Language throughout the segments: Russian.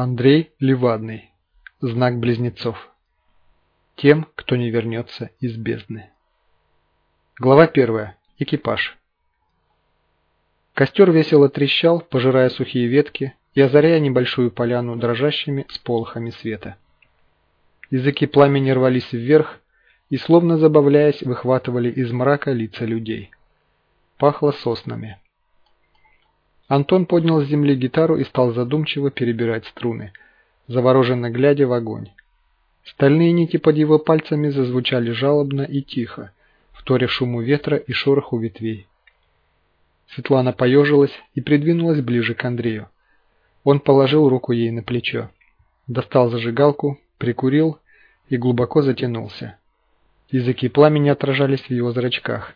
Андрей Левадный. Знак близнецов. Тем, кто не вернется из бездны. Глава первая. Экипаж. Костер весело трещал, пожирая сухие ветки и озаряя небольшую поляну дрожащими сполохами света. Языки пламени рвались вверх и, словно забавляясь, выхватывали из мрака лица людей. Пахло соснами. Антон поднял с земли гитару и стал задумчиво перебирать струны, завороженно глядя в огонь. Стальные нити под его пальцами зазвучали жалобно и тихо, вторя шуму ветра и шороху ветвей. Светлана поежилась и придвинулась ближе к Андрею. Он положил руку ей на плечо, достал зажигалку, прикурил и глубоко затянулся. Языки пламени отражались в его зрачках,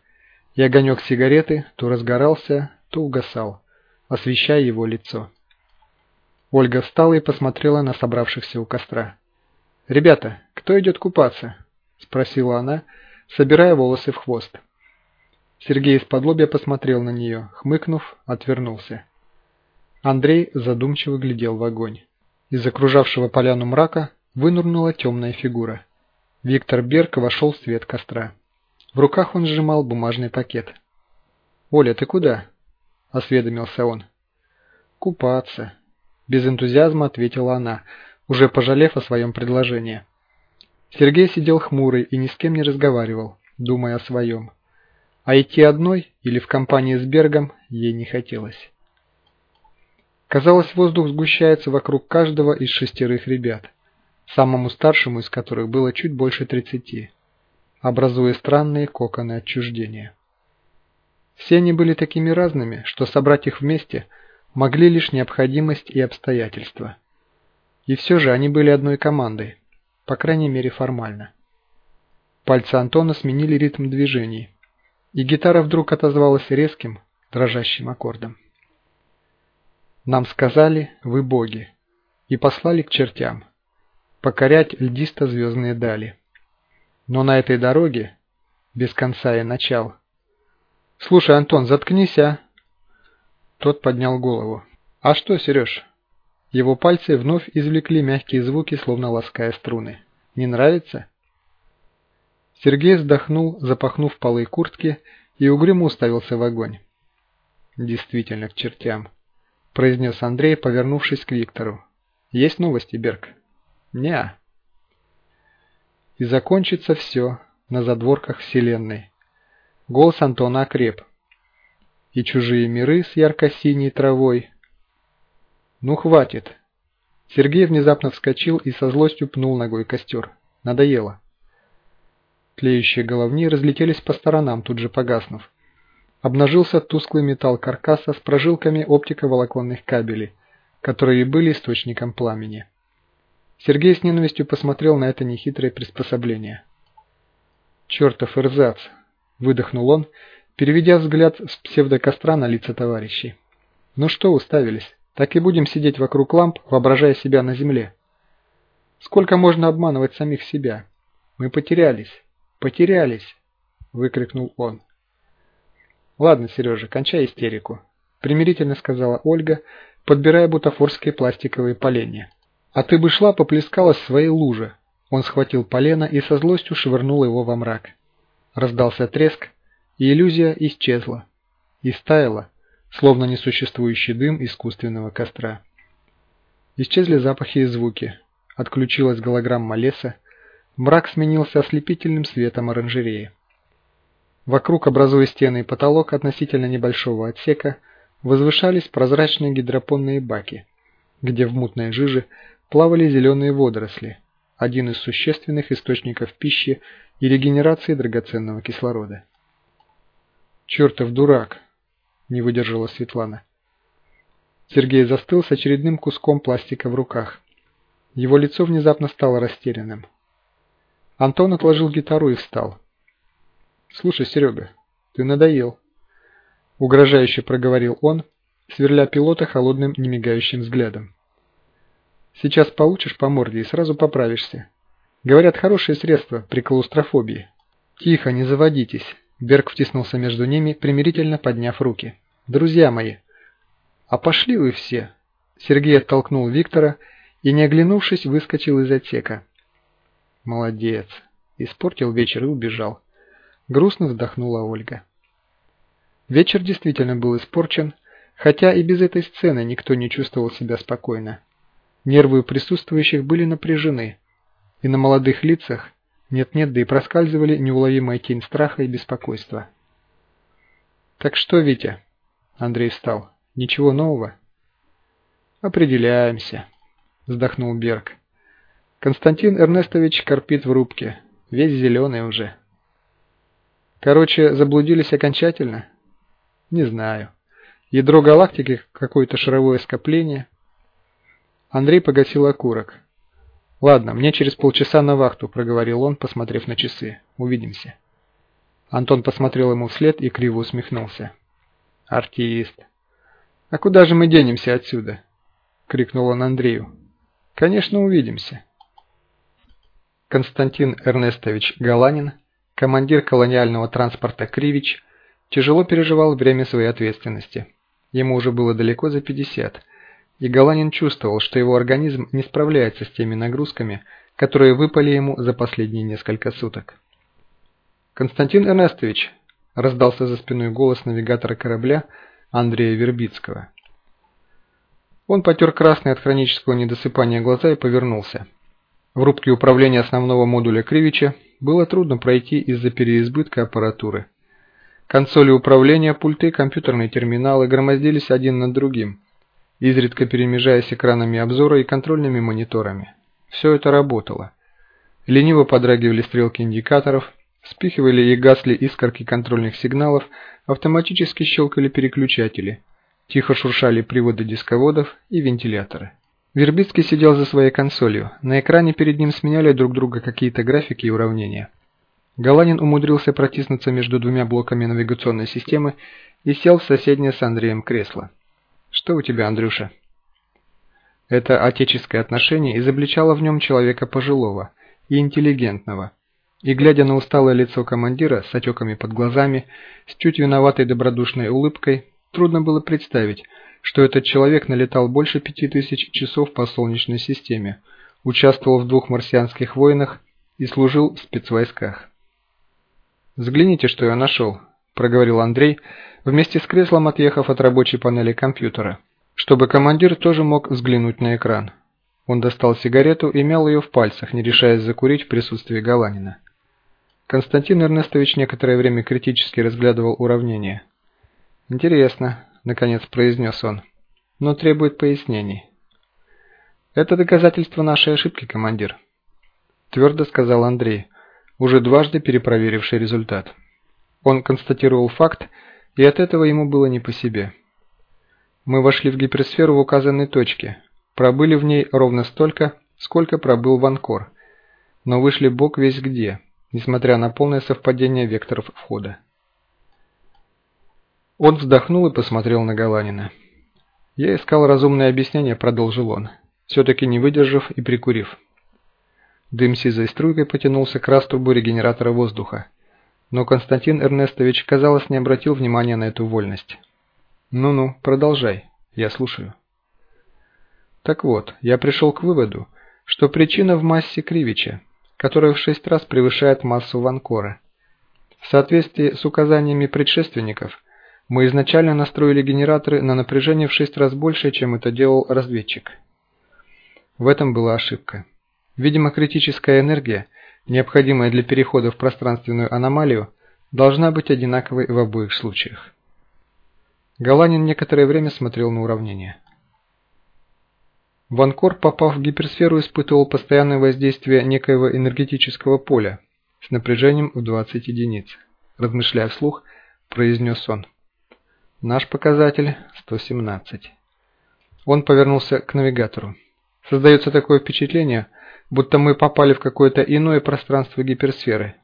и огонек сигареты то разгорался, то угасал освещая его лицо. Ольга встала и посмотрела на собравшихся у костра. «Ребята, кто идет купаться?» – спросила она, собирая волосы в хвост. Сергей из-под посмотрел на нее, хмыкнув, отвернулся. Андрей задумчиво глядел в огонь. Из окружавшего поляну мрака вынурнула темная фигура. Виктор Берг вошел в свет костра. В руках он сжимал бумажный пакет. «Оля, ты куда?» – осведомился он. «Купаться», – без энтузиазма ответила она, уже пожалев о своем предложении. Сергей сидел хмурый и ни с кем не разговаривал, думая о своем. А идти одной или в компании с Бергом ей не хотелось. Казалось, воздух сгущается вокруг каждого из шестерых ребят, самому старшему из которых было чуть больше тридцати, образуя странные коконы отчуждения. Все они были такими разными, что собрать их вместе могли лишь необходимость и обстоятельства. И все же они были одной командой, по крайней мере формально. Пальцы Антона сменили ритм движений, и гитара вдруг отозвалась резким, дрожащим аккордом. «Нам сказали, вы боги, и послали к чертям, покорять льдисто-звездные дали. Но на этой дороге, без конца и начал, «Слушай, Антон, заткнись, а!» Тот поднял голову. «А что, Сереж?» Его пальцы вновь извлекли мягкие звуки, словно лаская струны. «Не нравится?» Сергей вздохнул, запахнув полы куртки, и угрюмо уставился в огонь. «Действительно, к чертям», – произнес Андрей, повернувшись к Виктору. «Есть новости, Берг?» «Не-а». И закончится все на задворках Вселенной. Голос Антона окреп. И чужие миры с ярко-синей травой. Ну хватит. Сергей внезапно вскочил и со злостью пнул ногой костер. Надоело. Тлеющие головни разлетелись по сторонам, тут же погаснув. Обнажился тусклый металл каркаса с прожилками оптиковолоконных кабелей, которые были источником пламени. Сергей с ненавистью посмотрел на это нехитрое приспособление. «Чертов эрзац!» Выдохнул он, переведя взгляд с псевдокостра на лица товарищей. «Ну что уставились? Так и будем сидеть вокруг ламп, воображая себя на земле. Сколько можно обманывать самих себя? Мы потерялись, потерялись!» – выкрикнул он. «Ладно, Сережа, кончай истерику», – примирительно сказала Ольга, подбирая бутафорские пластиковые поленья. «А ты бы шла поплескалась в своей луже». Он схватил полено и со злостью швырнул его во мрак. Раздался треск, и иллюзия исчезла. И стаяла, словно несуществующий дым искусственного костра. Исчезли запахи и звуки. Отключилась голограмма леса. Мрак сменился ослепительным светом оранжереи. Вокруг, образуя стены и потолок относительно небольшого отсека, возвышались прозрачные гидропонные баки, где в мутной жиже плавали зеленые водоросли, один из существенных источников пищи и регенерации драгоценного кислорода. «Чертов дурак!» – не выдержала Светлана. Сергей застыл с очередным куском пластика в руках. Его лицо внезапно стало растерянным. Антон отложил гитару и встал. «Слушай, Серега, ты надоел», – угрожающе проговорил он, сверля пилота холодным немигающим взглядом. «Сейчас получишь по морде и сразу поправишься. Говорят, хорошее средство при клаустрофобии. Тихо, не заводитесь. Берг втиснулся между ними, примирительно подняв руки. Друзья мои. А пошли вы все. Сергей оттолкнул Виктора и, не оглянувшись, выскочил из отсека. «Молодец!» Испортил вечер и убежал. Грустно вздохнула Ольга. Вечер действительно был испорчен, хотя и без этой сцены никто не чувствовал себя спокойно. Нервы присутствующих были напряжены, и на молодых лицах нет-нет, да и проскальзывали неуловимая тень страха и беспокойства. «Так что, Витя?» Андрей встал. «Ничего нового?» «Определяемся», – вздохнул Берг. «Константин Эрнестович корпит в рубке. Весь зеленый уже». «Короче, заблудились окончательно?» «Не знаю. Ядро галактики – какое-то шаровое скопление». Андрей погасил окурок. «Ладно, мне через полчаса на вахту», – проговорил он, посмотрев на часы. «Увидимся». Антон посмотрел ему вслед и криво усмехнулся. «Артист». «А куда же мы денемся отсюда?» – крикнул он Андрею. «Конечно, увидимся». Константин Эрнестович Галанин, командир колониального транспорта «Кривич», тяжело переживал время своей ответственности. Ему уже было далеко за 50, и Галанин чувствовал, что его организм не справляется с теми нагрузками, которые выпали ему за последние несколько суток. «Константин Эрнестович!» – раздался за спиной голос навигатора корабля Андрея Вербицкого. Он потер красные от хронического недосыпания глаза и повернулся. В рубке управления основного модуля Кривича было трудно пройти из-за переизбытка аппаратуры. Консоли управления, пульты, компьютерные терминалы громоздились один над другим – изредка перемежаясь экранами обзора и контрольными мониторами. Все это работало. Лениво подрагивали стрелки индикаторов, вспихивали и гасли искорки контрольных сигналов, автоматически щелкали переключатели, тихо шуршали приводы дисководов и вентиляторы. Вербицкий сидел за своей консолью. На экране перед ним сменяли друг друга какие-то графики и уравнения. Галанин умудрился протиснуться между двумя блоками навигационной системы и сел в соседнее с Андреем кресло. Что у тебя, Андрюша? Это отеческое отношение изобличало в нем человека пожилого и интеллигентного. И глядя на усталое лицо командира с отеками под глазами, с чуть виноватой добродушной улыбкой, трудно было представить, что этот человек налетал больше пяти тысяч часов по Солнечной системе, участвовал в двух марсианских войнах и служил в спецвойсках. «Взгляните, что я нашел», – проговорил Андрей, вместе с креслом отъехав от рабочей панели компьютера, чтобы командир тоже мог взглянуть на экран. Он достал сигарету и мял ее в пальцах, не решаясь закурить в присутствии Галанина. Константин Эрнестович некоторое время критически разглядывал уравнение. «Интересно», – наконец произнес он, – «но требует пояснений». «Это доказательство нашей ошибки, командир», – твердо сказал Андрей, уже дважды перепроверивший результат. Он констатировал факт, и от этого ему было не по себе. Мы вошли в гиперсферу в указанной точке, пробыли в ней ровно столько, сколько пробыл Ванкор, но вышли бог весь где, несмотря на полное совпадение векторов входа. Он вздохнул и посмотрел на Галанина. «Я искал разумное объяснение», — продолжил он, все-таки не выдержав и прикурив. Дым сизой струйкой потянулся к раструбу регенератора воздуха, но Константин Эрнестович, казалось, не обратил внимания на эту вольность. «Ну-ну, продолжай, я слушаю». Так вот, я пришел к выводу, что причина в массе Кривича, которая в шесть раз превышает массу Ванкора. В соответствии с указаниями предшественников, мы изначально настроили генераторы на напряжение в шесть раз больше, чем это делал разведчик. В этом была ошибка. Видимо, критическая энергия – необходимая для перехода в пространственную аномалию, должна быть одинаковой в обоих случаях. Галанин некоторое время смотрел на уравнение. Ванкор, попав в гиперсферу, испытывал постоянное воздействие некоего энергетического поля с напряжением в 20 единиц. Размышляя вслух, произнес он. Наш показатель 117. Он повернулся к навигатору. Создается такое впечатление, будто мы попали в какое-то иное пространство гиперсферы.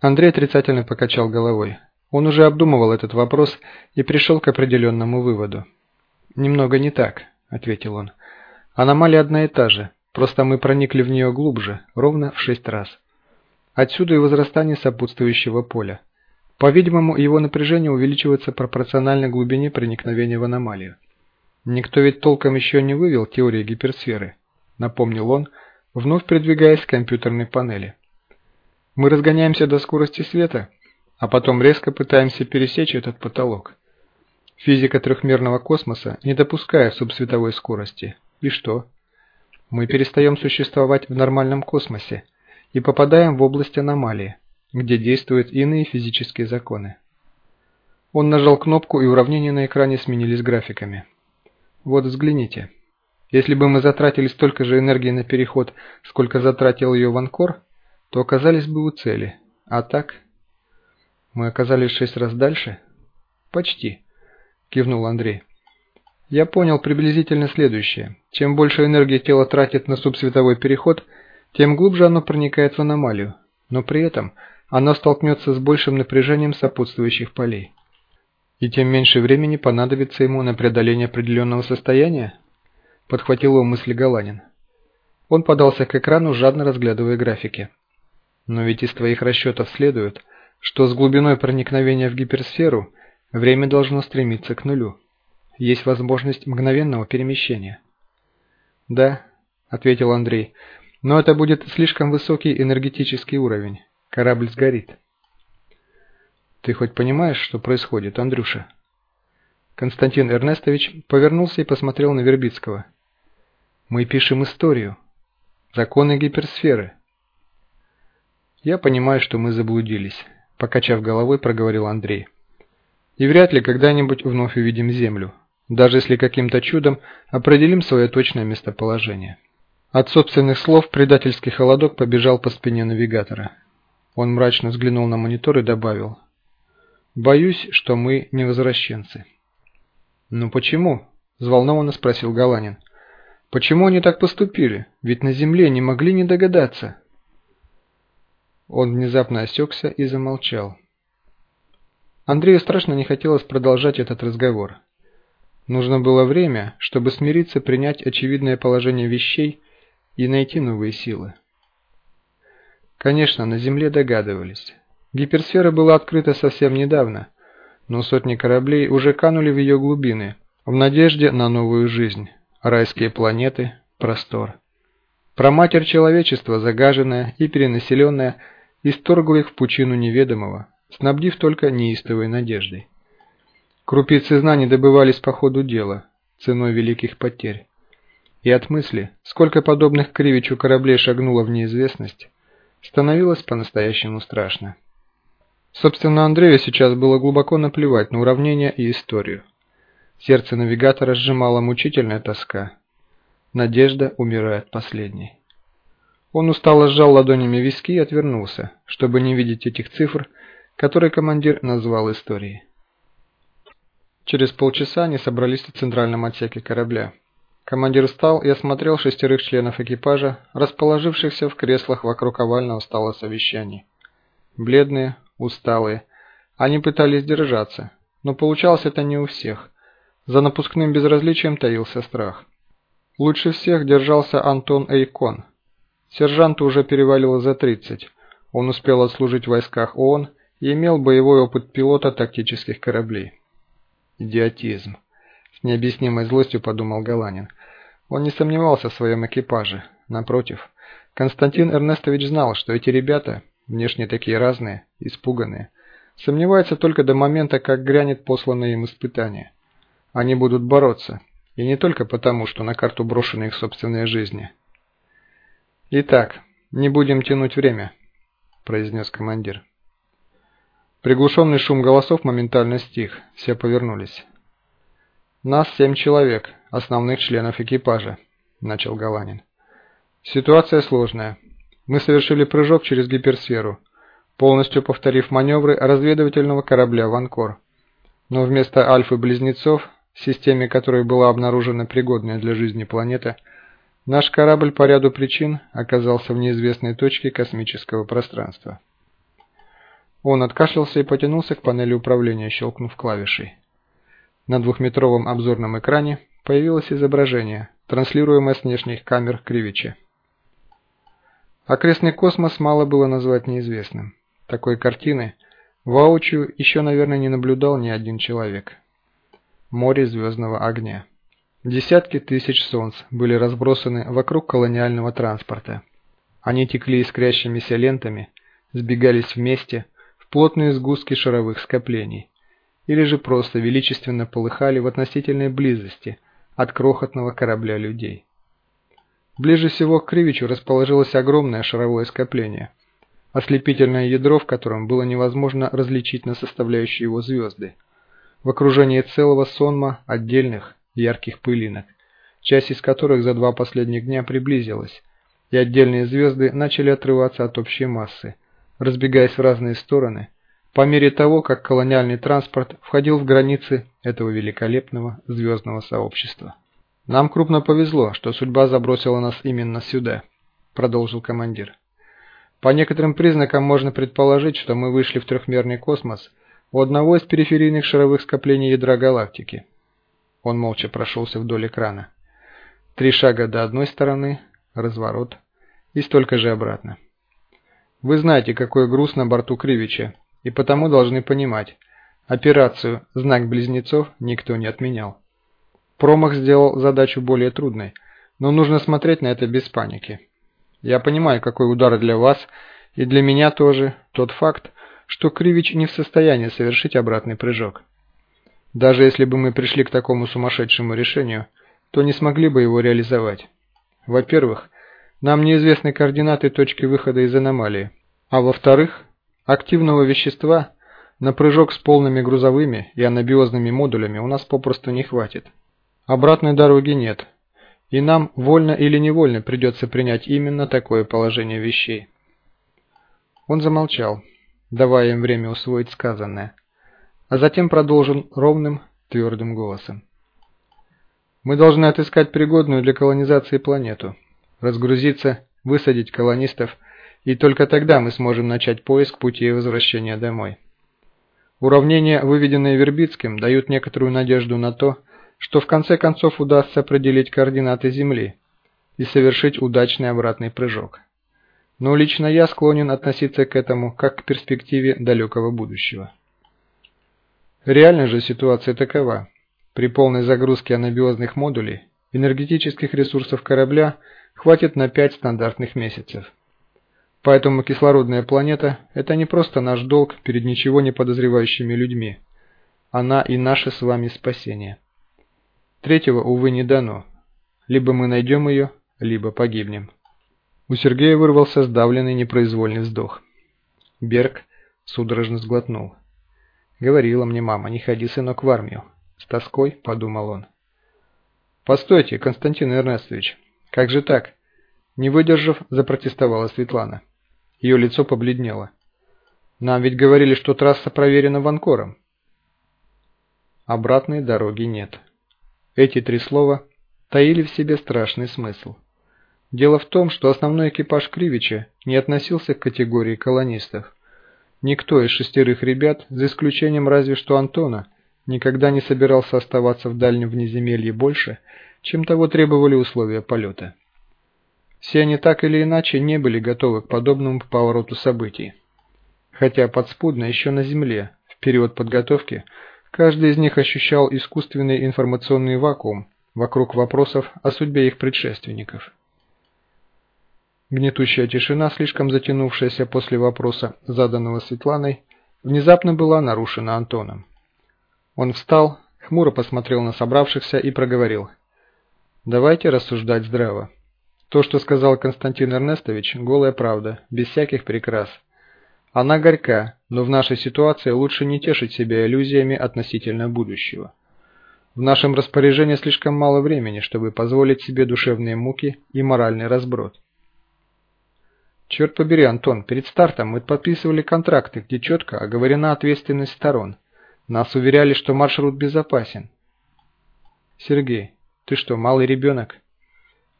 Андрей отрицательно покачал головой. Он уже обдумывал этот вопрос и пришел к определенному выводу. «Немного не так», — ответил он. «Аномалия одна и та же, просто мы проникли в нее глубже, ровно в шесть раз. Отсюда и возрастание сопутствующего поля. По-видимому, его напряжение увеличивается пропорционально глубине проникновения в аномалию. Никто ведь толком еще не вывел теории гиперсферы. напомнил он, вновь придвигаясь к компьютерной панели. Мы разгоняемся до скорости света, а потом резко пытаемся пересечь этот потолок. Физика трехмерного космоса не допускает субсветовой скорости. И что? Мы перестаем существовать в нормальном космосе и попадаем в область аномалии, где действуют иные физические законы. Он нажал кнопку, и уравнения на экране сменились графиками. Вот взгляните. Если бы мы затратили столько же энергии на переход, сколько затратил ее Ванкор, то оказались бы у цели. А так... Мы оказались шесть раз дальше? Почти, кивнул Андрей. Я понял приблизительно следующее. Чем больше энергии тело тратит на субсветовой переход, тем глубже оно проникает в аномалию, но при этом оно столкнется с большим напряжением сопутствующих полей. И тем меньше времени понадобится ему на преодоление определенного состояния? Подхватил его мысли Галанин. Он подался к экрану, жадно разглядывая графики. Но ведь из твоих расчетов следует, что с глубиной проникновения в гиперсферу время должно стремиться к нулю. Есть возможность мгновенного перемещения. «Да», — ответил Андрей, — «но это будет слишком высокий энергетический уровень. Корабль сгорит». «Ты хоть понимаешь, что происходит, Андрюша?» Константин Эрнестович повернулся и посмотрел на Вербицкого. «Мы пишем историю. Законы гиперсферы». «Я понимаю, что мы заблудились», – покачав головой, проговорил Андрей. «И вряд ли когда-нибудь вновь увидим Землю, даже если каким-то чудом определим свое точное местоположение». От собственных слов предательский холодок побежал по спине навигатора. Он мрачно взглянул на монитор и добавил – Боюсь, что мы не возвращенцы. Ну почему? Взволнованно спросил Галанин. Почему они так поступили? Ведь на земле не могли не догадаться. Он внезапно осекся и замолчал. Андрею страшно не хотелось продолжать этот разговор. Нужно было время, чтобы смириться, принять очевидное положение вещей и найти новые силы. Конечно, на Земле догадывались. Гиперсфера была открыта совсем недавно, но сотни кораблей уже канули в ее глубины, в надежде на новую жизнь, райские планеты, простор. Проматерь человечества, загаженная и перенаселенная, исторгла их в пучину неведомого, снабдив только неистовой надеждой. Крупицы знаний добывались по ходу дела, ценой великих потерь. И от мысли, сколько подобных Кривичу кораблей шагнуло в неизвестность, становилось по-настоящему страшно. Собственно, Андрею сейчас было глубоко наплевать на уравнения и историю. Сердце навигатора сжимала мучительная тоска. Надежда умирает последней. Он устало сжал ладонями виски и отвернулся, чтобы не видеть этих цифр, которые командир назвал историей. Через полчаса они собрались в центральном отсеке корабля. Командир встал и осмотрел шестерых членов экипажа, расположившихся в креслах вокруг овального стола совещаний. Бледные, усталые. Они пытались держаться, но получалось это не у всех. За напускным безразличием таился страх. Лучше всех держался Антон Эйкон. Сержанту уже перевалило за 30. Он успел отслужить в войсках ООН и имел боевой опыт пилота тактических кораблей. Идиотизм. С необъяснимой злостью подумал Галанин. Он не сомневался в своем экипаже. Напротив, Константин Эрнестович знал, что эти ребята внешне такие разные, испуганные. Сомневаются только до момента, как грянет посланное им испытание. Они будут бороться, и не только потому, что на карту брошены их собственные жизни. «Итак, не будем тянуть время», – произнес командир. Приглушенный шум голосов моментально стих, все повернулись. «Нас семь человек, основных членов экипажа», – начал Галанин. «Ситуация сложная. Мы совершили прыжок через гиперсферу, полностью повторив маневры разведывательного корабля «Ванкор». Но вместо Альфы-близнецов, системе которой была обнаружена пригодная для жизни планета, наш корабль по ряду причин оказался в неизвестной точке космического пространства. Он откашлялся и потянулся к панели управления, щелкнув клавишей. На двухметровом обзорном экране появилось изображение, транслируемое с внешних камер Кривича. Окрестный космос мало было назвать неизвестным. Такой картины воочию еще, наверное, не наблюдал ни один человек. Море звездного огня. Десятки тысяч солнц были разбросаны вокруг колониального транспорта. Они текли искрящимися лентами, сбегались вместе в плотные сгустки шаровых скоплений, или же просто величественно полыхали в относительной близости от крохотного корабля людей. Ближе всего к Кривичу расположилось огромное шаровое скопление, ослепительное ядро, в котором было невозможно различить на составляющие его звезды, в окружении целого сонма отдельных ярких пылинок, часть из которых за два последних дня приблизилась, и отдельные звезды начали отрываться от общей массы, разбегаясь в разные стороны, по мере того, как колониальный транспорт входил в границы этого великолепного звездного сообщества. «Нам крупно повезло, что судьба забросила нас именно сюда», – продолжил командир. «По некоторым признакам можно предположить, что мы вышли в трехмерный космос у одного из периферийных шаровых скоплений ядра галактики. Он молча прошелся вдоль экрана. Три шага до одной стороны, разворот и столько же обратно. Вы знаете, какой груз на борту Кривича, и потому должны понимать, операцию «Знак близнецов» никто не отменял. Промах сделал задачу более трудной, но нужно смотреть на это без паники. Я понимаю, какой удар для вас и для меня тоже тот факт, что Кривич не в состоянии совершить обратный прыжок. Даже если бы мы пришли к такому сумасшедшему решению, то не смогли бы его реализовать. Во-первых, нам неизвестны координаты точки выхода из аномалии, а во-вторых, активного вещества на прыжок с полными грузовыми и анабиозными модулями у нас попросту не хватит. Обратной дороги нет, и нам вольно или невольно придется принять именно такое положение вещей. Он замолчал, давая им время усвоить сказанное а затем продолжил ровным, твердым голосом. Мы должны отыскать пригодную для колонизации планету, разгрузиться, высадить колонистов, и только тогда мы сможем начать поиск пути возвращения домой. Уравнения, выведенные Вербицким, дают некоторую надежду на то, что в конце концов удастся определить координаты Земли и совершить удачный обратный прыжок. Но лично я склонен относиться к этому как к перспективе далекого будущего. Реальная же ситуация такова. При полной загрузке анабиозных модулей энергетических ресурсов корабля хватит на 5 стандартных месяцев. Поэтому кислородная планета – это не просто наш долг перед ничего не подозревающими людьми. Она и наше с вами спасение. Третьего, увы, не дано. Либо мы найдем ее, либо погибнем. У Сергея вырвался сдавленный непроизвольный вздох. Берг судорожно сглотнул. Говорила мне мама, не ходи, сынок, в армию. С тоской подумал он. Постойте, Константин Эрнестович, как же так? Не выдержав, запротестовала Светлана. Ее лицо побледнело. Нам ведь говорили, что трасса проверена Ванкором. Обратной дороги нет. Эти три слова таили в себе страшный смысл. Дело в том, что основной экипаж Кривича не относился к категории колонистов. Никто из шестерых ребят, за исключением разве что Антона, никогда не собирался оставаться в дальнем внеземелье больше, чем того требовали условия полета. Все они так или иначе не были готовы к подобному повороту событий. Хотя подспудно еще на Земле, в период подготовки, каждый из них ощущал искусственный информационный вакуум вокруг вопросов о судьбе их предшественников. Гнетущая тишина, слишком затянувшаяся после вопроса, заданного Светланой, внезапно была нарушена Антоном. Он встал, хмуро посмотрел на собравшихся и проговорил. «Давайте рассуждать здраво. То, что сказал Константин Эрнестович, голая правда, без всяких прикрас. Она горька, но в нашей ситуации лучше не тешить себя иллюзиями относительно будущего. В нашем распоряжении слишком мало времени, чтобы позволить себе душевные муки и моральный разброд. Черт побери, Антон, перед стартом мы подписывали контракты, где четко оговорена ответственность сторон. Нас уверяли, что маршрут безопасен. Сергей, ты что, малый ребенок?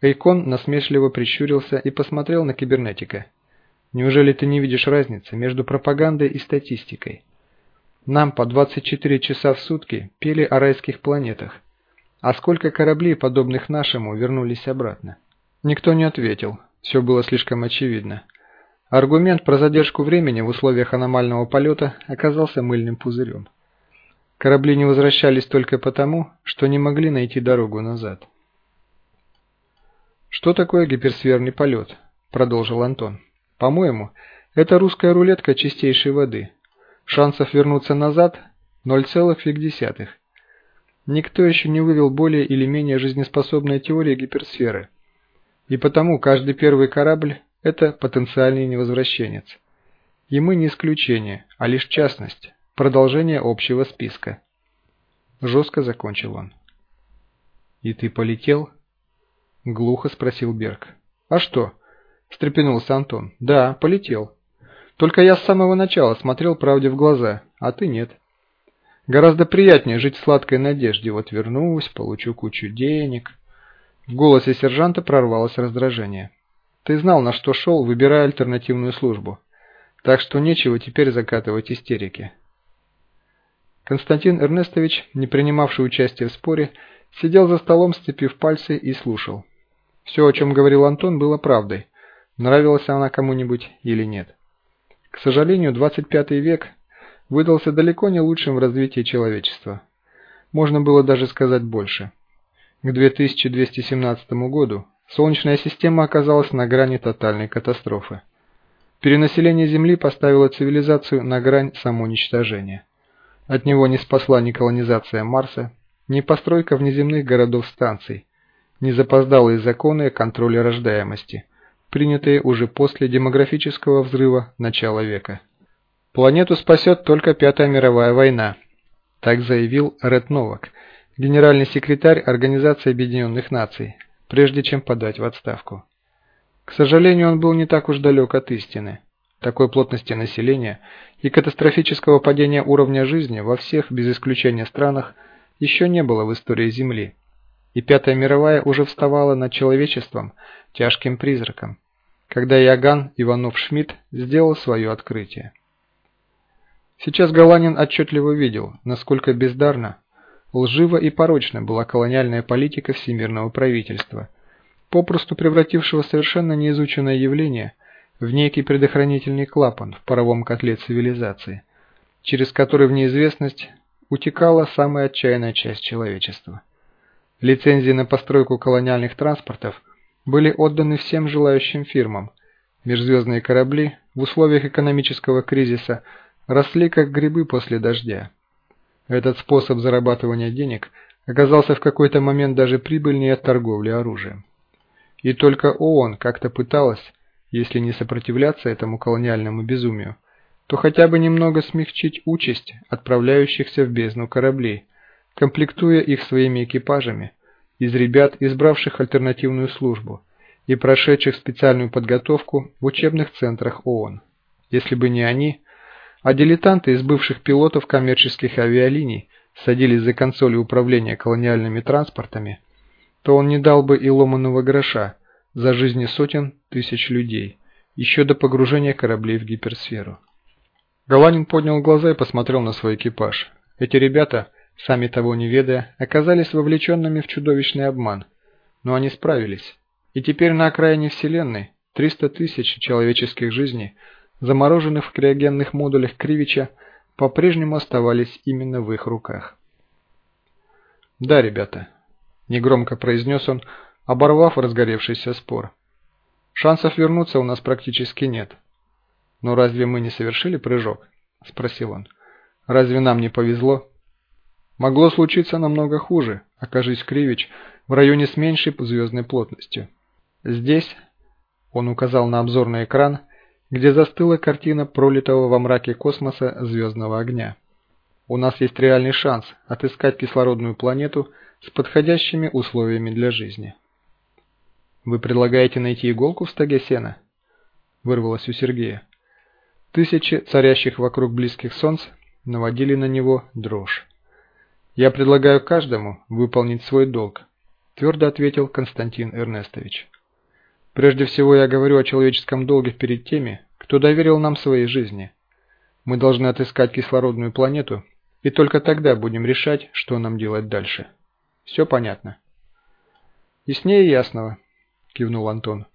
Эйкон насмешливо прищурился и посмотрел на кибернетика. Неужели ты не видишь разницы между пропагандой и статистикой? Нам по 24 часа в сутки пели о райских планетах. А сколько кораблей, подобных нашему, вернулись обратно? Никто не ответил. Все было слишком очевидно. Аргумент про задержку времени в условиях аномального полета оказался мыльным пузырем. Корабли не возвращались только потому, что не могли найти дорогу назад. «Что такое гиперсферный полет?» – продолжил Антон. «По-моему, это русская рулетка чистейшей воды. Шансов вернуться назад – 0,5. Никто еще не вывел более или менее жизнеспособной теории гиперсферы. И потому каждый первый корабль – это потенциальный невозвращенец. И мы не исключение, а лишь частность, продолжение общего списка. Жестко закончил он. «И ты полетел?» Глухо спросил Берг. «А что?» – встрепенулся Антон. «Да, полетел. Только я с самого начала смотрел правде в глаза, а ты нет. Гораздо приятнее жить в сладкой надежде. Вот вернусь, получу кучу денег». В голосе сержанта прорвалось раздражение. «Ты знал, на что шел, выбирая альтернативную службу. Так что нечего теперь закатывать истерики. Константин Эрнестович, не принимавший участия в споре, сидел за столом, сцепив пальцы и слушал. Все, о чем говорил Антон, было правдой, нравилась она кому-нибудь или нет. К сожалению, 25 век выдался далеко не лучшим в развитии человечества. Можно было даже сказать больше. К 2217 году Солнечная система оказалась на грани тотальной катастрофы. Перенаселение Земли поставило цивилизацию на грань самоуничтожения. От него не спасла ни колонизация Марса, ни постройка внеземных городов-станций, ни запоздалые законы контроля рождаемости, принятые уже после демографического взрыва начала века. Планету спасет только Пятая мировая война, так заявил Ред Новак, генеральный секретарь Организации Объединенных Наций, прежде чем подать в отставку. К сожалению, он был не так уж далек от истины. Такой плотности населения и катастрофического падения уровня жизни во всех, без исключения странах, еще не было в истории Земли. И Пятая мировая уже вставала над человечеством тяжким призраком, когда Иоганн Иванов-Шмидт сделал свое открытие. Сейчас Галанин отчетливо видел, насколько бездарна, лжива и порочна была колониальная политика всемирного правительства – попросту превратившего совершенно неизученное явление в некий предохранительный клапан в паровом котле цивилизации, через который в неизвестность утекала самая отчаянная часть человечества. Лицензии на постройку колониальных транспортов были отданы всем желающим фирмам. Межзвездные корабли в условиях экономического кризиса росли как грибы после дождя. Этот способ зарабатывания денег оказался в какой-то момент даже прибыльнее торговли оружием. И только ООН как-то пыталась, если не сопротивляться этому колониальному безумию, то хотя бы немного смягчить участь отправляющихся в бездну кораблей, комплектуя их своими экипажами из ребят, избравших альтернативную службу и прошедших специальную подготовку в учебных центрах ООН. Если бы не они, а дилетанты из бывших пилотов коммерческих авиалиний садились за консоли управления колониальными транспортами – то он не дал бы и ломаного гроша за жизни сотен тысяч людей, еще до погружения кораблей в гиперсферу. Галанин поднял глаза и посмотрел на свой экипаж. Эти ребята, сами того не ведая, оказались вовлеченными в чудовищный обман. Но они справились. И теперь на окраине Вселенной 300 тысяч человеческих жизней, замороженных в криогенных модулях Кривича, по-прежнему оставались именно в их руках. Да, ребята, негромко произнес он, оборвав разгоревшийся спор. «Шансов вернуться у нас практически нет». «Но разве мы не совершили прыжок?» – спросил он. «Разве нам не повезло?» «Могло случиться намного хуже, окажись Кривич в районе с меньшей звездной плотностью. Здесь...» – он указал на обзорный экран, где застыла картина пролитого во мраке космоса звездного огня. «У нас есть реальный шанс отыскать кислородную планету – с подходящими условиями для жизни. «Вы предлагаете найти иголку в стоге сена?» Вырвалось у Сергея. Тысячи царящих вокруг близких солнц наводили на него дрожь. «Я предлагаю каждому выполнить свой долг», твердо ответил Константин Эрнестович. «Прежде всего я говорю о человеческом долге перед теми, кто доверил нам своей жизни. Мы должны отыскать кислородную планету, и только тогда будем решать, что нам делать дальше». Все понятно?» «Яснее ясного», – кивнул Антон.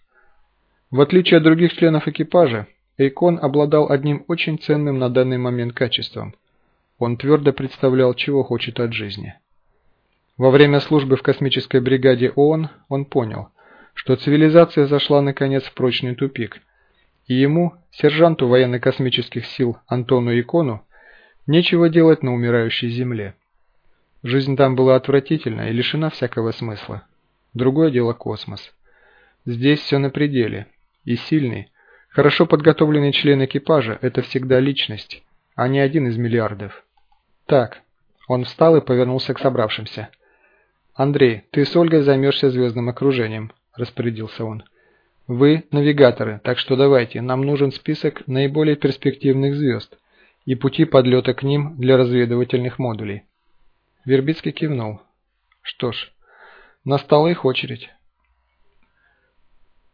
В отличие от других членов экипажа, Эйкон обладал одним очень ценным на данный момент качеством. Он твердо представлял, чего хочет от жизни. Во время службы в космической бригаде ООН он понял, что цивилизация зашла наконец в прочный тупик, и ему, сержанту военно-космических сил Антону Икону, нечего делать на умирающей Земле. Жизнь там была отвратительна и лишена всякого смысла. Другое дело космос. Здесь все на пределе, и сильный, хорошо подготовленный член экипажа – это всегда личность, а не один из миллиардов. Так, он встал и повернулся к собравшимся. «Андрей, ты с Ольгой займешься звездным окружением», – распорядился он. «Вы – навигаторы, так что давайте, нам нужен список наиболее перспективных звезд и пути подлета к ним для разведывательных модулей». Вербицкий кивнул. «Что ж, настала их очередь».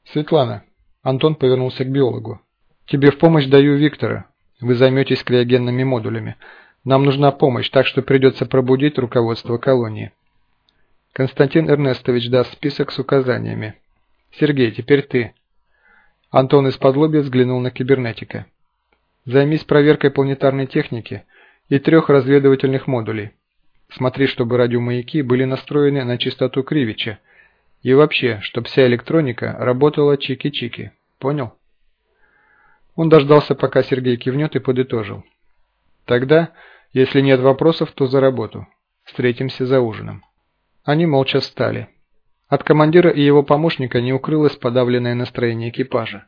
«Светлана», – Антон повернулся к биологу, – «тебе в помощь даю Виктора. Вы займетесь криогенными модулями. Нам нужна помощь, так что придется пробудить руководство колонии». Константин Эрнестович даст список с указаниями. Сергей, теперь ты. Антон из-под взглянул на кибернетика. Займись проверкой планетарной техники и трех разведывательных модулей. Смотри, чтобы радиомаяки были настроены на частоту Кривича. И вообще, чтобы вся электроника работала чики-чики. Понял? Он дождался, пока Сергей кивнет и подытожил. Тогда, если нет вопросов, то за работу. Встретимся за ужином. Они молча встали. От командира и его помощника не укрылось подавленное настроение экипажа.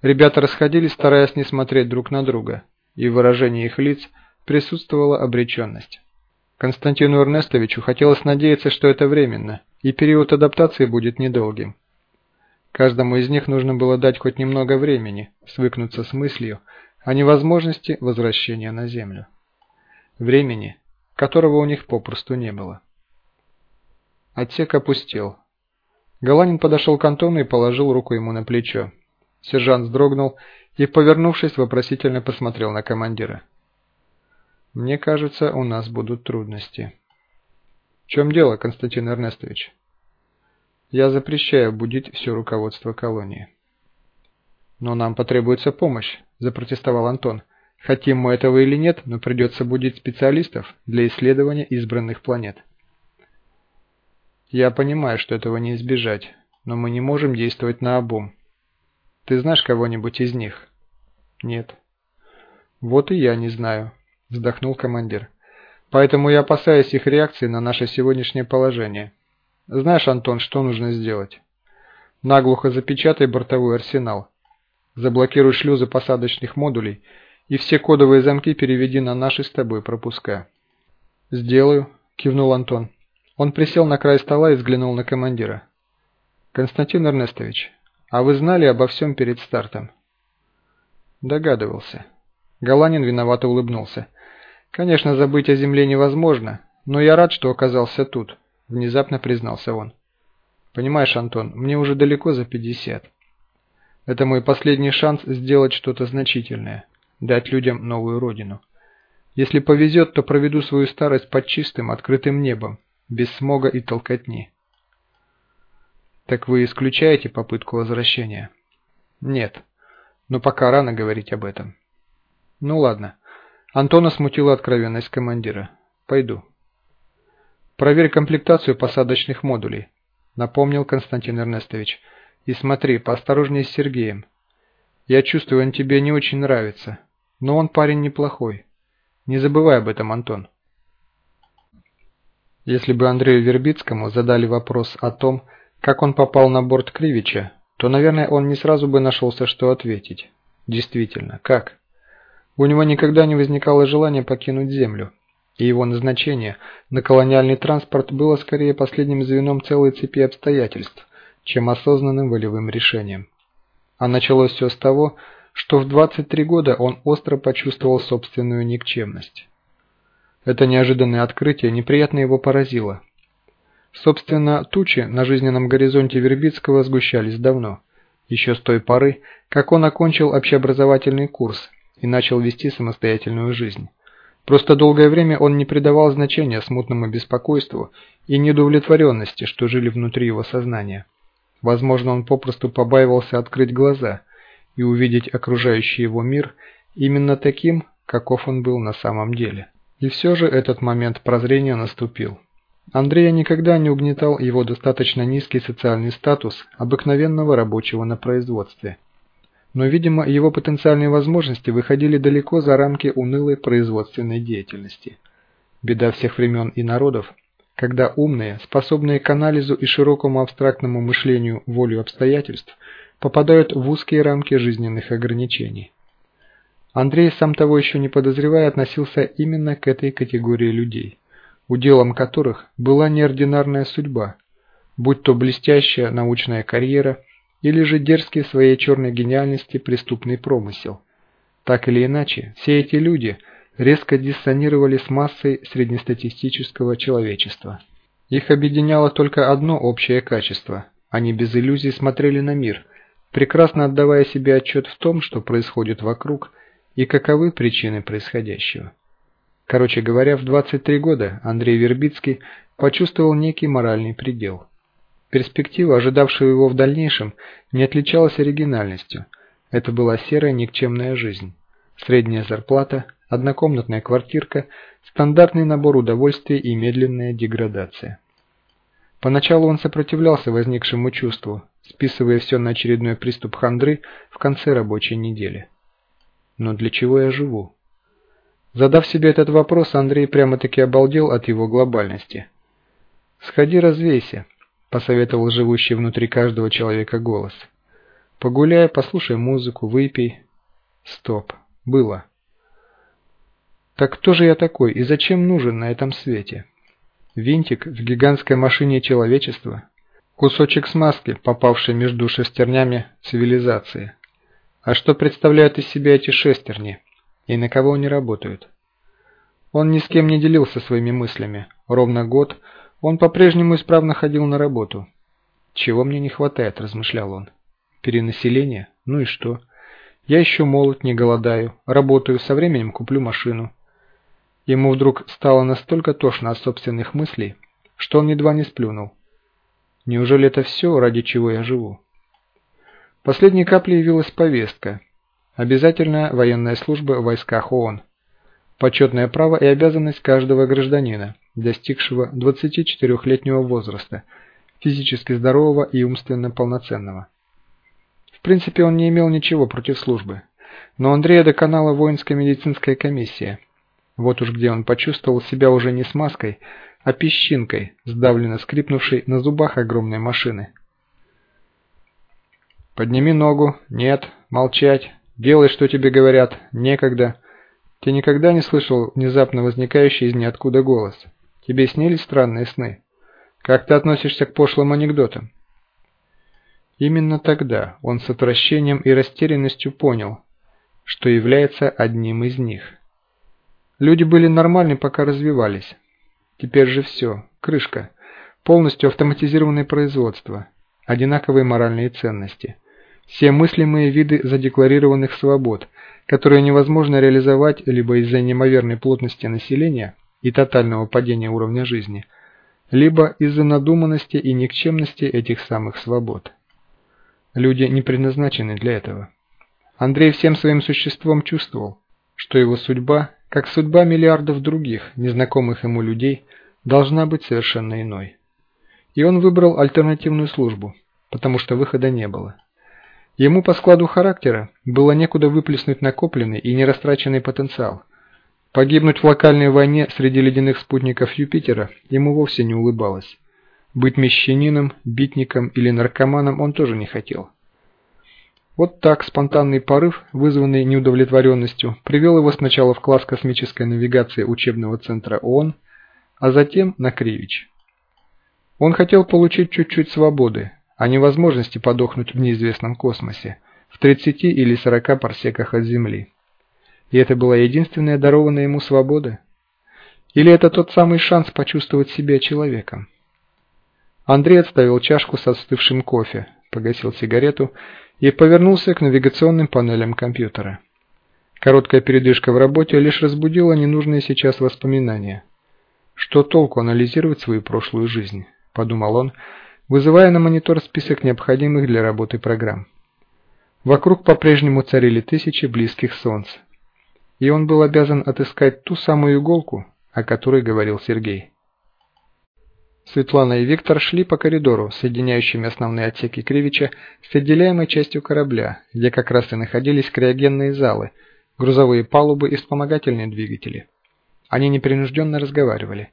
Ребята расходились, стараясь не смотреть друг на друга, и в выражении их лиц присутствовала обреченность. Константину Эрнестовичу хотелось надеяться, что это временно, и период адаптации будет недолгим. Каждому из них нужно было дать хоть немного времени свыкнуться с мыслью о невозможности возвращения на Землю. Времени, которого у них попросту не было. Отсек опустел. Галанин подошел к Антону и положил руку ему на плечо. Сержант вздрогнул и, повернувшись, вопросительно посмотрел на командира. «Мне кажется, у нас будут трудности». «В чем дело, Константин Эрнестович?» «Я запрещаю будить все руководство колонии». «Но нам потребуется помощь», – запротестовал Антон. «Хотим мы этого или нет, но придется будить специалистов для исследования избранных планет». Я понимаю, что этого не избежать, но мы не можем действовать наобум. Ты знаешь кого-нибудь из них? Нет. Вот и я не знаю, вздохнул командир. Поэтому я опасаюсь их реакции на наше сегодняшнее положение. Знаешь, Антон, что нужно сделать? Наглухо запечатай бортовой арсенал. Заблокируй шлюзы посадочных модулей и все кодовые замки переведи на наши с тобой пропуска. «Сделаю», – кивнул Антон. Он присел на край стола и взглянул на командира. «Константин Эрнестович, а вы знали обо всем перед стартом?» Догадывался. Галанин виновато улыбнулся. «Конечно, забыть о земле невозможно, но я рад, что оказался тут», – внезапно признался он. «Понимаешь, Антон, мне уже далеко за 50. Это мой последний шанс сделать что-то значительное, дать людям новую родину. Если повезет, то проведу свою старость под чистым, открытым небом, без смога и толкотни. Так вы исключаете попытку возвращения? Нет, но пока рано говорить об этом. Ну ладно. Антона смутила откровенность командира. Пойду. Проверь комплектацию посадочных модулей, напомнил Константин Эрнестович. И смотри, поосторожнее с Сергеем. Я чувствую, он тебе не очень нравится, но он парень неплохой. Не забывай об этом, Антон. Если бы Андрею Вербицкому задали вопрос о том, как он попал на борт Кривича, то, наверное, он не сразу бы нашелся, что ответить. Действительно, как? У него никогда не возникало желания покинуть Землю, и его назначение на колониальный транспорт было скорее последним звеном целой цепи обстоятельств, чем осознанным волевым решением. А началось все с того, что в 23 года он остро почувствовал собственную никчемность. Это неожиданное открытие неприятно его поразило. Собственно, тучи на жизненном горизонте Вербицкого сгущались давно, еще с той поры, как он окончил общеобразовательный курс и начал вести самостоятельную жизнь. Просто долгое время он не придавал значения смутному беспокойству и недовлетворенности, что жили внутри его сознания. Возможно, он попросту побаивался открыть глаза и увидеть окружающий его мир именно таким, каков он был на самом деле. И все же этот момент прозрения наступил. Андрея никогда не угнетал его достаточно низкий социальный статус обыкновенного рабочего на производстве. Но, видимо, его потенциальные возможности выходили далеко за рамки унылой производственной деятельности. Беда всех времен и народов, когда умные, способные к анализу и широкому абстрактному мышлению волю обстоятельств, попадают в узкие рамки жизненных ограничений. Андрей, сам того еще не подозревая, относился именно к этой категории людей, уделом которых была неординарная судьба, будь то блестящая научная карьера или же дерзкий своей черной гениальности преступный промысел. Так или иначе, все эти люди резко диссонировали с массой среднестатистического человечества. Их объединяло только одно общее качество – они без иллюзий смотрели на мир, прекрасно отдавая себе отчет в том, что происходит вокруг – и каковы причины происходящего. Короче говоря, в 23 года Андрей Вербицкий почувствовал некий моральный предел. Перспектива, ожидавшая его в дальнейшем, не отличалась оригинальностью. Это была серая никчемная жизнь. Средняя зарплата, однокомнатная квартирка, стандартный набор удовольствий и медленная деградация. Поначалу он сопротивлялся возникшему чувству, списывая все на очередной приступ хандры в конце рабочей недели. Но для чего я живу? Задав себе этот вопрос, Андрей прямо-таки обалдел от его глобальности. «Сходи развейся», – посоветовал живущий внутри каждого человека голос. «Погуляй, послушай музыку, выпей». Стоп. Было. Так кто же я такой и зачем нужен на этом свете? Винтик в гигантской машине человечества? Кусочек смазки, попавший между шестернями цивилизации. А что представляют из себя эти шестерни? И на кого они работают? Он ни с кем не делился своими мыслями. Ровно год он по-прежнему исправно ходил на работу. «Чего мне не хватает?» – размышлял он. «Перенаселение? Ну и что? Я еще молод, не голодаю, работаю, со временем куплю машину». Ему вдруг стало настолько тошно от собственных мыслей, что он едва не сплюнул. «Неужели это все, ради чего я живу?» Последней каплей явилась повестка. Обязательная военная служба в войсках ООН. Почетное право и обязанность каждого гражданина, достигшего 24-летнего возраста, физически здорового и умственно полноценного. В принципе, он не имел ничего против службы. Но Андрея доконала воинская медицинская комиссия. Вот уж где он почувствовал себя уже не смазкой, а песчинкой, сдавленно скрипнувшей на зубах огромной машины. Подними ногу. Нет. Молчать. Делай, что тебе говорят. Некогда. Ты никогда не слышал внезапно возникающий из ниоткуда голос? Тебе снились странные сны? Как ты относишься к пошлым анекдотам? Именно тогда он с отвращением и растерянностью понял, что является одним из них. Люди были нормальны, пока развивались. Теперь же все. Крышка. Полностью автоматизированное производство. Одинаковые моральные ценности все мыслимые виды задекларированных свобод, которые невозможно реализовать либо из-за неимоверной плотности населения и тотального падения уровня жизни, либо из-за надуманности и никчемности этих самых свобод. Люди не предназначены для этого. Андрей всем своим существом чувствовал, что его судьба, как судьба миллиардов других, незнакомых ему людей, должна быть совершенно иной. И он выбрал альтернативную службу, потому что выхода не было. Ему по складу характера было некуда выплеснуть накопленный и нерастраченный потенциал. Погибнуть в локальной войне среди ледяных спутников Юпитера ему вовсе не улыбалось. Быть мещанином, битником или наркоманом он тоже не хотел. Вот так спонтанный порыв, вызванный неудовлетворенностью, привел его сначала в класс космической навигации учебного центра ООН, а затем на Кривич. Он хотел получить чуть-чуть свободы, о невозможности подохнуть в неизвестном космосе, в 30 или 40 парсеках от Земли. И это была единственная дарованная ему свобода? Или это тот самый шанс почувствовать себя человеком? Андрей отставил чашку со остывшим кофе, погасил сигарету и повернулся к навигационным панелям компьютера. Короткая передышка в работе лишь разбудила ненужные сейчас воспоминания. Что толку анализировать свою прошлую жизнь, подумал он, вызывая на монитор список необходимых для работы программ. Вокруг по-прежнему царили тысячи близких солнц. И он был обязан отыскать ту самую иголку, о которой говорил Сергей. Светлана и Виктор шли по коридору, соединяющими основные отсеки Кривича с отделяемой частью корабля, где как раз и находились криогенные залы, грузовые палубы и вспомогательные двигатели. Они непринужденно разговаривали.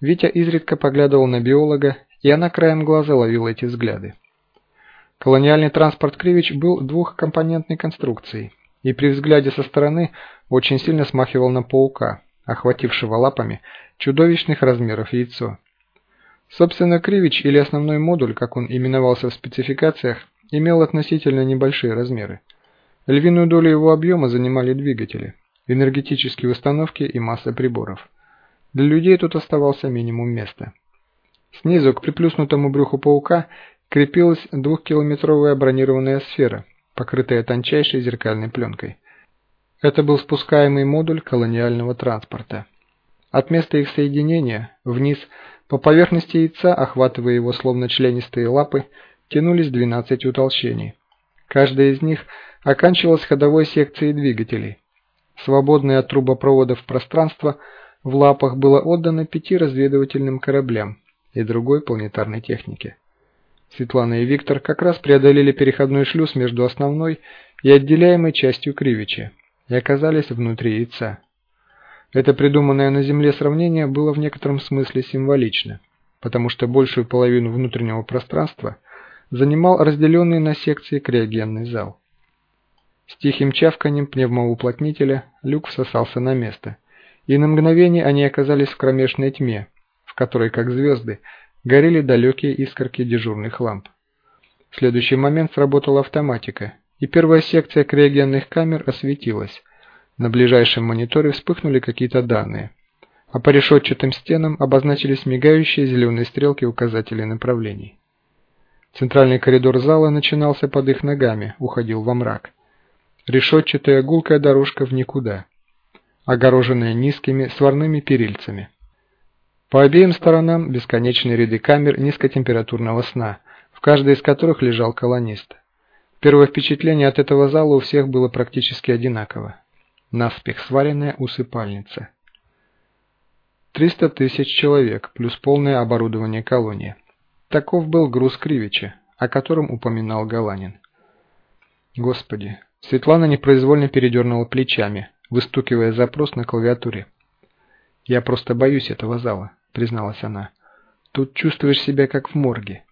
Витя изредка поглядывал на биолога, и она краем глаза ловила эти взгляды. Колониальный транспорт Кривич был двухкомпонентной конструкцией, и при взгляде со стороны очень сильно смахивал на паука, охватившего лапами чудовищных размеров яйцо. Собственно, Кривич или основной модуль, как он именовался в спецификациях, имел относительно небольшие размеры. Львиную долю его объема занимали двигатели, энергетические установки и масса приборов. Для людей тут оставался минимум места. Снизу к приплюснутому брюху паука крепилась двухкилометровая бронированная сфера, покрытая тончайшей зеркальной пленкой. Это был спускаемый модуль колониального транспорта. От места их соединения вниз – по поверхности яйца, охватывая его словно членистые лапы, тянулись 12 утолщений. Каждая из них оканчивалась ходовой секцией двигателей. Свободное от трубопроводов пространство в лапах было отдано пяти разведывательным кораблям и другой планетарной технике. Светлана и Виктор как раз преодолели переходной шлюз между основной и отделяемой частью Кривича и оказались внутри яйца. Это придуманное на Земле сравнение было в некотором смысле символично, потому что большую половину внутреннего пространства занимал разделенный на секции криогенный зал. С тихим чавканием пневмоуплотнителя люк всосался на место, и на мгновение они оказались в кромешной тьме, в которой, как звезды, горели далекие искорки дежурных ламп. В следующий момент сработала автоматика, и первая секция криогенных камер осветилась, на ближайшем мониторе вспыхнули какие-то данные, а по решетчатым стенам обозначились мигающие зеленые стрелки указателей направлений. Центральный коридор зала начинался под их ногами, уходил во мрак. Решетчатая гулкая дорожка в никуда, огороженная низкими сварными перильцами. По обеим сторонам бесконечные ряды камер низкотемпературного сна, в каждой из которых лежал колонист. Первое впечатление от этого зала у всех было практически одинаково наспех сваренная усыпальница. 300 тысяч человек плюс полное оборудование колонии. Таков был груз Кривича, о котором упоминал Галанин. Господи, Светлана непроизвольно передернула плечами, выстукивая запрос на клавиатуре. «Я просто боюсь этого зала», — призналась она. «Тут чувствуешь себя как в морге.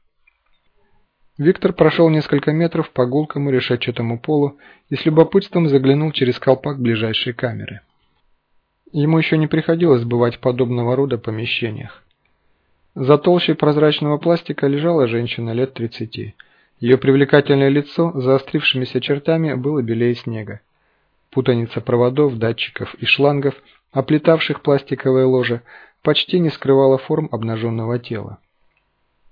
Виктор прошел несколько метров по гулкому решетчатому полу и с любопытством заглянул через колпак ближайшей камеры. Ему еще не приходилось бывать в подобного рода помещениях. За толщей прозрачного пластика лежала женщина лет 30. Ее привлекательное лицо заострившимися чертами было белее снега. Путаница проводов, датчиков и шлангов, оплетавших пластиковое ложе, почти не скрывала форм обнаженного тела.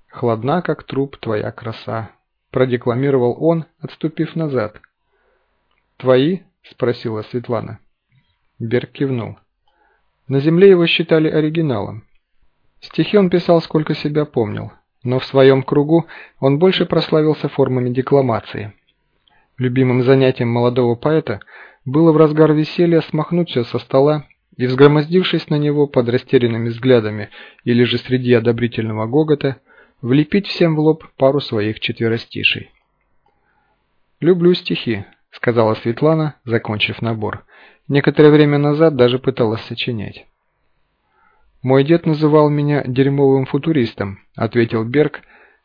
«Хладна, как труп, твоя краса», – продекламировал он, отступив назад. «Твои?» – спросила Светлана. Берг кивнул. На земле его считали оригиналом. Стихи он писал, сколько себя помнил, но в своем кругу он больше прославился формами декламации. Любимым занятием молодого поэта было в разгар веселья смахнуть все со стола и, взгромоздившись на него под растерянными взглядами или же среди одобрительного гогота, влепить всем в лоб пару своих четверостишей. «Люблю стихи», — сказала Светлана, закончив набор. Некоторое время назад даже пыталась сочинять. «Мой дед называл меня дерьмовым футуристом», — ответил Берг,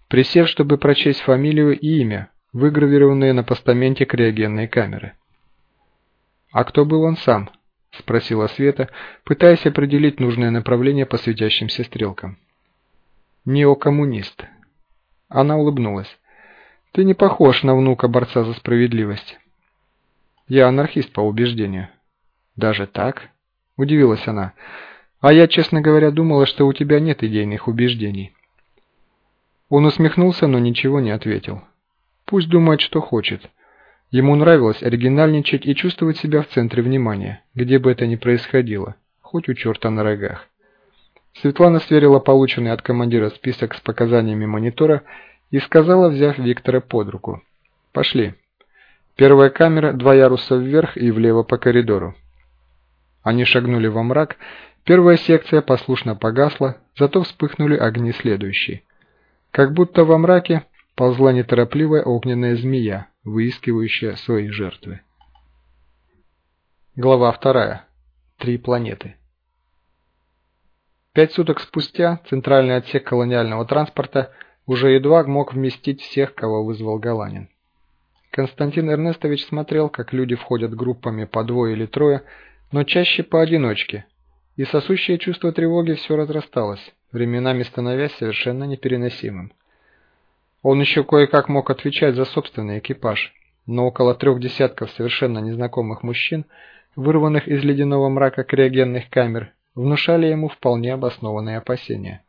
присев, чтобы прочесть фамилию и имя, выгравированные на постаменте криогенной камеры. «А кто был он сам?» — спросила Света, пытаясь определить нужное направление по светящимся стрелкам неокоммунист. Она улыбнулась. Ты не похож на внука борца за справедливость. Я анархист по убеждению. Даже так? Удивилась она. А я, честно говоря, думала, что у тебя нет идейных убеждений. Он усмехнулся, но ничего не ответил. Пусть думает, что хочет. Ему нравилось оригинальничать и чувствовать себя в центре внимания, где бы это ни происходило, хоть у черта на рогах. Светлана сверила полученный от командира список с показаниями монитора и сказала, взяв Виктора под руку. «Пошли. Первая камера, два яруса вверх и влево по коридору». Они шагнули во мрак, Первая секция послушно погасла, зато вспыхнули огни следующей. Как будто во мраке ползла неторопливая огненная змея, выискивающая свои жертвы. Глава вторая. Три планеты. Пять суток спустя центральный отсек колониального транспорта уже едва мог вместить всех, кого вызвал Галанин. Константин Эрнестович смотрел, как люди входят группами по двое или трое, но чаще поодиночке, и сосущее чувство тревоги все разрасталось, временами становясь совершенно непереносимым. Он еще кое-как мог отвечать за собственный экипаж, но около трех десятков совершенно незнакомых мужчин, вырванных из ледяного мрака криогенных камер, внушали ему вполне обоснованные опасения.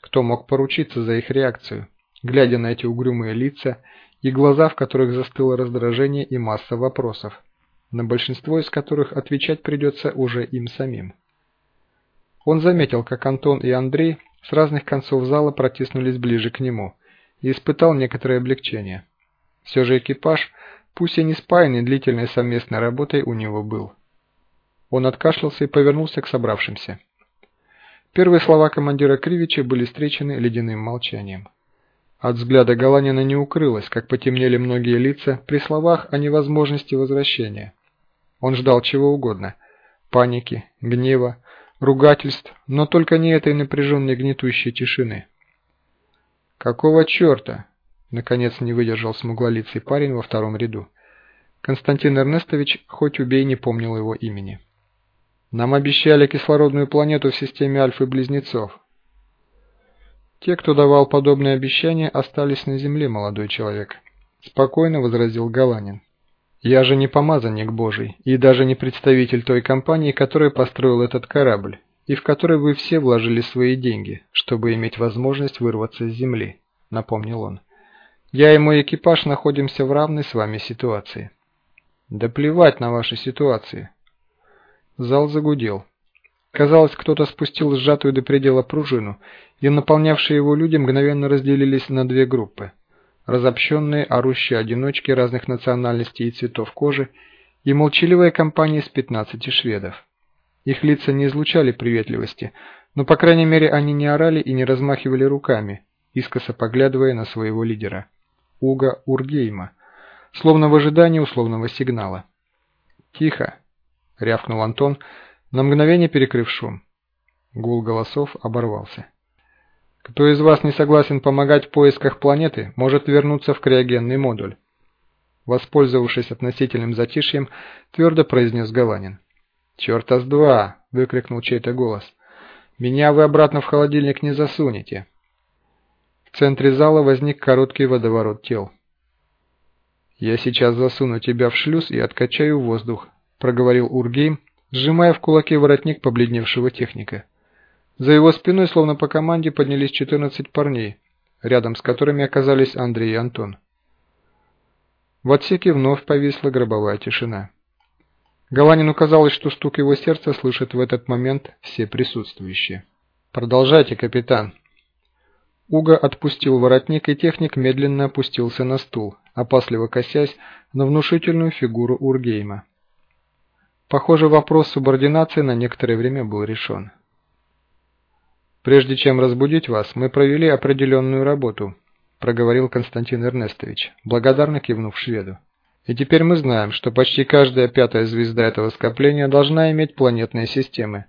Кто мог поручиться за их реакцию, глядя на эти угрюмые лица и глаза, в которых застыло раздражение и масса вопросов, на большинство из которых отвечать придется уже им самим. Он заметил, как Антон и Андрей с разных концов зала протиснулись ближе к нему и испытал некоторое облегчение. Все же экипаж, пусть и не спаянный длительной совместной работой, у него был. Он откашлялся и повернулся к собравшимся. Первые слова командира Кривича были встречены ледяным молчанием. От взгляда Галанина не укрылось, как потемнели многие лица при словах о невозможности возвращения. Он ждал чего угодно – паники, гнева, ругательств, но только не этой напряженной гнетущей тишины. «Какого черта?» – наконец не выдержал смуглолицый парень во втором ряду. Константин Эрнестович, хоть убей, не помнил его имени. «Нам обещали кислородную планету в системе Альфы-близнецов. «Те, кто давал подобные обещания, остались на земле, молодой человек», – спокойно возразил Галанин. «Я же не помазанник Божий и даже не представитель той компании, которая построил этот корабль, и в который вы все вложили свои деньги, чтобы иметь возможность вырваться с земли», – напомнил он. «Я и мой экипаж находимся в равной с вами ситуации». «Да плевать на ваши ситуации». Зал загудел. Казалось, кто-то спустил сжатую до предела пружину, и наполнявшие его люди мгновенно разделились на две группы. Разобщенные, орущие одиночки разных национальностей и цветов кожи, и молчаливая компания из 15 шведов. Их лица не излучали приветливости, но, по крайней мере, они не орали и не размахивали руками, искоса поглядывая на своего лидера, Уга Ургейма, словно в ожидании условного сигнала. «Тихо!» — рявкнул Антон, — на мгновение перекрыв шум. Гул голосов оборвался. Кто из вас не согласен помогать в поисках планеты, может вернуться в криогенный модуль. Воспользовавшись относительным затишьем, твердо произнес Галанин. «Черта с два!» – выкрикнул чей-то голос. «Меня вы обратно в холодильник не засунете!» В центре зала возник короткий водоворот тел. «Я сейчас засуну тебя в шлюз и откачаю воздух», – проговорил Ургейм, сжимая в кулаке воротник побледневшего техника. За его спиной, словно по команде, поднялись 14 парней, рядом с которыми оказались Андрей и Антон. В отсеке вновь повисла гробовая тишина. Галанину казалось, что стук его сердца слышат в этот момент все присутствующие. «Продолжайте, капитан». Уга отпустил воротник, и техник медленно опустился на стул, опасливо косясь на внушительную фигуру Ургейма. Похоже, вопрос субординации на некоторое время был решен. «Прежде чем разбудить вас, мы провели определенную работу», проговорил Константин Эрнестович, благодарно кивнув шведу. «И теперь мы знаем, что почти каждая пятая звезда этого скопления должна иметь планетные системы.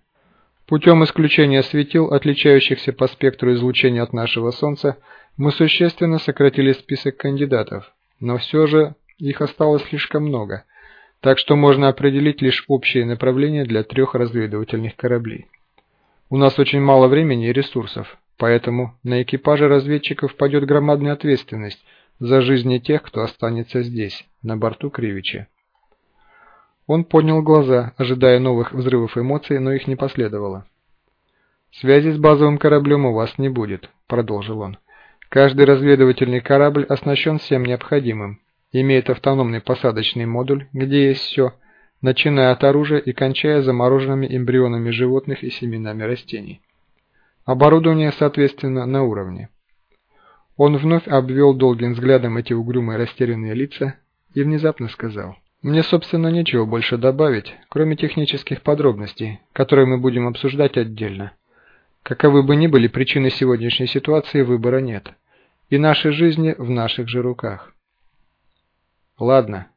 Путем исключения светил, отличающихся по спектру излучения от нашего Солнца, мы существенно сократили список кандидатов, но все же их осталось слишком много – так что можно определить лишь общее направление для трех разведывательных кораблей. У нас очень мало времени и ресурсов, поэтому на экипаже разведчиков падет громадная ответственность за жизни тех, кто останется здесь, на борту Кривича. Он поднял глаза, ожидая новых взрывов эмоций, но их не последовало. «Связи с базовым кораблем у вас не будет», – продолжил он. «Каждый разведывательный корабль оснащен всем необходимым, имеет автономный посадочный модуль, где есть все, начиная от оружия и кончая замороженными эмбрионами животных и семенами растений. Оборудование, соответственно, на уровне. Он вновь обвел долгим взглядом эти угрюмые растерянные лица и внезапно сказал. Мне, собственно, нечего больше добавить, кроме технических подробностей, которые мы будем обсуждать отдельно. Каковы бы ни были причины сегодняшней ситуации, выбора нет. И наши жизни в наших же руках. Ладно.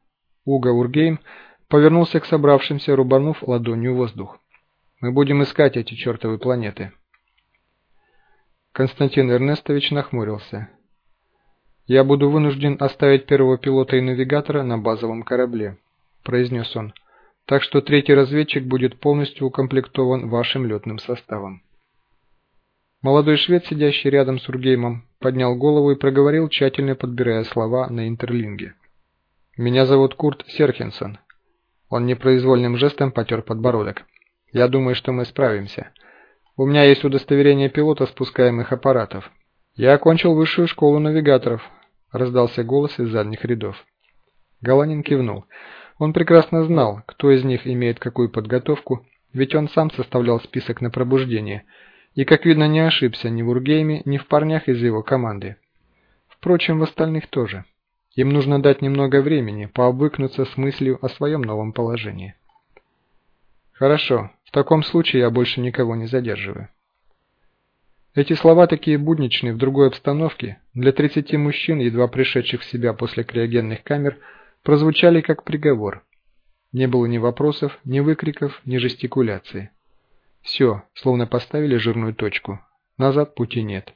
Уга Ургейм повернулся к собравшимся, рубанув ладонью воздух. Мы будем искать эти чертовы планеты. Константин Эрнестович нахмурился. «Я буду вынужден оставить первого пилота и навигатора на базовом корабле», – произнес он. «Так что третий разведчик будет полностью укомплектован вашим летным составом». Молодой швед, сидящий рядом с Ургеймом, поднял голову и проговорил, тщательно подбирая слова на интерлинге. «Меня зовут Курт Серхенсон». Он непроизвольным жестом потер подбородок. «Я думаю, что мы справимся. У меня есть удостоверение пилота спускаемых аппаратов. Я окончил высшую школу навигаторов, – раздался голос из задних рядов. Галанин кивнул. Он прекрасно знал, кто из них имеет какую подготовку, ведь он сам составлял список на пробуждение, и, как видно, не ошибся ни в Ургейме, ни в парнях из его команды. Впрочем, в остальных тоже. Им нужно дать немного времени пообвыкнуться с мыслью о своем новом положении. Хорошо, в таком случае я больше никого не задерживаю. Эти слова такие будничные в другой обстановке, для 30 мужчин, едва пришедших в себя после криогенных камер, прозвучали как приговор. Не было ни вопросов, ни выкриков, ни жестикуляции. Все, словно поставили жирную точку. Назад пути нет.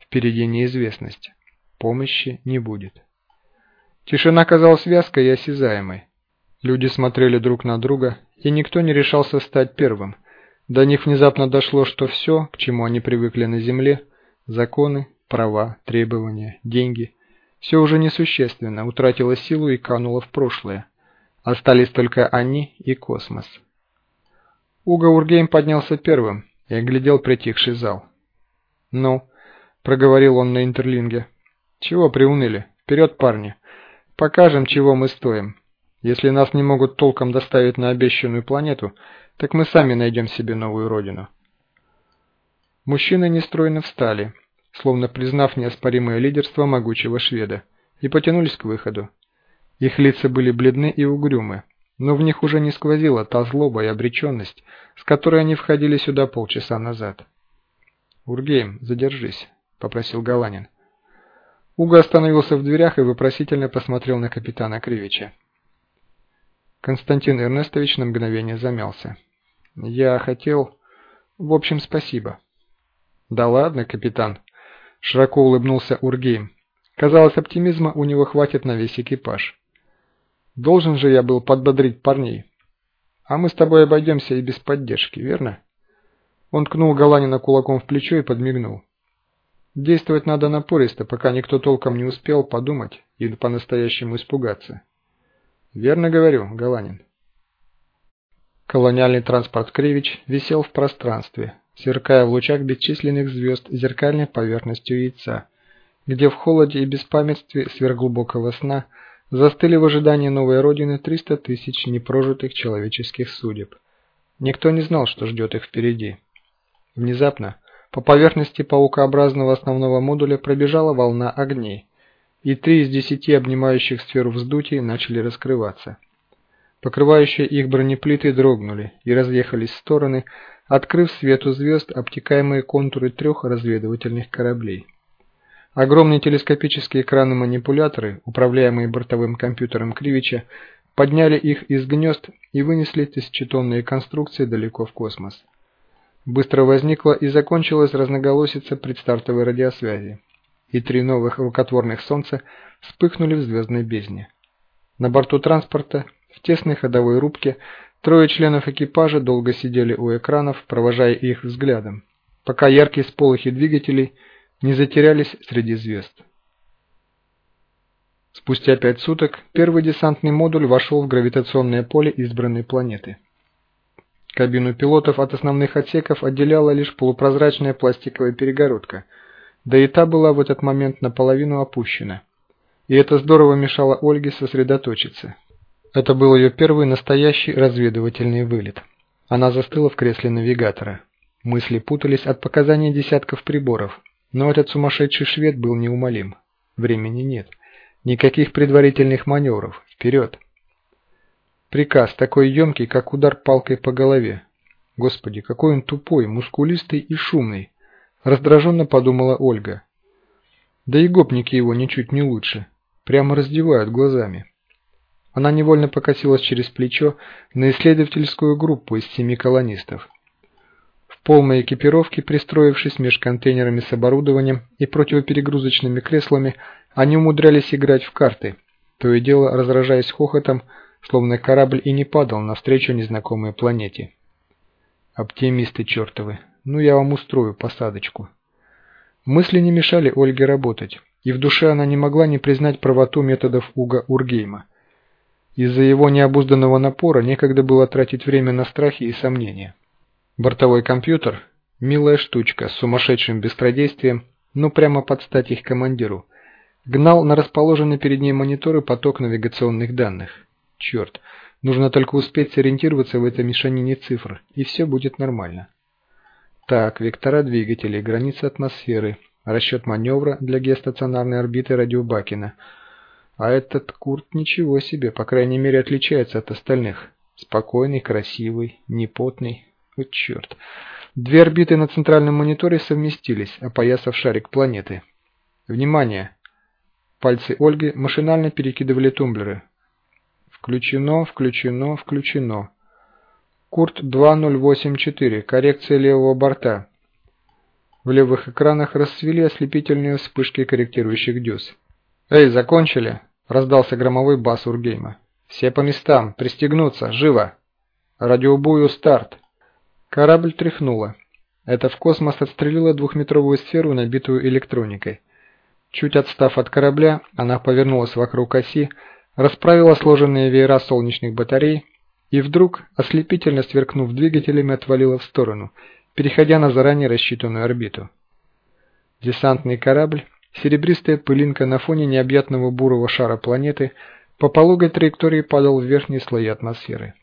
Впереди неизвестность. Помощи не будет. Тишина казалась вязкой и осязаемой. Люди смотрели друг на друга, и никто не решался стать первым, до них внезапно дошло, что все, к чему они привыкли на Земле, законы, права, требования, деньги, все уже несущественно, утратило силу и кануло в прошлое. Остались только они и космос. Уго Ургейм поднялся первым и оглядел притихший зал. «Ну», — проговорил он на интерлинге, — «чего приуныли? Вперед, парни! Покажем, чего мы стоим. Если нас не могут толком доставить на обещанную планету, — так мы сами найдем себе новую родину. Мужчины нестройно встали, словно признав неоспоримое лидерство могучего шведа, и потянулись к выходу. Их лица были бледны и угрюмы, но в них уже не сквозила та злоба и обреченность, с которой они входили сюда полчаса назад. «Ургейм, задержись», — попросил Галанин. Уга остановился в дверях и вопросительно посмотрел на капитана Кривича. Константин Эрнестович на мгновение замялся. «Я хотел... В общем, спасибо». «Да ладно, капитан», – широко улыбнулся Ургейм. Казалось, оптимизма у него хватит на весь экипаж. «Должен же я был подбодрить парней. А мы с тобой обойдемся и без поддержки, верно?» Он ткнул Галанина кулаком в плечо и подмигнул. «Действовать надо напористо, пока никто толком не успел подумать и по-настоящему испугаться». Верно говорю, Галанин. Колониальный транспорт Кривич висел в пространстве, сверкая в лучах бесчисленных звезд зеркальной поверхностью яйца, где в холоде и беспамятстве сверхглубокого сна застыли в ожидании новой родины 300 тысяч непрожитых человеческих судеб. Никто не знал, что ждет их впереди. Внезапно по поверхности паукообразного основного модуля пробежала волна огней, и три из десяти обнимающих сферу вздутий начали раскрываться. Покрывающие их бронеплиты дрогнули и разъехались в стороны, открыв свету звезд обтекаемые контуры трех разведывательных кораблей. Огромные телескопические экраны-манипуляторы, управляемые бортовым компьютером Кривича, подняли их из гнезд и вынесли тысячетонные конструкции далеко в космос. Быстро возникла и закончилась разноголосица предстартовой радиосвязи и три новых рукотворных солнца вспыхнули в звездной бездне. На борту транспорта, в тесной ходовой рубке, трое членов экипажа долго сидели у экранов, провожая их взглядом, пока яркие сполохи двигателей не затерялись среди звезд. Спустя пять суток первый десантный модуль вошел в гравитационное поле избранной планеты. Кабину пилотов от основных отсеков отделяла лишь полупрозрачная пластиковая перегородка – да и та была в этот момент наполовину опущена. И это здорово мешало Ольге сосредоточиться. Это был ее первый настоящий разведывательный вылет. Она застыла в кресле навигатора. Мысли путались от показаний десятков приборов, но этот сумасшедший швед был неумолим. Времени нет. Никаких предварительных маневров. Вперед! Приказ такой емкий, как удар палкой по голове. Господи, какой он тупой, мускулистый и шумный. Раздраженно подумала Ольга. Да и гопники его ничуть не лучше. Прямо раздевают глазами. Она невольно покосилась через плечо на исследовательскую группу из семи колонистов. В полной экипировке, пристроившись меж контейнерами с оборудованием и противоперегрузочными креслами, они умудрялись играть в карты, то и дело разражаясь хохотом, словно корабль и не падал навстречу незнакомой планете. Оптимисты чертовы, ну я вам устрою посадочку. Мысли не мешали Ольге работать, и в душе она не могла не признать правоту методов Уга Ургейма. Из-за его необузданного напора некогда было тратить время на страхи и сомнения. Бортовой компьютер – милая штучка с сумасшедшим быстродействием, но прямо под стать их командиру. Гнал на расположенные перед ней мониторы поток навигационных данных. Черт, нужно только успеть сориентироваться в этой мешанине цифр, и все будет нормально. Так, вектора двигателей, границы атмосферы, расчет маневра для геостационарной орбиты радиобакина – а этот Курт ничего себе, по крайней мере отличается от остальных. Спокойный, красивый, непотный. Вот черт. Две орбиты на центральном мониторе совместились, опоясав шарик планеты. Внимание! Пальцы Ольги машинально перекидывали тумблеры. Включено, включено, включено. Курт 2084, коррекция левого борта. В левых экранах расцвели ослепительные вспышки корректирующих дюз. «Эй, закончили?» Раздался громовой бас Ургейма. «Все по местам! Пристегнуться! Живо!» «Радиобую старт!» Корабль тряхнуло. Это в космос отстрелила двухметровую сферу, набитую электроникой. Чуть отстав от корабля, она повернулась вокруг оси, расправила сложенные веера солнечных батарей и вдруг, ослепительно сверкнув двигателями, отвалила в сторону, переходя на заранее рассчитанную орбиту. Десантный корабль Серебристая пылинка на фоне необъятного бурого шара планеты по пологой траектории падал в верхние слои атмосферы.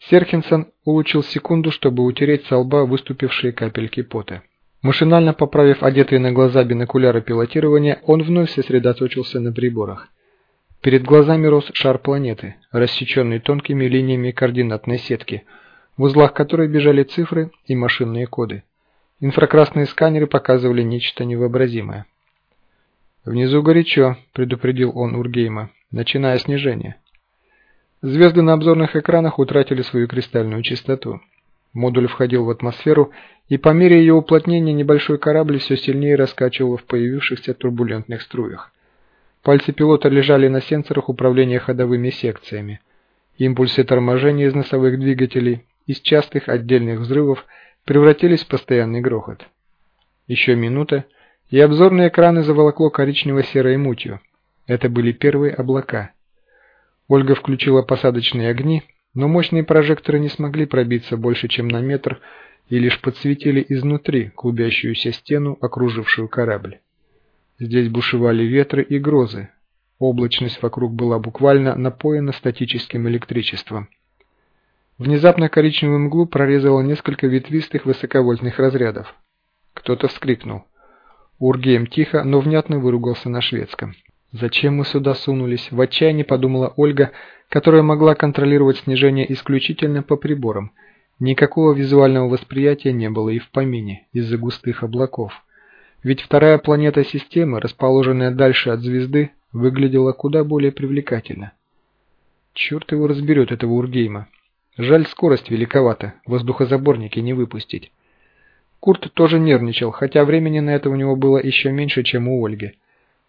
Серхинсон улучил секунду, чтобы утереть со лба выступившие капельки пота. Машинально поправив одетые на глаза бинокуляры пилотирования, он вновь сосредоточился на приборах. Перед глазами рос шар планеты, рассеченный тонкими линиями координатной сетки, в узлах которой бежали цифры и машинные коды. Инфракрасные сканеры показывали нечто невообразимое. «Внизу горячо», – предупредил он Ургейма, начиная снижение. Звезды на обзорных экранах утратили свою кристальную чистоту. Модуль входил в атмосферу, и по мере ее уплотнения небольшой корабль все сильнее раскачивал в появившихся турбулентных струях. Пальцы пилота лежали на сенсорах управления ходовыми секциями. Импульсы торможения из носовых двигателей, из частых отдельных взрывов – превратились в постоянный грохот. Еще минута, и обзорные экраны заволокло коричнево-серой мутью. Это были первые облака. Ольга включила посадочные огни, но мощные прожекторы не смогли пробиться больше, чем на метр, и лишь подсветили изнутри клубящуюся стену, окружившую корабль. Здесь бушевали ветры и грозы. Облачность вокруг была буквально напоена статическим электричеством. Внезапно коричневую мглу прорезало несколько ветвистых высоковольтных разрядов. Кто-то вскрикнул. Ургейм тихо, но внятно выругался на шведском. «Зачем мы сюда сунулись?» – в отчаянии подумала Ольга, которая могла контролировать снижение исключительно по приборам. Никакого визуального восприятия не было и в помине из-за густых облаков. Ведь вторая планета системы, расположенная дальше от звезды, выглядела куда более привлекательно. Черт его разберет, этого Ургейма. Жаль, скорость великовата, воздухозаборники не выпустить. Курт тоже нервничал, хотя времени на это у него было еще меньше, чем у Ольги.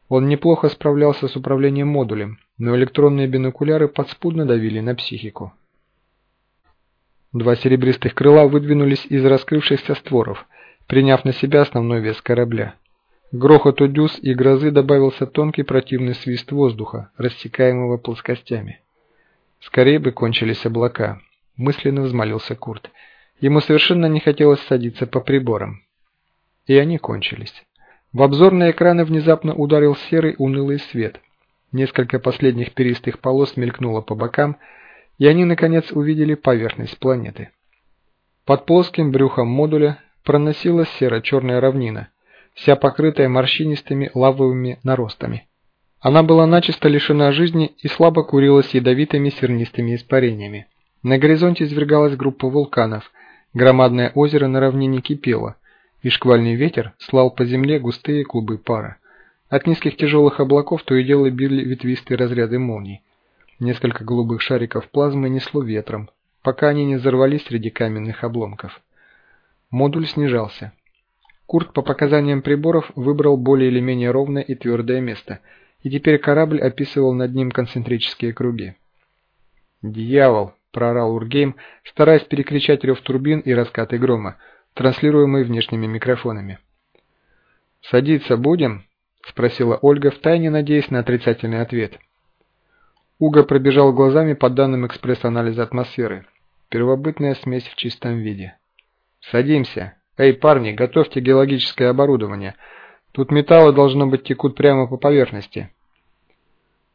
Он неплохо справлялся с управлением модулем, но электронные бинокуляры подспудно давили на психику. Два серебристых крыла выдвинулись из раскрывшихся створов, приняв на себя основной вес корабля. К грохоту дюз и грозы добавился тонкий противный свист воздуха, рассекаемого плоскостями. Скорее бы кончились облака мысленно взмолился Курт. Ему совершенно не хотелось садиться по приборам. И они кончились. В обзорные экраны внезапно ударил серый унылый свет. Несколько последних перистых полос мелькнуло по бокам, и они, наконец, увидели поверхность планеты. Под плоским брюхом модуля проносилась серо-черная равнина, вся покрытая морщинистыми лавовыми наростами. Она была начисто лишена жизни и слабо курилась ядовитыми сернистыми испарениями. На горизонте извергалась группа вулканов, громадное озеро на равнине кипело, и шквальный ветер слал по земле густые клубы пара. От низких тяжелых облаков то и дело били ветвистые разряды молний. Несколько голубых шариков плазмы несло ветром, пока они не взорвались среди каменных обломков. Модуль снижался. Курт по показаниям приборов выбрал более или менее ровное и твердое место, и теперь корабль описывал над ним концентрические круги. «Дьявол!» – прорал Ургейм, стараясь перекричать рев турбин и раскаты грома, транслируемые внешними микрофонами. «Садиться будем?» – спросила Ольга, втайне надеясь на отрицательный ответ. Уго пробежал глазами по данным экспресс-анализа атмосферы. Первобытная смесь в чистом виде. «Садимся!» «Эй, парни, готовьте геологическое оборудование. Тут металлы, должно быть, текут прямо по поверхности».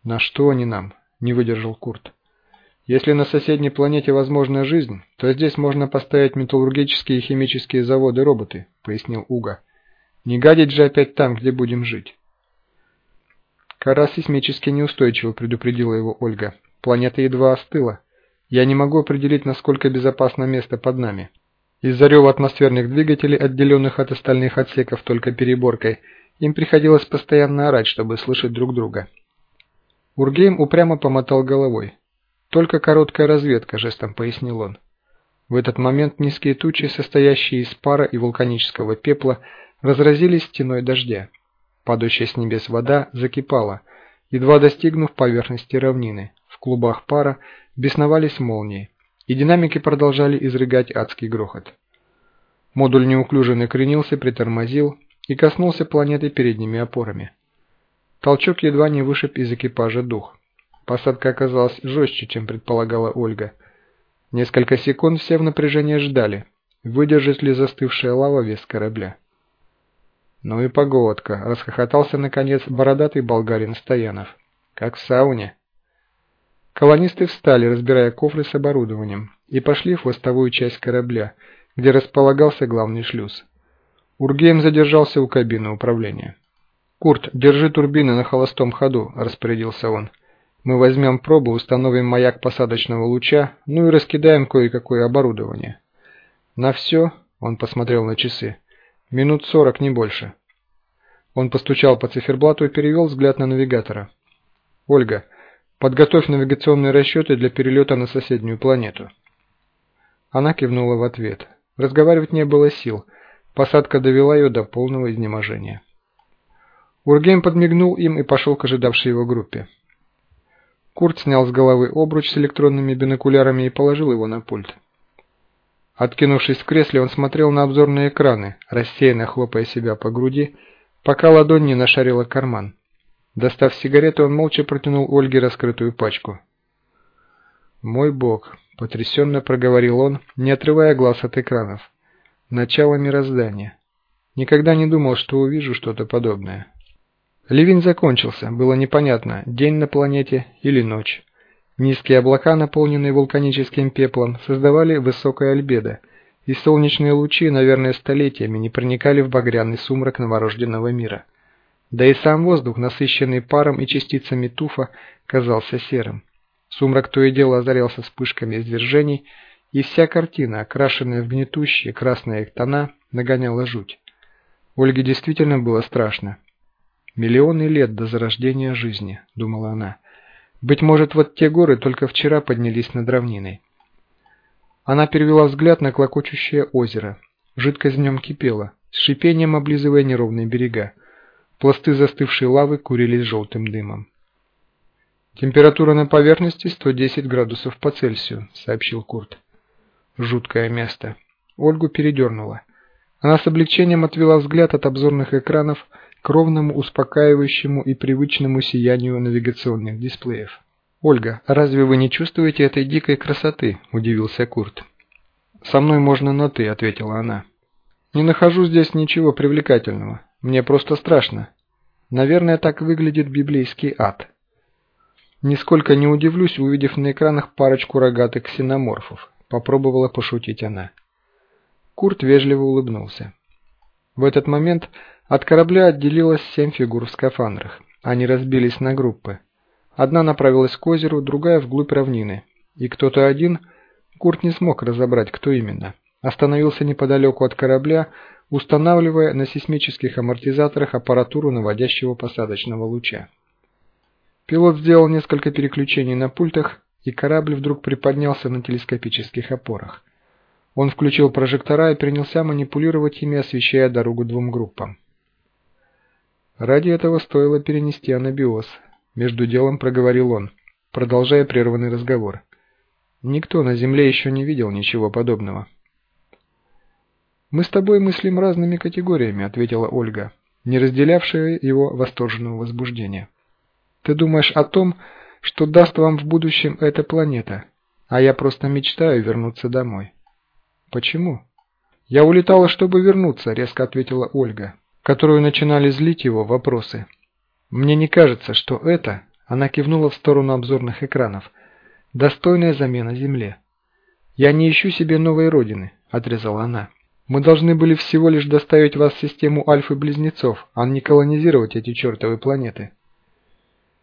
«На что они нам?» – не выдержал Курт. «Если на соседней планете возможна жизнь, то здесь можно поставить металлургические и химические заводы-роботы», – пояснил Уга. «Не гадить же опять там, где будем жить». «Кора сейсмически неустойчива», – предупредила его Ольга. «Планета едва остыла. Я не могу определить, насколько безопасно место под нами». Из-за рева атмосферных двигателей, отделенных от остальных отсеков только переборкой, им приходилось постоянно орать, чтобы слышать друг друга. Ургейм упрямо помотал головой. «Только короткая разведка», – жестом пояснил он. В этот момент низкие тучи, состоящие из пара и вулканического пепла, разразились стеной дождя. Падающая с небес вода закипала, едва достигнув поверхности равнины. В клубах пара бесновались молнии и динамики продолжали изрыгать адский грохот. Модуль неуклюже накренился, притормозил и коснулся планеты передними опорами. Толчок едва не вышиб из экипажа дух. Посадка оказалась жестче, чем предполагала Ольга. Несколько секунд все в напряжении ждали, выдержит ли застывшая лава вес корабля. «Ну и погодка!» – расхохотался, наконец, бородатый болгарин Стоянов. «Как в сауне!» Колонисты встали, разбирая кофры с оборудованием, и пошли в хвостовую часть корабля, где располагался главный шлюз. Ургейм задержался у кабины управления. «Курт, держи турбины на холостом ходу», – распорядился он. «Мы возьмем пробу, установим маяк посадочного луча, ну и раскидаем кое-какое оборудование». «На все?» – он посмотрел на часы. «Минут сорок, не больше». Он постучал по циферблату и перевел взгляд на навигатора. «Ольга, Подготовь навигационные расчеты для перелета на соседнюю планету». Она кивнула в ответ. Разговаривать не было сил. Посадка довела ее до полного изнеможения. Ургейм подмигнул им и пошел к ожидавшей его группе. Курт снял с головы обруч с электронными бинокулярами и положил его на пульт. Откинувшись в кресле, он смотрел на обзорные экраны, рассеянно хлопая себя по груди, пока ладонь не нашарила карман. Достав сигарету, он молча протянул Ольге раскрытую пачку. «Мой бог», — потрясенно проговорил он, не отрывая глаз от экранов. «Начало мироздания. Никогда не думал, что увижу что-то подобное». Ливень закончился, было непонятно, день на планете или ночь. Низкие облака, наполненные вулканическим пеплом, создавали высокое альбедо, и солнечные лучи, наверное, столетиями не проникали в багряный сумрак новорожденного мира. Да и сам воздух, насыщенный паром и частицами туфа, казался серым. Сумрак то и дело озарялся вспышками извержений, и вся картина, окрашенная в гнетущие красные тона, нагоняла жуть. Ольге действительно было страшно. «Миллионы лет до зарождения жизни», — думала она. «Быть может, вот те горы только вчера поднялись над равниной». Она перевела взгляд на клокочущее озеро. Жидкость в нем кипела, с шипением облизывая неровные берега. Пласты застывшей лавы курились желтым дымом. «Температура на поверхности 110 градусов по Цельсию», — сообщил Курт. «Жуткое место». Ольгу передернуло. Она с облегчением отвела взгляд от обзорных экранов к ровному, успокаивающему и привычному сиянию навигационных дисплеев. «Ольга, разве вы не чувствуете этой дикой красоты?» – удивился Курт. «Со мной можно на «ты», – ответила она. «Не нахожу здесь ничего привлекательного. Мне просто страшно. Наверное, так выглядит библейский ад. Нисколько не удивлюсь, увидев на экранах парочку рогатых ксеноморфов. Попробовала пошутить она. Курт вежливо улыбнулся. В этот момент от корабля отделилось семь фигур в скафандрах. Они разбились на группы. Одна направилась к озеру, другая вглубь равнины. И кто-то один, Курт не смог разобрать, кто именно, остановился неподалеку от корабля, устанавливая на сейсмических амортизаторах аппаратуру наводящего посадочного луча. Пилот сделал несколько переключений на пультах, и корабль вдруг приподнялся на телескопических опорах. Он включил прожектора и принялся манипулировать ими, освещая дорогу двум группам. Ради этого стоило перенести анабиоз. Между делом проговорил он, продолжая прерванный разговор. Никто на Земле еще не видел ничего подобного. «Мы с тобой мыслим разными категориями», — ответила Ольга, не разделявшая его восторженного возбуждения. «Ты думаешь о том, что даст вам в будущем эта планета, а я просто мечтаю вернуться домой». «Почему?» «Я улетала, чтобы вернуться», — резко ответила Ольга, которую начинали злить его вопросы. «Мне не кажется, что это...» — она кивнула в сторону обзорных экранов. «Достойная замена Земле». «Я не ищу себе новой родины», — отрезала она. «Мы должны были всего лишь доставить вас в систему Альфы-близнецов, а не колонизировать эти чертовы планеты».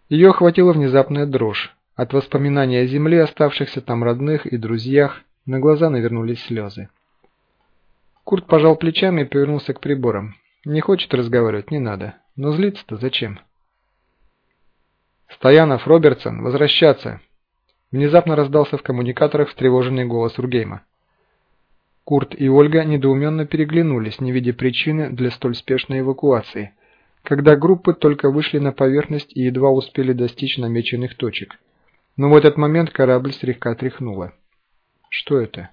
Ее охватила внезапная дрожь. От воспоминаний о Земле, оставшихся там родных и друзьях, на глаза навернулись слезы. Курт пожал плечами и повернулся к приборам. Не хочет разговаривать, не надо. Но злиться-то зачем? «Стоянов, Робертсон, возвращаться!» Внезапно раздался в коммуникаторах встревоженный голос Ургейма. Курт и Ольга недоуменно переглянулись, не видя причины для столь спешной эвакуации, когда группы только вышли на поверхность и едва успели достичь намеченных точек. Но в этот момент корабль слегка тряхнуло. Что это?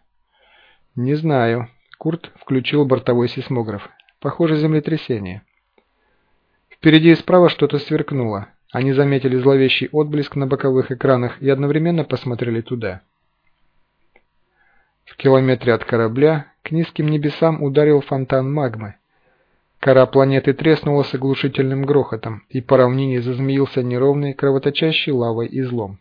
Не знаю. Курт включил бортовой сейсмограф. Похоже, землетрясение. Впереди и справа что-то сверкнуло. Они заметили зловещий отблеск на боковых экранах и одновременно посмотрели туда. В километре от корабля к низким небесам ударил фонтан магмы. Кора планеты треснула с оглушительным грохотом, и по равнине зазмеился неровный, кровоточащий лавой излом.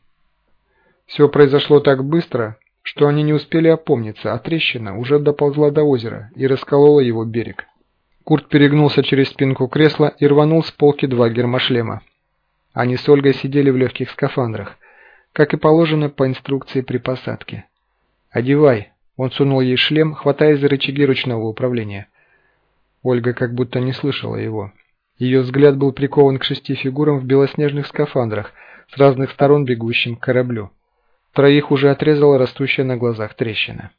Все произошло так быстро, что они не успели опомниться, а трещина уже доползла до озера и расколола его берег. Курт перегнулся через спинку кресла и рванул с полки два гермошлема. Они с Ольгой сидели в легких скафандрах, как и положено по инструкции при посадке. «Одевай!» Он сунул ей шлем, хватаясь за рычаги ручного управления. Ольга как будто не слышала его. Ее взгляд был прикован к шести фигурам в белоснежных скафандрах, с разных сторон бегущим к кораблю. Троих уже отрезала растущая на глазах трещина.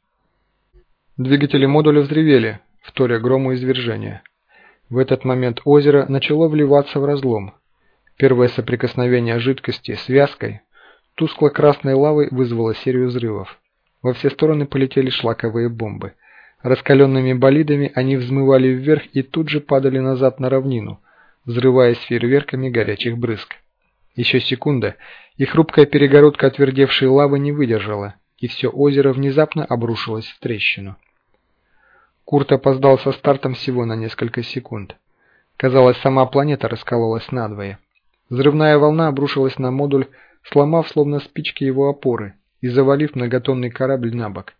Двигатели модуля взревели, вторя грому извержения. В этот момент озеро начало вливаться в разлом. Первое соприкосновение жидкости с вязкой, тускло-красной лавой вызвало серию взрывов. Во все стороны полетели шлаковые бомбы. Раскаленными болидами они взмывали вверх и тут же падали назад на равнину, взрываясь фейерверками горячих брызг. Еще секунда, и хрупкая перегородка отвердевшей лавы не выдержала, и все озеро внезапно обрушилось в трещину. Курт опоздал со стартом всего на несколько секунд. Казалось, сама планета раскололась надвое. Взрывная волна обрушилась на модуль, сломав словно спички его опоры и завалив многотонный корабль на бок.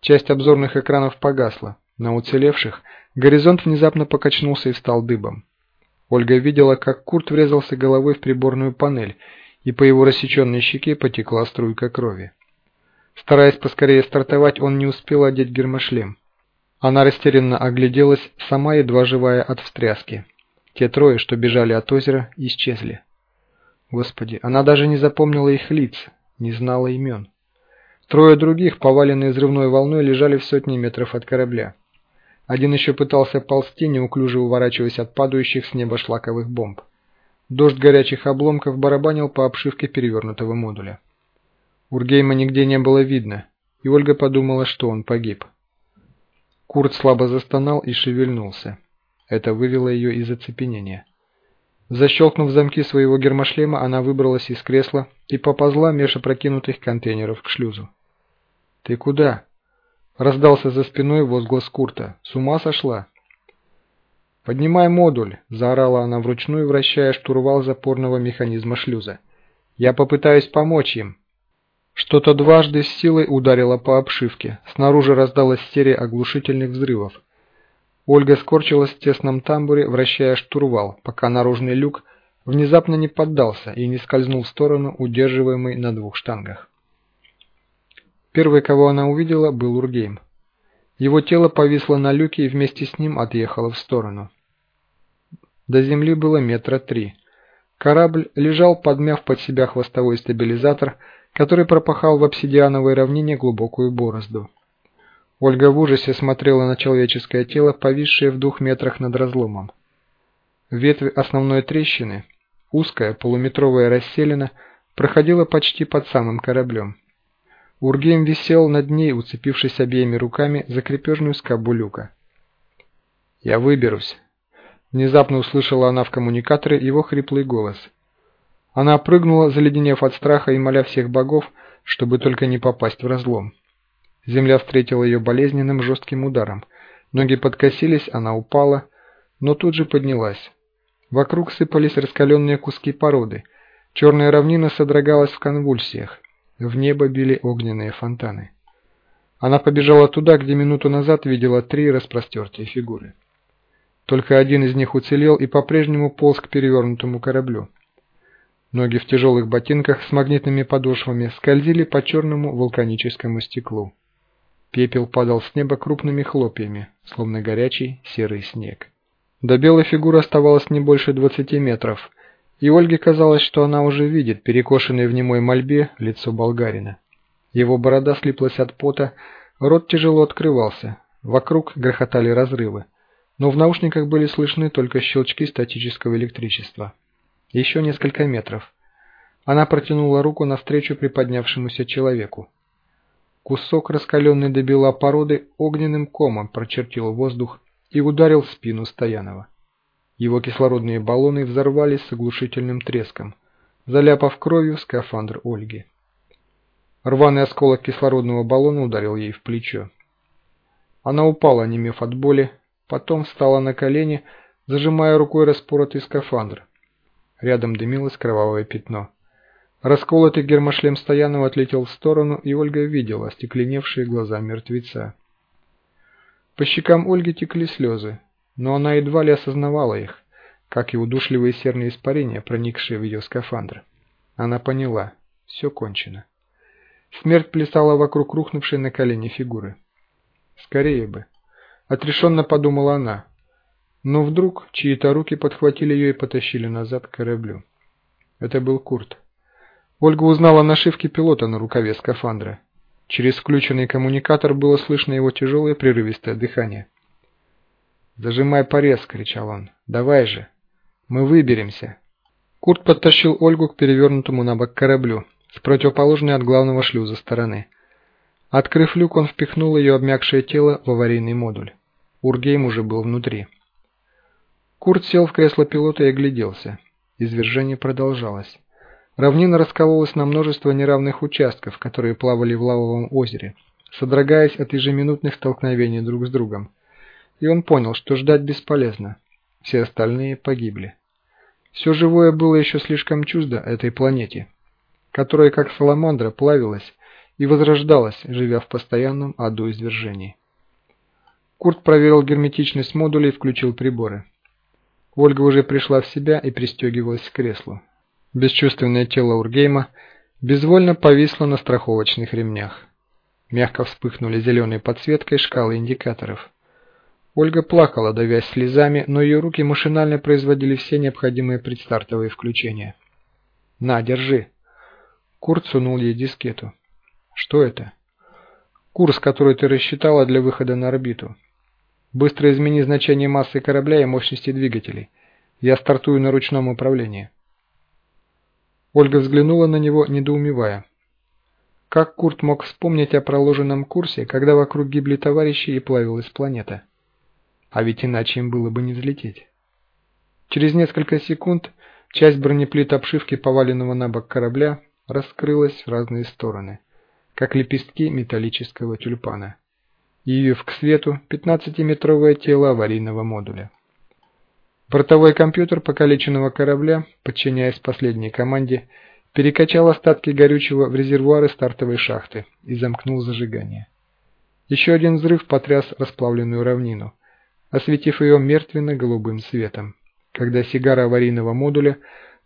Часть обзорных экранов погасла, на уцелевших горизонт внезапно покачнулся и стал дыбом. Ольга видела, как Курт врезался головой в приборную панель и по его рассеченной щеке потекла струйка крови. Стараясь поскорее стартовать, он не успел одеть гермошлем. Она растерянно огляделась, сама едва живая от встряски. Те трое, что бежали от озера, исчезли. Господи, она даже не запомнила их лиц, не знала имен. Трое других, поваленные взрывной волной, лежали в сотни метров от корабля. Один еще пытался ползти, неуклюже уворачиваясь от падающих с неба шлаковых бомб. Дождь горячих обломков барабанил по обшивке перевернутого модуля. Ургейма нигде не было видно, и Ольга подумала, что он погиб. Курт слабо застонал и шевельнулся. Это вывело ее из оцепенения. Защелкнув замки своего гермошлема, она выбралась из кресла и поползла меж опрокинутых контейнеров к шлюзу. «Ты куда?» – раздался за спиной возглас Курта. «С ума сошла?» «Поднимай модуль!» – заорала она вручную, вращая штурвал запорного механизма шлюза. «Я попытаюсь помочь им!» Что-то дважды с силой ударило по обшивке. Снаружи раздалась серия оглушительных взрывов. Ольга скорчилась в тесном тамбуре, вращая штурвал, пока наружный люк внезапно не поддался и не скользнул в сторону, удерживаемый на двух штангах. Первый, кого она увидела, был Ургейм. Его тело повисло на люке и вместе с ним отъехало в сторону. До земли было метра три. Корабль лежал, подмяв под себя хвостовой стабилизатор, который пропахал в обсидиановой равнине глубокую борозду. Ольга в ужасе смотрела на человеческое тело, повисшее в двух метрах над разломом. Ветвь основной трещины, узкая полуметровая расселена, проходила почти под самым кораблем. Ургейм висел над ней, уцепившись обеими руками за крепежную скобу люка. «Я выберусь», — внезапно услышала она в коммуникаторе его хриплый голос. Она прыгнула, заледенев от страха и моля всех богов, чтобы только не попасть в разлом. Земля встретила ее болезненным жестким ударом. Ноги подкосились, она упала, но тут же поднялась. Вокруг сыпались раскаленные куски породы. Черная равнина содрогалась в конвульсиях. В небо били огненные фонтаны. Она побежала туда, где минуту назад видела три распростертые фигуры. Только один из них уцелел и по-прежнему полз к перевернутому кораблю. Ноги в тяжелых ботинках с магнитными подошвами скользили по черному вулканическому стеклу. Пепел падал с неба крупными хлопьями, словно горячий серый снег. До белой фигуры оставалось не больше 20 метров, и Ольге казалось, что она уже видит перекошенное в немой мольбе лицо болгарина. Его борода слиплась от пота, рот тяжело открывался, вокруг грохотали разрывы, но в наушниках были слышны только щелчки статического электричества. Еще несколько метров. Она протянула руку навстречу приподнявшемуся человеку. Кусок раскаленной до бела породы огненным комом прочертил воздух и ударил в спину Стоянова. Его кислородные баллоны взорвались с оглушительным треском, заляпав кровью скафандр Ольги. Рваный осколок кислородного баллона ударил ей в плечо. Она упала, немев от боли, потом встала на колени, зажимая рукой распоротый скафандр. Рядом дымилось кровавое пятно. Расколотый гермошлем Стоянова отлетел в сторону, и Ольга видела остекленевшие глаза мертвеца. По щекам Ольги текли слезы но она едва ли осознавала их, как и удушливые серные испарения, проникшие в ее скафандр. Она поняла, все кончено. Смерть плясала вокруг рухнувшей на колени фигуры. Скорее бы. Отрешенно подумала она. Но вдруг чьи-то руки подхватили ее и потащили назад к кораблю. Это был Курт. Ольга узнала нашивки пилота на рукаве скафандра. Через включенный коммуникатор было слышно его тяжелое прерывистое дыхание. «Зажимай порез!» – кричал он. «Давай же! Мы выберемся!» Курт подтащил Ольгу к перевернутому на бок кораблю, с противоположной от главного шлюза стороны. Открыв люк, он впихнул ее обмякшее тело в аварийный модуль. Ургейм уже был внутри. Курт сел в кресло пилота и огляделся. Извержение продолжалось. Равнина раскололась на множество неравных участков, которые плавали в лавовом озере, содрогаясь от ежеминутных столкновений друг с другом и он понял, что ждать бесполезно. Все остальные погибли. Все живое было еще слишком чуждо этой планете, которая, как саламандра, плавилась и возрождалась, живя в постоянном аду извержений. Курт проверил герметичность модуля и включил приборы. Ольга уже пришла в себя и пристегивалась к креслу. Бесчувственное тело Ургейма безвольно повисло на страховочных ремнях. Мягко вспыхнули зеленой подсветкой шкалы индикаторов. Ольга плакала, давясь слезами, но ее руки машинально производили все необходимые предстартовые включения. «На, держи!» Курт сунул ей дискету. «Что это?» «Курс, который ты рассчитала для выхода на орбиту. Быстро измени значение массы корабля и мощности двигателей. Я стартую на ручном управлении». Ольга взглянула на него, недоумевая. Как Курт мог вспомнить о проложенном курсе, когда вокруг гибли товарищи и плавилась планета? а ведь иначе им было бы не взлететь. Через несколько секунд часть бронеплит обшивки поваленного на бок корабля раскрылась в разные стороны, как лепестки металлического тюльпана, явив к свету 15-метровое тело аварийного модуля. Бортовой компьютер покалеченного корабля, подчиняясь последней команде, перекачал остатки горючего в резервуары стартовой шахты и замкнул зажигание. Еще один взрыв потряс расплавленную равнину, осветив ее мертвенно-голубым светом, когда сигара аварийного модуля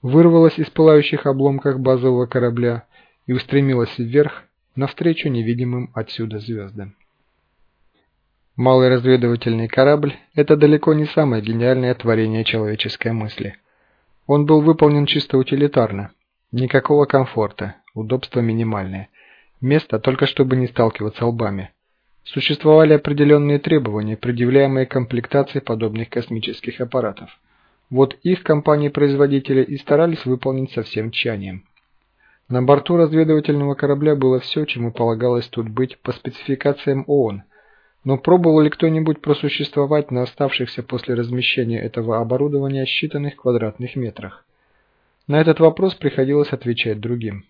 вырвалась из пылающих обломках базового корабля и устремилась вверх, навстречу невидимым отсюда звездам. Малый разведывательный корабль – это далеко не самое гениальное творение человеческой мысли. Он был выполнен чисто утилитарно. Никакого комфорта, удобства минимальное. Место только чтобы не сталкиваться лбами. Существовали определенные требования, предъявляемые комплектацией подобных космических аппаратов. Вот их компании-производители и старались выполнить со всем тщанием. На борту разведывательного корабля было все, чему полагалось тут быть по спецификациям ООН, но пробовал ли кто-нибудь просуществовать на оставшихся после размещения этого оборудования считанных квадратных метрах? На этот вопрос приходилось отвечать другим.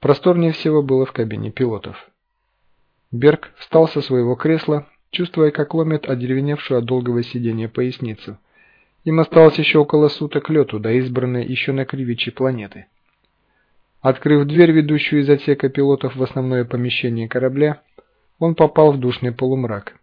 Просторнее всего было в кабине пилотов. Берг встал со своего кресла, чувствуя, как ломит одеревеневшую от долгого сидения поясницу. Им осталось еще около суток лету до избранной еще на кривичи планеты. Открыв дверь, ведущую из отсека пилотов в основное помещение корабля, он попал в душный полумрак.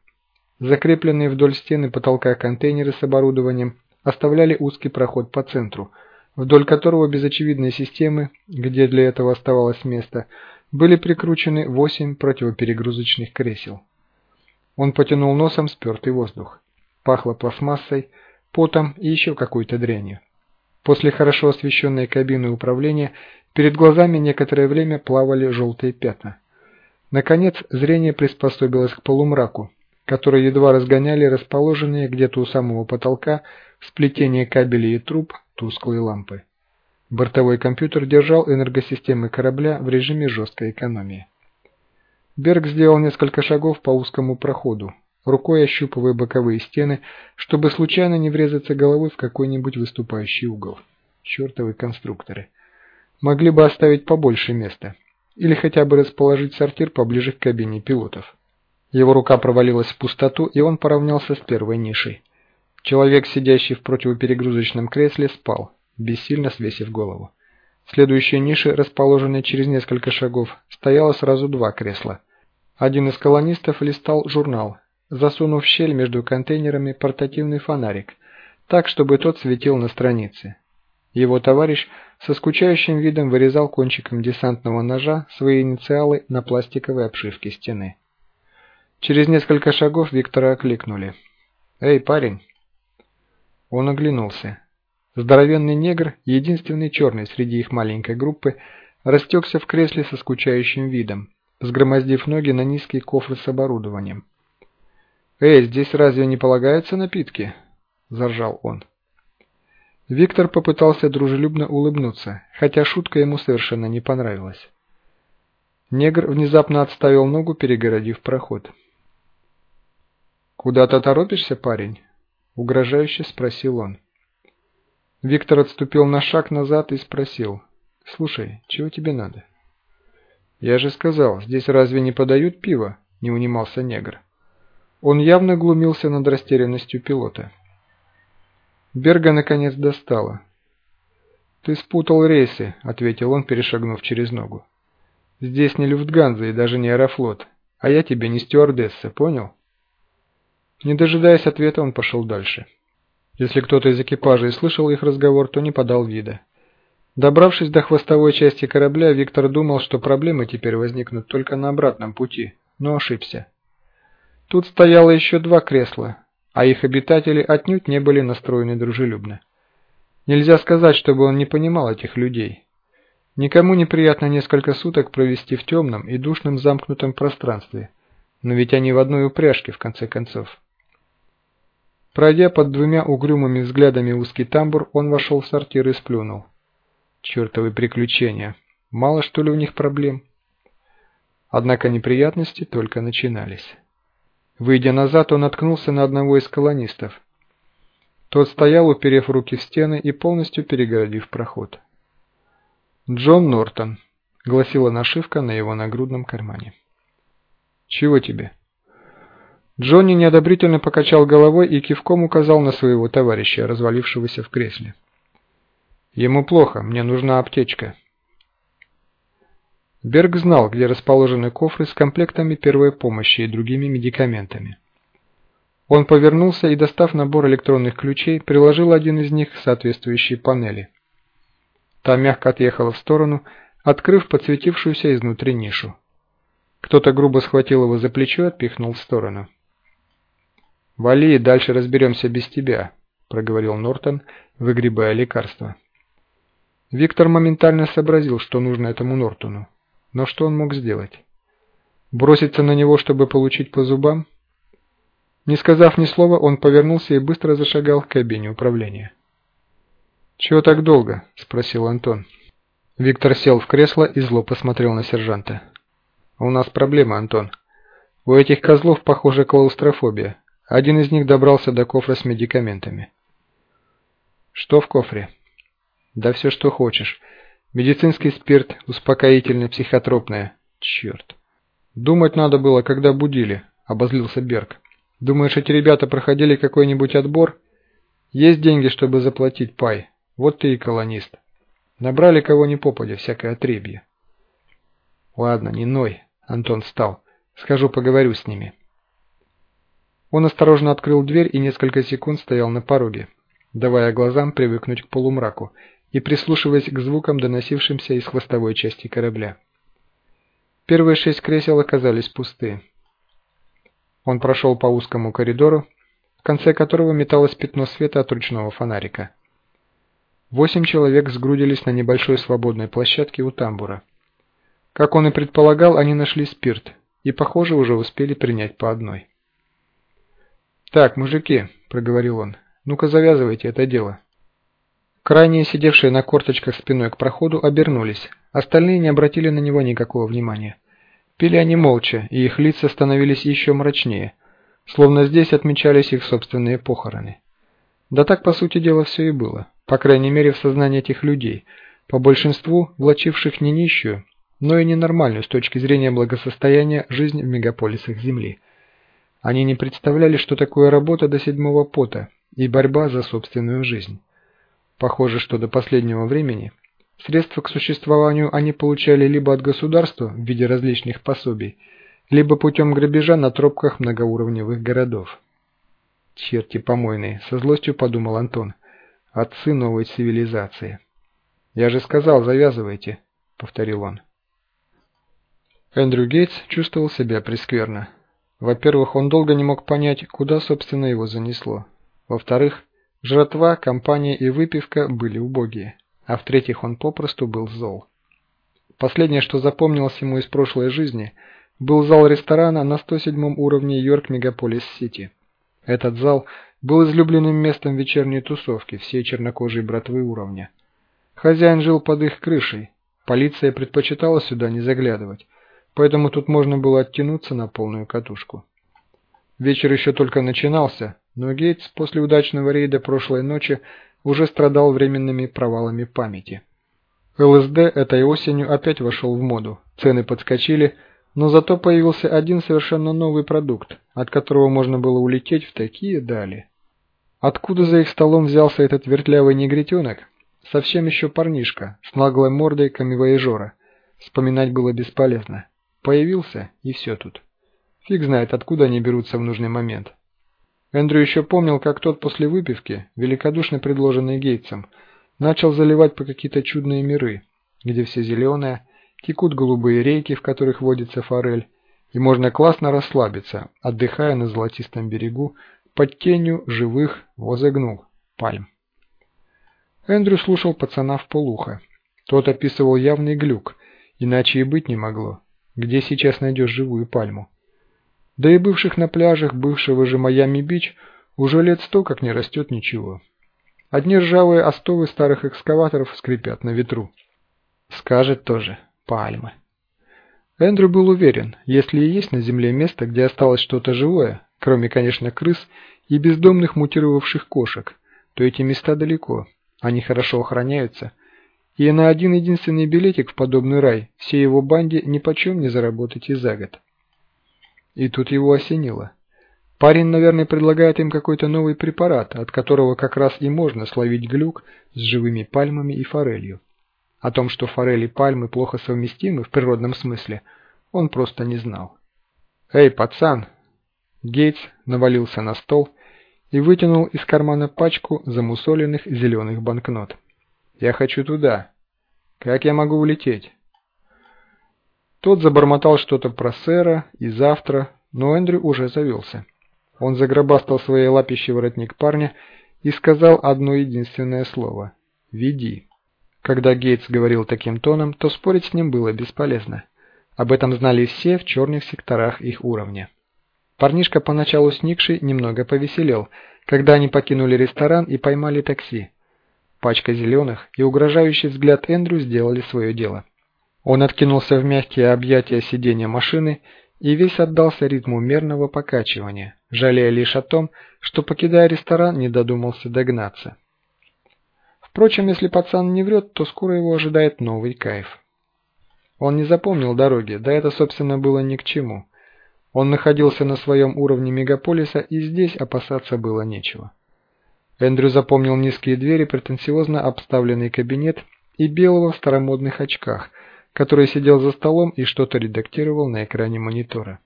Закрепленные вдоль стены потолка контейнеры с оборудованием оставляли узкий проход по центру, вдоль которого без очевидной системы, где для этого оставалось место, были прикручены восемь противоперегрузочных кресел. Он потянул носом спертый воздух. Пахло пластмассой, потом и еще какой-то дрянью. После хорошо освещенной кабины управления перед глазами некоторое время плавали желтые пятна. Наконец, зрение приспособилось к полумраку, который едва разгоняли расположенные где-то у самого потолка сплетение кабелей и труб тусклые лампы. Бортовой компьютер держал энергосистемы корабля в режиме жесткой экономии. Берг сделал несколько шагов по узкому проходу, рукой ощупывая боковые стены, чтобы случайно не врезаться головой в какой-нибудь выступающий угол. Чертовы конструкторы. Могли бы оставить побольше места. Или хотя бы расположить сортир поближе к кабине пилотов. Его рука провалилась в пустоту, и он поравнялся с первой нишей. Человек, сидящий в противоперегрузочном кресле, спал, бессильно свесив голову. В следующей нише, расположенной через несколько шагов, стояло сразу два кресла. Один из колонистов листал журнал, засунув в щель между контейнерами портативный фонарик, так, чтобы тот светил на странице. Его товарищ со скучающим видом вырезал кончиком десантного ножа свои инициалы на пластиковой обшивке стены. Через несколько шагов Виктора окликнули. «Эй, парень!» Он оглянулся. Здоровенный негр, единственный черный среди их маленькой группы, растекся в кресле со скучающим видом, сгромоздив ноги на низкий кофр с оборудованием. «Эй, здесь разве не полагаются напитки?» – заржал он. Виктор попытался дружелюбно улыбнуться, хотя шутка ему совершенно не понравилась. Негр внезапно отставил ногу, перегородив проход. «Куда-то торопишься, парень?» – угрожающе спросил он. Виктор отступил на шаг назад и спросил. «Слушай, чего тебе надо?» «Я же сказал, здесь разве не подают пиво?» – не унимался негр. Он явно глумился над растерянностью пилота. Берга наконец достала. «Ты спутал рейсы», — ответил он, перешагнув через ногу. «Здесь не Люфтганза и даже не Аэрофлот, а я тебе не стюардесса, понял?» Не дожидаясь ответа, он пошел дальше. Если кто-то из экипажа и слышал их разговор, то не подал вида. Добравшись до хвостовой части корабля, Виктор думал, что проблемы теперь возникнут только на обратном пути, но ошибся. Тут стояло еще два кресла, а их обитатели отнюдь не были настроены дружелюбно. Нельзя сказать, чтобы он не понимал этих людей. Никому неприятно несколько суток провести в темном и душном замкнутом пространстве, но ведь они в одной упряжке, в конце концов. Пройдя под двумя угрюмыми взглядами узкий тамбур, он вошел в сортир и сплюнул. Чертовы приключения. Мало что ли у них проблем? Однако неприятности только начинались. Выйдя назад, он наткнулся на одного из колонистов. Тот стоял, уперев руки в стены и полностью перегородив проход. «Джон Нортон», — гласила нашивка на его нагрудном кармане. «Чего тебе?» Джонни неодобрительно покачал головой и кивком указал на своего товарища, развалившегося в кресле. «Ему плохо, мне нужна аптечка». Берг знал, где расположены кофры с комплектами первой помощи и другими медикаментами. Он повернулся и, достав набор электронных ключей, приложил один из них к соответствующей панели. Та мягко отъехала в сторону, открыв подсветившуюся изнутри нишу. Кто-то грубо схватил его за плечо и отпихнул в сторону. «Вали, дальше разберемся без тебя», – проговорил Нортон, выгребая лекарство. Виктор моментально сообразил, что нужно этому Нортону. Но что он мог сделать? Броситься на него, чтобы получить по зубам? Не сказав ни слова, он повернулся и быстро зашагал к кабине управления. «Чего так долго?» – спросил Антон. Виктор сел в кресло и зло посмотрел на сержанта. «У нас проблема, Антон. У этих козлов, похоже, клаустрофобия. Один из них добрался до кофра с медикаментами». «Что в кофре?» «Да все, что хочешь. Медицинский спирт, успокоительное, психотропное. Черт!» «Думать надо было, когда будили», – обозлился Берг. «Думаешь, эти ребята проходили какой-нибудь отбор? Есть деньги, чтобы заплатить пай. Вот ты и колонист. Набрали кого ни попадя, всякое отребье». «Ладно, не ной», – Антон встал. «Схожу поговорю с ними». Он осторожно открыл дверь и несколько секунд стоял на пороге, давая глазам привыкнуть к полумраку и прислушиваясь к звукам, доносившимся из хвостовой части корабля. Первые шесть кресел оказались пусты. Он прошел по узкому коридору, в конце которого металось пятно света от ручного фонарика. Восемь человек сгрудились на небольшой свободной площадке у тамбура. Как он и предполагал, они нашли спирт и, похоже, уже успели принять по одной. «Так, мужики», — проговорил он, — «ну-ка завязывайте это дело». Крайние, сидевшие на корточках спиной к проходу, обернулись. Остальные не обратили на него никакого внимания. Пили они молча, и их лица становились еще мрачнее, словно здесь отмечались их собственные похороны. Да так, по сути дела, все и было, по крайней мере в сознании этих людей, по большинству влачивших не нищую, но и ненормальную с точки зрения благосостояния жизнь в мегаполисах Земли. Они не представляли, что такое работа до седьмого пота и борьба за собственную жизнь. Похоже, что до последнего времени средства к существованию они получали либо от государства в виде различных пособий, либо путем грабежа на тропках многоуровневых городов. «Черти помойные!» – со злостью подумал Антон. «Отцы новой цивилизации!» «Я же сказал, завязывайте!» – повторил он. Эндрю Гейтс чувствовал себя прескверно. Во-первых, он долго не мог понять, куда, собственно, его занесло. Во-вторых, Жратва, компания и выпивка были убогие, а в-третьих, он попросту был зол. Последнее, что запомнилось ему из прошлой жизни, был зал ресторана на 107 уровне Йорк Мегаполис Сити. Этот зал был излюбленным местом вечерней тусовки всей чернокожей братвы уровня. Хозяин жил под их крышей, полиция предпочитала сюда не заглядывать, поэтому тут можно было оттянуться на полную катушку. Вечер еще только начинался, но Гейтс после удачного рейда прошлой ночи уже страдал временными провалами памяти. ЛСД этой осенью опять вошел в моду, цены подскочили, но зато появился один совершенно новый продукт, от которого можно было улететь в такие дали. Откуда за их столом взялся этот вертлявый негритенок? Совсем еще парнишка, с наглой мордой камевояжера. Вспоминать было бесполезно. Появился, и все тут. Фиг знает, откуда они берутся в нужный момент. Эндрю еще помнил, как тот после выпивки, великодушно предложенный Гейтсом, начал заливать по какие-то чудные миры, где все зеленое, текут голубые реки, в которых водится форель, и можно классно расслабиться, отдыхая на золотистом берегу под тенью живых, возогнул, пальм. Эндрю слушал пацана в полухо. Тот описывал явный глюк, иначе и быть не могло. Где сейчас найдешь живую пальму? Да и бывших на пляжах бывшего же Майами-Бич уже лет сто как не растет ничего. Одни ржавые остовы старых экскаваторов скрипят на ветру. Скажет тоже пальмы. Эндрю был уверен, если и есть на Земле место, где осталось что-то живое, кроме, конечно, крыс и бездомных мутировавших кошек, то эти места далеко, они хорошо охраняются, и на один единственный билетик в подобный рай всей его банде нипочем не заработать и за год. И тут его осенило. Парень, наверное, предлагает им какой-то новый препарат, от которого как раз и можно словить глюк с живыми пальмами и форелью. О том, что форель и пальмы плохо совместимы в природном смысле, он просто не знал. «Эй, пацан!» Гейтс навалился на стол и вытянул из кармана пачку замусоленных зеленых банкнот. «Я хочу туда. Как я могу улететь?» Тот забормотал что-то про сэра и завтра, но Эндрю уже завелся. Он загробастал своей лапищей воротник парня и сказал одно единственное слово «Веди». Когда Гейтс говорил таким тоном, то спорить с ним было бесполезно. Об этом знали все в черных секторах их уровня. Парнишка, поначалу сникший, немного повеселел, когда они покинули ресторан и поймали такси. Пачка зеленых и угрожающий взгляд Эндрю сделали свое дело. Он откинулся в мягкие объятия сиденья машины и весь отдался ритму мерного покачивания, жалея лишь о том, что, покидая ресторан, не додумался догнаться. Впрочем, если пацан не врет, то скоро его ожидает новый кайф. Он не запомнил дороги, да это, собственно, было ни к чему. Он находился на своем уровне мегаполиса, и здесь опасаться было нечего. Эндрю запомнил низкие двери, претенциозно обставленный кабинет и белого в старомодных очках, который сидел за столом и что-то редактировал на экране монитора.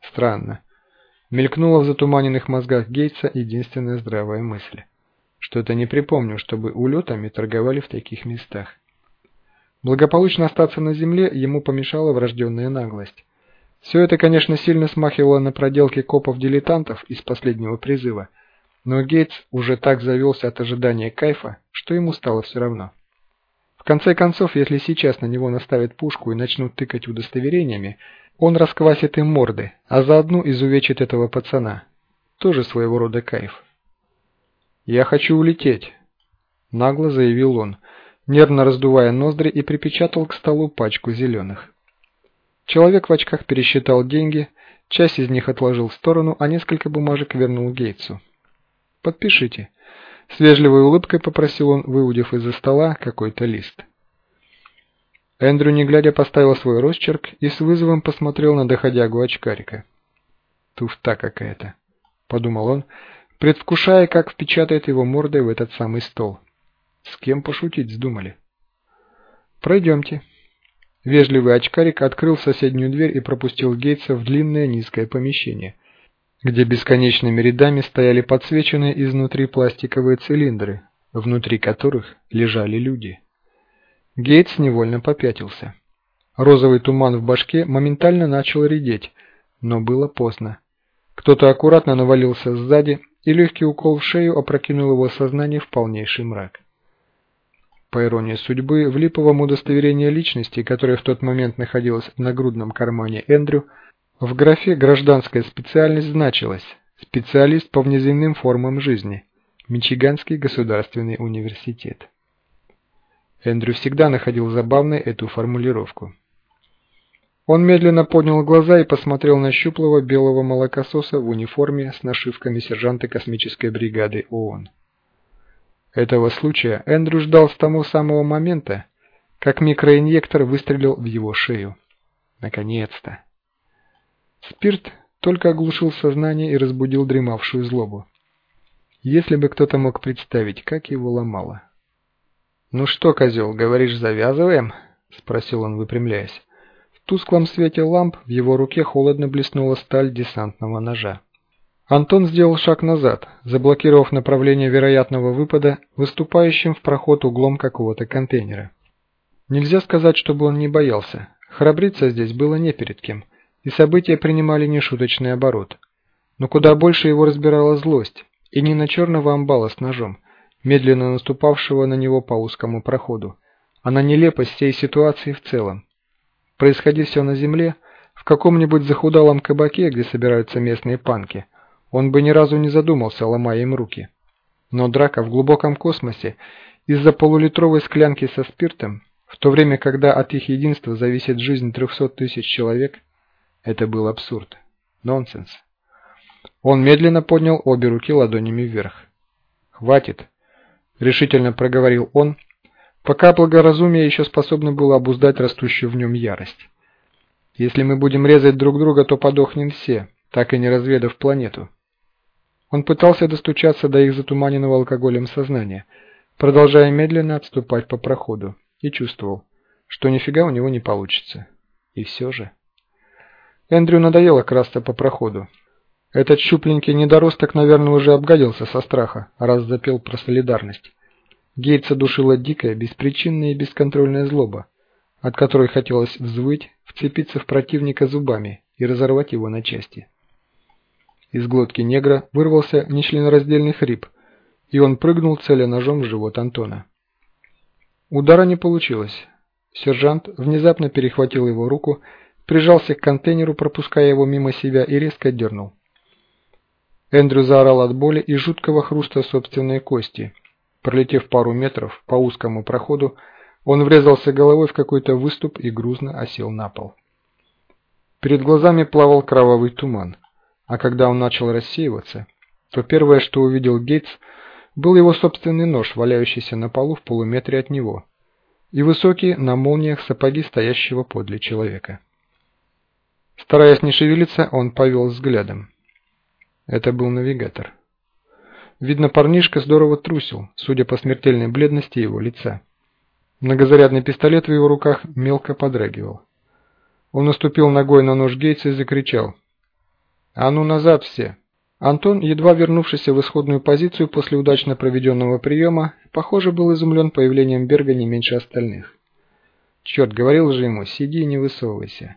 Странно. Мелькнула в затуманенных мозгах Гейтса единственная здравая мысль. Что-то не припомню, чтобы улетами торговали в таких местах. Благополучно остаться на земле ему помешала врожденная наглость. Все это, конечно, сильно смахивало на проделки копов-дилетантов из последнего призыва, но Гейтс уже так завелся от ожидания кайфа, что ему стало все равно. Конце концов, если сейчас на него наставят пушку и начнут тыкать удостоверениями, он расквасит им морды, а заодно изувечит этого пацана. Тоже своего рода кайф. «Я хочу улететь», – нагло заявил он, нервно раздувая ноздри и припечатал к столу пачку зеленых. Человек в очках пересчитал деньги, часть из них отложил в сторону, а несколько бумажек вернул Гейтсу. «Подпишите». С вежливой улыбкой попросил он, выудив из-за стола какой-то лист. Эндрю, не глядя, поставил свой росчерк и с вызовом посмотрел на доходягу очкарика. «Туфта какая-то», — подумал он, предвкушая, как впечатает его мордой в этот самый стол. С кем пошутить вздумали? «Пройдемте», Вежливый очкарик открыл соседнюю дверь и пропустил Гейтса в длинное низкое помещение, где бесконечными рядами стояли подсвеченные изнутри пластиковые цилиндры, внутри которых лежали люди. Гейтс невольно попятился. Розовый туман в башке моментально начал редеть, но было поздно. Кто-то аккуратно навалился сзади, и легкий укол в шею опрокинул его сознание в полнейший мрак. По иронии судьбы, в липовом удостоверении личности, которое в тот момент находилось в нагрудном кармане Эндрю, в графе «Гражданская специальность» значилось «Специалист по внеземным формам жизни. Мичиганский государственный университет». Эндрю всегда находил забавной эту формулировку. Он медленно поднял глаза и посмотрел на щуплого белого молокососа в униформе с нашивками сержанта космической бригады ООН. Этого случая Эндрю ждал с того самого момента, как микроинъектор выстрелил в его шею. Наконец-то. Спирт только оглушил сознание и разбудил дремавшую злобу. Если бы кто-то мог представить, как его ломало. «Ну что, козел, говоришь, завязываем?» – спросил он, выпрямляясь. В тусклом свете ламп в его руке холодно блеснула сталь десантного ножа. Антон сделал шаг назад, заблокировав направление вероятного выпада выступающим в проход углом какого-то контейнера. Нельзя сказать, чтобы он не боялся. Храбриться здесь было не перед кем, и события принимали нешуточный оборот. Но куда больше его разбирала злость, и не на черного амбала с ножом, медленно наступавшего на него по узкому проходу, а на нелепость всей ситуации в целом. Происходи все на земле, в каком-нибудь захудалом кабаке, где собираются местные панки – он бы ни разу не задумался, ломая им руки. Но драка в глубоком космосе из-за полулитровой склянки со спиртом, в то время, когда от их единства зависит жизнь 300 тысяч человек, это был абсурд. Нонсенс. Он медленно поднял обе руки ладонями вверх. «Хватит», — решительно проговорил он, пока благоразумие еще способно было обуздать растущую в нем ярость. «Если мы будем резать друг друга, то подохнем все, так и не разведав планету». Он пытался достучаться до их затуманенного алкоголем сознания, продолжая медленно отступать по проходу, и чувствовал, что нифига у него не получится. И все же... Эндрю надоело красться по проходу. Этот щупленький недоросток, наверное, уже обгадился со страха, раз запел про солидарность. Гейтса душила дикая, беспричинная и бесконтрольная злоба, от которой хотелось взвыть, вцепиться в противника зубами и разорвать его на части. Из глотки негра вырвался нечленораздельный хрип, и он прыгнул, целя ножом в живот Антона. Удара не получилось. Сержант внезапно перехватил его руку, прижался к контейнеру, пропуская его мимо себя, и резко дернул. Эндрю заорал от боли и жуткого хруста собственной кости. Пролетев пару метров по узкому проходу, он врезался головой в какой-то выступ и грузно осел на пол. Перед глазами плавал кровавый туман, а когда он начал рассеиваться, то первое, что увидел Гейтс, был его собственный нож, валяющийся на полу в полуметре от него, и высокие на молниях сапоги стоящего подле человека. Стараясь не шевелиться, он повел взглядом. Это был навигатор. Видно, парнишка здорово трусил, судя по смертельной бледности его лица. Многозарядный пистолет в его руках мелко подрагивал. Он наступил ногой на нож Гейтса и закричал. «А ну назад все!» Антон, едва вернувшийся в исходную позицию после удачно проведенного приема, похоже, был изумлен появлением Берга не меньше остальных. Черт, говорил же ему, сиди и не высовывайся.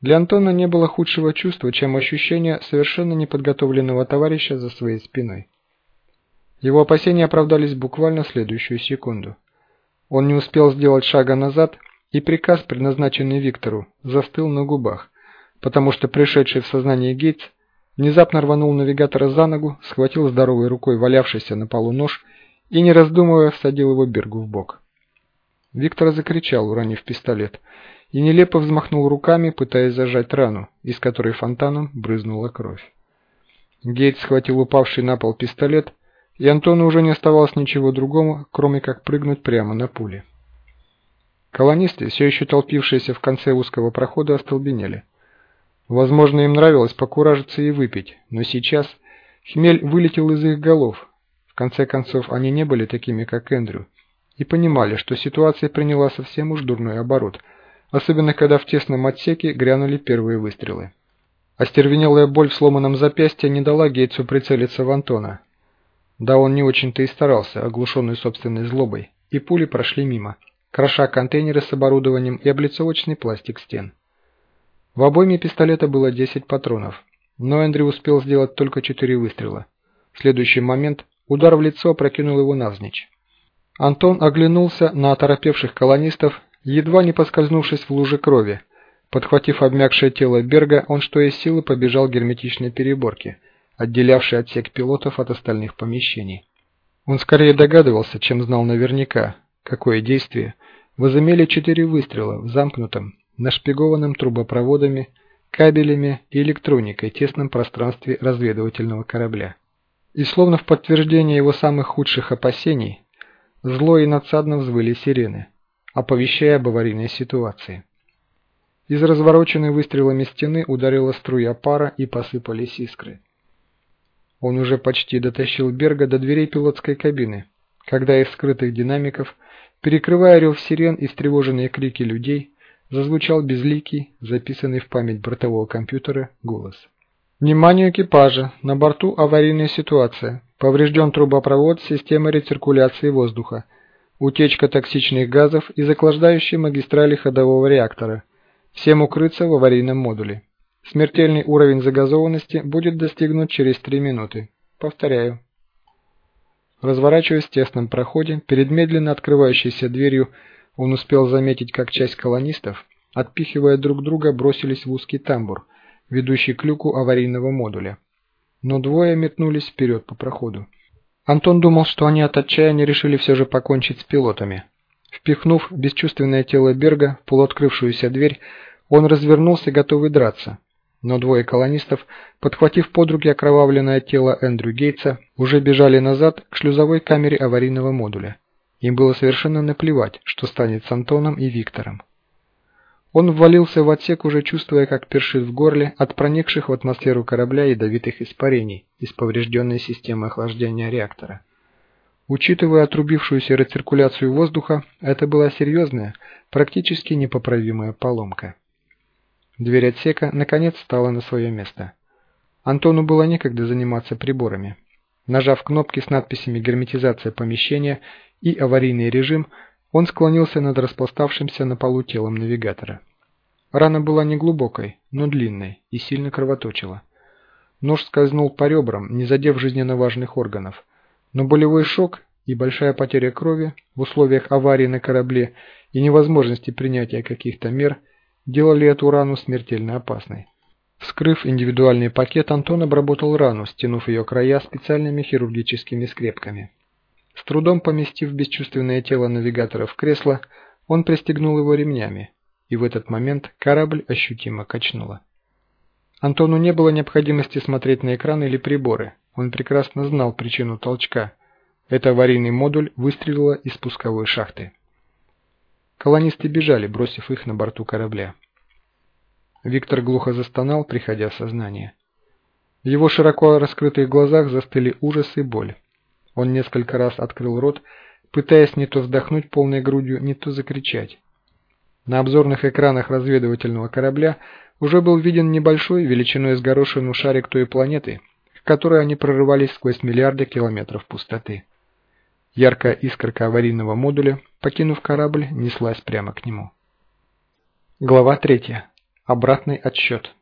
Для Антона не было худшего чувства, чем ощущение совершенно неподготовленного товарища за своей спиной. Его опасения оправдались буквально в следующую секунду. Он не успел сделать шага назад, и приказ, предназначенный Виктору, застыл на губах, потому что пришедший в сознание Гейтс внезапно рванул навигатора за ногу, схватил здоровой рукой валявшийся на полу нож и, не раздумывая, всадил его Бергу в бок. Виктор закричал, уронив пистолет, и нелепо взмахнул руками, пытаясь зажать рану, из которой фонтаном брызнула кровь. Гейтс схватил упавший на пол пистолет и Антону уже не оставалось ничего другого, кроме как прыгнуть прямо на пули. Колонисты, все еще толпившиеся в конце узкого прохода, остолбенели. Возможно, им нравилось покуражиться и выпить, но сейчас хмель вылетел из их голов. В конце концов, они не были такими, как Эндрю, и понимали, что ситуация приняла совсем уж дурной оборот, особенно когда в тесном отсеке грянули первые выстрелы. Остервенелая боль в сломанном запястье не дала Гейтсу прицелиться в Антона, да он не очень-то и старался, оглушенный собственной злобой, и пули прошли мимо, кроша контейнеры с оборудованием и облицовочный пластик стен. В обойме пистолета было 10 патронов, но Эндрю успел сделать только 4 выстрела. В следующий момент удар в лицо прокинул его навзничь. Антон оглянулся на оторопевших колонистов, едва не поскользнувшись в луже крови. Подхватив обмякшее тело Берга, он что из силы побежал к герметичной переборке – отделявший отсек пилотов от остальных помещений. Он скорее догадывался, чем знал наверняка, какое действие возымели четыре выстрела в замкнутом, нашпигованном трубопроводами, кабелями и электроникой тесном пространстве разведывательного корабля. И словно в подтверждение его самых худших опасений, зло и надсадно взвыли сирены, оповещая об аварийной ситуации. Из развороченной выстрелами стены ударила струя пара и посыпались искры. Он уже почти дотащил Берга до дверей пилотской кабины, когда из скрытых динамиков, перекрывая рев сирен и встревоженные крики людей, зазвучал безликий, записанный в память бортового компьютера, голос. «Внимание экипажа! На борту аварийная ситуация. Поврежден трубопровод системы рециркуляции воздуха. Утечка токсичных газов из охлаждающей магистрали ходового реактора. Всем укрыться в аварийном модуле». Смертельный уровень загазованности будет достигнут через 3 минуты. Повторяю. Разворачиваясь в тесном проходе, перед медленно открывающейся дверью, он успел заметить, как часть колонистов, отпихивая друг друга, бросились в узкий тамбур, ведущий к люку аварийного модуля. Но двое метнулись вперед по проходу. Антон думал, что они от отчаяния решили все же покончить с пилотами. Впихнув бесчувственное тело Берга в полуоткрывшуюся дверь, он развернулся, готовый драться но двое колонистов, подхватив под руки окровавленное тело Эндрю Гейтса, уже бежали назад к шлюзовой камере аварийного модуля. Им было совершенно наплевать, что станет с Антоном и Виктором. Он ввалился в отсек, уже чувствуя, как першит в горле от проникших в атмосферу корабля ядовитых испарений из поврежденной системы охлаждения реактора. Учитывая отрубившуюся рециркуляцию воздуха, это была серьезная, практически непоправимая поломка. Дверь отсека наконец стала на свое место. Антону было некогда заниматься приборами. Нажав кнопки с надписями «Герметизация помещения» и «Аварийный режим», он склонился над распластавшимся на полу телом навигатора. Рана была неглубокой, но длинной и сильно кровоточила. Нож скользнул по ребрам, не задев жизненно важных органов. Но болевой шок и большая потеря крови в условиях аварии на корабле и невозможности принятия каких-то мер делали эту рану смертельно опасной. Вскрыв индивидуальный пакет, Антон обработал рану, стянув ее края специальными хирургическими скрепками. С трудом поместив бесчувственное тело навигатора в кресло, он пристегнул его ремнями, и в этот момент корабль ощутимо качнуло. Антону не было необходимости смотреть на экран или приборы, он прекрасно знал причину толчка. Это аварийный модуль выстрелило из спусковой шахты. Колонисты бежали, бросив их на борту корабля. Виктор глухо застонал, приходя в сознание. В его широко раскрытых глазах застыли ужас и боль. Он несколько раз открыл рот, пытаясь не то вздохнуть полной грудью, не то закричать. На обзорных экранах разведывательного корабля уже был виден небольшой, величиной с горошину шарик той планеты, к которой они прорывались сквозь миллиарды километров пустоты. Яркая искорка аварийного модуля, покинув корабль, неслась прямо к нему. Глава третья. Обратный отсчет.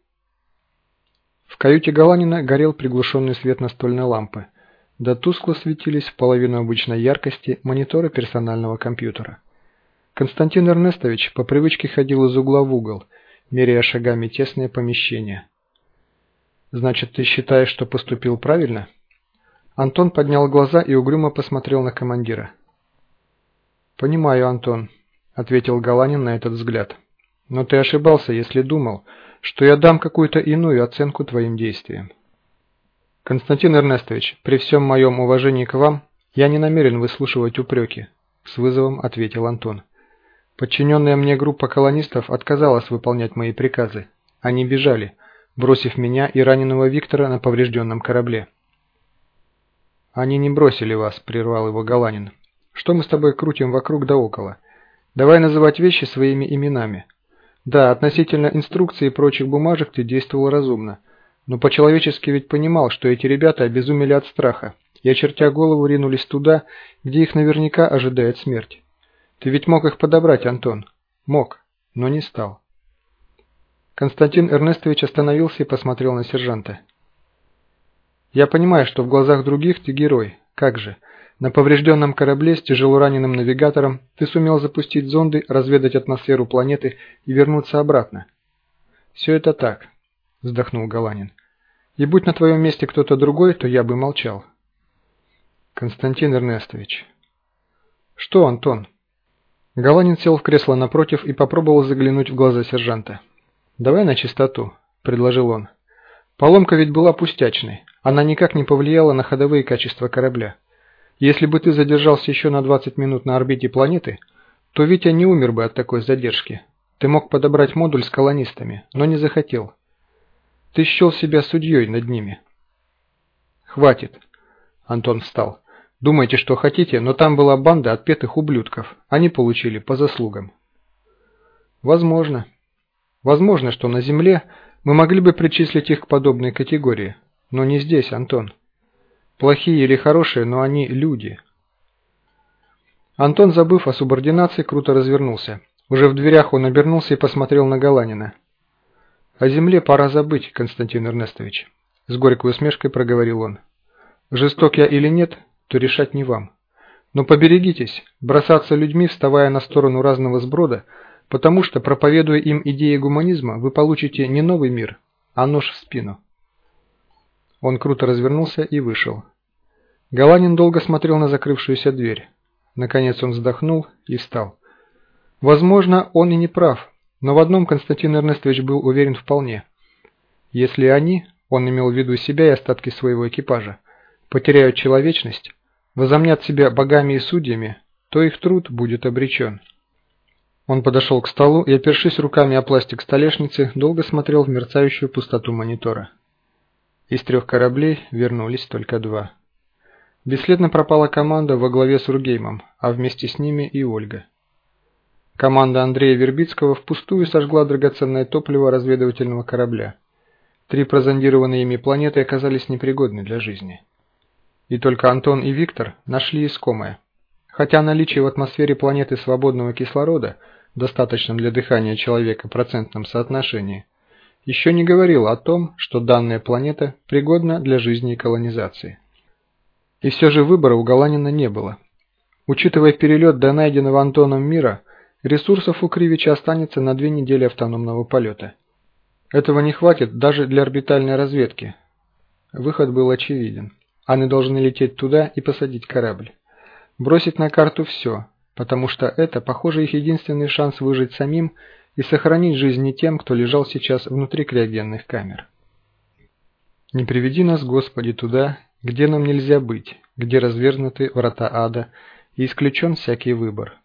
В каюте Галанина горел приглушенный свет настольной лампы, да тускло светились в половину обычной яркости мониторы персонального компьютера. Константин Эрнестович по привычке ходил из угла в угол, меряя шагами тесное помещение. «Значит, ты считаешь, что поступил правильно?» Антон поднял глаза и угрюмо посмотрел на командира. «Понимаю, Антон», — ответил Галанин на этот взгляд. Но ты ошибался, если думал, что я дам какую-то иную оценку твоим действиям. Константин Эрнестович, при всем моем уважении к вам, я не намерен выслушивать упреки, с вызовом ответил Антон. Подчиненная мне группа колонистов отказалась выполнять мои приказы. Они бежали, бросив меня и раненого Виктора на поврежденном корабле. «Они не бросили вас», — прервал его Галанин. «Что мы с тобой крутим вокруг да около? Давай называть вещи своими именами. Да, относительно инструкции и прочих бумажек ты действовал разумно. Но по-человечески ведь понимал, что эти ребята обезумели от страха и, очертя голову, ринулись туда, где их наверняка ожидает смерть. Ты ведь мог их подобрать, Антон. Мог, но не стал. Константин Эрнестович остановился и посмотрел на сержанта. «Я понимаю, что в глазах других ты герой. Как же? На поврежденном корабле с тяжелораненым навигатором ты сумел запустить зонды, разведать атмосферу планеты и вернуться обратно. «Все это так», – вздохнул Галанин. «И будь на твоем месте кто-то другой, то я бы молчал». «Константин Эрнестович». «Что, Антон?» Галанин сел в кресло напротив и попробовал заглянуть в глаза сержанта. «Давай на чистоту», – предложил он. «Поломка ведь была пустячной, она никак не повлияла на ходовые качества корабля. Если бы ты задержался еще на 20 минут на орбите планеты, то Витя не умер бы от такой задержки. Ты мог подобрать модуль с колонистами, но не захотел. Ты счел себя судьей над ними. Хватит. Антон встал. Думайте, что хотите, но там была банда отпетых ублюдков. Они получили по заслугам. Возможно. Возможно, что на Земле мы могли бы причислить их к подобной категории. Но не здесь, Антон. Плохие или хорошие, но они люди. Антон, забыв о субординации, круто развернулся. Уже в дверях он обернулся и посмотрел на Галанина. «О земле пора забыть, Константин Эрнестович», – с горькой усмешкой проговорил он. «Жесток я или нет, то решать не вам. Но поберегитесь, бросаться людьми, вставая на сторону разного сброда, потому что, проповедуя им идеи гуманизма, вы получите не новый мир, а нож в спину». Он круто развернулся и вышел. Галанин долго смотрел на закрывшуюся дверь. Наконец он вздохнул и встал. Возможно, он и не прав, но в одном Константин Эрнестович был уверен вполне. Если они, он имел в виду себя и остатки своего экипажа, потеряют человечность, возомнят себя богами и судьями, то их труд будет обречен. Он подошел к столу и, опершись руками о пластик столешницы, долго смотрел в мерцающую пустоту монитора. Из трех кораблей вернулись только два. Бесследно пропала команда во главе с Ургеймом, а вместе с ними и Ольга. Команда Андрея Вербицкого впустую сожгла драгоценное топливо разведывательного корабля. Три прозондированные ими планеты оказались непригодны для жизни. И только Антон и Виктор нашли искомое. Хотя наличие в атмосфере планеты свободного кислорода, достаточном для дыхания человека процентном соотношении, еще не говорило о том, что данная планета пригодна для жизни и колонизации. И все же выбора у Галанина не было. Учитывая перелет до найденного Антоном мира, ресурсов у Кривича останется на две недели автономного полета. Этого не хватит даже для орбитальной разведки. Выход был очевиден. Они должны лететь туда и посадить корабль. Бросить на карту все, потому что это, похоже, их единственный шанс выжить самим и сохранить жизни тем, кто лежал сейчас внутри криогенных камер. Не приведи нас, Господи, туда, где нам нельзя быть, где развернуты врата ада и исключен всякий выбор.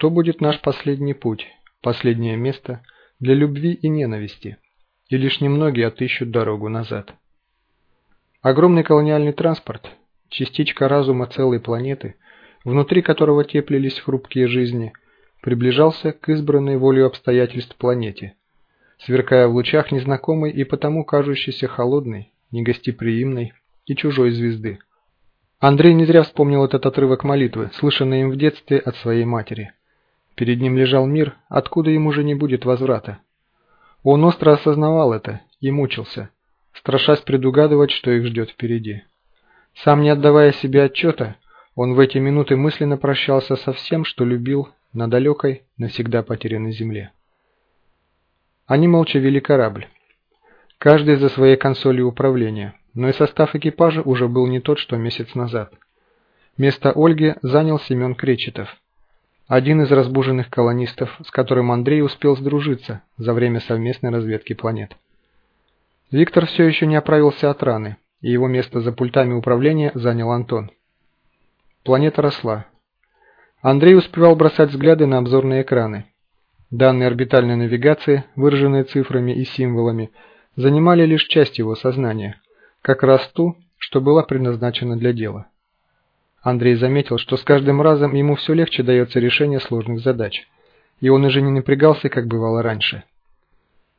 То будет наш последний путь, последнее место для любви и ненависти, и лишь немногие отыщут дорогу назад. Огромный колониальный транспорт, частичка разума целой планеты, внутри которого теплились хрупкие жизни, приближался к избранной волю обстоятельств планете, сверкая в лучах незнакомой и потому кажущейся холодной, негостеприимной и чужой звезды. Андрей не зря вспомнил этот отрывок молитвы, слышанный им в детстве от своей матери. Перед ним лежал мир, откуда ему уже не будет возврата. Он остро осознавал это и мучился – страшась предугадывать, что их ждет впереди. Сам не отдавая себе отчета, он в эти минуты мысленно прощался со всем, что любил на далекой, навсегда потерянной земле. Они молча вели корабль. Каждый за своей консолью управления, но и состав экипажа уже был не тот, что месяц назад. Место Ольги занял Семен Кречетов, один из разбуженных колонистов, с которым Андрей успел сдружиться за время совместной разведки планет. Виктор все еще не оправился от раны, и его место за пультами управления занял Антон. Планета росла. Андрей успевал бросать взгляды на обзорные экраны. Данные орбитальной навигации, выраженные цифрами и символами, занимали лишь часть его сознания, как раз ту, что была предназначена для дела. Андрей заметил, что с каждым разом ему все легче дается решение сложных задач, и он уже не напрягался, как бывало раньше.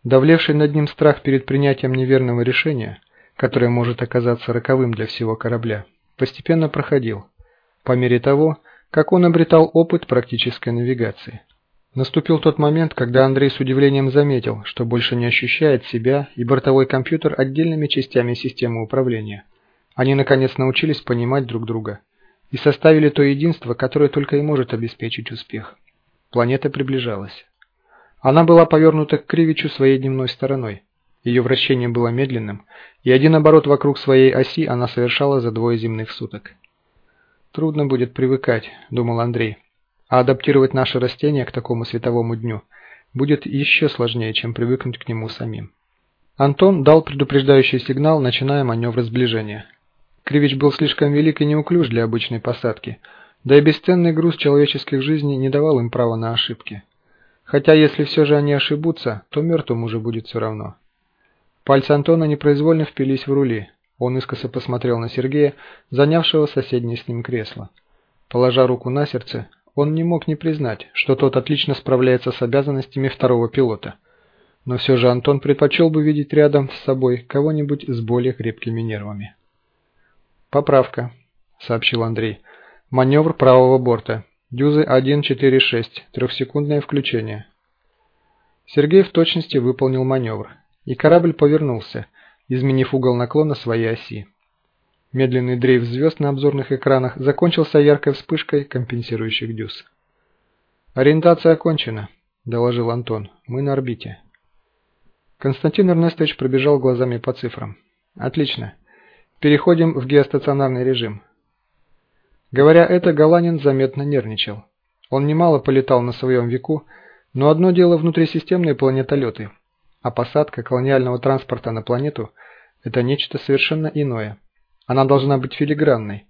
Давлевший над ним страх перед принятием неверного решения, которое может оказаться роковым для всего корабля, постепенно проходил, по мере того, как он обретал опыт практической навигации. Наступил тот момент, когда Андрей с удивлением заметил, что больше не ощущает себя и бортовой компьютер отдельными частями системы управления. Они наконец научились понимать друг друга и составили то единство, которое только и может обеспечить успех. Планета приближалась. Она была повернута к Кривичу своей дневной стороной. Ее вращение было медленным, и один оборот вокруг своей оси она совершала за двое земных суток. «Трудно будет привыкать», – думал Андрей, – «а адаптировать наше растение к такому световому дню будет еще сложнее, чем привыкнуть к нему самим». Антон дал предупреждающий сигнал, начиная маневр сближения. Кривич был слишком велик и неуклюж для обычной посадки, да и бесценный груз человеческих жизней не давал им права на ошибки. Хотя если все же они ошибутся, то мертвым уже будет все равно. Пальцы Антона непроизвольно впились в рули. Он искоса посмотрел на Сергея, занявшего соседнее с ним кресло. Положа руку на сердце, он не мог не признать, что тот отлично справляется с обязанностями второго пилота. Но все же Антон предпочел бы видеть рядом с собой кого-нибудь с более крепкими нервами. «Поправка», — сообщил Андрей. «Маневр правого борта. Дюзы 1.4.6. Трехсекундное включение. Сергей в точности выполнил маневр, и корабль повернулся, изменив угол наклона своей оси. Медленный дрейф звезд на обзорных экранах закончился яркой вспышкой компенсирующих дюз. «Ориентация окончена», – доложил Антон. «Мы на орбите». Константин Эрнестович пробежал глазами по цифрам. «Отлично. Переходим в геостационарный режим. Говоря это, Галанин заметно нервничал. Он немало полетал на своем веку, но одно дело внутрисистемные планетолеты, а посадка колониального транспорта на планету – это нечто совершенно иное. Она должна быть филигранной,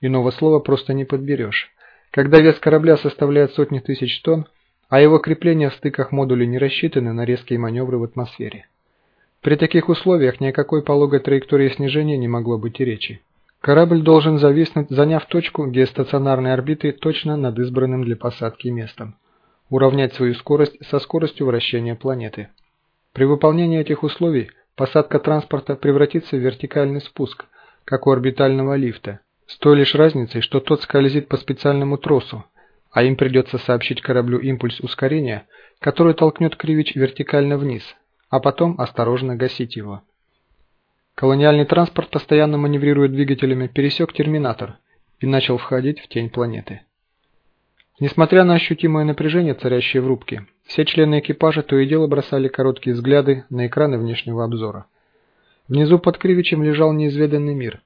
иного слова просто не подберешь. Когда вес корабля составляет сотни тысяч тонн, а его крепления в стыках модулей не рассчитаны на резкие маневры в атмосфере. При таких условиях ни о какой пологой траектории снижения не могло быть и речи. Корабль должен зависнуть, заняв точку геостационарной орбиты точно над избранным для посадки местом. Уравнять свою скорость со скоростью вращения планеты. При выполнении этих условий посадка транспорта превратится в вертикальный спуск, как у орбитального лифта, С той лишь разницей, что тот скользит по специальному тросу, а им придется сообщить кораблю импульс ускорения, который толкнет Кривич вертикально вниз, а потом осторожно гасить его. Колониальный транспорт, постоянно маневрируя двигателями, пересек терминатор и начал входить в тень планеты. Несмотря на ощутимое напряжение, царящее в рубке, все члены экипажа то и дело бросали короткие взгляды на экраны внешнего обзора. Внизу под Кривичем лежал неизведанный мир,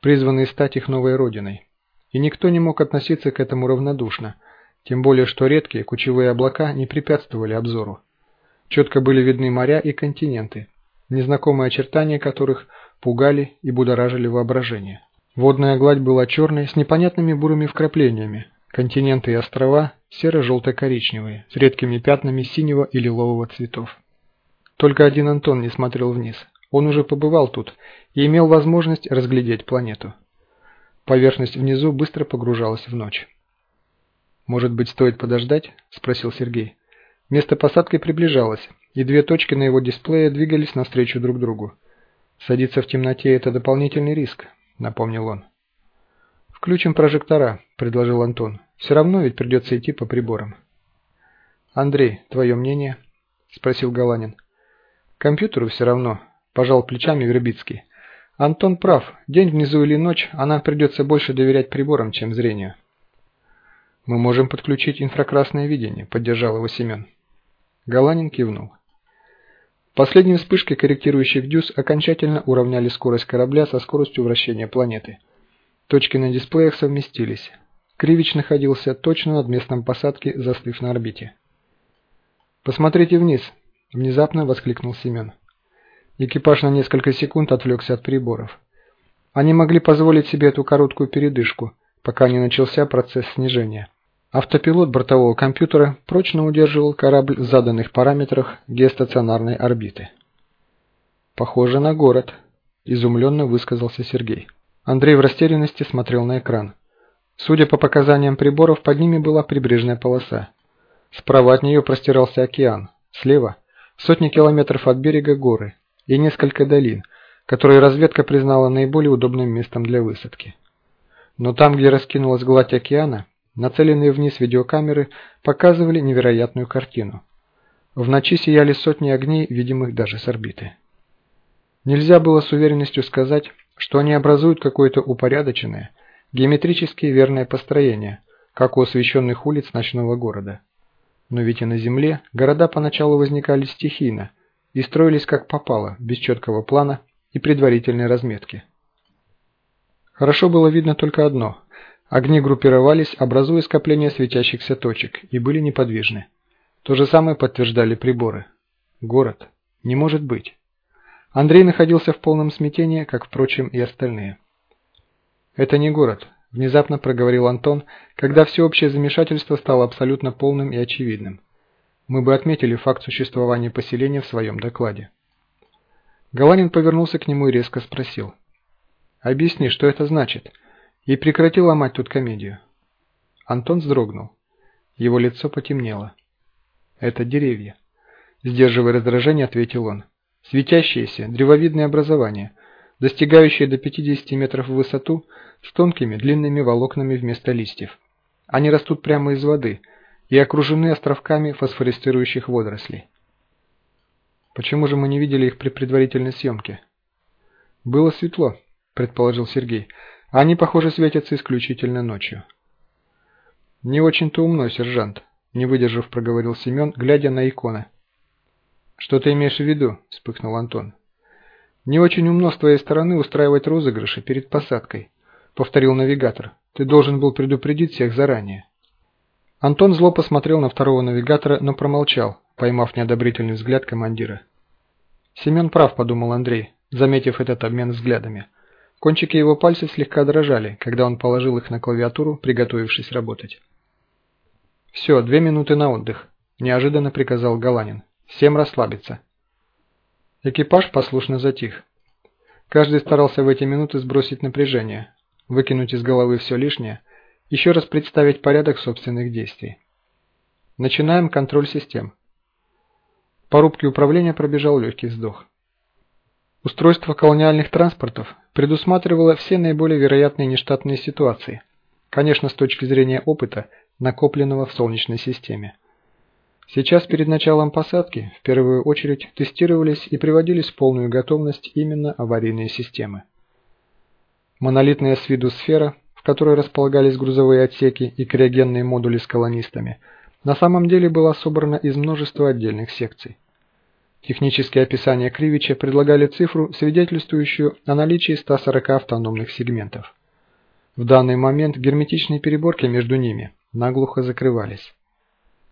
призванный стать их новой родиной. И никто не мог относиться к этому равнодушно, тем более что редкие кучевые облака не препятствовали обзору. Четко были видны моря и континенты, незнакомые очертания которых пугали и будоражили воображение. Водная гладь была черной с непонятными бурыми вкраплениями, континенты и острова серо-желто-коричневые, с редкими пятнами синего и лилового цветов. Только один Антон не смотрел вниз. Он уже побывал тут и имел возможность разглядеть планету. Поверхность внизу быстро погружалась в ночь. «Может быть, стоит подождать?» – спросил Сергей. Место посадки приближалось, и две точки на его дисплее двигались навстречу друг другу. «Садиться в темноте – это дополнительный риск», – напомнил он. «Включим прожектора», – предложил Антон. «Все равно ведь придется идти по приборам». «Андрей, твое мнение?» – спросил Галанин. «Компьютеру все равно», – пожал плечами Вербицкий. «Антон прав. День внизу или ночь, а нам придется больше доверять приборам, чем зрению». «Мы можем подключить инфракрасное видение», – поддержал его Семен. Галанин кивнул. Последние вспышки корректирующих дюз окончательно уравняли скорость корабля со скоростью вращения планеты. Точки на дисплеях совместились. Кривич находился точно над местом посадки, застыв на орбите. «Посмотрите вниз!» – внезапно воскликнул Семен. Экипаж на несколько секунд отвлекся от приборов. Они могли позволить себе эту короткую передышку, пока не начался процесс снижения. Автопилот бортового компьютера прочно удерживал корабль в заданных параметрах геостационарной орбиты. «Похоже на город», – изумленно высказался Сергей. Андрей в растерянности смотрел на экран. Судя по показаниям приборов, под ними была прибрежная полоса. Справа от нее простирался океан, слева – сотни километров от берега горы и несколько долин, которые разведка признала наиболее удобным местом для высадки. Но там, где раскинулась гладь океана – Нацеленные вниз видеокамеры показывали невероятную картину. В ночи сияли сотни огней, видимых даже с орбиты. Нельзя было с уверенностью сказать, что они образуют какое-то упорядоченное, геометрически верное построение, как у освещенных улиц ночного города. Но ведь и на Земле города поначалу возникали стихийно и строились как попало, без четкого плана и предварительной разметки. Хорошо было видно только одно Огни группировались, образуя скопление светящихся точек, и были неподвижны. То же самое подтверждали приборы. Город. Не может быть. Андрей находился в полном смятении, как, впрочем, и остальные. «Это не город», – внезапно проговорил Антон, когда всеобщее замешательство стало абсолютно полным и очевидным. Мы бы отметили факт существования поселения в своем докладе. Галанин повернулся к нему и резко спросил. «Объясни, что это значит?» И прекрати ломать тут комедию. Антон вздрогнул. Его лицо потемнело. Это деревья. Сдерживая раздражение, ответил он. Светящиеся, древовидные образования, достигающие до 50 метров в высоту, с тонкими длинными волокнами вместо листьев. Они растут прямо из воды и окружены островками фосфорицирующих водорослей. Почему же мы не видели их при предварительной съемке? Было светло, предположил Сергей. Они, похоже, светятся исключительно ночью. «Не очень-то умно, сержант», – не выдержав, проговорил Семен, глядя на иконы. «Что ты имеешь в виду?» – вспыхнул Антон. «Не очень умно с твоей стороны устраивать розыгрыши перед посадкой», – повторил навигатор. «Ты должен был предупредить всех заранее». Антон зло посмотрел на второго навигатора, но промолчал, поймав неодобрительный взгляд командира. «Семен прав», – подумал Андрей, заметив этот обмен взглядами. Кончики его пальцев слегка дрожали, когда он положил их на клавиатуру, приготовившись работать. «Все, две минуты на отдых», – неожиданно приказал Галанин. «Всем расслабиться». Экипаж послушно затих. Каждый старался в эти минуты сбросить напряжение, выкинуть из головы все лишнее, еще раз представить порядок собственных действий. Начинаем контроль систем. По рубке управления пробежал легкий вздох. Устройство колониальных транспортов предусматривало все наиболее вероятные нештатные ситуации, конечно, с точки зрения опыта, накопленного в Солнечной системе. Сейчас перед началом посадки в первую очередь тестировались и приводились в полную готовность именно аварийные системы. Монолитная с виду сфера, в которой располагались грузовые отсеки и криогенные модули с колонистами, на самом деле была собрана из множества отдельных секций. Технические описания Кривича предлагали цифру, свидетельствующую о наличии 140 автономных сегментов. В данный момент герметичные переборки между ними наглухо закрывались.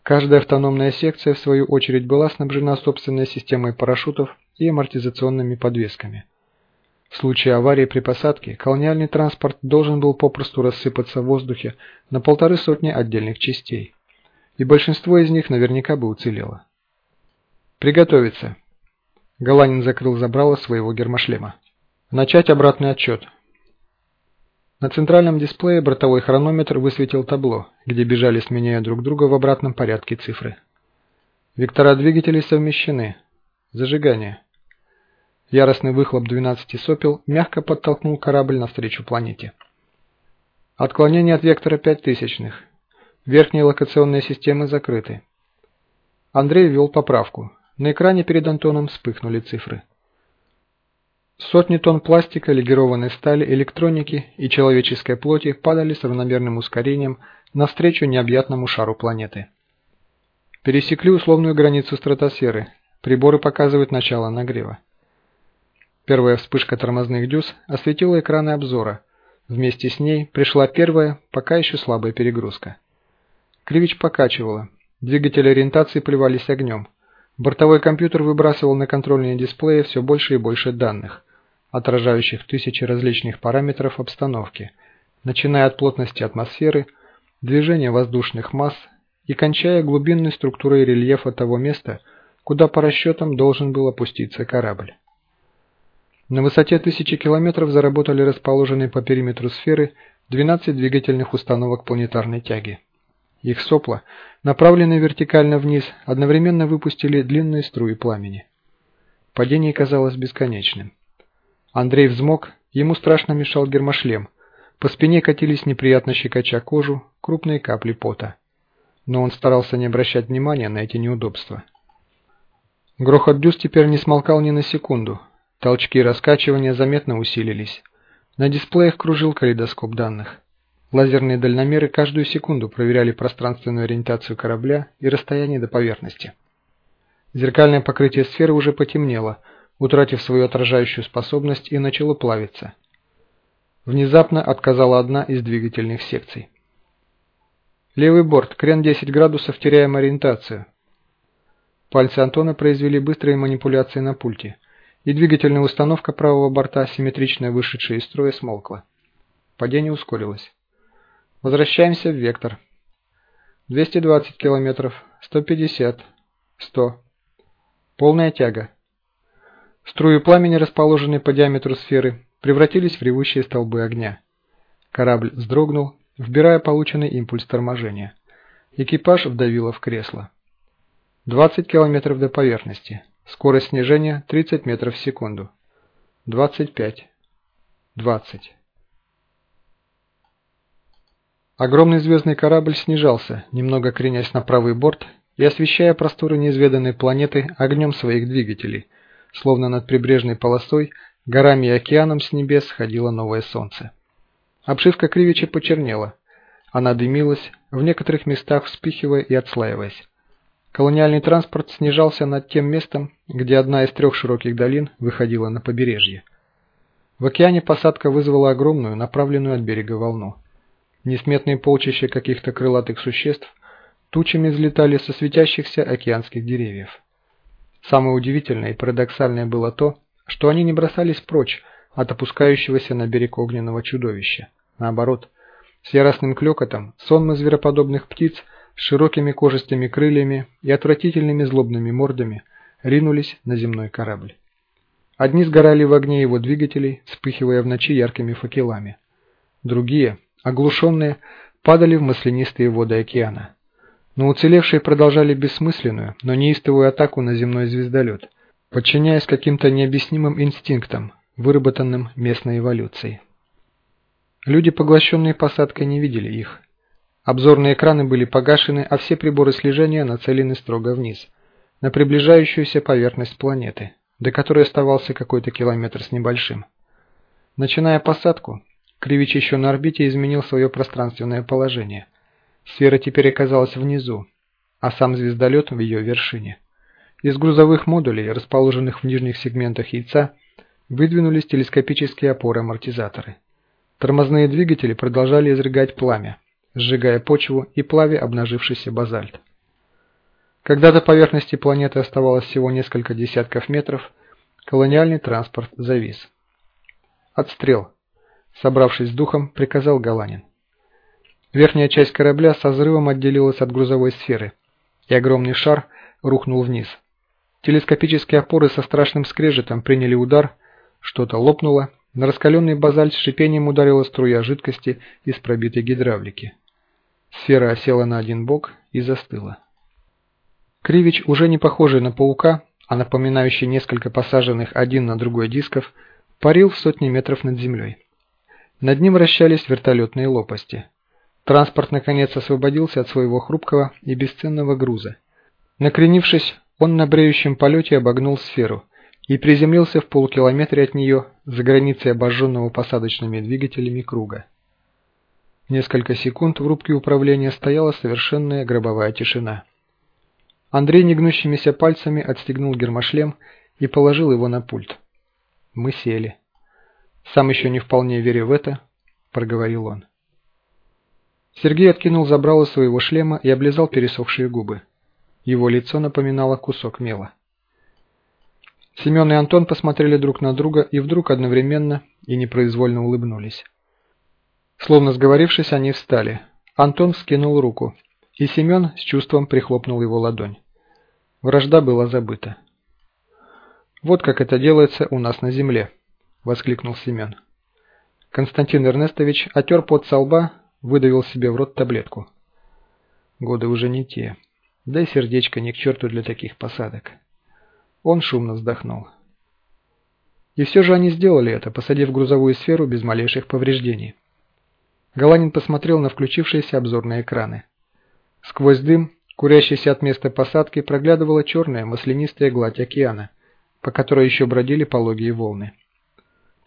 Каждая автономная секция, в свою очередь, была снабжена собственной системой парашютов и амортизационными подвесками. В случае аварии при посадке колониальный транспорт должен был попросту рассыпаться в воздухе на полторы сотни отдельных частей, и большинство из них наверняка бы уцелело. «Приготовиться!» Галанин закрыл забрало своего гермошлема. «Начать обратный отчет». На центральном дисплее бортовой хронометр высветил табло, где бежали, сменяя друг друга в обратном порядке цифры. Вектора двигателей совмещены. Зажигание. Яростный выхлоп 12 сопел мягко подтолкнул корабль навстречу планете. Отклонение от вектора 5 тысячных. Верхние локационные системы закрыты. Андрей ввел поправку. На экране перед Антоном вспыхнули цифры. Сотни тонн пластика, легированной стали, электроники и человеческой плоти падали с равномерным ускорением навстречу необъятному шару планеты. Пересекли условную границу стратосферы. Приборы показывают начало нагрева. Первая вспышка тормозных дюз осветила экраны обзора. Вместе с ней пришла первая, пока еще слабая перегрузка. Кривич покачивала. Двигатели ориентации плевались огнем. Бортовой компьютер выбрасывал на контрольные дисплеи все больше и больше данных, отражающих тысячи различных параметров обстановки, начиная от плотности атмосферы, движения воздушных масс и кончая глубинной структурой рельефа того места, куда по расчетам должен был опуститься корабль. На высоте тысячи километров заработали расположенные по периметру сферы 12 двигательных установок планетарной тяги. Их сопла, направленные вертикально вниз, одновременно выпустили длинные струи пламени. Падение казалось бесконечным. Андрей взмок, ему страшно мешал гермошлем. По спине катились неприятно щекоча кожу крупные капли пота. Но он старался не обращать внимания на эти неудобства. Грохот дюз теперь не смолкал ни на секунду. Толчки и раскачивания заметно усилились. На дисплеях кружил калейдоскоп данных. Лазерные дальномеры каждую секунду проверяли пространственную ориентацию корабля и расстояние до поверхности. Зеркальное покрытие сферы уже потемнело, утратив свою отражающую способность и начало плавиться. Внезапно отказала одна из двигательных секций. Левый борт, крен 10 градусов, теряем ориентацию. Пальцы Антона произвели быстрые манипуляции на пульте, и двигательная установка правого борта, симметрично вышедшая из строя, смолкла. Падение ускорилось. Возвращаемся в вектор. 220 километров, 150, 100. Полная тяга. Струи пламени, расположенные по диаметру сферы, превратились в ревущие столбы огня. Корабль вздрогнул, вбирая полученный импульс торможения. Экипаж вдавило в кресло. 20 километров до поверхности. Скорость снижения 30 метров в секунду. 25. 20. Огромный звездный корабль снижался, немного кренясь на правый борт и освещая просторы неизведанной планеты огнем своих двигателей, словно над прибрежной полосой, горами и океаном с небес сходило новое солнце. Обшивка Кривича почернела. Она дымилась, в некоторых местах вспыхивая и отслаиваясь. Колониальный транспорт снижался над тем местом, где одна из трех широких долин выходила на побережье. В океане посадка вызвала огромную, направленную от берега волну. Несметные полчища каких-то крылатых существ тучами взлетали со светящихся океанских деревьев. Самое удивительное и парадоксальное было то, что они не бросались прочь от опускающегося на берег огненного чудовища. Наоборот, с яростным клёкотом сонмы звероподобных птиц с широкими кожистыми крыльями и отвратительными злобными мордами ринулись на земной корабль. Одни сгорали в огне его двигателей, вспыхивая в ночи яркими факелами. Другие, оглушенные, падали в маслянистые воды океана. Но уцелевшие продолжали бессмысленную, но неистовую атаку на земной звездолет, подчиняясь каким-то необъяснимым инстинктам, выработанным местной эволюцией. Люди, поглощенные посадкой, не видели их. Обзорные экраны были погашены, а все приборы слежения нацелены строго вниз, на приближающуюся поверхность планеты, до которой оставался какой-то километр с небольшим. Начиная посадку, Кривич еще на орбите изменил свое пространственное положение. Сфера теперь оказалась внизу, а сам звездолет в ее вершине. Из грузовых модулей, расположенных в нижних сегментах яйца, выдвинулись телескопические опоры-амортизаторы. Тормозные двигатели продолжали изрыгать пламя, сжигая почву и плавя обнажившийся базальт. Когда до поверхности планеты оставалось всего несколько десятков метров, колониальный транспорт завис. «Отстрел!» – собравшись с духом, приказал Галанин. Верхняя часть корабля со взрывом отделилась от грузовой сферы, и огромный шар рухнул вниз. Телескопические опоры со страшным скрежетом приняли удар, что-то лопнуло, на раскаленный базальт с шипением ударила струя жидкости из пробитой гидравлики. Сфера осела на один бок и застыла. Кривич, уже не похожий на паука, а напоминающий несколько посаженных один на другой дисков, парил в сотни метров над землей. Над ним вращались вертолетные лопасти. Транспорт наконец освободился от своего хрупкого и бесценного груза. Накренившись, он на бреющем полете обогнул сферу и приземлился в полукилометре от нее за границей обожженного посадочными двигателями круга. Несколько секунд в рубке управления стояла совершенная гробовая тишина. Андрей негнущимися пальцами отстегнул гермошлем и положил его на пульт. Мы сели. Сам еще не вполне веря в это, проговорил он. Сергей откинул забрало своего шлема и облизал пересохшие губы. Его лицо напоминало кусок мела. Семен и Антон посмотрели друг на друга и вдруг одновременно и непроизвольно улыбнулись. Словно сговорившись, они встали. Антон вскинул руку, и Семен с чувством прихлопнул его ладонь. Вражда была забыта. «Вот как это делается у нас на земле», – воскликнул Семен. Константин Эрнестович отер пот со лба, выдавил себе в рот таблетку. Годы уже не те. Да и сердечко не к черту для таких посадок. Он шумно вздохнул. И все же они сделали это, посадив грузовую сферу без малейших повреждений. Галанин посмотрел на включившиеся обзорные экраны. Сквозь дым, курящийся от места посадки, проглядывала черная маслянистая гладь океана, по которой еще бродили пологие волны.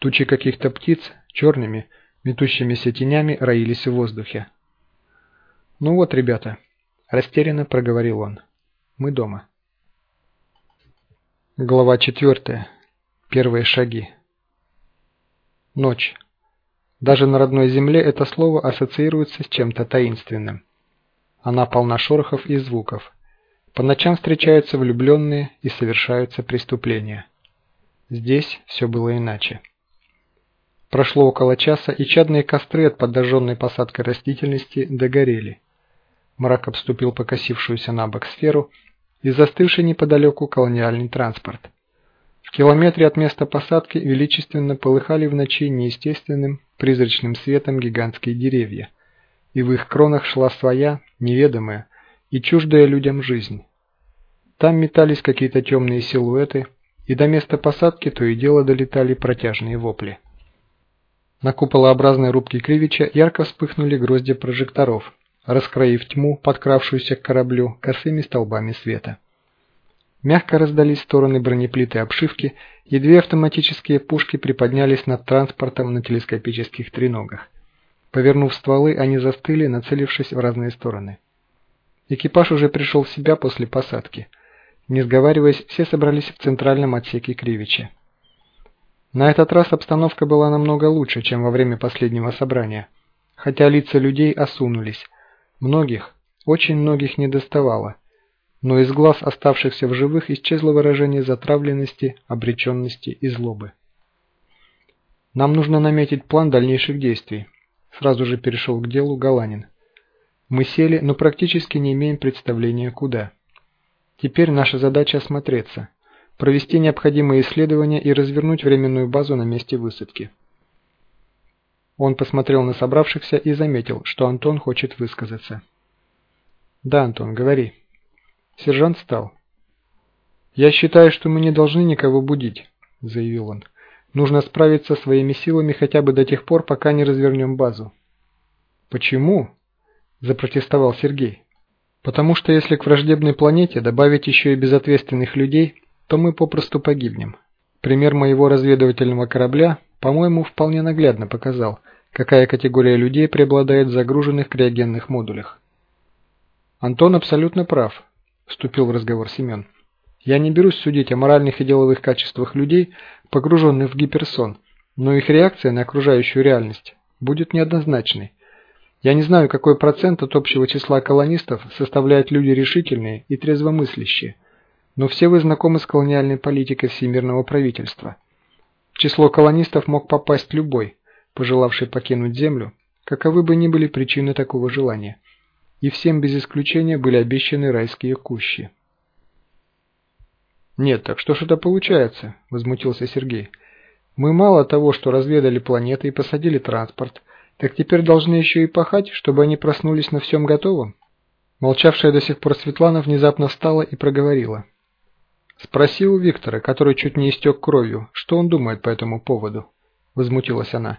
Тучи каких-то птиц черными, метущимися тенями роились в воздухе. «Ну вот, ребята», – растерянно проговорил он, – «мы дома». Глава 4. Первые шаги. Ночь. Даже на родной земле это слово ассоциируется с чем-то таинственным. Она полна шорохов и звуков. По ночам встречаются влюбленные и совершаются преступления. Здесь все было иначе. Прошло около часа, и чадные костры от подожженной посадкой растительности догорели. Мрак обступил покосившуюся на бок сферу и застывший неподалеку колониальный транспорт. В километре от места посадки величественно полыхали в ночи неестественным призрачным светом гигантские деревья, и в их кронах шла своя, неведомая и чуждая людям жизнь. Там метались какие-то темные силуэты, и до места посадки то и дело долетали протяжные вопли. На куполообразной рубке Кривича ярко вспыхнули грозди прожекторов, раскроив тьму, подкравшуюся к кораблю косыми столбами света. Мягко раздались стороны бронеплиты обшивки, и две автоматические пушки приподнялись над транспортом на телескопических треногах. Повернув стволы, они застыли, нацелившись в разные стороны. Экипаж уже пришел в себя после посадки. Не сговариваясь, все собрались в центральном отсеке Кривича. На этот раз обстановка была намного лучше, чем во время последнего собрания, хотя лица людей осунулись. Многих, очень многих не доставало, но из глаз оставшихся в живых исчезло выражение затравленности, обреченности и злобы. «Нам нужно наметить план дальнейших действий», – сразу же перешел к делу Галанин. «Мы сели, но практически не имеем представления куда. Теперь наша задача осмотреться» провести необходимые исследования и развернуть временную базу на месте высадки. Он посмотрел на собравшихся и заметил, что Антон хочет высказаться. «Да, Антон, говори». Сержант встал. «Я считаю, что мы не должны никого будить», – заявил он. «Нужно справиться своими силами хотя бы до тех пор, пока не развернем базу». «Почему?» – запротестовал Сергей. «Потому что если к враждебной планете добавить еще и безответственных людей, то мы попросту погибнем. Пример моего разведывательного корабля, по-моему, вполне наглядно показал, какая категория людей преобладает в загруженных криогенных модулях». «Антон абсолютно прав», – вступил в разговор Семен. Я не берусь судить о моральных и деловых качествах людей, погруженных в гиперсон, но их реакция на окружающую реальность будет неоднозначной. Я не знаю, какой процент от общего числа колонистов составляют люди решительные и трезвомыслящие, но все вы знакомы с колониальной политикой всемирного правительства. В число колонистов мог попасть любой, пожелавший покинуть Землю, каковы бы ни были причины такого желания, и всем без исключения были обещаны райские кущи. «Нет, так что ж это получается?» – возмутился Сергей. «Мы мало того, что разведали планеты и посадили транспорт, так теперь должны еще и пахать, чтобы они проснулись на всем готовом?» Молчавшая до сих пор Светлана внезапно встала и проговорила. «Спроси у Виктора, который чуть не истек кровью, что он думает по этому поводу?» Возмутилась она.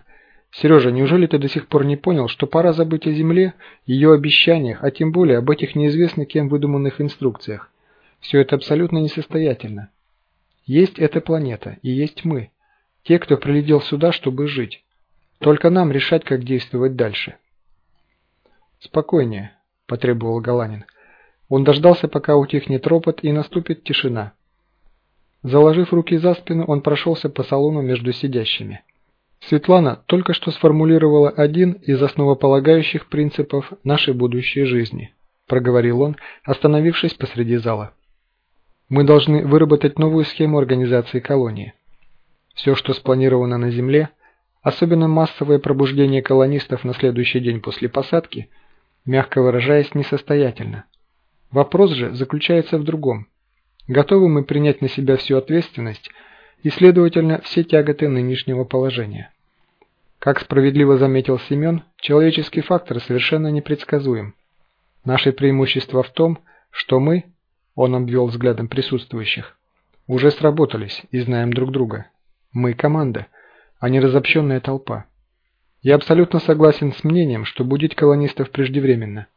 «Сережа, неужели ты до сих пор не понял, что пора забыть о Земле, ее обещаниях, а тем более об этих неизвестно кем выдуманных инструкциях? Все это абсолютно несостоятельно. Есть эта планета и есть мы. Те, кто прилетел сюда, чтобы жить. Только нам решать, как действовать дальше. «Спокойнее», – потребовал Галанин. Он дождался, пока утихнет ропот и наступит тишина. Заложив руки за спину, он прошелся по салону между сидящими. Светлана только что сформулировала один из основополагающих принципов нашей будущей жизни, проговорил он, остановившись посреди зала. Мы должны выработать новую схему организации колонии. Все, что спланировано на Земле, особенно массовое пробуждение колонистов на следующий день после посадки, мягко выражаясь, несостоятельно. Вопрос же заключается в другом. Готовы мы принять на себя всю ответственность и, следовательно, все тяготы нынешнего положения? Как справедливо заметил Семен, человеческий фактор совершенно непредсказуем. Наше преимущество в том, что мы, он обвел взглядом присутствующих. Уже сработались и знаем друг друга. Мы команда, а не разобщенная толпа. Я абсолютно согласен с мнением, что будить колонистов преждевременно.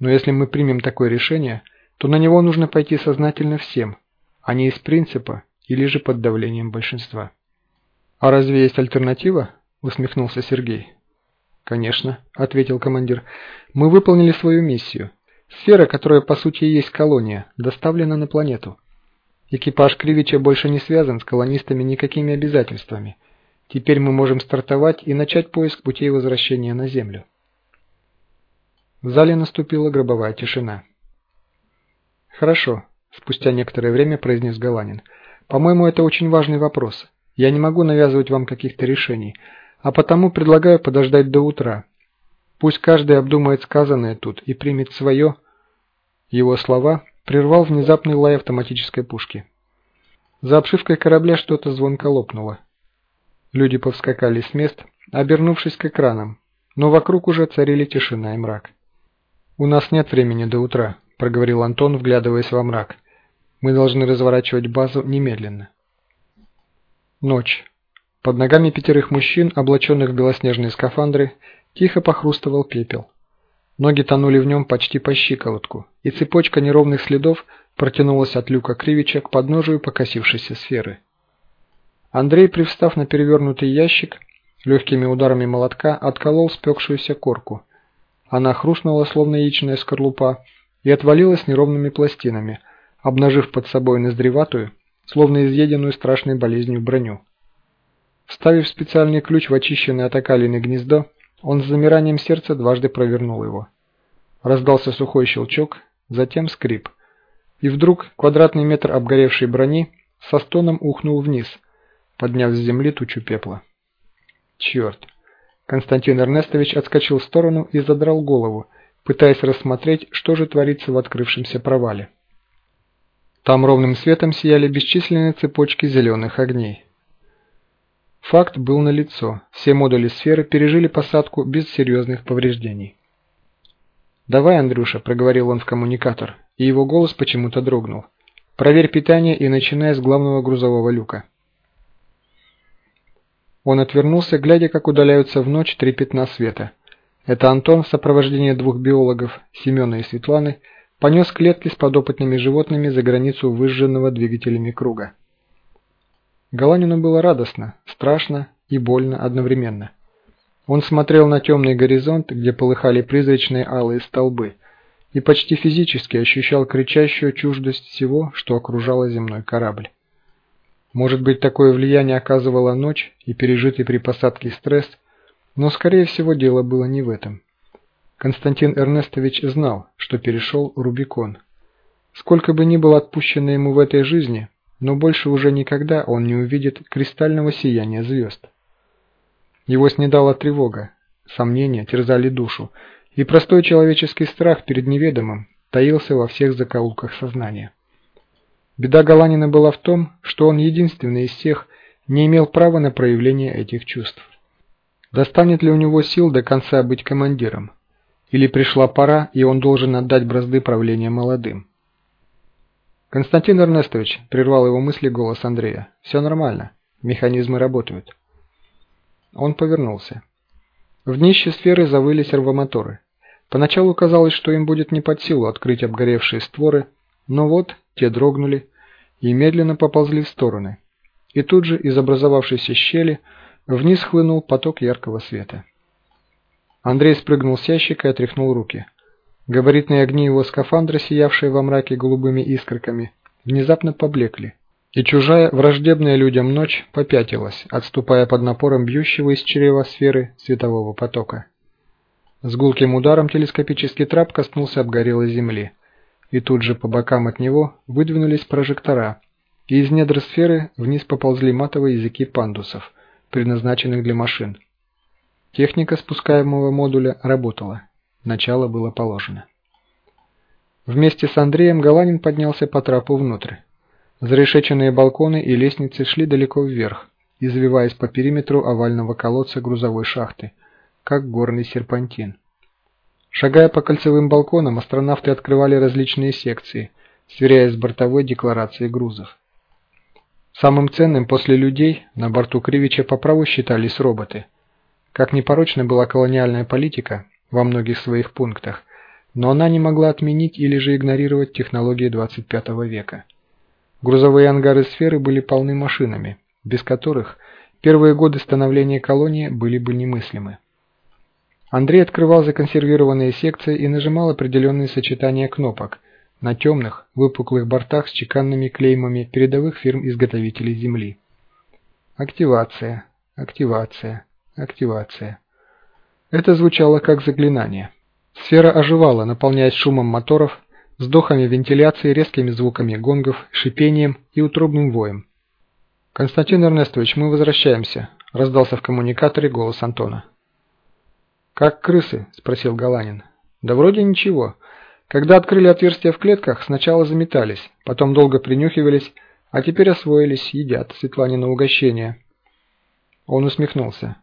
Но если мы примем такое решение, то на него нужно пойти сознательно всем, а не из принципа или же под давлением большинства. «А разве есть альтернатива?» – усмехнулся Сергей. «Конечно», – ответил командир. «Мы выполнили свою миссию. Сфера, которая по сути и есть колония, доставлена на планету. Экипаж Кривича больше не связан с колонистами никакими обязательствами. Теперь мы можем стартовать и начать поиск путей возвращения на Землю. В зале наступила гробовая тишина. «Хорошо», – спустя некоторое время произнес Галанин. «По-моему, это очень важный вопрос. Я не могу навязывать вам каких-то решений, а потому предлагаю подождать до утра. Пусть каждый обдумает сказанное тут и примет свое, его слова прервал внезапный лай автоматической пушки. За обшивкой корабля что-то звонко лопнуло. Люди повскакали с мест, обернувшись к экранам, но вокруг уже царили тишина и мрак. «У нас нет времени до утра», – проговорил Антон, вглядываясь во мрак. «Мы должны разворачивать базу немедленно». Ночь. Под ногами пятерых мужчин, облаченных в белоснежные скафандры, тихо похрустывал пепел. Ноги тонули в нем почти по щиколотку, и цепочка неровных следов протянулась от люка Кривича к подножию покосившейся сферы. Андрей, привстав на перевернутый ящик, легкими ударами молотка отколол спекшуюся корку. Она хрустнула, словно яичная скорлупа, и отвалилась неровными пластинами, обнажив под собой ноздреватую, словно изъеденную страшной болезнью броню. Вставив специальный ключ в очищенное от окалины гнездо, он с замиранием сердца дважды провернул его. Раздался сухой щелчок, затем скрип. И вдруг квадратный метр обгоревшей брони со стоном ухнул вниз, подняв с земли тучу пепла. Черт! Константин Эрнестович отскочил в сторону и задрал голову, пытаясь рассмотреть, что же творится в открывшемся провале. Там ровным светом сияли бесчисленные цепочки зеленых огней. Факт был налицо, все модули сферы пережили посадку без серьезных повреждений. «Давай, Андрюша», – проговорил он в коммуникатор, и его голос почему-то дрогнул. Проверь питание и начинай с главного грузового люка». Он отвернулся, глядя, как удаляются в ночь три пятна света. Это Антон в сопровождении двух биологов, Семена и Светланы, понес клетки с подопытными животными за границу выжженного двигателями круга. Галанину было радостно, страшно и больно одновременно. Он смотрел на темный горизонт, где полыхали призрачные алые столбы, и почти физически ощущал кричащую чуждость всего, что окружало земной корабль. Может быть, такое влияние оказывала ночь и пережитый при посадке стресс, но, скорее всего, дело было не в этом. Константин Эрнестович знал, что перешел Рубикон. Сколько бы ни было отпущено ему в этой жизни, но больше уже никогда он не увидит кристального сияния звезд. Его снедала тревога, сомнения терзали душу, и простой человеческий страх перед неведомым таился во всех закоулках сознания. Беда Галанина была в том, что он единственный из всех не имел права на проявление этих чувств. Достанет ли у него сил до конца быть командиром? Или пришла пора, и он должен отдать бразды правления молодым? «Константин Эрнестович», – прервал его мысли голос Андрея, – «все нормально, механизмы работают». Он повернулся. В днище сферы завыли сервомоторы. Поначалу казалось, что им будет не под силу открыть обгоревшие створы, но вот те дрогнули и медленно поползли в стороны. И тут же из образовавшейся щели вниз хлынул поток яркого света. Андрей спрыгнул с ящика и отряхнул руки. Габаритные огни его скафандра, сиявшие во мраке голубыми искорками, внезапно поблекли, и чужая, враждебная людям ночь попятилась, отступая под напором бьющего из чрева сферы светового потока. С гулким ударом телескопический трап коснулся обгорелой земли – и тут же по бокам от него выдвинулись прожектора, и из недр сферы вниз поползли матовые языки пандусов, предназначенных для машин. Техника спускаемого модуля работала. Начало было положено. Вместе с Андреем Галанин поднялся по трапу внутрь. Зарешеченные балконы и лестницы шли далеко вверх, извиваясь по периметру овального колодца грузовой шахты, как горный серпантин. Шагая по кольцевым балконам, астронавты открывали различные секции, сверяясь с бортовой декларацией грузов. Самым ценным после людей на борту Кривича по праву считались роботы. Как непорочна была колониальная политика во многих своих пунктах, но она не могла отменить или же игнорировать технологии 25 века. Грузовые ангары сферы были полны машинами, без которых первые годы становления колонии были бы немыслимы. Андрей открывал законсервированные секции и нажимал определенные сочетания кнопок на темных, выпуклых бортах с чеканными клеймами передовых фирм-изготовителей Земли. Активация, активация, активация. Это звучало как заклинание. Сфера оживала, наполняясь шумом моторов, вздохами вентиляции, резкими звуками гонгов, шипением и утробным воем. «Константин Эрнестович, мы возвращаемся», – раздался в коммуникаторе голос Антона. «Как крысы?» – спросил Галанин. «Да вроде ничего. Когда открыли отверстия в клетках, сначала заметались, потом долго принюхивались, а теперь освоились, едят Светланина угощение». Он усмехнулся.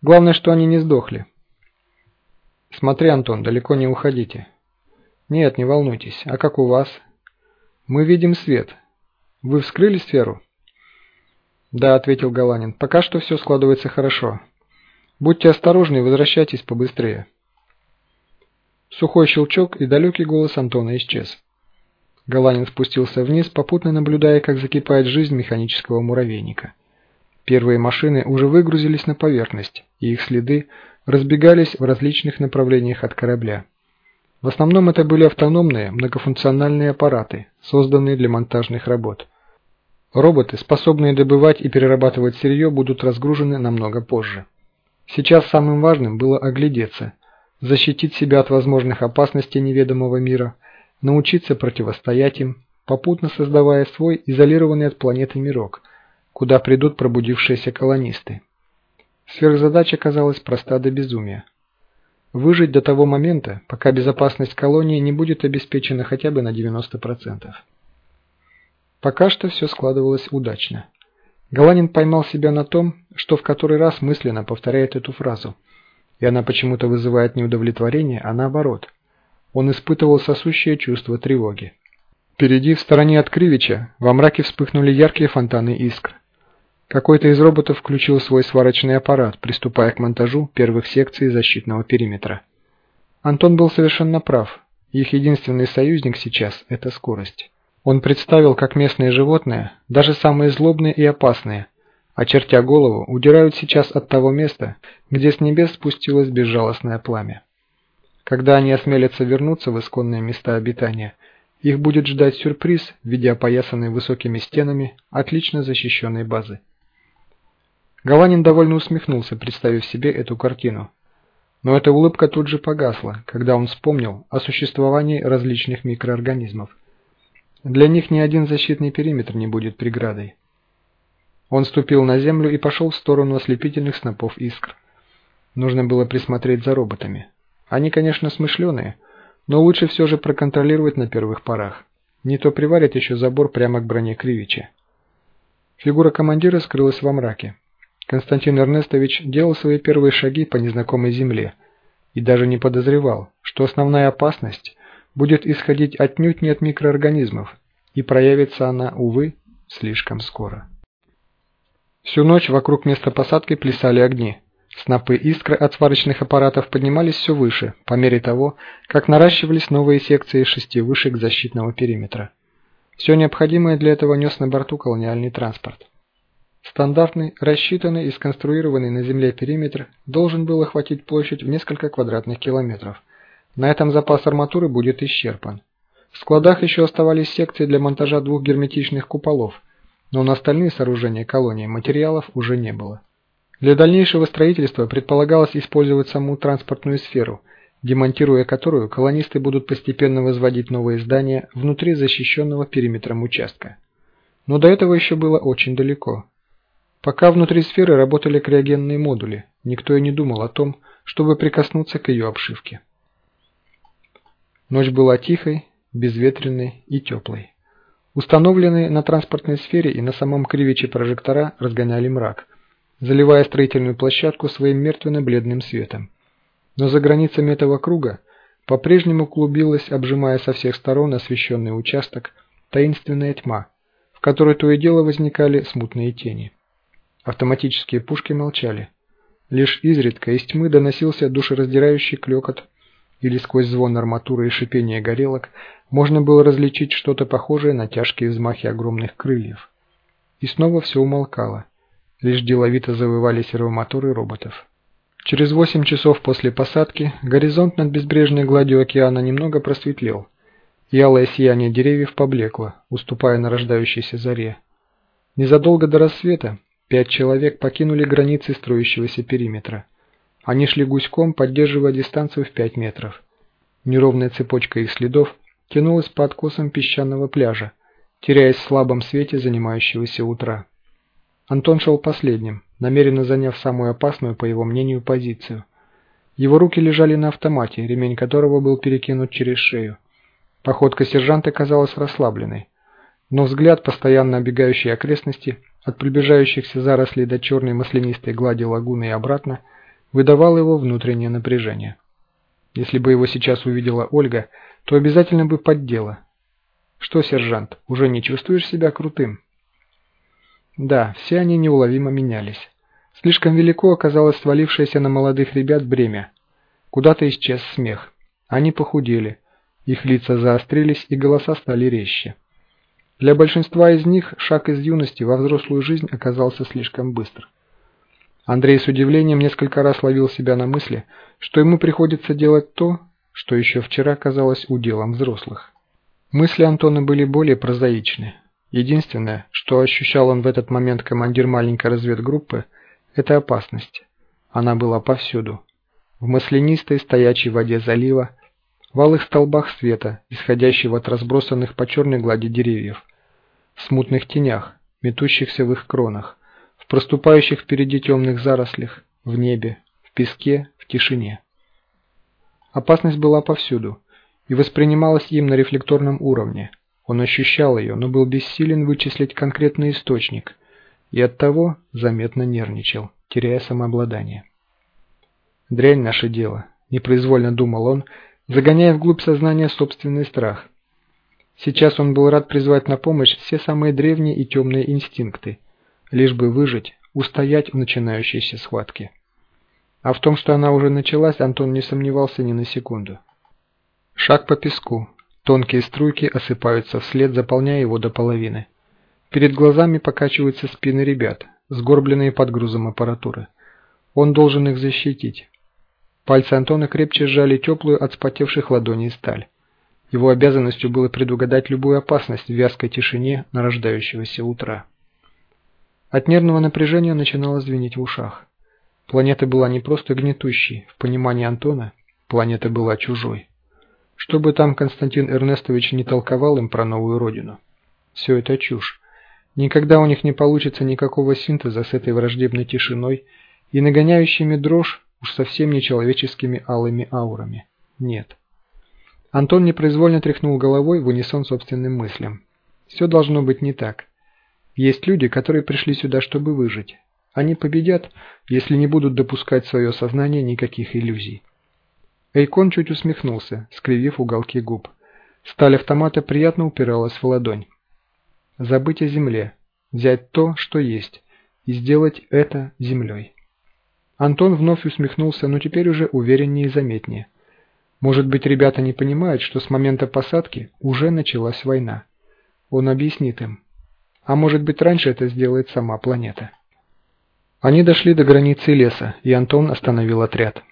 «Главное, что они не сдохли». «Смотри, Антон, далеко не уходите». «Нет, не волнуйтесь. А как у вас?» «Мы видим свет. Вы вскрыли сферу?» «Да», — ответил Галанин. «Пока что все складывается хорошо. Будьте осторожны и возвращайтесь побыстрее. Сухой щелчок и далекий голос Антона исчез. Галанин спустился вниз, попутно наблюдая, как закипает жизнь механического муравейника. Первые машины уже выгрузились на поверхность, и их следы разбегались в различных направлениях от корабля. В основном это были автономные, многофункциональные аппараты, созданные для монтажных работ. Роботы, способные добывать и перерабатывать сырье, будут разгружены намного позже. Сейчас самым важным было оглядеться, защитить себя от возможных опасностей неведомого мира, научиться противостоять им, попутно создавая свой изолированный от планеты мирок, куда придут пробудившиеся колонисты. Сверхзадача казалась проста до безумия. Выжить до того момента, пока безопасность колонии не будет обеспечена хотя бы на 90%. Пока что все складывалось удачно. Галанин поймал себя на том, что в который раз мысленно повторяет эту фразу. И она почему-то вызывает не удовлетворение, а наоборот. Он испытывал сосущее чувство тревоги. Впереди, в стороне от Кривича, во мраке вспыхнули яркие фонтаны искр. Какой-то из роботов включил свой сварочный аппарат, приступая к монтажу первых секций защитного периметра. Антон был совершенно прав. Их единственный союзник сейчас – это скорость. Он представил, как местные животные, даже самые злобные и опасные, очертя голову, удирают сейчас от того места, где с небес спустилось безжалостное пламя. Когда они осмелятся вернуться в исконные места обитания, их будет ждать сюрприз в виде опоясанной высокими стенами отлично защищенной базы. Галанин довольно усмехнулся, представив себе эту картину. Но эта улыбка тут же погасла, когда он вспомнил о существовании различных микроорганизмов. Для них ни один защитный периметр не будет преградой. Он ступил на землю и пошел в сторону ослепительных снопов искр. Нужно было присмотреть за роботами. Они, конечно, смышленые, но лучше все же проконтролировать на первых порах. Не то приварят еще забор прямо к броне Кривича. Фигура командира скрылась во мраке. Константин Эрнестович делал свои первые шаги по незнакомой земле и даже не подозревал, что основная опасность будет исходить отнюдь не от микроорганизмов, и проявится она, увы, слишком скоро. Всю ночь вокруг места посадки плясали огни. Снопы искры от сварочных аппаратов поднимались все выше, по мере того, как наращивались новые секции шести вышек защитного периметра. Все необходимое для этого нес на борту колониальный транспорт. Стандартный, рассчитанный и сконструированный на Земле периметр должен был охватить площадь в несколько квадратных километров. На этом запас арматуры будет исчерпан. В складах еще оставались секции для монтажа двух герметичных куполов, но на остальные сооружения колонии материалов уже не было. Для дальнейшего строительства предполагалось использовать саму транспортную сферу, демонтируя которую колонисты будут постепенно возводить новые здания внутри защищенного периметром участка. Но до этого еще было очень далеко. Пока внутри сферы работали криогенные модули, никто и не думал о том, чтобы прикоснуться к ее обшивке. Ночь была тихой, безветренной и теплой. Установленные на транспортной сфере и на самом кривиче прожектора разгоняли мрак, заливая строительную площадку своим мертвенно-бледным светом. Но за границами этого круга по-прежнему клубилась, обжимая со всех сторон освещенный участок, таинственная тьма, в которой то и дело возникали смутные тени. Автоматические пушки молчали. Лишь изредка из тьмы доносился душераздирающий клёкот, или сквозь звон арматуры и шипение горелок можно было различить что-то похожее на тяжкие взмахи огромных крыльев. И снова все умолкало. Лишь деловито завывали сервомоторы роботов. Через восемь часов после посадки горизонт над безбрежной гладью океана немного просветлел, и сияние деревьев поблекло, уступая нарождающейся заре. Незадолго до рассвета Пять человек покинули границы строящегося периметра. Они шли гуськом, поддерживая дистанцию в 5 метров. Неровная цепочка их следов тянулась по откосам песчаного пляжа, теряясь в слабом свете занимающегося утра. Антон шел последним, намеренно заняв самую опасную, по его мнению, позицию. Его руки лежали на автомате, ремень которого был перекинут через шею. Походка сержанта казалась расслабленной, но взгляд, постоянно обегающий окрестности, от приближающихся зарослей до черной маслянистой глади лагуны и обратно, выдавал его внутреннее напряжение. Если бы его сейчас увидела Ольга, то обязательно бы поддела. «Что, сержант, уже не чувствуешь себя крутым?» Да, все они неуловимо менялись. Слишком велико оказалось свалившееся на молодых ребят бремя. Куда-то исчез смех. Они похудели. Их лица заострились и голоса стали резче. Для большинства из них шаг из юности во взрослую жизнь оказался слишком быстр. Андрей с удивлением несколько раз ловил себя на мысли, что ему приходится делать то, что еще вчера казалось уделом взрослых. Мысли Антона были более прозаичны. Единственное, что ощущал он в этот момент командир маленькой разведгруппы, это опасность. Она была повсюду. В маслянистой стоячей воде залива, в алых столбах света, исходящего от разбросанных по черной глади деревьев, в смутных тенях, метущихся в их кронах, в проступающих впереди темных зарослях, в небе, в песке, в тишине. Опасность была повсюду и воспринималась им на рефлекторном уровне. Он ощущал ее, но был бессилен вычислить конкретный источник и оттого заметно нервничал, теряя самообладание. «Дрянь наше дело», – непроизвольно думал он, загоняя вглубь сознания собственный страх – Сейчас он был рад призвать на помощь все самые древние и темные инстинкты, лишь бы выжить, устоять в начинающейся схватке. А в том, что она уже началась, Антон не сомневался ни на секунду. Шаг по песку. Тонкие струйки осыпаются вслед, заполняя его до половины. Перед глазами покачиваются спины ребят, сгорбленные под грузом аппаратуры. Он должен их защитить. Пальцы Антона крепче сжали теплую от спотевших ладоней сталь. Его обязанностью было предугадать любую опасность в вязкой тишине нарождающегося утра. От нервного напряжения начинало звенеть в ушах. Планета была не просто гнетущей, в понимании Антона планета была чужой. Что бы там Константин Эрнестович не толковал им про новую родину. Все это чушь. Никогда у них не получится никакого синтеза с этой враждебной тишиной и нагоняющими дрожь уж совсем нечеловеческими алыми аурами. Нет. Антон непроизвольно тряхнул головой в унисон собственным мыслям. Все должно быть не так. Есть люди, которые пришли сюда, чтобы выжить. Они победят, если не будут допускать в свое сознание никаких иллюзий. Эйкон чуть усмехнулся, скривив уголки губ. Сталь автомата приятно упиралась в ладонь. Забыть о земле, взять то, что есть, и сделать это землей. Антон вновь усмехнулся, но теперь уже увереннее и заметнее. Может быть, ребята не понимают, что с момента посадки уже началась война. Он объяснит им. А может быть, раньше это сделает сама планета. Они дошли до границы леса, и Антон остановил отряд.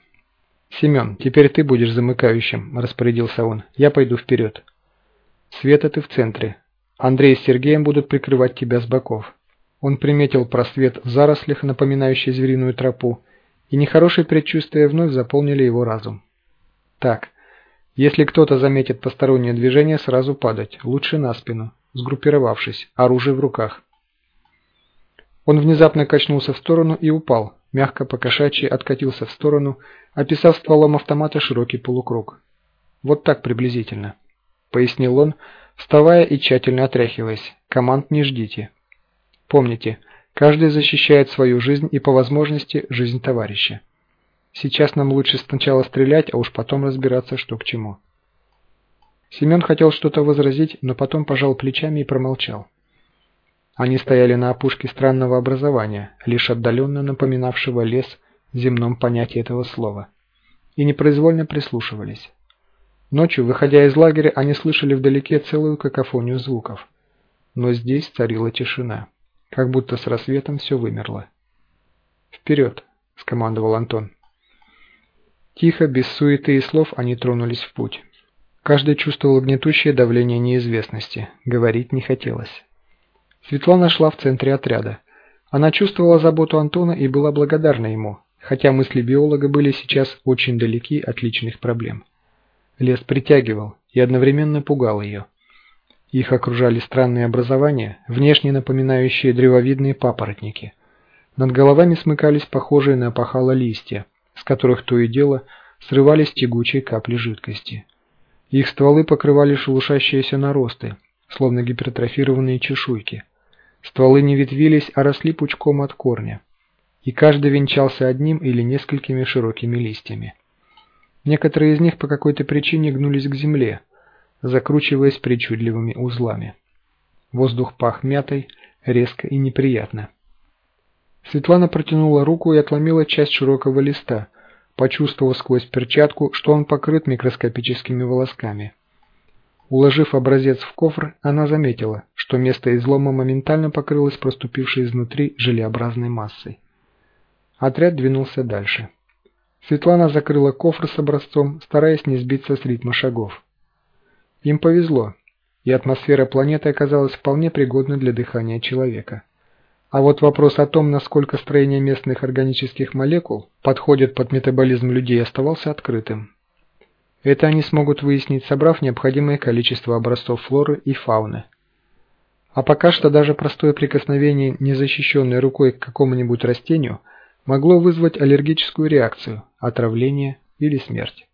«Семен, теперь ты будешь замыкающим», – распорядился он. «Я пойду вперед». «Света, ты в центре. Андрей с Сергеем будут прикрывать тебя с боков. Он приметил просвет в зарослях, напоминающий звериную тропу, и нехорошие предчувствия вновь заполнили его разум. Так, если кто-то заметит постороннее движение, сразу падать, лучше на спину, сгруппировавшись, оружие в руках. Он внезапно качнулся в сторону и упал, мягко покошачьи откатился в сторону, описав стволом автомата широкий полукруг. Вот так приблизительно, пояснил он, Вставая и тщательно отряхиваясь. Команд не ждите. Помните, каждый защищает свою жизнь и по возможности жизнь товарища. Сейчас нам лучше сначала стрелять, а уж потом разбираться, что к чему. Семен хотел что-то возразить, но потом пожал плечами и промолчал. Они стояли на опушке странного образования, лишь отдаленно напоминавшего лес в земном понятии этого слова, и непроизвольно прислушивались. Ночью, выходя из лагеря, они слышали вдалеке целую какофонию звуков. Но здесь царила тишина, как будто с рассветом все вымерло. «Вперед!» – скомандовал Антон. Тихо, без суеты и слов они тронулись в путь. Каждый чувствовал гнетущее давление неизвестности, говорить не хотелось. Светлана шла в центре отряда. Она чувствовала заботу Антона и была благодарна ему, хотя мысли биолога были сейчас очень далеки от личных проблем. Лес притягивал и одновременно пугал ее. Их окружали странные образования, внешне напоминающие древовидные папоротники. Над головами смыкались похожие на опахало листья, с которых то и дело срывались тягучие капли жидкости. Их стволы покрывали шелушащиеся наросты, словно гипертрофированные чешуйки. Стволы не ветвились, а росли пучком от корня, и каждый венчался одним или несколькими широкими листьями. Некоторые из них по какой-то причине гнулись к земле, закручиваясь причудливыми узлами. Воздух пах мятой, резко и неприятно. Светлана протянула руку и отломила часть широкого листа, почувствовав сквозь перчатку, что он покрыт микроскопическими волосками. Уложив образец в кофр, она заметила, что место излома моментально покрылось проступившей изнутри желеобразной массой. Отряд двинулся дальше. Светлана закрыла кофр с образцом, стараясь не сбиться с ритма шагов. Им повезло, и атмосфера планеты оказалась вполне пригодна для дыхания человека. А вот вопрос о том, насколько строение местных органических молекул подходит под метаболизм людей, оставался открытым. Это они смогут выяснить, собрав необходимое количество образцов флоры и фауны. А пока что даже простое прикосновение незащищенной рукой к какому-нибудь растению – могло вызвать аллергическую реакцию, отравление или смерть.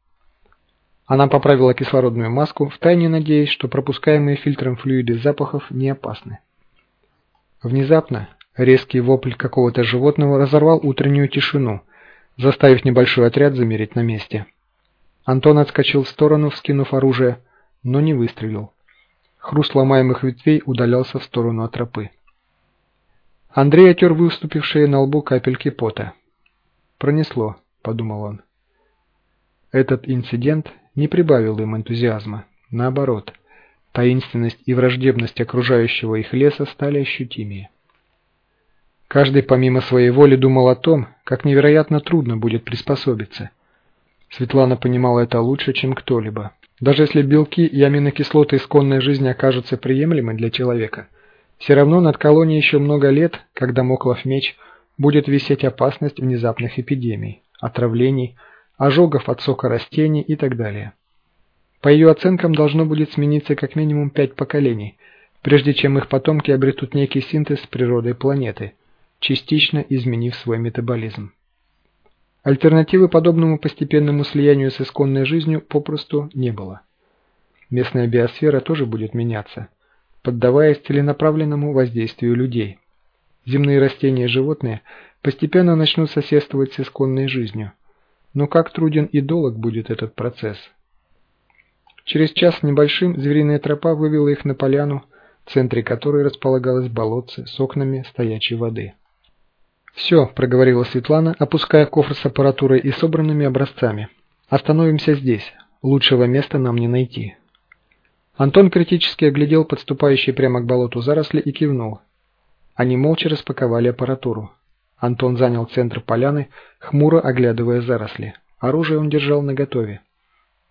Она поправила кислородную маску, втайне надеясь, что пропускаемые фильтром флюиды запахов не опасны. Внезапно резкий вопль какого-то животного разорвал утреннюю тишину, заставив небольшой отряд замереть на месте. Антон отскочил в сторону, вскинув оружие, но не выстрелил. Хруст ломаемых ветвей удалялся в сторону от тропы. Андрей отер выступившие на лбу капельки пота. «Пронесло», — подумал он. Этот инцидент не прибавил им энтузиазма. Наоборот, таинственность и враждебность окружающего их леса стали ощутимее. Каждый помимо своей воли думал о том, как невероятно трудно будет приспособиться. Светлана понимала это лучше, чем кто-либо. Даже если белки и аминокислоты исконной жизни окажутся приемлемы для человека, все равно над колонией еще много лет, когда моклов меч, будет висеть опасность внезапных эпидемий, отравлений, ожогов от сока растений и так далее. По ее оценкам должно будет смениться как минимум пять поколений, прежде чем их потомки обретут некий синтез с природой планеты, частично изменив свой метаболизм. Альтернативы подобному постепенному слиянию с исконной жизнью попросту не было. Местная биосфера тоже будет меняться, поддаваясь целенаправленному воздействию людей. Земные растения и животные постепенно начнут соседствовать с исконной жизнью. Но как труден и долг будет этот процесс. Через час небольшим звериная тропа вывела их на поляну, в центре которой располагалось болотце с окнами стоячей воды. «Все», – проговорила Светлана, опуская кофр с аппаратурой и собранными образцами. «Остановимся здесь. Лучшего места нам не найти». Антон критически оглядел подступающие прямо к болоту заросли и кивнул. Они молча распаковали аппаратуру. Антон занял центр поляны, хмуро оглядывая заросли. Оружие он держал наготове.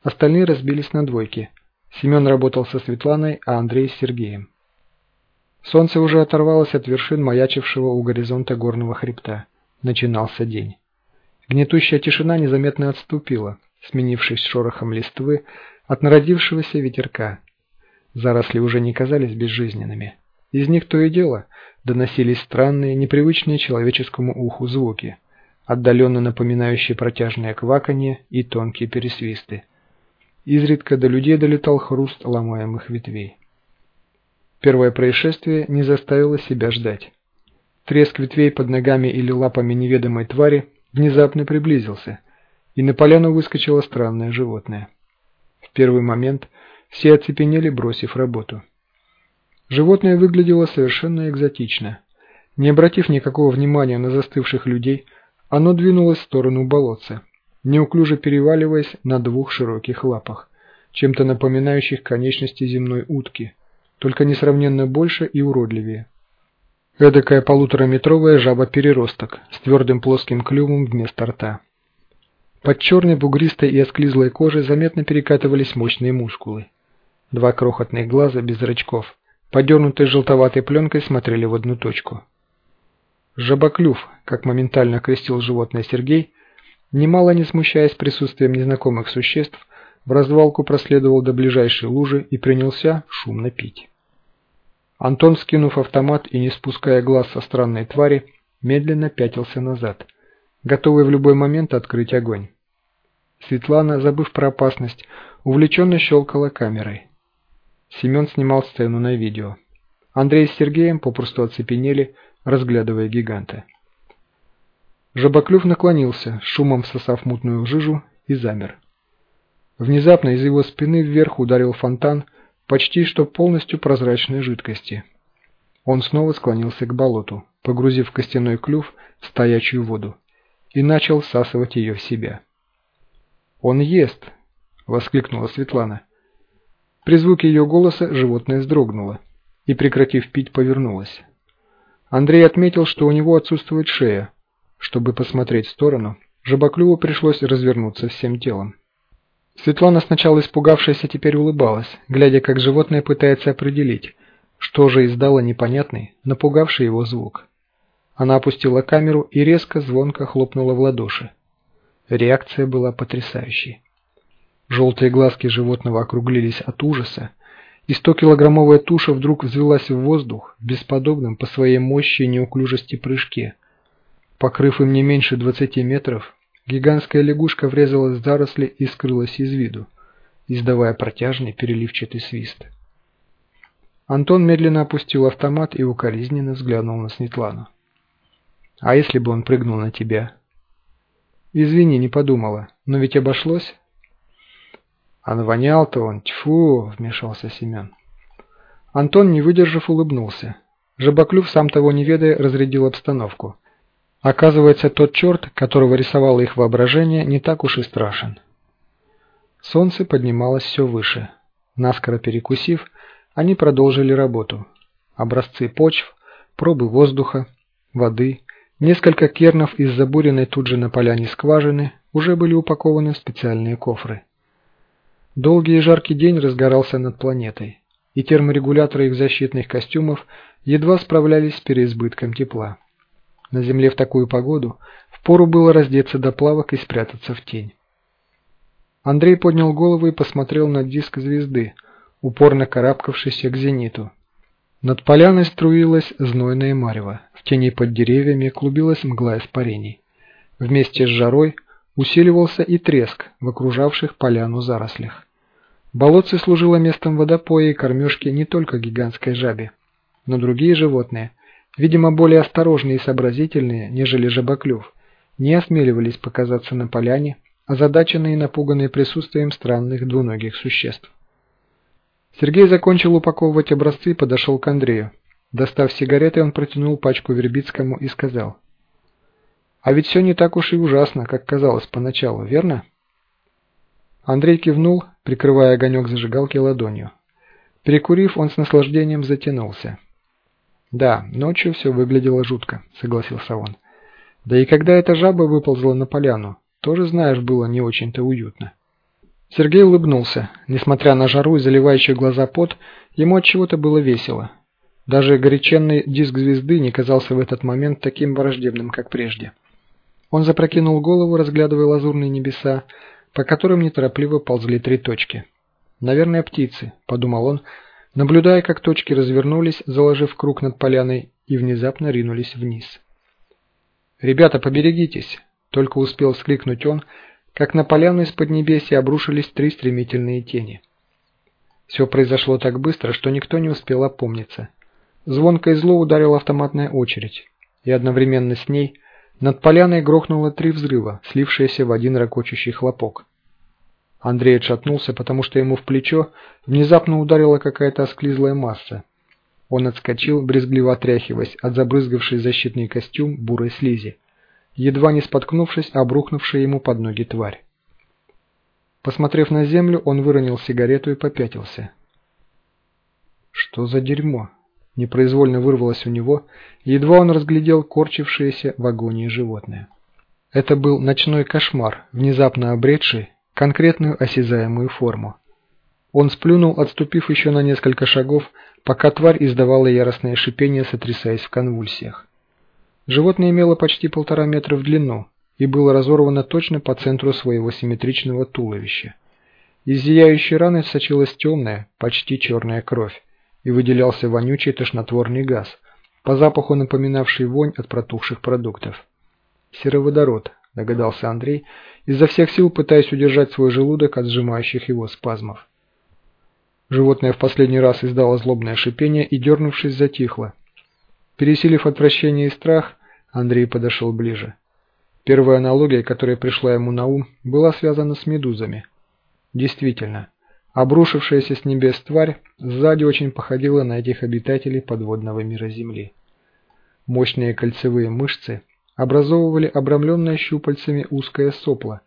Остальные разбились на двойки. Семен работал со Светланой, а Андрей с Сергеем. Солнце уже оторвалось от вершин маячившего у горизонта горного хребта. Начинался день. Гнетущая тишина незаметно отступила, сменившись шорохом листвы от народившегося ветерка. Заросли уже не казались безжизненными. Из них то и дело доносились странные, непривычные человеческому уху звуки, отдаленно напоминающие протяжное кваканье и тонкие пересвисты. Изредка до людей долетал хруст ломаемых ветвей. Первое происшествие не заставило себя ждать. Треск ветвей под ногами или лапами неведомой твари внезапно приблизился, и на поляну выскочило странное животное. В первый момент все оцепенели, бросив работу. Животное выглядело совершенно экзотично. Не обратив никакого внимания на застывших людей, оно двинулось в сторону болотца, неуклюже переваливаясь на двух широких лапах, чем-то напоминающих конечности земной утки – только несравненно больше и уродливее. Эдакая полутораметровая жаба-переросток с твердым плоским клювом вместо рта. Под черной бугристой и осклизлой кожей заметно перекатывались мощные мускулы. Два крохотных глаза без зрачков, подернутые желтоватой пленкой, смотрели в одну точку. Жабоклюв, как моментально крестил животное Сергей, немало не смущаясь присутствием незнакомых существ, в развалку проследовал до ближайшей лужи и принялся шумно пить. Антон, скинув автомат и не спуская глаз со странной твари, медленно пятился назад, готовый в любой момент открыть огонь. Светлана, забыв про опасность, увлеченно щелкала камерой. Семен снимал сцену на видео. Андрей с Сергеем попросту оцепенели, разглядывая гиганта. Жабоклюв наклонился, шумом всосав мутную жижу, и замер. Внезапно из его спины вверх ударил фонтан – почти что полностью прозрачной жидкости. Он снова склонился к болоту, погрузив костяной клюв в стоячую воду, и начал всасывать ее в себя. «Он ест!» – воскликнула Светлана. При звуке ее голоса животное вздрогнуло и, прекратив пить, повернулось. Андрей отметил, что у него отсутствует шея. Чтобы посмотреть в сторону, Жабоклюву пришлось развернуться всем телом. Светлана, сначала испугавшаяся, теперь улыбалась, глядя, как животное пытается определить, что же издало непонятный, напугавший его звук. Она опустила камеру и резко, звонко хлопнула в ладоши. Реакция была потрясающей. Желтые глазки животного округлились от ужаса, и 100-килограммовая туша вдруг взвелась в воздух в по своей мощи и неуклюжести прыжке. Покрыв им не меньше 20 метров, Гигантская лягушка врезалась в заросли и скрылась из виду, издавая протяжный переливчатый свист. Антон медленно опустил автомат и укоризненно взглянул на Светлану. «А если бы он прыгнул на тебя?» «Извини, не подумала, но ведь обошлось?» «А навонял-то он, тьфу!» – вмешался Семен. Антон, не выдержав, улыбнулся. Жабоклюв, сам того не ведая, разрядил обстановку. Оказывается, тот черт, которого рисовало их воображение, не так уж и страшен. Солнце поднималось все выше. Наскоро перекусив, они продолжили работу. Образцы почв, пробы воздуха, воды, несколько кернов из забуренной тут же на поляне скважины уже были упакованы в специальные кофры. Долгий и жаркий день разгорался над планетой, и терморегуляторы их защитных костюмов едва справлялись с переизбытком тепла. На Земле в такую погоду впору было раздеться до плавок и спрятаться в тень. Андрей поднял голову и посмотрел на диск звезды, упорно карабкавшийся к зениту. Над поляной струилась знойная марево, в тени под деревьями клубилась мгла испарений. Вместе с жарой усиливался и треск в окружавших поляну зарослях. Болотце служило местом водопоя и кормежки не только гигантской жабе, но другие животные, видимо более осторожные и сообразительные, нежели жабоклюв, не осмеливались показаться на поляне, озадаченные и напуганные присутствием странных двуногих существ. Сергей закончил упаковывать образцы и подошел к Андрею. Достав сигареты, он протянул пачку Вербицкому и сказал. «А ведь все не так уж и ужасно, как казалось поначалу, верно?» Андрей кивнул, прикрывая огонек зажигалки ладонью. Перекурив, он с наслаждением затянулся. «Да, ночью все выглядело жутко», — согласился он. «Да и когда эта жаба выползла на поляну, тоже, знаешь, было не очень-то уютно». Сергей улыбнулся. Несмотря на жару и заливающий глаза пот, ему от чего-то было весело. Даже горяченный диск звезды не казался в этот момент таким враждебным, как прежде. Он запрокинул голову, разглядывая лазурные небеса, по которым неторопливо ползли три точки. «Наверное, птицы», — подумал он, наблюдая, как точки развернулись, заложив круг над поляной, и внезапно ринулись вниз. «Ребята, поберегитесь!» — только успел вскрикнуть он, как на поляну из-под небесия обрушились три стремительные тени. Все произошло так быстро, что никто не успел опомниться. Звонко и зло ударила автоматная очередь, и одновременно с ней над поляной грохнуло три взрыва, слившиеся в один ракочущий хлопок. Андрей отшатнулся, потому что ему в плечо внезапно ударила какая-то осклизлая масса. Он отскочил, брезгливо отряхиваясь от забрызгавшей защитный костюм бурой слизи едва не споткнувшись об рухнувшей ему под ноги тварь. Посмотрев на землю, он выронил сигарету и попятился. «Что за дерьмо?» – непроизвольно вырвалось у него, едва он разглядел корчившееся в агонии животное. Это был ночной кошмар, внезапно обретший конкретную осязаемую форму. Он сплюнул, отступив еще на несколько шагов, пока тварь издавала яростное шипение, сотрясаясь в конвульсиях. Животное имело почти полтора метра в длину и было разорвано точно по центру своего симметричного туловища. Из зияющей раны сочилась темная, почти черная кровь, и выделялся вонючий тошнотворный газ, по запаху напоминавший вонь от протухших продуктов. «Сероводород», – догадался Андрей, изо всех сил пытаясь удержать свой желудок от сжимающих его спазмов. Животное в последний раз издало злобное шипение и, дернувшись, затихло, Пересилив отвращение и страх, Андрей подошел ближе. Первая аналогия, которая пришла ему на ум, была связана с медузами. Действительно, обрушившаяся с небес тварь сзади очень походила на этих обитателей подводного мира Земли. Мощные кольцевые мышцы образовывали обрамленное щупальцами узкое сопло,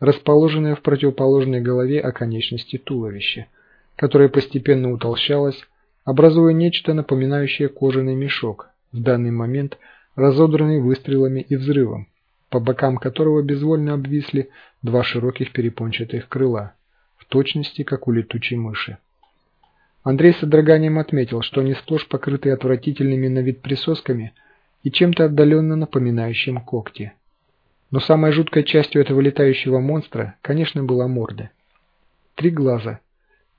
расположенное в противоположной голове оконечности туловища, которое постепенно утолщалось, образуя нечто напоминающее кожаный мешок, в данный момент разодранный выстрелами и взрывом, по бокам которого безвольно обвисли два широких перепончатых крыла, в точности как у летучей мыши. Андрей с содроганием отметил, что они сплошь покрыты отвратительными на вид присосками и чем-то отдаленно напоминающим когти. Но самой жуткой частью этого летающего монстра, конечно, была морда. Три глаза.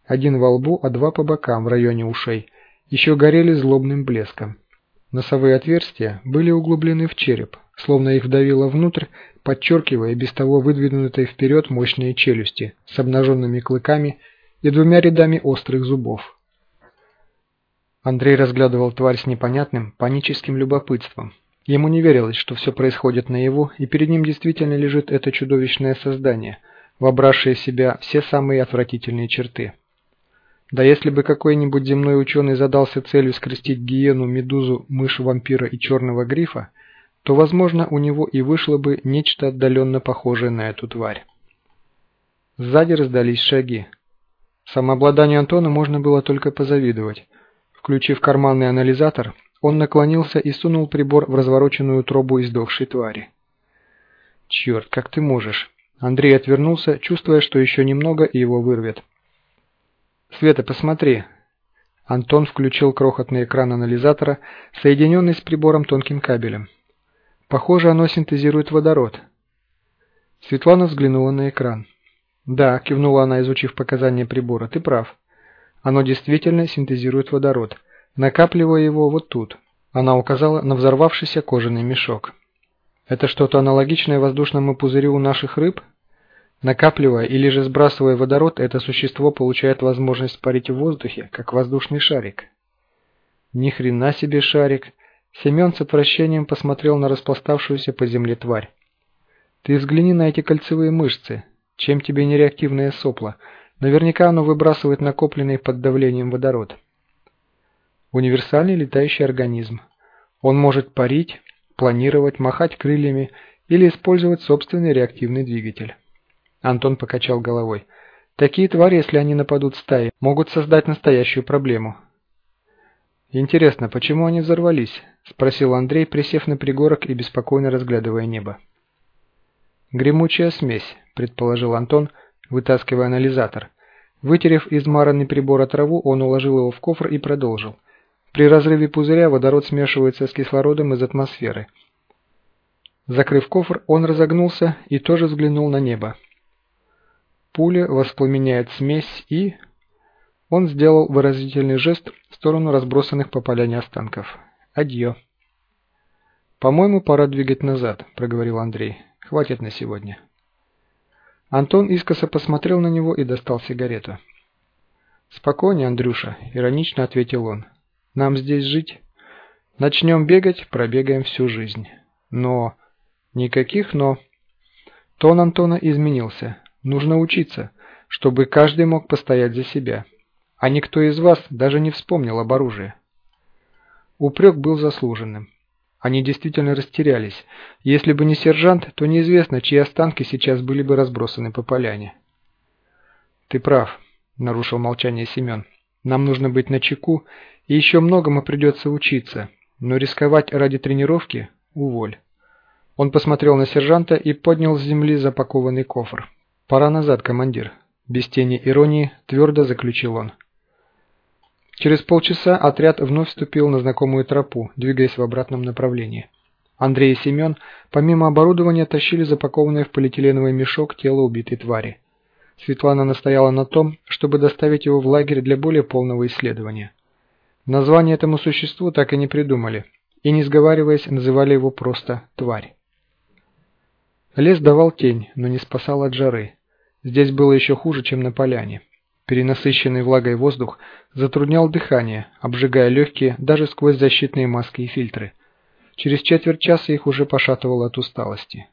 Один во лбу, а два по бокам в районе ушей, еще горели злобным блеском. Носовые отверстия были углублены в череп, словно их вдавило внутрь, подчеркивая без того выдвинутые вперед мощные челюсти с обнаженными клыками и двумя рядами острых зубов. Андрей разглядывал тварь с непонятным, паническим любопытством. Ему не верилось, что все происходит наяву, и перед ним действительно лежит это чудовищное создание, вобравшее в себя все самые отвратительные черты. Да если бы какой-нибудь земной ученый задался целью скрестить гиену, медузу, мышь, вампира и черного грифа, то, возможно, у него и вышло бы нечто отдаленно похожее на эту тварь. Сзади раздались шаги. Самообладанию Антона можно было только позавидовать. Включив карманный анализатор, он наклонился и сунул прибор в развороченную трубу издохшей твари. «Черт, как ты можешь!» Андрей отвернулся, чувствуя, что еще немного и его вырвет. «Света, посмотри!» Антон включил крохотный экран анализатора, соединенный с прибором тонким кабелем. «Похоже, оно синтезирует водород». Светлана взглянула на экран. «Да», – кивнула она, изучив показания прибора, – «ты прав. Оно действительно синтезирует водород, накапливая его вот тут». Она указала на взорвавшийся кожаный мешок. «Это что-то аналогичное воздушному пузырю у наших рыб?» Накапливая или же сбрасывая водород, это существо получает возможность парить в воздухе, как воздушный шарик. Ни хрена себе шарик. Семен с отвращением посмотрел на распластавшуюся по земле тварь. Ты взгляни на эти кольцевые мышцы. Чем тебе не реактивное сопло? Наверняка оно выбрасывает накопленный под давлением водород. Универсальный летающий организм. Он может парить, планировать, махать крыльями или использовать собственный реактивный двигатель. Антон покачал головой. Такие твари, если они нападут стаи, могут создать настоящую проблему. «Интересно, почему они взорвались?» – спросил Андрей, присев на пригорок и беспокойно разглядывая небо. «Гремучая смесь», – предположил Антон, вытаскивая анализатор. Вытерев измаранный прибор траву, он уложил его в кофр и продолжил. При разрыве пузыря водород смешивается с кислородом из атмосферы. Закрыв кофр, он разогнулся и тоже взглянул на небо. Пуля воспламеняет смесь и... Он сделал выразительный жест в сторону разбросанных по поляне останков. «Адьё». «По-моему, пора двигать назад», – проговорил Андрей. «Хватит на сегодня». Антон искоса посмотрел на него и достал сигарету. «Спокойнее, Андрюша», – иронично ответил он. «Нам здесь жить. Начнем бегать, пробегаем всю жизнь. Но... Никаких «но». Тон Антона изменился. Нужно учиться, чтобы каждый мог постоять за себя. А никто из вас даже не вспомнил об оружии. Упрек был заслуженным. Они действительно растерялись. Если бы не сержант, то неизвестно, чьи останки сейчас были бы разбросаны по поляне. «Ты прав», – нарушил молчание Семен. «Нам нужно быть начеку, и еще многому придется учиться, но рисковать ради тренировки – уволь». Он посмотрел на сержанта и поднял с земли запакованный кофр. «Пора назад, командир», – без тени иронии твердо заключил он. Через полчаса отряд вновь вступил на знакомую тропу, двигаясь в обратном направлении. Андрей и Семен, помимо оборудования, тащили запакованное в полиэтиленовый мешок тело убитой твари. Светлана настояла на том, чтобы доставить его в лагерь для более полного исследования. Название этому существу так и не придумали, и, не сговариваясь, называли его просто «тварь». Лес давал тень, но не спасал от жары. Здесь было еще хуже, чем на поляне. Перенасыщенный влагой воздух затруднял дыхание, обжигая легкие даже сквозь защитные маски и фильтры. Через четверть часа их уже пошатывало от усталости.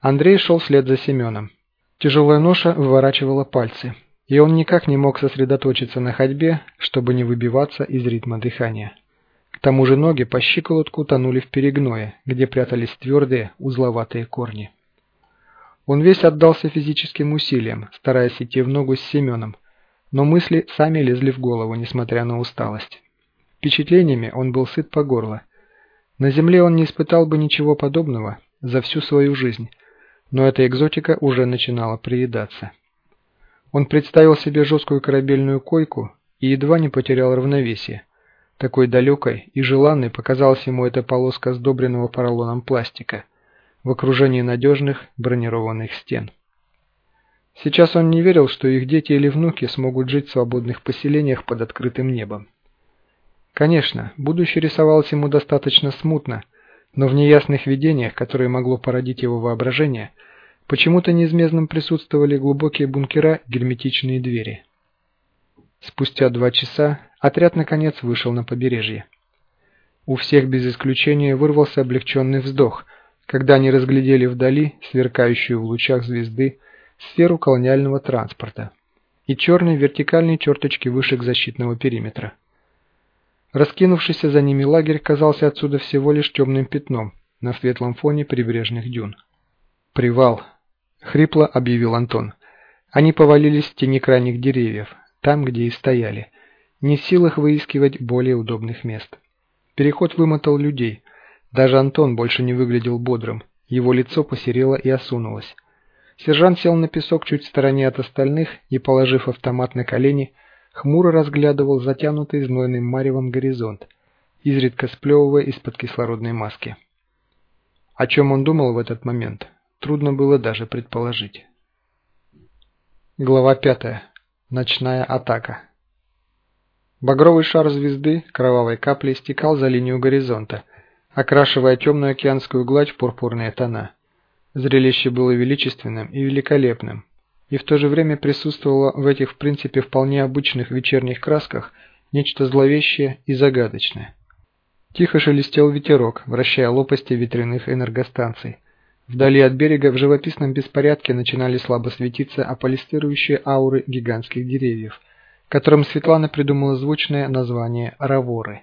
Андрей шел вслед за Семеном. Тяжелая ноша выворачивала пальцы, и он никак не мог сосредоточиться на ходьбе, чтобы не выбиваться из ритма дыхания. К тому же ноги по щиколотку тонули в перегное, где прятались твердые, узловатые корни. Он весь отдался физическим усилиям, стараясь идти в ногу с Семеном, но мысли сами лезли в голову, несмотря на усталость. Впечатлениями он был сыт по горло. На земле он не испытал бы ничего подобного за всю свою жизнь, но эта экзотика уже начинала приедаться. Он представил себе жесткую корабельную койку и едва не потерял равновесие. Такой далекой и желанной показалась ему эта полоска сдобренного поролоном пластика – в окружении надежных бронированных стен. Сейчас он не верил, что их дети или внуки смогут жить в свободных поселениях под открытым небом. Конечно, будущее рисовалось ему достаточно смутно, но в неясных видениях, которые могло породить его воображение, почему-то неизменно присутствовали глубокие бункера герметичные двери. Спустя два часа отряд наконец вышел на побережье. У всех без исключения вырвался облегченный вздох – когда они разглядели вдали, сверкающую в лучах звезды, сферу колониального транспорта. и черные вертикальные черточки вышек защитного периметра. Раскинувшийся за ними лагерь казался отсюда всего лишь темным пятном на светлом фоне прибрежных дюн. «Привал!» — хрипло объявил Антон. Они повалились в тени крайних деревьев, там, где и стояли, не в силах выискивать более удобных мест. Переход вымотал людей. Даже Антон больше не выглядел бодрым, его лицо посерело и осунулось. Сержант сел на песок чуть в стороне от остальных и, положив автомат на колени, хмуро разглядывал затянутый знойным маревом горизонт, изредка сплевывая из-под кислородной маски. О чем он думал в этот момент, трудно было даже предположить. Глава 5. Ночная атака. Багровый шар звезды кровавой каплей стекал за линию горизонта, окрашивая темную океанскую гладь в пурпурные тона. Зрелище было величественным и великолепным, и в то же время присутствовало в этих в принципе вполне обычных вечерних красках нечто зловещее и загадочное. Тихо шелестел ветерок, вращая лопасти ветряных энергостанций. Вдали от берега в живописном беспорядке начинали слабо светиться аполистирующие ауры гигантских деревьев, которым Светлана придумала звучное название «раворы».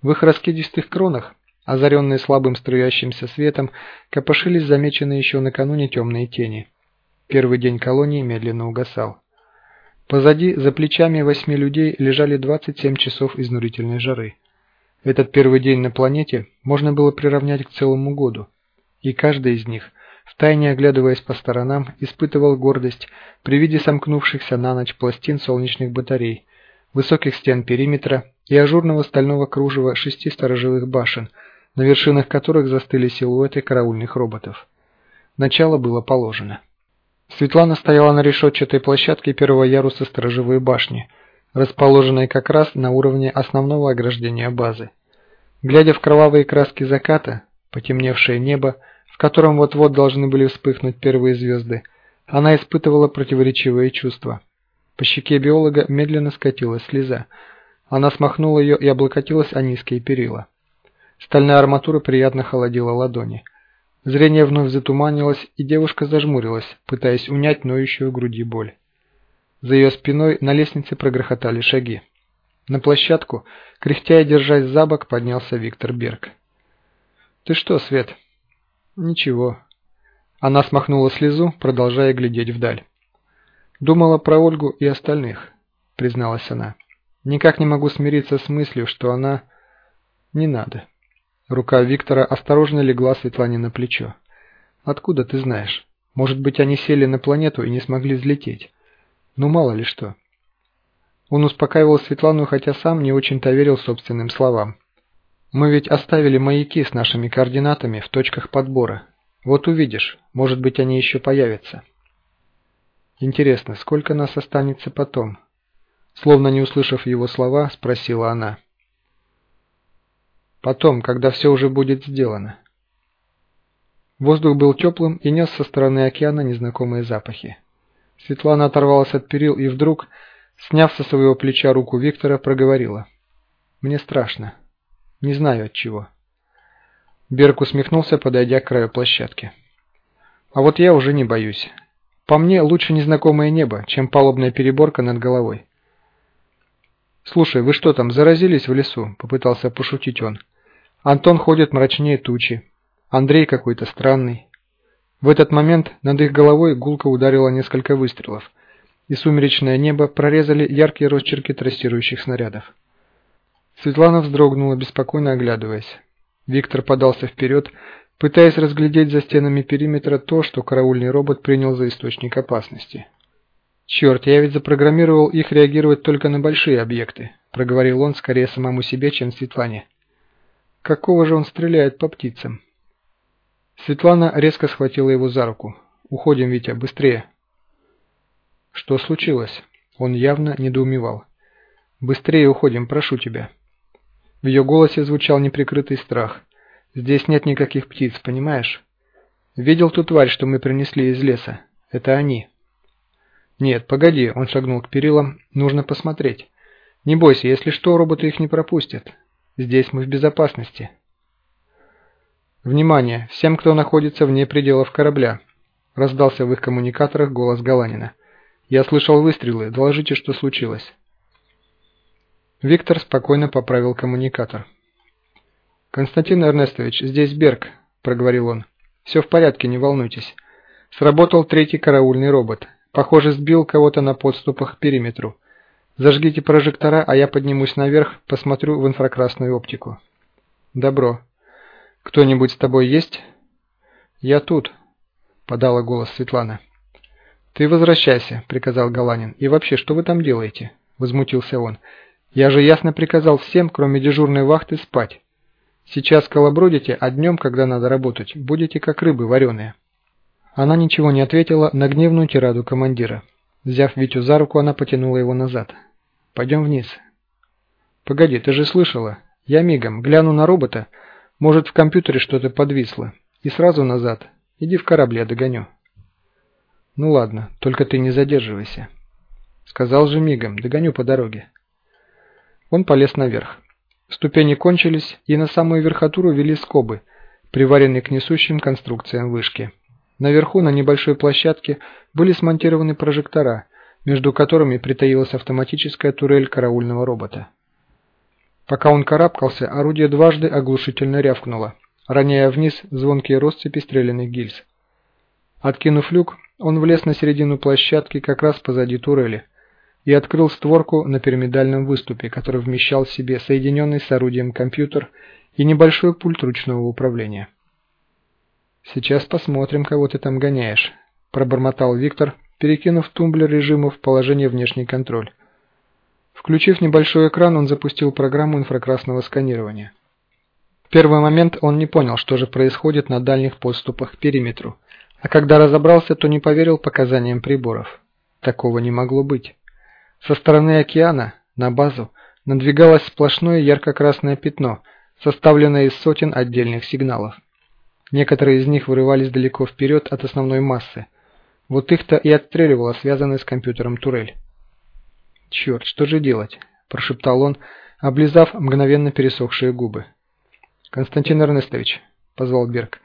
В их раскидистых кронах Озаренные слабым струящимся светом, копошились замеченные еще накануне темные тени. Первый день колонии медленно угасал. Позади, за плечами восьми людей, лежали 27 часов изнурительной жары. Этот первый день на планете можно было приравнять к целому году. И каждый из них, втайне оглядываясь по сторонам, испытывал гордость при виде сомкнувшихся на ночь пластин солнечных батарей, высоких стен периметра и ажурного стального кружева шести сторожевых башен – на вершинах которых застыли силуэты караульных роботов. Начало было положено. Светлана стояла на решетчатой площадке первого яруса сторожевой башни, расположенной как раз на уровне основного ограждения базы. Глядя в кровавые краски заката, потемневшее небо, в котором вот-вот должны были вспыхнуть первые звезды, она испытывала противоречивые чувства. По щеке биолога медленно скатилась слеза. Она смахнула ее и облокотилась о низкие перила. Стальная арматура приятно холодила ладони. Зрение вновь затуманилось, и девушка зажмурилась, пытаясь унять ноющую в груди боль. За ее спиной на лестнице прогрохотали шаги. На площадку, кряхтя и держась за бок, поднялся Виктор Берг. «Ты что, Свет?» «Ничего». Она смахнула слезу, продолжая глядеть вдаль. «Думала про Ольгу и остальных», — призналась она. «Никак не могу смириться с мыслью, что она...» «Не надо». Рука Виктора осторожно легла Светлане на плечо. «Откуда ты знаешь? Может быть, они сели на планету и не смогли взлететь? Ну, мало ли что». Он успокаивал Светлану, хотя сам не очень-то верил собственным словам. «Мы ведь оставили маяки с нашими координатами в точках подбора. Вот увидишь, может быть, они еще появятся». «Интересно, сколько нас останется потом?» Словно не услышав его слова, спросила она. Потом, когда все уже будет сделано. Воздух был теплым и нес со стороны океана незнакомые запахи. Светлана оторвалась от перил и вдруг, сняв со своего плеча руку Виктора, проговорила. «Мне страшно. Не знаю от чего». Берг усмехнулся, подойдя к краю площадки. «А вот я уже не боюсь. По мне лучше незнакомое небо, чем палубная переборка над головой». «Слушай, вы что там, заразились в лесу?» – попытался пошутить он. Антон ходит мрачнее тучи. Андрей какой-то странный. В этот момент над их головой гулко ударило несколько выстрелов, и сумеречное небо прорезали яркие росчерки трассирующих снарядов. Светлана вздрогнула, беспокойно оглядываясь. Виктор подался вперед, пытаясь разглядеть за стенами периметра то, что караульный робот принял за источник опасности. «Черт, я ведь запрограммировал их реагировать только на большие объекты», проговорил он скорее самому себе, чем Светлане. Какого же он стреляет по птицам? Светлана резко схватила его за руку. «Уходим, Витя, быстрее!» Что случилось? Он явно недоумевал. «Быстрее уходим, прошу тебя!» В ее голосе звучал неприкрытый страх. «Здесь нет никаких птиц, понимаешь? Видел ту тварь, что мы принесли из леса? Это они!» «Нет, погоди», он шагнул к перилам. «Нужно посмотреть. Не бойся, если что, роботы их не пропустят. Здесь мы в безопасности. Внимание! Всем, кто находится вне пределов корабля. Раздался в их коммуникаторах голос Галанина. «Я слышал выстрелы. Доложите, что случилось». Виктор спокойно поправил коммуникатор. «Константин Эрнестович, здесь Берг», – проговорил он. «Все в порядке, не волнуйтесь. Сработал третий караульный робот. Похоже, сбил кого-то на подступах к периметру. Зажгите прожектора, а я поднимусь наверх, посмотрю в инфракрасную оптику». «Добро. Кто-нибудь с тобой есть?» «Я тут», – подала голос Светлана. «Ты возвращайся», – приказал Галанин. «И вообще, что вы там делаете?» – возмутился он. «Я же ясно приказал всем, кроме дежурной вахты, спать. Сейчас колобродите, а днем, когда надо работать, будете как рыбы вареные». Она ничего не ответила на гневную тираду командира. Взяв Витю за руку, она потянула его назад. «Пойдем вниз». «Погоди, ты же слышала? Я мигом гляну на робота. Может, в компьютере что-то подвисло. И сразу назад. Иди в корабль, я догоню». «Ну ладно, только ты не задерживайся». «Сказал же мигом, догоню по дороге». Он полез наверх. Ступени кончились, и на самую верхотуру вели скобы, приваренные к несущим конструкциям вышки. Наверху, на небольшой площадке, были смонтированы прожектора, между которыми притаилась автоматическая турель караульного робота. Пока он карабкался, орудие дважды оглушительно рявкнуло, роняя вниз звонкие россыпи стрелянных гильз. Откинув люк, он влез на середину площадки как раз позади турели и открыл створку на пирамидальном выступе, который вмещал в себе соединенный с орудием компьютер и небольшой пульт ручного управления. «Сейчас посмотрим, кого ты там гоняешь», – пробормотал Виктор, перекинув тумблер режима в положение внешний контроль. Включив небольшой экран, он запустил программу инфракрасного сканирования. В первый момент он не понял, что же происходит на дальних подступах к периметру, а когда разобрался, то не поверил показаниям приборов. Такого не могло быть. Со стороны океана, на базу, надвигалось сплошное ярко-красное пятно, составленное из сотен отдельных сигналов. Некоторые из них вырывались далеко вперед от основной массы. Вот их-то и отстреливала связанная с компьютером турель. «Черт, что же делать?» – прошептал он, облизав мгновенно пересохшие губы. «Константин Эрнестович», – позвал Берг,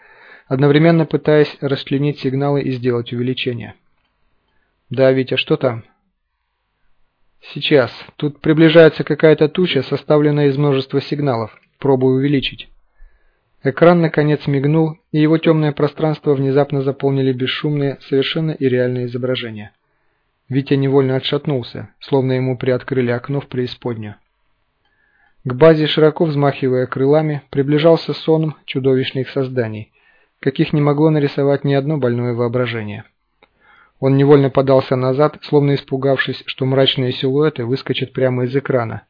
одновременно пытаясь расчленить сигналы и сделать увеличение. «Да, Витя, что там?» «Сейчас. Тут приближается какая-то туча, составленная из множества сигналов. Пробую увеличить». Экран наконец мигнул, и его темное пространство внезапно заполнили бесшумные, совершенно и реальные изображения. Витя невольно отшатнулся, словно ему приоткрыли окно в преисподнюю. К базе, широко взмахивая крылами, приближался сон чудовищных созданий, каких не могло нарисовать ни одно больное воображение. Он невольно подался назад, словно испугавшись, что мрачные силуэты выскочат прямо из экрана.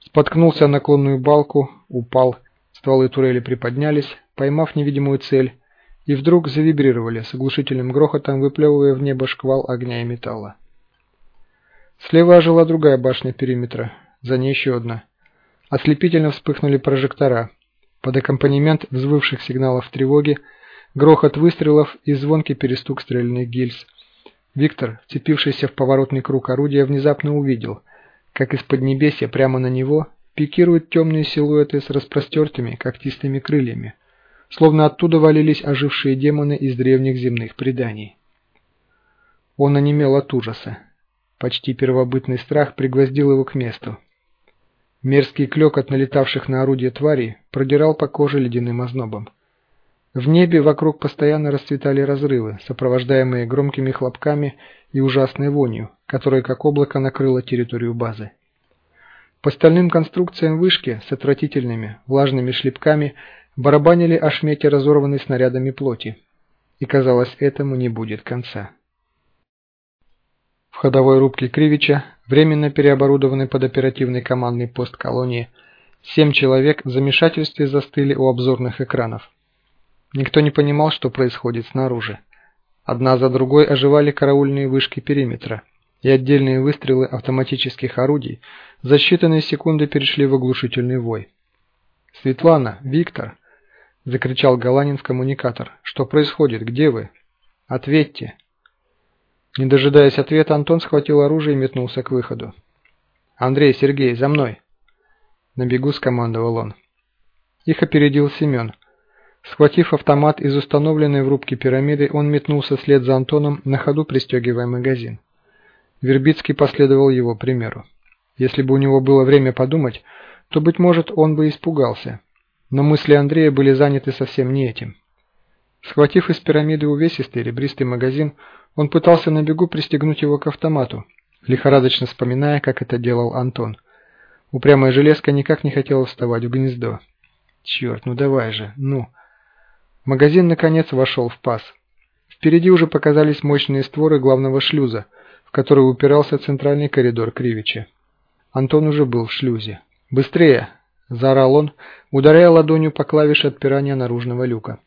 Споткнулся на наклонную балку, упал Стволы турели приподнялись, поймав невидимую цель, и вдруг завибрировали с оглушительным грохотом, выплевывая в небо шквал огня и металла. Слева ожила другая башня периметра, за ней еще одна. Ослепительно вспыхнули прожектора. Под аккомпанемент взвывших сигналов тревоги, грохот выстрелов и звонкий перестук стрельных гильз. Виктор, вцепившийся в поворотный круг орудия, внезапно увидел, как из-под небесья прямо на него пикируют темные силуэты с распростертыми когтистыми крыльями, словно оттуда валились ожившие демоны из древних земных преданий. Он онемел от ужаса. Почти первобытный страх пригвоздил его к месту. Мерзкий клёк от налетавших на орудие тварей продирал по коже ледяным ознобом. В небе вокруг постоянно расцветали разрывы, сопровождаемые громкими хлопками и ужасной вонью, которая как облако накрыла территорию базы. По стальным конструкциям вышки с отвратительными влажными шлепками барабанили ошмети разорванной снарядами плоти. И казалось, этому не будет конца. В ходовой рубке Кривича, временно переоборудованный под оперативный командный пост колонии, семь человек в замешательстве застыли у обзорных экранов. Никто не понимал, что происходит снаружи. Одна за другой оживали караульные вышки периметра и отдельные выстрелы автоматических орудий за считанные секунды перешли в оглушительный вой. «Светлана! Виктор!» – закричал Галанин в коммуникатор. «Что происходит? Где вы? Ответьте!» Не дожидаясь ответа, Антон схватил оружие и метнулся к выходу. «Андрей, Сергей, за мной!» На бегу скомандовал он. Их опередил Семен. Схватив автомат из установленной в рубке пирамиды, он метнулся вслед за Антоном, на ходу пристегивая магазин. Вербицкий последовал его примеру. Если бы у него было время подумать, то, быть может, он бы испугался. Но мысли Андрея были заняты совсем не этим. Схватив из пирамиды увесистый ребристый магазин, он пытался на бегу пристегнуть его к автомату, лихорадочно вспоминая, как это делал Антон. Упрямая железка никак не хотела вставать в гнездо. Черт, ну давай же, ну. Магазин, наконец, вошел в паз. Впереди уже показались мощные створы главного шлюза, который упирался центральный коридор Кривича. Антон уже был в шлюзе. «Быстрее!» – заорал он, ударяя ладонью по клавише отпирания наружного люка.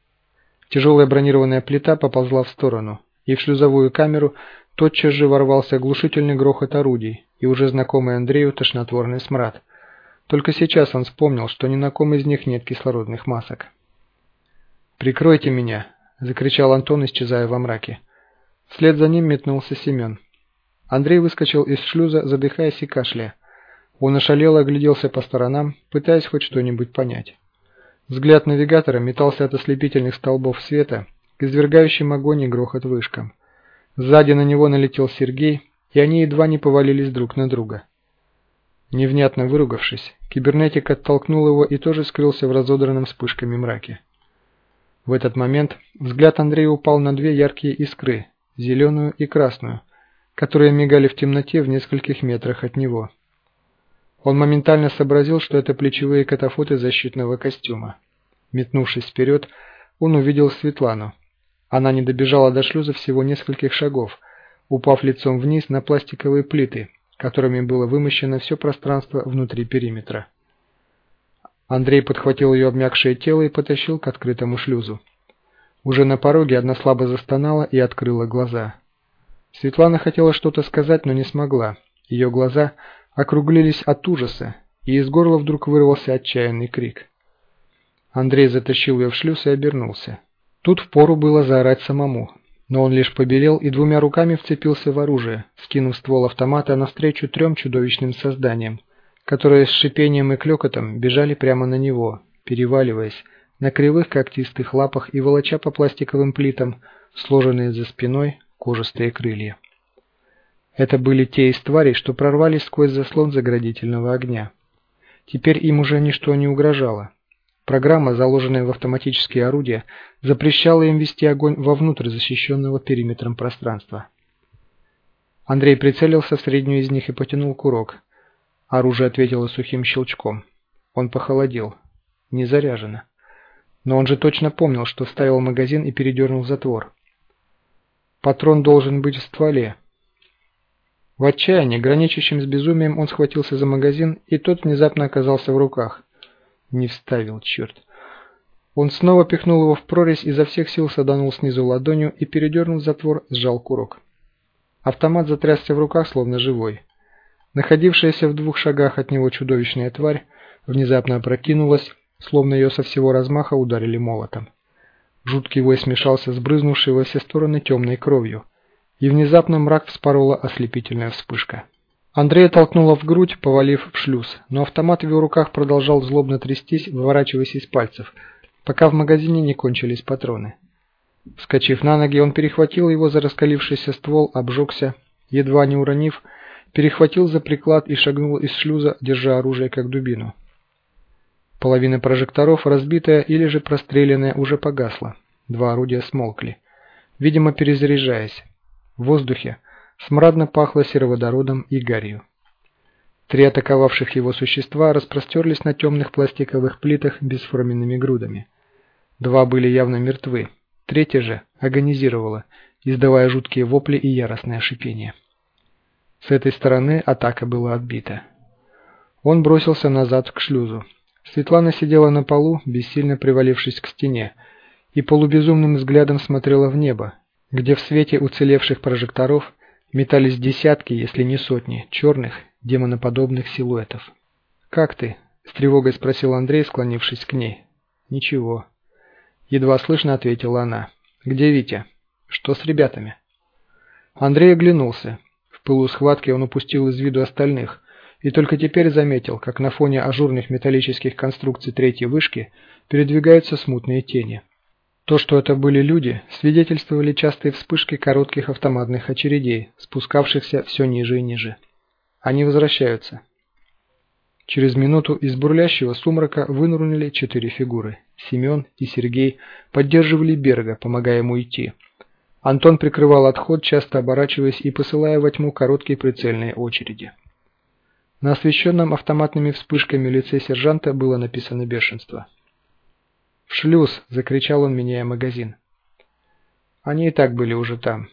Тяжелая бронированная плита поползла в сторону, и в шлюзовую камеру тотчас же ворвался оглушительный грохот орудий и уже знакомый Андрею тошнотворный смрад. Только сейчас он вспомнил, что ни на ком из них нет кислородных масок. «Прикройте меня!» – закричал Антон, исчезая во мраке. Вслед за ним метнулся Семен. Андрей выскочил из шлюза, задыхаясь и кашляя. Он ошалело огляделся по сторонам, пытаясь хоть что-нибудь понять. Взгляд навигатора метался от ослепительных столбов света к извергающим огонь и грохот вышкам. Сзади на него налетел Сергей, и они едва не повалились друг на друга. Невнятно выругавшись, кибернетик оттолкнул его и тоже скрылся в разодранном вспышками мраке. В этот момент взгляд Андрея упал на две яркие искры, зеленую и красную, которые мигали в темноте в нескольких метрах от него. Он моментально сообразил, что это плечевые катафоты защитного костюма. Метнувшись вперед, он увидел Светлану. Она не добежала до шлюза всего нескольких шагов, упав лицом вниз на пластиковые плиты, которыми было вымощено все пространство внутри периметра. Андрей подхватил ее обмякшее тело и потащил к открытому шлюзу. Уже на пороге одна слабо застонала и открыла глаза. Светлана хотела что-то сказать, но не смогла. Ее глаза округлились от ужаса, и из горла вдруг вырвался отчаянный крик. Андрей затащил ее в шлюз и обернулся. Тут впору было заорать самому, но он лишь побелел и двумя руками вцепился в оружие, скинув ствол автомата навстречу трем чудовищным созданиям, которые с шипением и клёкотом бежали прямо на него, переваливаясь на кривых когтистых лапах и волоча по пластиковым плитам, сложенные за спиной кожистые крылья. Это были те из тварей, что прорвались сквозь заслон заградительного огня. Теперь им уже ничто не угрожало. Программа, заложенная в автоматические орудия, запрещала им вести огонь вовнутрь защищенного периметром пространства. Андрей прицелился в среднюю из них и потянул курок, Оружие ответило сухим щелчком. Он похолодел. Не заряжено. Но он же точно помнил, что вставил магазин и передернул затвор. Патрон должен быть в стволе. В отчаянии, граничащем с безумием, он схватился за магазин, и тот внезапно оказался в руках. Не вставил, черт. Он снова пихнул его в прорезь, изо всех сил саданул снизу ладонью и, передернув затвор, сжал курок. Автомат затрясся в руках, словно живой. Находившаяся в двух шагах от него чудовищная тварь внезапно опрокинулась, словно ее со всего размаха ударили молотом. Жуткий вой смешался с брызнувшей во все стороны темной кровью, и внезапно мрак вспорола ослепительная вспышка. Андрея толкнула в грудь, повалив в шлюз, но автомат в его руках продолжал злобно трястись, выворачиваясь из пальцев, пока в магазине не кончились патроны. Вскочив на ноги, он перехватил его за раскалившийся ствол, обжегся, едва не уронив, перехватил за приклад и шагнул из шлюза, держа оружие как дубину. Половина прожекторов, разбитая или же простреленная, уже погасла. Два орудия смолкли, видимо перезаряжаясь. В воздухе смрадно пахло сероводородом и гарью. Три атаковавших его существа распростерлись на темных пластиковых плитах бесформенными грудами. Два были явно мертвы, третья же агонизировала, издавая жуткие вопли и яростное шипение. С этой стороны атака была отбита. Он бросился назад к шлюзу. Светлана сидела на полу, бессильно привалившись к стене, и полубезумным взглядом смотрела в небо, где в свете уцелевших прожекторов метались десятки, если не сотни, черных, демоноподобных силуэтов. «Как ты?» – с тревогой спросил Андрей, склонившись к ней. «Ничего». Едва слышно ответила она. «Где Витя? Что с ребятами?» Андрей оглянулся пылу схватки он упустил из виду остальных и только теперь заметил, как на фоне ажурных металлических конструкций третьей вышки передвигаются смутные тени. То, что это были люди, свидетельствовали частые вспышки коротких автоматных очередей, спускавшихся все ниже и ниже. Они возвращаются. Через минуту из бурлящего сумрака вынырнули четыре фигуры. Семен и Сергей поддерживали Берга, помогая ему идти. Антон прикрывал отход, часто оборачиваясь и посылая во тьму короткие прицельные очереди. На освещенном автоматными вспышками лице сержанта было написано бешенство. «В шлюз!» – закричал он, меняя магазин. Они и так были уже там.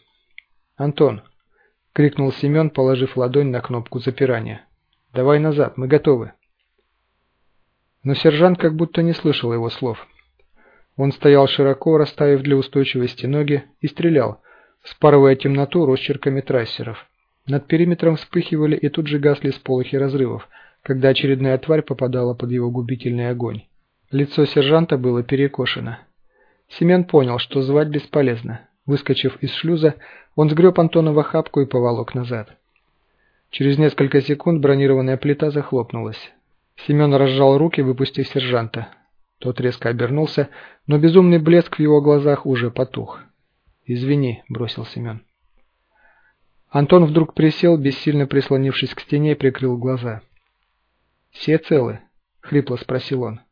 «Антон!» – крикнул Семен, положив ладонь на кнопку запирания. «Давай назад, мы готовы!» Но сержант как будто не слышал его слов. Он стоял широко, расставив для устойчивости ноги, и стрелял, спарывая темноту росчерками трассеров. Над периметром вспыхивали и тут же гасли сполохи разрывов, когда очередная тварь попадала под его губительный огонь. Лицо сержанта было перекошено. Семен понял, что звать бесполезно. Выскочив из шлюза, он сгреб Антона в охапку и поволок назад. Через несколько секунд бронированная плита захлопнулась. Семен разжал руки, выпустив сержанта. Тот резко обернулся, но безумный блеск в его глазах уже потух. «Извини», — бросил Семен. Антон вдруг присел, бессильно прислонившись к стене, и прикрыл глаза. «Все целы?» — хрипло спросил он.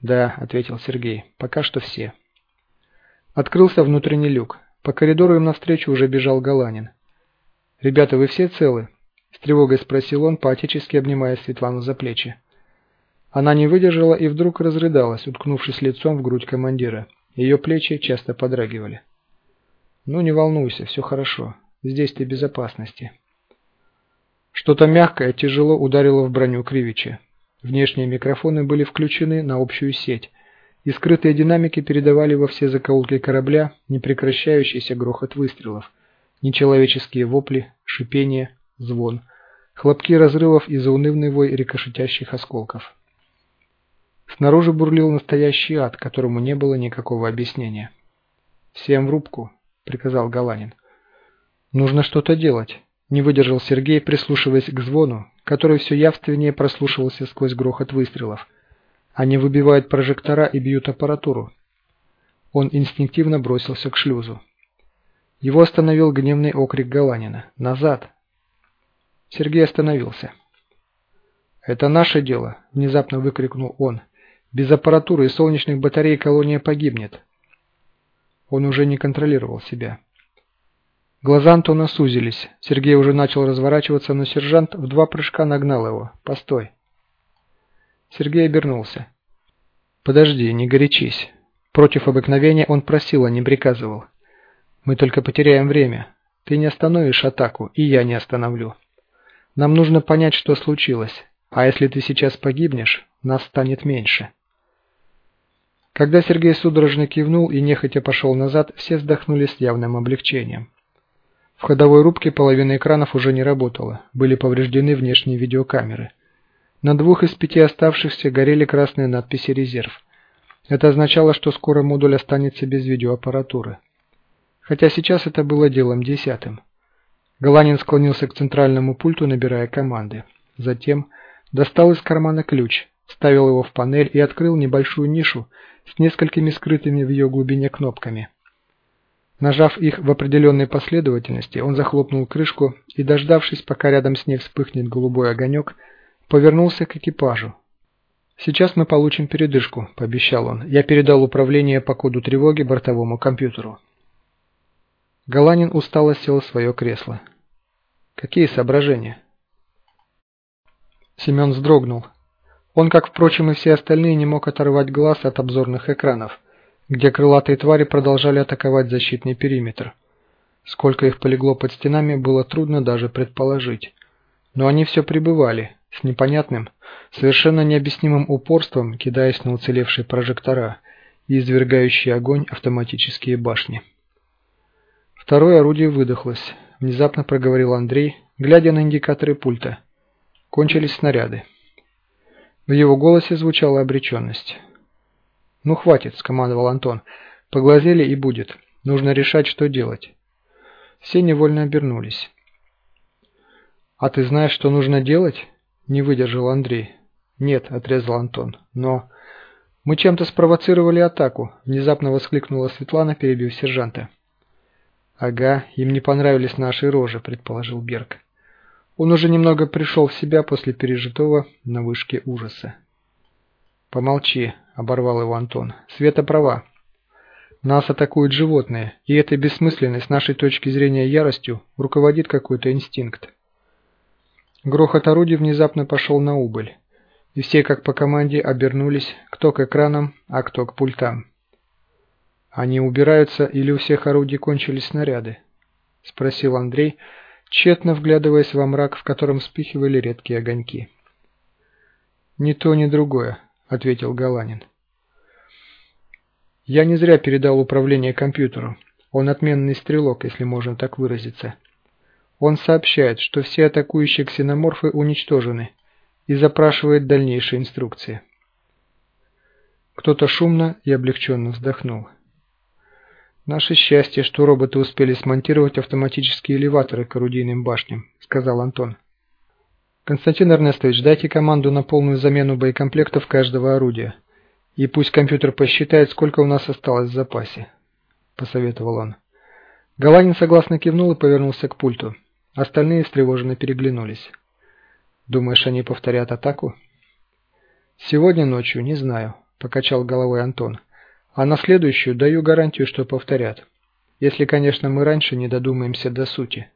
«Да», — ответил Сергей, — «пока что все». Открылся внутренний люк. По коридору им навстречу уже бежал Галанин. «Ребята, вы все целы?» — с тревогой спросил он, поотечески обнимая Светлану за плечи. Она не выдержала и вдруг разрыдалась, уткнувшись лицом в грудь командира. Ее плечи часто подрагивали. «Ну, не волнуйся, все хорошо. Здесь ты в безопасности». Что-то мягкое тяжело ударило в броню Кривича. Внешние микрофоны были включены на общую сеть, и скрытые динамики передавали во все закоулки корабля непрекращающийся грохот выстрелов, нечеловеческие вопли, шипение, звон, хлопки разрывов и заунывный вой рикошетящих осколков. Снаружи бурлил настоящий ад, которому не было никакого объяснения. «Всем в рубку», — приказал Галанин. «Нужно что-то делать», — не выдержал Сергей, прислушиваясь к звону, который все явственнее прослушивался сквозь грохот выстрелов. Они выбивают прожектора и бьют аппаратуру. Он инстинктивно бросился к шлюзу. Его остановил гневный окрик Галанина. «Назад!» Сергей остановился. «Это наше дело!» – внезапно выкрикнул он. «Без аппаратуры и солнечных батарей колония погибнет!» Он уже не контролировал себя. Глаза Антона сузились. Сергей уже начал разворачиваться, но сержант в два прыжка нагнал его. «Постой!» Сергей обернулся. «Подожди, не горячись». Против обыкновения он просил, а не приказывал. «Мы только потеряем время. Ты не остановишь атаку, и я не остановлю. Нам нужно понять, что случилось. А если ты сейчас погибнешь, нас станет меньше». Когда Сергей судорожно кивнул и нехотя пошел назад, все вздохнули с явным облегчением. В ходовой рубке половина экранов уже не работала, были повреждены внешние видеокамеры. На двух из пяти оставшихся горели красные надписи «Резерв». Это означало, что скоро модуль останется без видеоаппаратуры. Хотя сейчас это было делом десятым. Галанин склонился к центральному пульту, набирая команды. Затем достал из кармана ключ, вставил его в панель и открыл небольшую нишу с несколькими скрытыми в ее глубине кнопками – Нажав их в определенной последовательности, он захлопнул крышку и, дождавшись, пока рядом с ней вспыхнет голубой огонек, повернулся к экипажу. «Сейчас мы получим передышку», – пообещал он. «Я передал управление по коду тревоги бортовому компьютеру». Галанин устало сел в свое кресло. «Какие соображения?» Семен вздрогнул. Он, как, впрочем, и все остальные, не мог оторвать глаз от обзорных экранов – где крылатые твари продолжали атаковать защитный периметр. Сколько их полегло под стенами, было трудно даже предположить. Но они все пребывали, с непонятным, совершенно необъяснимым упорством, кидаясь на уцелевшие прожектора и извергающие огонь автоматические башни. Второе орудие выдохлось, внезапно проговорил Андрей, глядя на индикаторы пульта. Кончились снаряды. В его голосе звучала обреченность. «Ну хватит», – скомандовал Антон. «Поглазели и будет. Нужно решать, что делать». Все невольно обернулись. «А ты знаешь, что нужно делать?» – не выдержал Андрей. «Нет», – отрезал Антон. «Но...» «Мы чем-то спровоцировали атаку», – внезапно воскликнула Светлана, перебив сержанта. «Ага, им не понравились наши рожи», – предположил Берг. Он уже немного пришел в себя после пережитого на вышке ужаса. «Помолчи», – оборвал его Антон. «Света права. Нас атакуют животные, и этой бессмысленной с нашей точки зрения яростью руководит какой-то инстинкт». Грохот орудий внезапно пошел на убыль и все как по команде обернулись кто к экранам, а кто к пультам. «Они убираются или у всех орудий кончились снаряды?» – спросил Андрей, тщетно вглядываясь во мрак, в котором вспыхивали редкие огоньки. «Ни то, ни другое», – ответил Галанин. «Я не зря передал управление компьютеру. Он отменный стрелок, если можно так выразиться. Он сообщает, что все атакующие ксеноморфы уничтожены, и запрашивает дальнейшие инструкции. Кто-то шумно и облегченно вздохнул. «Наше счастье, что роботы успели смонтировать автоматические элеваторы к орудийным башням», — сказал Антон. «Константин Эрнестович, дайте команду на полную замену боекомплектов каждого орудия. И пусть компьютер посчитает, сколько у нас осталось в запасе», — посоветовал он. Галанин согласно кивнул и повернулся к пульту. Остальные встревоженно переглянулись. Думаешь, они повторят атаку? Сегодня ночью не знаю, покачал головой Антон. А на следующую даю гарантию, что повторят. Если, конечно, мы раньше не додумаемся до сути.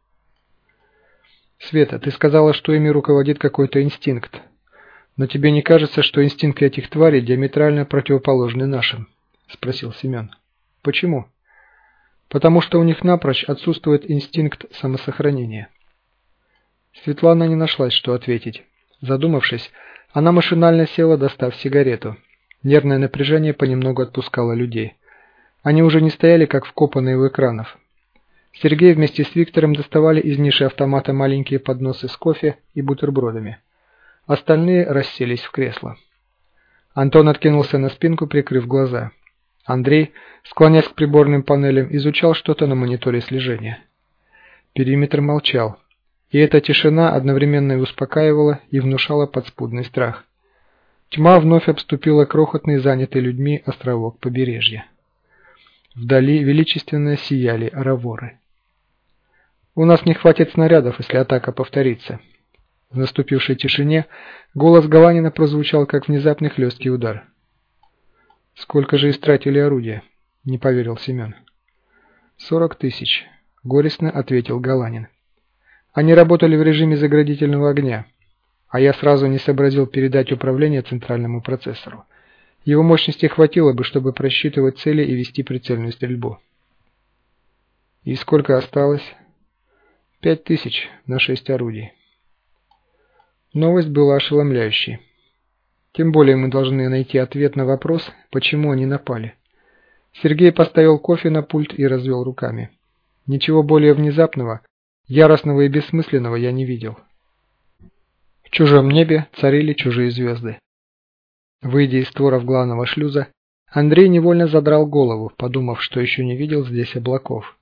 Света, ты сказала, что ими руководит какой-то инстинкт. Но тебе не кажется, что инстинкты этих тварей диаметрально противоположны нашим? Спросил Семен. Почему? Потому что у них напрочь отсутствует инстинкт самосохранения. Светлана не нашлась, что ответить. Задумавшись, она машинально села, достав сигарету. Нервное напряжение понемногу отпускало людей. Они уже не стояли, как вкопанные у экранов. Сергей вместе с Виктором доставали из ниши автомата маленькие подносы с кофе и бутербродами. Остальные расселись в кресло. Антон откинулся на спинку, прикрыв глаза. Андрей, склоняясь к приборным панелям, изучал что-то на мониторе слежения. Периметр молчал. И эта тишина одновременно и успокаивала, и внушала подспудный страх. Тьма вновь обступила крохотный занятый людьми островок побережья. Вдали величественно сияли раворы. «У нас не хватит снарядов, если атака повторится». В наступившей тишине голос Галанина прозвучал, как внезапный хлесткий удар. «Сколько же истратили орудия?» – не поверил Семен. «Сорок тысяч», – горестно ответил Галанин. Они работали в режиме заградительного огня, а я сразу не сообразил передать управление центральному процессору. Его мощности хватило бы, чтобы просчитывать цели и вести прицельную стрельбу. И сколько осталось? Пять тысяч на шесть орудий. Новость была ошеломляющей. Тем более мы должны найти ответ на вопрос, почему они напали. Сергей поставил кофе на пульт и развел руками. Ничего более внезапного, Яростного и бессмысленного я не видел. В чужом небе царили чужие звезды. Выйдя из створов главного шлюза, Андрей невольно задрал голову, подумав, что еще не видел здесь облаков.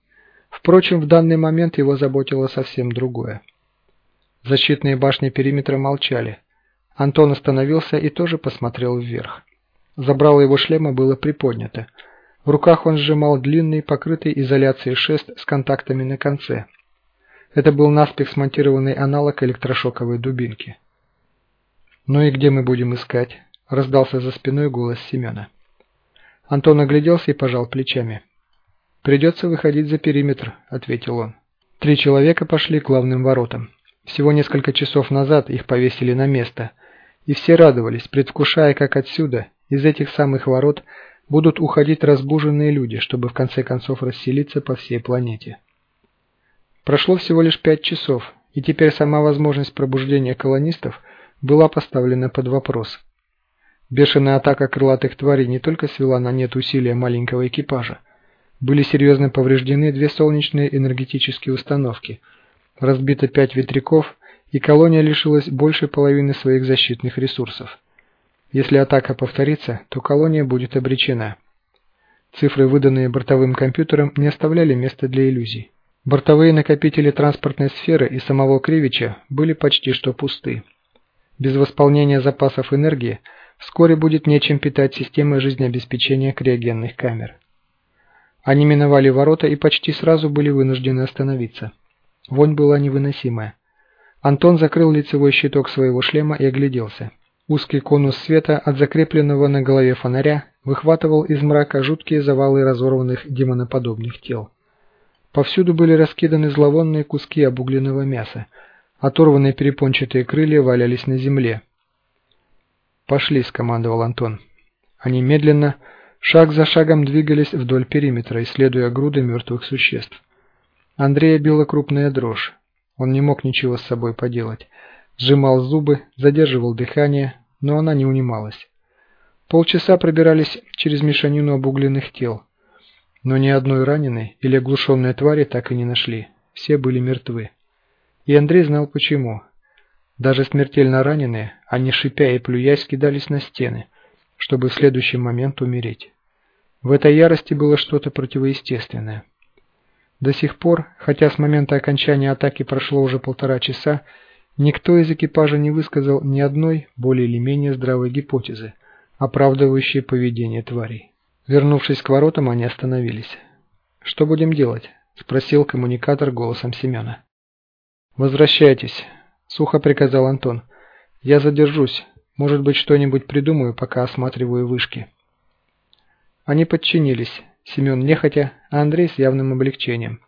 Впрочем, в данный момент его заботило совсем другое. Защитные башни периметра молчали. Антон остановился и тоже посмотрел вверх. Забрало его шлема было приподнято. В руках он сжимал длинный, покрытый изоляцией шест с контактами на конце. Это был наспех смонтированный аналог электрошоковой дубинки. «Ну и где мы будем искать?» – раздался за спиной голос Семена. Антон огляделся и пожал плечами. «Придется выходить за периметр», – ответил он. Три человека пошли к главным воротам. Всего несколько часов назад их повесили на место, и все радовались, предвкушая, как отсюда, из этих самых ворот, будут уходить разбуженные люди, чтобы в конце концов расселиться по всей планете. Прошло всего лишь пять часов, и теперь сама возможность пробуждения колонистов была поставлена под вопрос. Бешеная атака крылатых тварей не только свела на нет усилия маленького экипажа. Были серьезно повреждены две солнечные энергетические установки, разбито пять ветряков, и колония лишилась большей половины своих защитных ресурсов. Если атака повторится, то колония будет обречена. Цифры, выданные бортовым компьютером, не оставляли места для иллюзий. Бортовые накопители транспортной сферы и самого Кривича были почти что пусты. Без восполнения запасов энергии вскоре будет нечем питать системы жизнеобеспечения криогенных камер. Они миновали ворота и почти сразу были вынуждены остановиться. Вонь была невыносимая. Антон закрыл лицевой щиток своего шлема и огляделся. Узкий конус света от закрепленного на голове фонаря выхватывал из мрака жуткие завалы разорванных демоноподобных тел. Повсюду были раскиданы зловонные куски обугленного мяса, оторванные перепончатые крылья валялись на земле. «Пошли», — скомандовал Антон. Они медленно, шаг за шагом двигались вдоль периметра, исследуя груды мертвых существ. Андрея била крупная дрожь. Он не мог ничего с собой поделать. Сжимал зубы, задерживал дыхание, но она не унималась. Полчаса пробирались через мешанину обугленных тел. Но ни одной раненой или оглушенной твари так и не нашли. Все были мертвы. И Андрей знал почему. Даже смертельно раненые, они шипя и плюясь кидались на стены, чтобы в следующий момент умереть. В этой ярости было что-то противоестественное. До сих пор, хотя с момента окончания атаки прошло уже полтора часа, никто из экипажа не высказал ни одной более или менее здравой гипотезы, оправдывающей поведение тварей. Вернувшись к воротам, они остановились. «Что будем делать?» – спросил коммуникатор голосом Семена. «Возвращайтесь», – сухо приказал Антон. «Я задержусь. Может быть, что-нибудь придумаю, пока осматриваю вышки». Они подчинились. Семен нехотя, а Андрей с явным облегчением.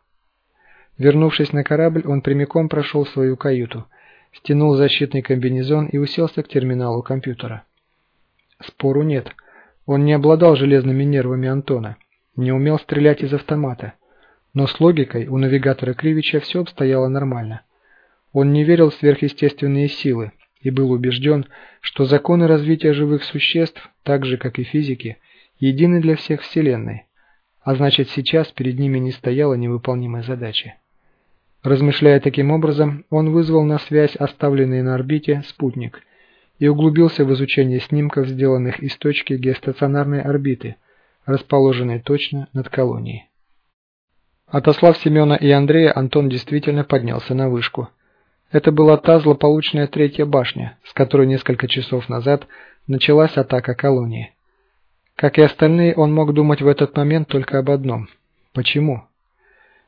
Вернувшись на корабль, он прямиком прошел свою каюту, стянул защитный комбинезон и уселся к терминалу компьютера. Спору нет. Он не обладал железными нервами Антона, не умел стрелять из автомата. Но с логикой у навигатора Кривича все обстояло нормально. Он не верил в сверхъестественные силы и был убежден, что законы развития живых существ, так же как и физики, едины для всех Вселенной, а значит сейчас перед ними не стояла невыполнимой задачи. Размышляя таким образом, он вызвал на связь оставленный на орбите спутник и углубился в изучение снимков, сделанных из точки геостационарной орбиты, расположенной точно над колонией. Отослав Семена и Андрея, Антон действительно поднялся на вышку. Это была та злополучная третья башня, с которой несколько часов назад началась атака колонии. Как и остальные, он мог думать в этот момент только об одном. Почему?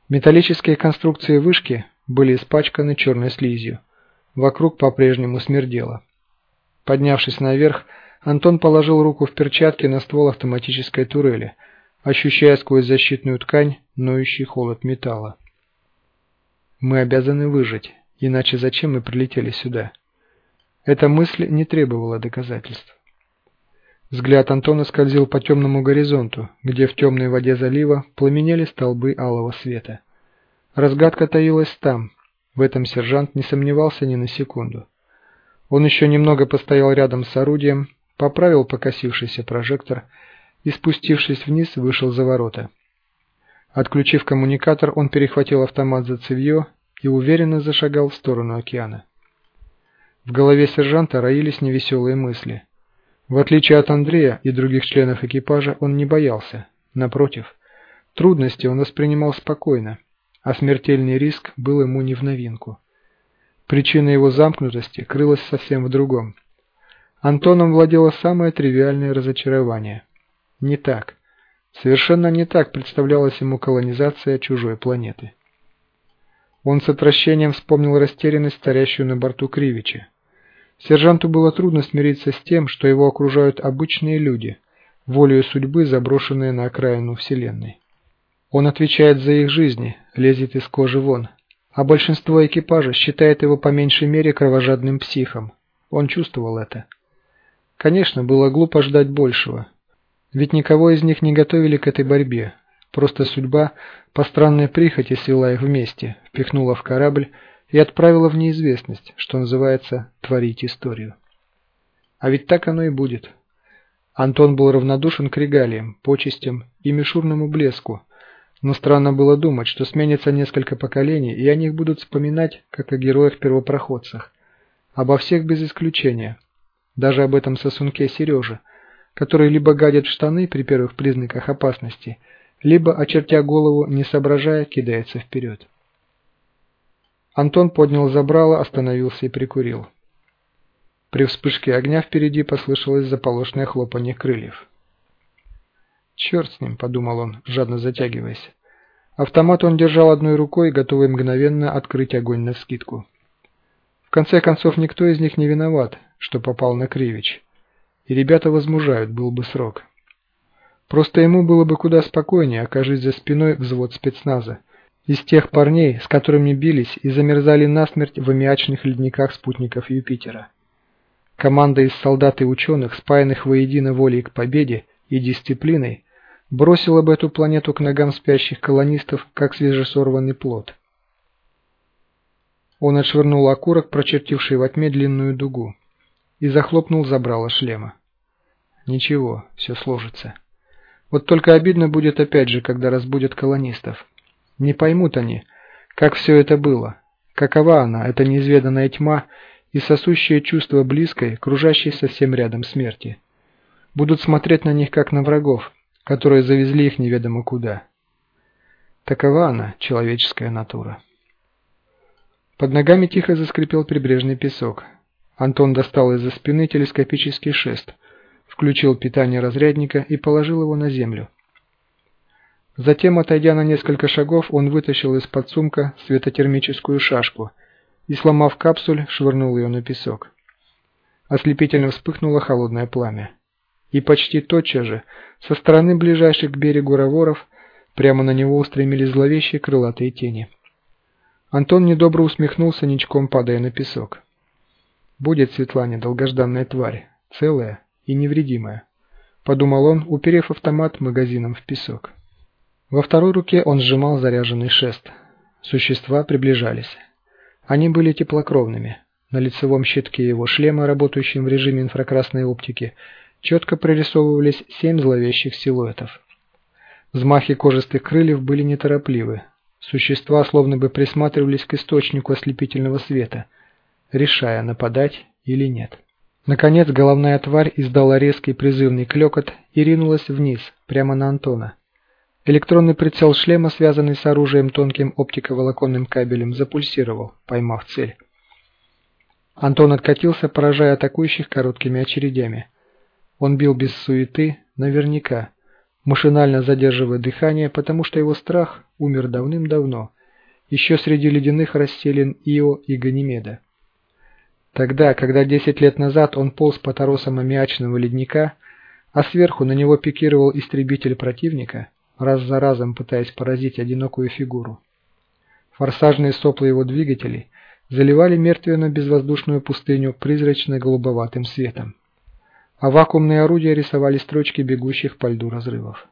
Металлические конструкции вышки были испачканы черной слизью. Вокруг по-прежнему смердело. Поднявшись наверх, Антон положил руку в перчатки на ствол автоматической турели, ощущая сквозь защитную ткань ноющий холод металла. «Мы обязаны выжить, иначе зачем мы прилетели сюда?» Эта мысль не требовала доказательств. Взгляд Антона скользил по темному горизонту, где в темной воде залива пламенели столбы алого света. Разгадка таилась там. В этом сержант не сомневался ни на секунду. Он еще немного постоял рядом с орудием, поправил покосившийся прожектор и, спустившись вниз, вышел за ворота. Отключив коммуникатор, он перехватил автомат за цевье и уверенно зашагал в сторону океана. В голове сержанта роились невеселые мысли – в отличие от Андрея и других членов экипажа, он не боялся. Напротив, трудности он воспринимал спокойно, а смертельный риск был ему не в новинку. Причина его замкнутости крылась совсем в другом. Антоном владело самое тривиальное разочарование. Не так. Совершенно не так представлялась ему колонизация чужой планеты. Он с отвращением вспомнил растерянность, царящую на борту Кривича. Сержанту было трудно смириться с тем, что его окружают обычные люди, волею судьбы заброшенные на окраину Вселенной. Он отвечает за их жизни, лезет из кожи вон, а большинство экипажа считает его по меньшей мере кровожадным психом. Он чувствовал это. Конечно, было глупо ждать большего. Ведь никого из них не готовили к этой борьбе. Просто судьба по странной прихоти свела их вместе, впихнула в корабль и отправила в неизвестность, что называется, творить историю. А ведь так оно и будет. Антон был равнодушен к регалиям, почестям и мишурному блеску, но странно было думать, что сменится несколько поколений, и о них будут вспоминать, как о героях-первопроходцах. Обо всех без исключения. Даже об этом сосунке Сереже, который либо гадит в штаны при первых признаках опасности, либо, очертя голову, не соображая, кидается вперед. Антон поднял забрало, остановился и прикурил. При вспышке огня впереди послышалось заполошное хлопанье крыльев. «Черт с ним», — подумал он, жадно затягиваясь. Автомат он держал одной рукой, готовый мгновенно открыть огонь на скидку. В конце концов, никто из них не виноват, что попал на Кривич. И ребята возмужают, был бы срок. Просто ему было бы куда спокойнее, окажись за спиной взвод спецназа. Из тех парней, с которыми бились и замерзали насмерть в аммиачных ледниках спутников Юпитера. Команда из солдат и ученых, спаянных воедино волей к победе и дисциплиной, бросила бы эту планету к ногам спящих колонистов, как свежесорванный плод. Он отшвырнул окурок, прочертивший во тьме длинную дугу, и захлопнул забрало шлема. Ничего, все сложится. Вот только обидно будет опять же, когда разбудят колонистов. Не поймут они, как все это было, какова она, эта неизведанная тьма и сосущее чувство близкой, кружащей совсем рядом смерти. Будут смотреть на них, как на врагов, которые завезли их неведомо куда. Такова она, человеческая натура. Под ногами тихо заскрипел прибрежный песок. Антон достал из-за спины телескопический шест, включил питание разрядника и положил его на землю. Затем, отойдя на несколько шагов, он вытащил из-под сумка светотермическую шашку и, сломав капсуль, швырнул ее на песок. Ослепительно вспыхнуло холодное пламя. И почти тотчас же, со стороны ближайших к берегу раворов, прямо на него устремились зловещие крылатые тени. Антон недобро усмехнулся, ничком падая на песок. «Будет Светлане долгожданная тварь, целая и невредимая», — подумал он, уперев автомат магазином в песок. Во второй руке он сжимал заряженный шест. Существа приближались. Они были теплокровными. На лицевом щитке его шлема, работающем в режиме инфракрасной оптики, четко прорисовывались семь зловещих силуэтов. Взмахи кожистых крыльев были неторопливы, Существа словно бы присматривались к источнику ослепительного света, решая, нападать или нет. Наконец головная тварь издала резкий призывный клекот и ринулась вниз, прямо на Антона. Электронный прицел шлема, связанный с оружием тонким оптиковолоконным кабелем, запульсировал, поймав цель. Антон откатился, поражая атакующих короткими очередями. Он бил без суеты, наверняка, машинально задерживая дыхание, потому что его страх умер давным-давно, еще среди ледяных расселин Ио и Ганимеда. Тогда, когда 10 лет назад он полз по торосам аммиачного ледника, а сверху на него пикировал истребитель противника, раз за разом пытаясь поразить одинокую фигуру. Форсажные сопла его двигателей заливали мертвенно-безвоздушную пустыню призрачно-голубоватым светом а вакуумные орудия рисовали строчки бегущих по льду разрывов.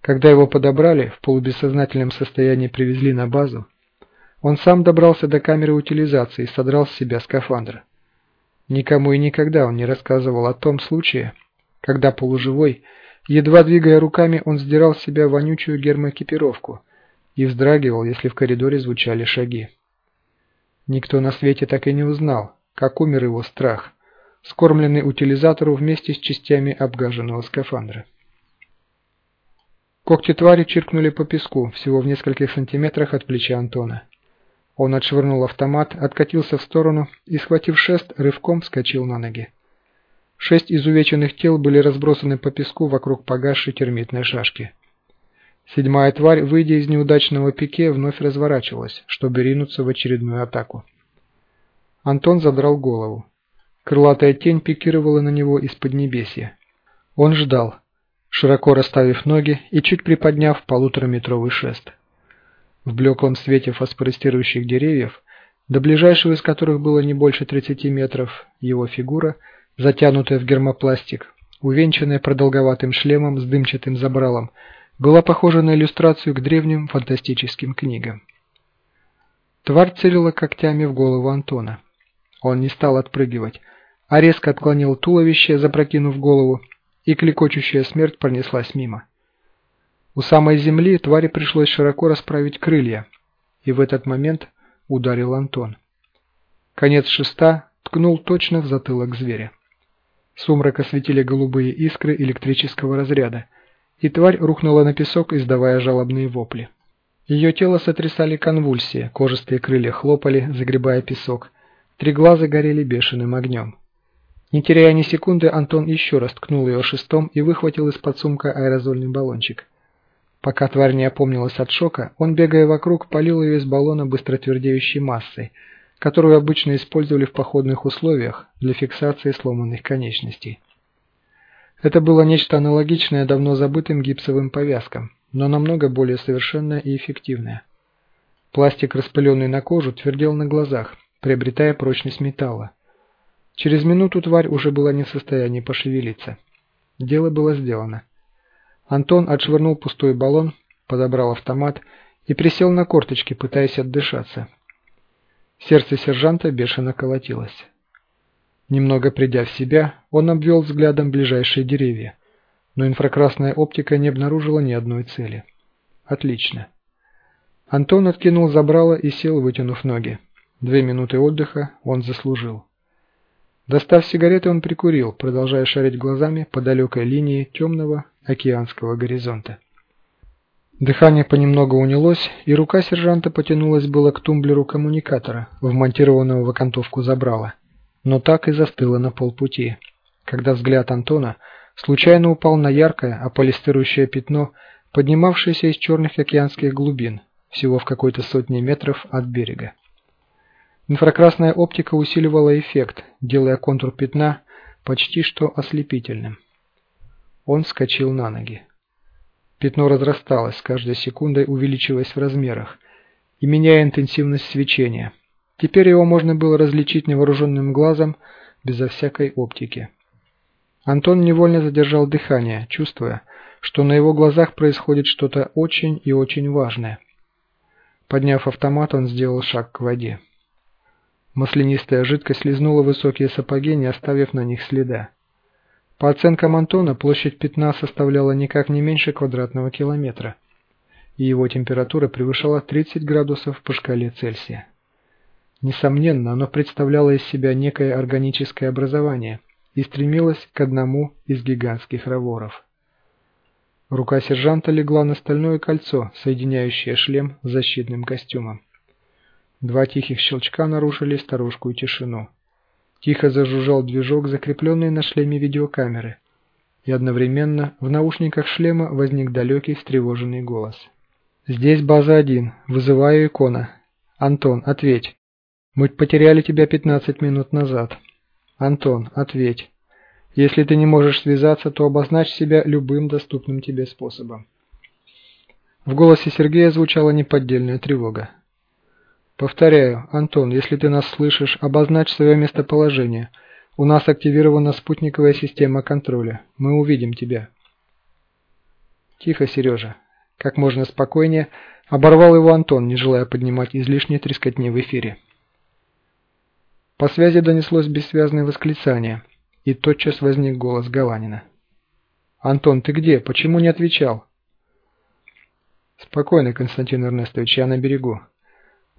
Когда его подобрали, в полубессознательном состоянии привезли на базу, он сам добрался до камеры утилизации и содрал с себя скафандр. Никому и никогда он не рассказывал о том случае, когда полуживой, едва двигая руками, он сдирал с себя вонючую гермоэкипировку и вздрагивал, если в коридоре звучали шаги. Никто на свете так и не узнал, как умер его страх – скормленный утилизатору вместе с частями обгаженного скафандра. Когти твари чиркнули по песку, всего в нескольких сантиметрах от плеча Антона. Он отшвырнул автомат, откатился в сторону и, схватив шест, рывком вскочил на ноги. Шесть изувеченных тел были разбросаны по песку вокруг погасшей термитной шашки. Седьмая тварь, выйдя из неудачного пике, вновь разворачивалась, чтобы ринуться в очередную атаку. Антон задрал голову. Крылатая тень пикировала на него из-под небесья. Он ждал, широко расставив ноги и чуть приподняв полутораметровый шест. В блеклом свете фосфорестирующих деревьев, до ближайшего из которых было не больше 30 метров, его фигура, затянутая в гермопластик, увенчанная продолговатым шлемом с дымчатым забралом, была похожа на иллюстрацию к древним фантастическим книгам. Тварь целила когтями в голову Антона. Он не стал отпрыгивать, а резко отклонил туловище, запрокинув голову, и клекочущая смерть пронеслась мимо. У самой земли твари пришлось широко расправить крылья, и в этот момент ударил Антон. Конец шеста ткнул точно в затылок зверя. Сумрак осветили голубые искры электрического разряда, и тварь рухнула на песок, издавая жалобные вопли. Ее тело сотрясали конвульсии, кожистые крылья хлопали, загребая песок, Три глаза горели бешеным огнем. Не теряя ни секунды, Антон еще раз ткнул ее шестом и выхватил из-под сумка аэрозольный баллончик. Пока тварь не опомнилась от шока, он, бегая вокруг, полил ее из баллона быстротвердеющей массой, которую обычно использовали в походных условиях для фиксации сломанных конечностей. Это было нечто аналогичное давно забытым гипсовым повязкам, но намного более совершенное и эффективное. Пластик, распыленный на кожу, твердел на глазах, приобретая прочность металла. Через минуту тварь уже была не в состоянии пошевелиться. Дело было сделано. Антон отшвырнул пустой баллон, подобрал автомат и присел на корточки, пытаясь отдышаться. Сердце сержанта бешено колотилось. Немного придя в себя, он обвел взглядом ближайшие деревья, но инфракрасная оптика не обнаружила ни одной цели. Отлично. Антон откинул забрало и сел, вытянув ноги. Две минуты отдыха он заслужил. Достав сигареты, он прикурил, продолжая шарить глазами по далекой линии темного океанского горизонта. Дыхание понемногу унялось, и рука сержанта потянулась было к тумблеру коммуникатора, вмонтированного в окантовку забрала, но так и застыла на полпути, когда взгляд Антона случайно упал на яркое, аполистирующее пятно, поднимавшееся из черных океанских глубин, всего в какой-то сотне метров от берега. Инфракрасная оптика усиливала эффект, делая контур пятна почти что ослепительным. Он вскочил на ноги. Пятно разрасталось, с каждой секундой увеличиваясь в размерах и меняя интенсивность свечения. Теперь его можно было различить невооруженным глазом безо всякой оптики. Антон невольно задержал дыхание, чувствуя, что на его глазах происходит что-то очень и очень важное. Подняв автомат, он сделал шаг к воде. Маслянистая жидкость слезнула высокие сапоги, не оставив на них следа. По оценкам Антона, площадь пятна составляла никак не меньше квадратного километра, и его температура превышала 30 градусов по шкале Цельсия. Несомненно, оно представляло из себя некое органическое образование и стремилось к одному из гигантских раворов. Рука сержанта легла на стальное кольцо, соединяющее шлем с защитным костюмом. Два тихих щелчка нарушили старушку тишину. Тихо зажужжал движок, закрепленный на шлеме видеокамеры. И одновременно в наушниках шлема возник далекий встревоженный голос. «Здесь база 1. Вызываю икона. Антон, ответь. Мы потеряли тебя 15 минут назад. Антон, ответь. Если ты не можешь связаться, то обозначь себя любым доступным тебе способом». В голосе Сергея звучала неподдельная тревога. Повторяю, Антон, если ты нас слышишь, обозначь свое местоположение. У нас активирована спутниковая система контроля. Мы увидим тебя. Тихо, Сережа. Как можно спокойнее оборвал его Антон, не желая поднимать излишней трескотни в эфире. По связи донеслось бессвязное восклицание, и тотчас возник голос Галанина. «Антон, ты где? Почему не отвечал?» «Спокойно, Константин Эрнестович, я на берегу.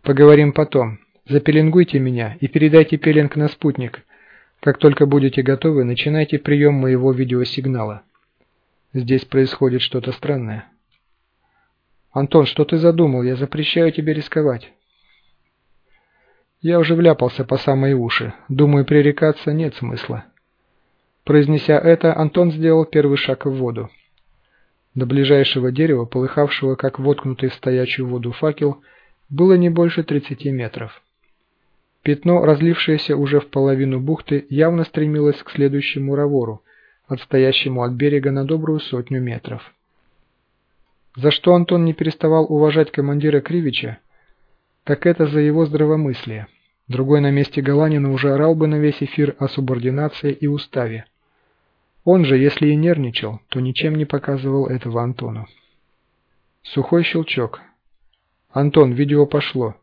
Поговорим потом. Запеленгуйте меня и передайте пеленг на спутник. Как только будете готовы, начинайте прием моего видеосигнала. Здесь происходит что-то странное. Антон, что ты задумал? Я запрещаю тебе рисковать. Я уже вляпался по самые уши. Думаю, пререкаться нет смысла. Произнеся это, Антон сделал первый шаг в воду. До ближайшего дерева, полыхавшего как воткнутый в стоячую воду факел, было не больше 30 метров. Пятно, разлившееся уже в половину бухты, явно стремилось к следующему равору, отстоящему от берега на добрую сотню метров. За что Антон не переставал уважать командира Кривича, так это за его здравомыслие. Другой на месте Галанина уже орал бы на весь эфир о субординации и уставе. Он же, если и нервничал, то ничем не показывал этого Антону. Сухой щелчок – «Антон, видео пошло.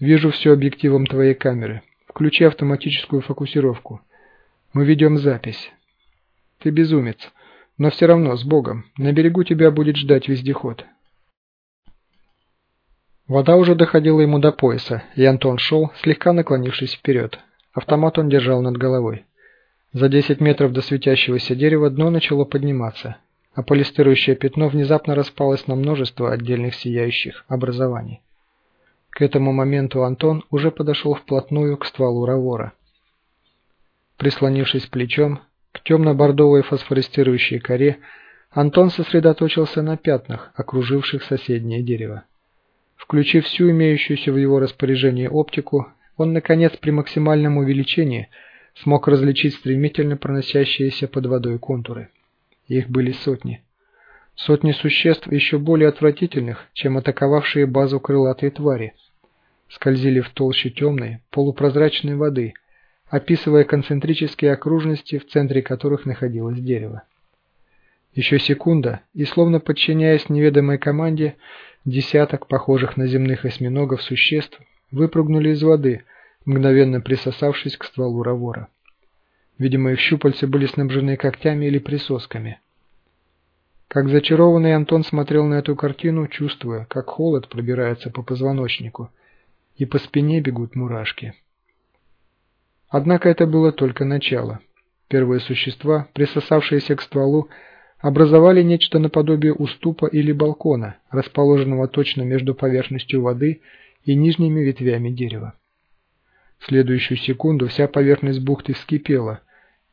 Вижу все объективом твоей камеры. Включи автоматическую фокусировку. Мы ведем запись. Ты безумец, но все равно с Богом. На берегу тебя будет ждать вездеход». Вода уже доходила ему до пояса, и Антон шел, слегка наклонившись вперед. Автомат он держал над головой. За 10 метров до светящегося дерева дно начало подниматься а полистирующее пятно внезапно распалось на множество отдельных сияющих образований. К этому моменту Антон уже подошел вплотную к стволу Равора. Прислонившись плечом к темно-бордовой фосфористирующей коре, Антон сосредоточился на пятнах, окруживших соседнее дерево. Включив всю имеющуюся в его распоряжении оптику, он, наконец, при максимальном увеличении смог различить стремительно проносящиеся под водой контуры. Их были сотни. Сотни существ еще более отвратительных, чем атаковавшие базу крылатые твари. Скользили в толще темной, полупрозрачной воды, описывая концентрические окружности, в центре которых находилось дерево. Еще секунда, и словно подчиняясь неведомой команде, десяток похожих на земных осьминогов существ выпрыгнули из воды, мгновенно присосавшись к стволу равора. Видимо, их щупальца были снабжены когтями или присосками. Как зачарованный Антон смотрел на эту картину, чувствуя, как холод пробирается по позвоночнику, и по спине бегут мурашки. Однако это было только начало. Первые существа, присосавшиеся к стволу, образовали нечто наподобие уступа или балкона, расположенного точно между поверхностью воды и нижними ветвями дерева. В следующую секунду вся поверхность бухты вскипела,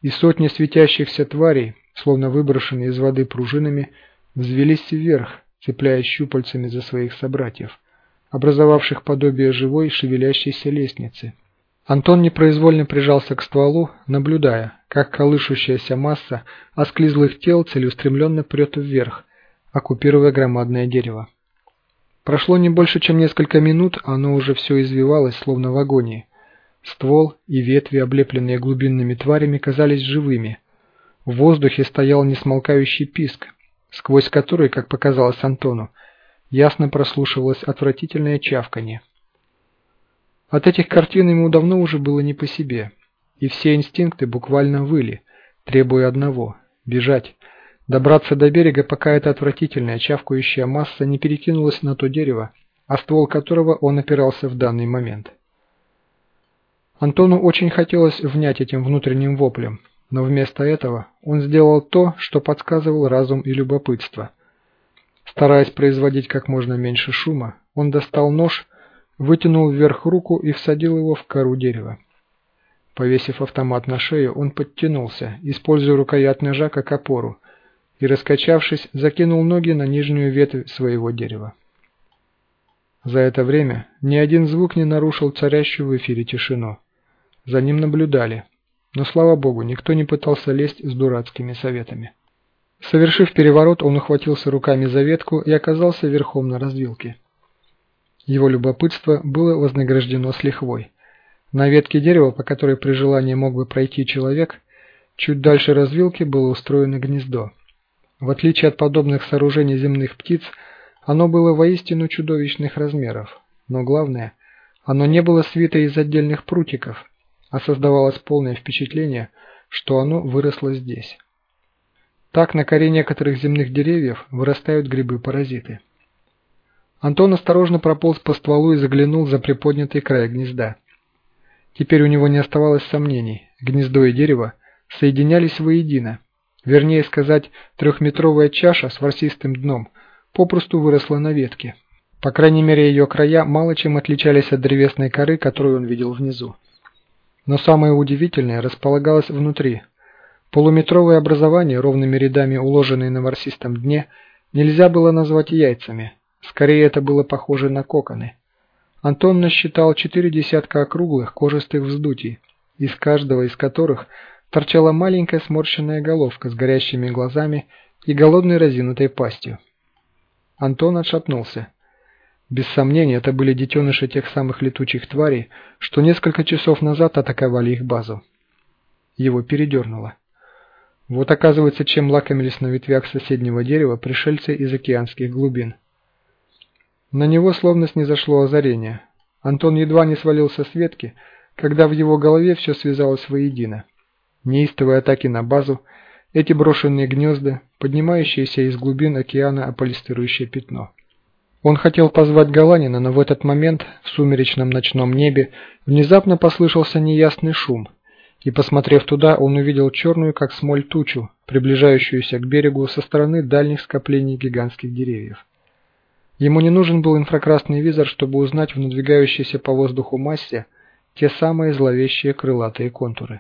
и сотни светящихся тварей, словно выброшенные из воды пружинами, взвелись вверх, цепляясь щупальцами за своих собратьев, образовавших подобие живой шевелящейся лестницы. Антон непроизвольно прижался к стволу, наблюдая, как колышущаяся масса осклизлых тел целеустремленно прет вверх, оккупируя громадное дерево. Прошло не больше, чем несколько минут, оно уже все извивалось, словно в агонии. Ствол и ветви, облепленные глубинными тварями, казались живыми. В воздухе стоял несмолкающий писк, сквозь который, как показалось Антону, ясно прослушивалось отвратительное чавканье. От этих картин ему давно уже было не по себе – и все инстинкты буквально выли, требуя одного – бежать, добраться до берега, пока эта отвратительная чавкающая масса не перекинулась на то дерево, а ствол которого он опирался в данный момент. Антону очень хотелось внять этим внутренним воплем, но вместо этого он сделал то, что подсказывал разум и любопытство. Стараясь производить как можно меньше шума, он достал нож, вытянул вверх руку и всадил его в кору дерева. Повесив автомат на шею, он подтянулся, используя рукоять ножа как опору, и, раскачавшись, закинул ноги на нижнюю ветвь своего дерева. За это время ни один звук не нарушил царящую в эфире тишину. За ним наблюдали, но, слава богу, никто не пытался лезть с дурацкими советами. Совершив переворот, он ухватился руками за ветку и оказался верхом на развилке. Его любопытство было вознаграждено с лихвой. На ветке дерева, по которой при желании мог бы пройти человек, чуть дальше развилки было устроено гнездо. В отличие от подобных сооружений земных птиц, оно было воистину чудовищных размеров. Но главное, оно не было свито из отдельных прутиков, а создавалось полное впечатление, что оно выросло здесь. Так на коре некоторых земных деревьев вырастают грибы-паразиты. Антон осторожно прополз по стволу и заглянул за приподнятый край гнезда. Теперь у него не оставалось сомнений. Гнездо и дерево соединялись воедино. Вернее сказать, трехметровая чаша с ворсистым дном попросту выросла на ветке. По крайней мере, ее края мало чем отличались от древесной коры, которую он видел внизу. Но самое удивительное располагалось внутри. Полуметровое образование, ровными рядами уложенные на ворсистом дне, нельзя было назвать яйцами. Скорее, это было похоже на коконы. Антон насчитал четыре десятка округлых кожистых вздутий, из каждого из которых торчала маленькая сморщенная головка с горящими глазами и голодной разинутой пастью. Антон отшатнулся. Без сомнения, это были детеныши тех самых летучих тварей, что несколько часов назад атаковали их базу. Его передернуло. Вот оказывается, чем лакомились на ветвях соседнего дерева пришельцы из океанских глубин. На него словно снизошло озарение. Антон едва не свалился с ветки, когда в его голове все связалось воедино. Неистовые атаки на базу, эти брошенные гнезда, поднимающиеся из глубин океана аполистирующее пятно. Он хотел позвать Галанина, но в этот момент в сумеречном ночном небе внезапно послышался неясный шум, и, посмотрев туда, он увидел черную, как смоль, тучу, приближающуюся к берегу со стороны дальних скоплений гигантских деревьев. Ему не нужен был инфракрасный визор, чтобы узнать в надвигающейся по воздуху массе те самые зловещие крылатые контуры.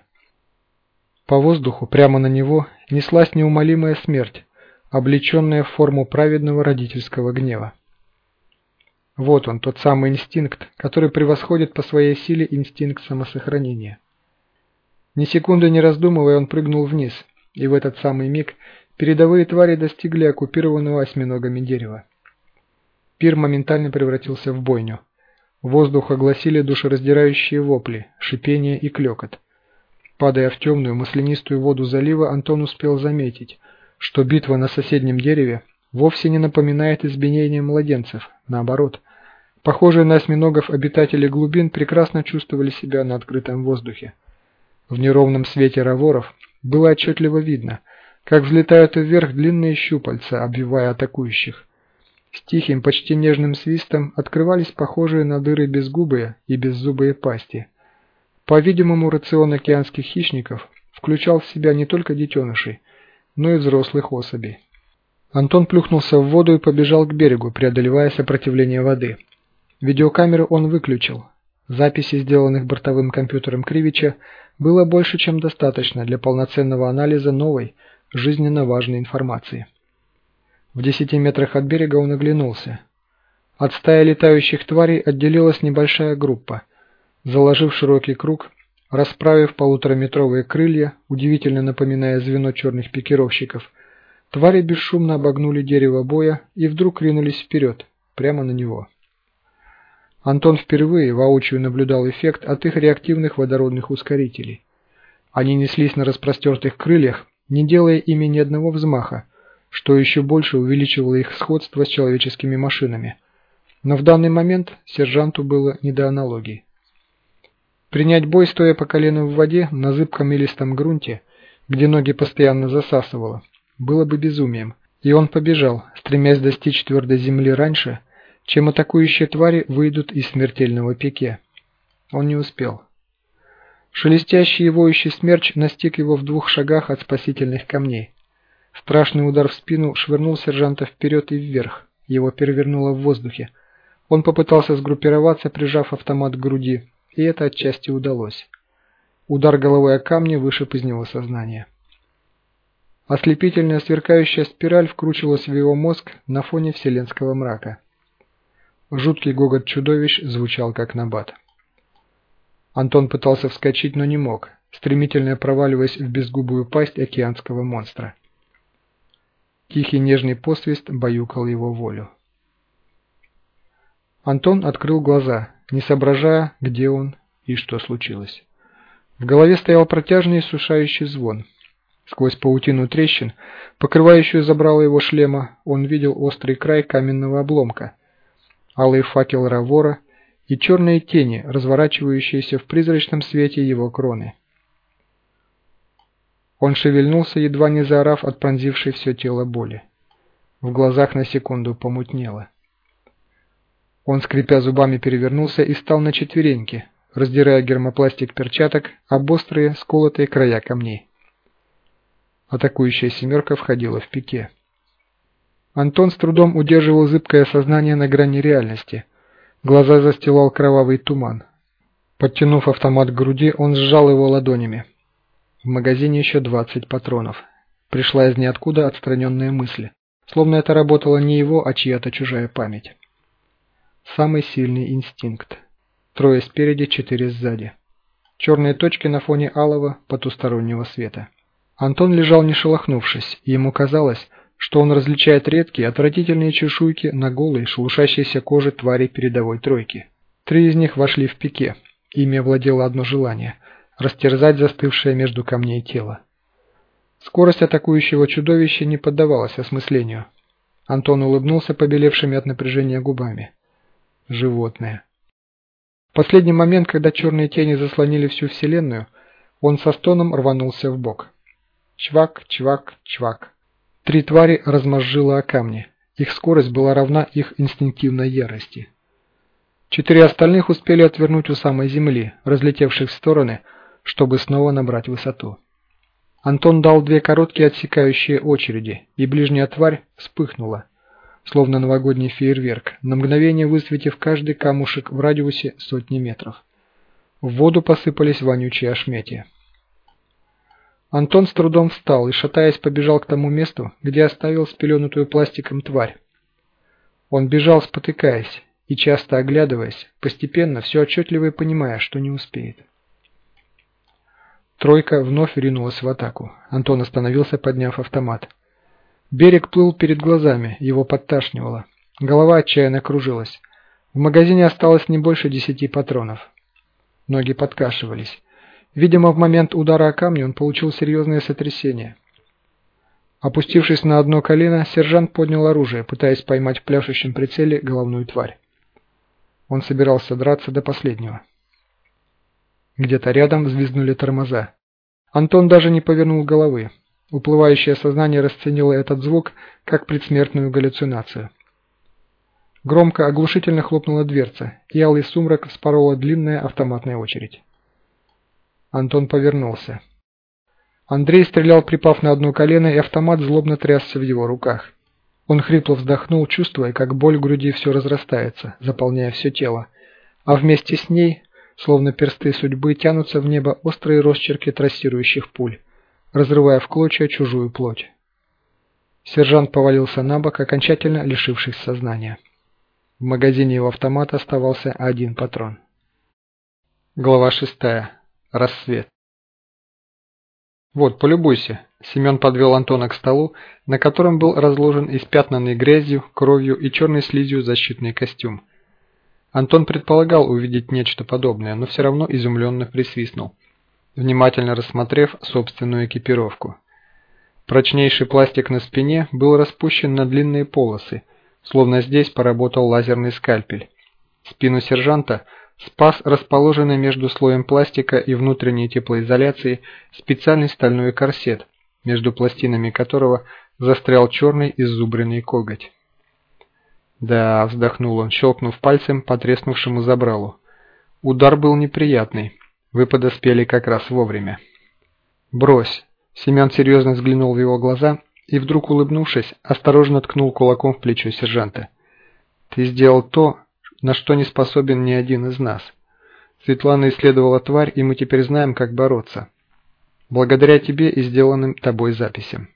По воздуху, прямо на него, неслась неумолимая смерть, облеченная в форму праведного родительского гнева. Вот он, тот самый инстинкт, который превосходит по своей силе инстинкт самосохранения. Ни секунды не раздумывая, он прыгнул вниз, и в этот самый миг передовые твари достигли оккупированного осьминогами дерева. Пир моментально превратился в бойню. Воздух огласили душераздирающие вопли, шипение и клёкот. Падая в темную маслянистую воду залива, Антон успел заметить, что битва на соседнем дереве вовсе не напоминает избиение младенцев, наоборот. Похожие на осьминогов обитатели глубин прекрасно чувствовали себя на открытом воздухе. В неровном свете раворов было отчетливо видно, как взлетают вверх длинные щупальца, обвивая атакующих. С тихим, почти нежным свистом открывались похожие на дыры безгубые и беззубые пасти – по-видимому, рацион океанских хищников включал в себя не только детенышей, но и взрослых особей. Антон плюхнулся в воду и побежал к берегу, преодолевая сопротивление воды. Видеокамеру он выключил. Записи, сделанных бортовым компьютером Кривича, было больше, чем достаточно для полноценного анализа новой, жизненно важной информации. В десяти метрах от берега он оглянулся. От стаи летающих тварей отделилась небольшая группа – Заложив широкий круг, расправив полутораметровые крылья, удивительно напоминая звено черных пикировщиков, твари бесшумно обогнули дерево боя и вдруг ринулись вперед, прямо на него. Антон впервые воочию наблюдал эффект от их реактивных водородных ускорителей. Они неслись на распростертых крыльях, не делая ими ни одного взмаха, что еще больше увеличивало их сходство с человеческими машинами. Но в данный момент сержанту было не до аналогий. Принять бой, стоя по колено в воде, на зыбком и листом грунте, где ноги постоянно засасывало, было бы безумием, и он побежал, стремясь достичь твердой земли раньше, чем атакующие твари выйдут из смертельного пике. Он не успел. Шелестящий и воющий смерч настиг его в двух шагах от спасительных камней. Страшный удар в спину швырнул сержанта вперед и вверх, его перевернуло в воздухе. Он попытался сгруппироваться, прижав автомат к груди, и это отчасти удалось. Удар головой о камни вышиб из него сознание. Ослепительная сверкающая спираль вкручивалась в его мозг на фоне вселенского мрака. Жуткий гогот чудовищ звучал как набат. Антон пытался вскочить, но не мог, стремительно проваливаясь в безгубую пасть океанского монстра. Тихий нежный посвист баюкал его волю. Антон открыл глаза, не соображая, где он и что случилось. В голове стоял протяжный сушающий звон. Сквозь паутину трещин, покрывающую забрало его шлема, он видел острый край каменного обломка, алый факел Равора и черные тени, разворачивающиеся в призрачном свете его кроны. Он шевельнулся, едва не заорав от пронзившей все тело боли. В глазах на секунду помутнело. Он, скрипя зубами, перевернулся и стал на четвереньки, раздирая гермопластик перчаток об острые, сколотые края камней. Атакующая семерка входила в пике. Антон с трудом удерживал зыбкое сознание на грани реальности. Глаза застилал кровавый туман. Подтянув автомат к груди, он сжал его ладонями. В магазине еще 20 патронов. Пришла из ниоткуда отстраненная мысль. Словно это работала не его, а чья-то чужая память. Самый сильный инстинкт. Трое спереди, четыре сзади. Черные точки на фоне алого потустороннего света. Антон лежал не шелохнувшись, и ему казалось, что он различает редкие, отвратительные чешуйки на голой, шелушащейся коже твари передовой тройки. Три из них вошли в пике. Ими овладело одно желание – растерзать застывшее между камней тело. Скорость атакующего чудовища не поддавалась осмыслению. Антон улыбнулся побелевшими от напряжения губами животное. В последний момент, когда черные тени заслонили всю вселенную, он со стоном рванулся в бок. Чвак, чвак, чвак. Три твари размозжило о камни. Их скорость была равна их инстинктивной ярости. Четыре остальных успели отвернуть у самой земли, разлетевшись в стороны, чтобы снова набрать высоту. Антон дал две короткие отсекающие очереди, и ближняя тварь вспыхнула. словно новогодний фейерверк, на мгновение высветив каждый камушек в радиусе сотни метров. В воду посыпались вонючие ошметья. Антон с трудом встал и, шатаясь, побежал к тому месту, где оставил спеленутую пластиком тварь. Он бежал, спотыкаясь и часто оглядываясь, постепенно все отчетливо понимая, что не успеет. Тройка вновь ринулась в атаку. Антон остановился, подняв автомат. Берег плыл перед глазами, его подташнивало. Голова отчаянно кружилась. В магазине осталось не больше десяти патронов. Ноги подкашивались. Видимо, в момент удара о камни он получил серьезное сотрясение. Опустившись на одно колено, сержант поднял оружие, пытаясь поймать в пляшущем прицеле головную тварь. Он собирался драться до последнего. Где-то рядом взвизгнули тормоза. Антон даже не повернул головы. Уплывающее сознание расценило этот звук как предсмертную галлюцинацию. Громко, оглушительно хлопнула дверца, и алый сумрак спорола длинная автоматная очередь. Антон повернулся. Андрей стрелял, припав на одно колено, и автомат злобно трясся в его руках. Он хрипло вздохнул, чувствуя, как боль в груди все разрастается, заполняя все тело, а вместе с ней, словно персты судьбы, тянутся в небо острые росчерки трассирующих пуль разрывая в клочья чужую плоть. Сержант повалился на бок, окончательно лишившись сознания. В магазине его автомата оставался один патрон. Глава шестая. Рассвет. «Вот, полюбуйся». Семен подвел Антона к столу, на котором был разложен испятнанный грязью, кровью и черной слизью защитный костюм. Антон предполагал увидеть нечто подобное, но все равно изумленно присвистнул внимательно рассмотрев собственную экипировку. Прочнейший пластик на спине был распущен на длинные полосы, словно здесь поработал лазерный скальпель. Спину сержанта спас расположенный между слоем пластика и внутренней теплоизоляцией специальный стальной корсет, между пластинами которого застрял черный иззубренный коготь. «Да», — вздохнул он, щелкнув пальцем по треснувшему забралу. Удар был неприятный, вы подоспели как раз вовремя. Брось. Семен серьезно взглянул в его глаза и вдруг, улыбнувшись, осторожно ткнул кулаком в плечо сержанта. Ты сделал то, на что не способен ни один из нас. Светлана исследовала тварь, и мы теперь знаем, как бороться. Благодаря тебе и сделанным тобой записям.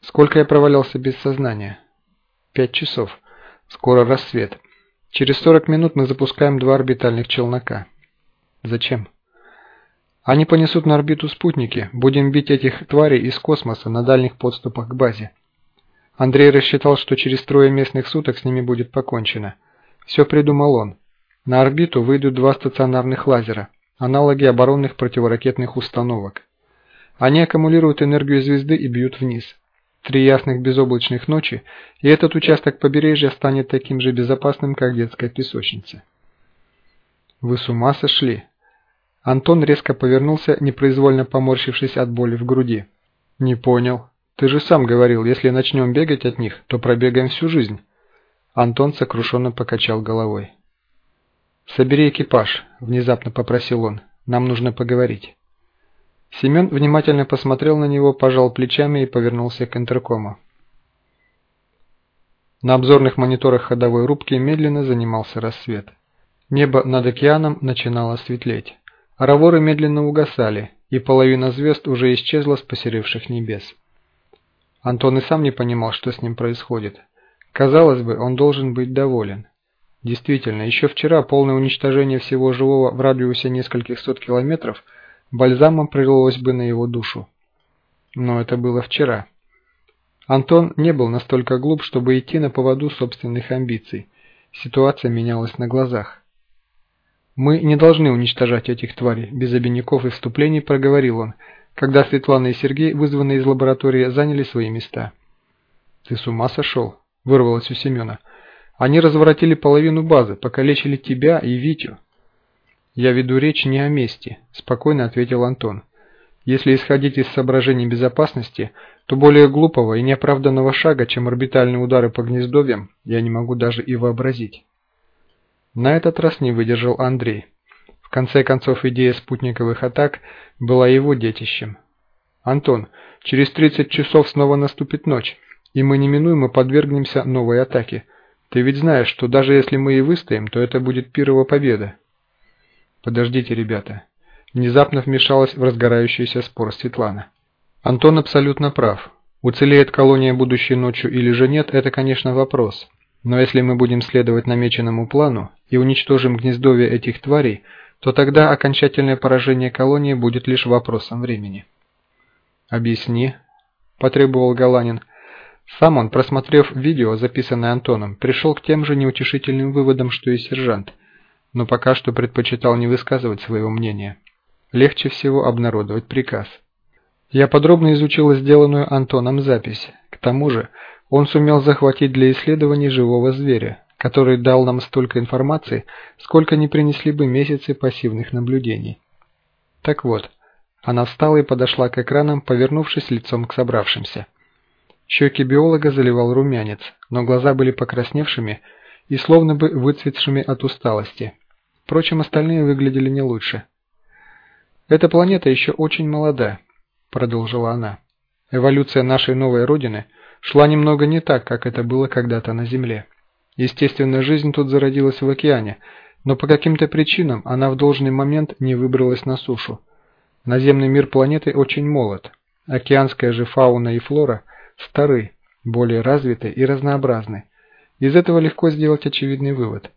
Сколько я провалялся без сознания? Пять часов. Скоро рассвет. Через 40 минут мы запускаем два орбитальных челнока. Зачем? Они понесут на орбиту спутники. Будем бить этих тварей из космоса на дальних подступах к базе. Андрей рассчитал, что через трое местных суток с ними будет покончено. Все придумал он. На орбиту выйдут два стационарных лазера, аналоги оборонных противоракетных установок. Они аккумулируют энергию звезды и бьют вниз. Три ясных безоблачных ночи, и этот участок побережья станет таким же безопасным, как детская песочница. «Вы с ума сошли?» Антон резко повернулся, непроизвольно поморщившись от боли в груди. «Не понял. Ты же сам говорил, если начнем бегать от них, то пробегаем всю жизнь». Антон сокрушенно покачал головой. «Собери экипаж», – внезапно попросил он. «Нам нужно поговорить». Семен внимательно посмотрел на него, пожал плечами и повернулся к интеркому. На обзорных мониторах ходовой рубки медленно занимался рассвет. Небо над океаном начинало светлеть. Раворы медленно угасали, и половина звезд уже исчезла с посеревших небес. Антон и сам не понимал, что с ним происходит. Казалось бы, он должен быть доволен. Действительно, еще вчера полное уничтожение всего живого в радиусе нескольких сот километров бальзамом пролилось бы на его душу. Но это было вчера. Антон не был настолько глуп, чтобы идти на поводу собственных амбиций. Ситуация менялась на глазах. «Мы не должны уничтожать этих тварей», – без обиняков и вступлений проговорил он, когда Светлана и Сергей, вызванные из лаборатории, заняли свои места. «Ты с ума сошел?» – вырвалось у Семена. «Они разворотили половину базы, покалечили тебя и Витю». «Я веду речь не о мести», – спокойно ответил Антон. «Если исходить из соображений безопасности, то более глупого и неоправданного шага, чем орбитальные удары по гнездовьям, я не могу даже и вообразить». На этот раз не выдержал Андрей. В конце концов, идея спутниковых атак была его детищем. «Антон, через 30 часов снова наступит ночь, и мы неминуемо подвергнемся новой атаке. Ты ведь знаешь, что даже если мы и выстоим, то это будет пирова победа. Подождите, ребята. Внезапно вмешалась в разгорающийся спор Светлана. Антон абсолютно прав. Уцелеет колония будущей ночью или же нет, это, конечно, вопрос. Но если мы будем следовать намеченному плану и уничтожим гнездовье этих тварей, то тогда окончательное поражение колонии будет лишь вопросом времени. «Объясни», – потребовал Галанин. Сам он, просмотрев видео, записанное Антоном, пришел к тем же неутешительным выводам, что и сержант, но пока что предпочитал не высказывать своего мнения. Легче всего обнародовать приказ. Я подробно изучил сделанную Антоном запись. К тому же, он сумел захватить для исследований живого зверя, который дал нам столько информации, сколько не принесли бы месяцы пассивных наблюдений. Так вот, она встала и подошла к экранам, повернувшись лицом к собравшимся. Щеки биолога заливал румянец, но глаза были покрасневшими и словно бы выцветшими от усталости. Впрочем, остальные выглядели не лучше. «Эта планета еще очень молода», – продолжила она. «Эволюция нашей новой Родины шла немного не так, как это было когда-то на Земле. Естественная жизнь тут зародилась в океане, но по каким-то причинам она в должный момент не выбралась на сушу. Наземный мир планеты очень молод. Океанская же фауна и флора – стары, более развиты и разнообразны. Из этого легко сделать очевидный вывод.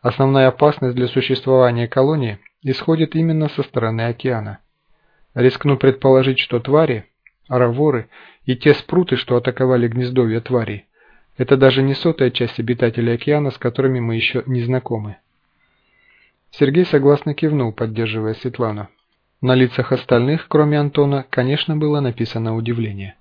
Основная опасность для существования колонии исходит именно со стороны океана. Рискну предположить, что твари, араворы и те спруты, что атаковали гнездовья тварей, это даже не сотая часть обитателей океана, с которыми мы еще не знакомы. Сергей согласно кивнул, поддерживая Светлану. На лицах остальных, кроме Антона, конечно, было написано удивление.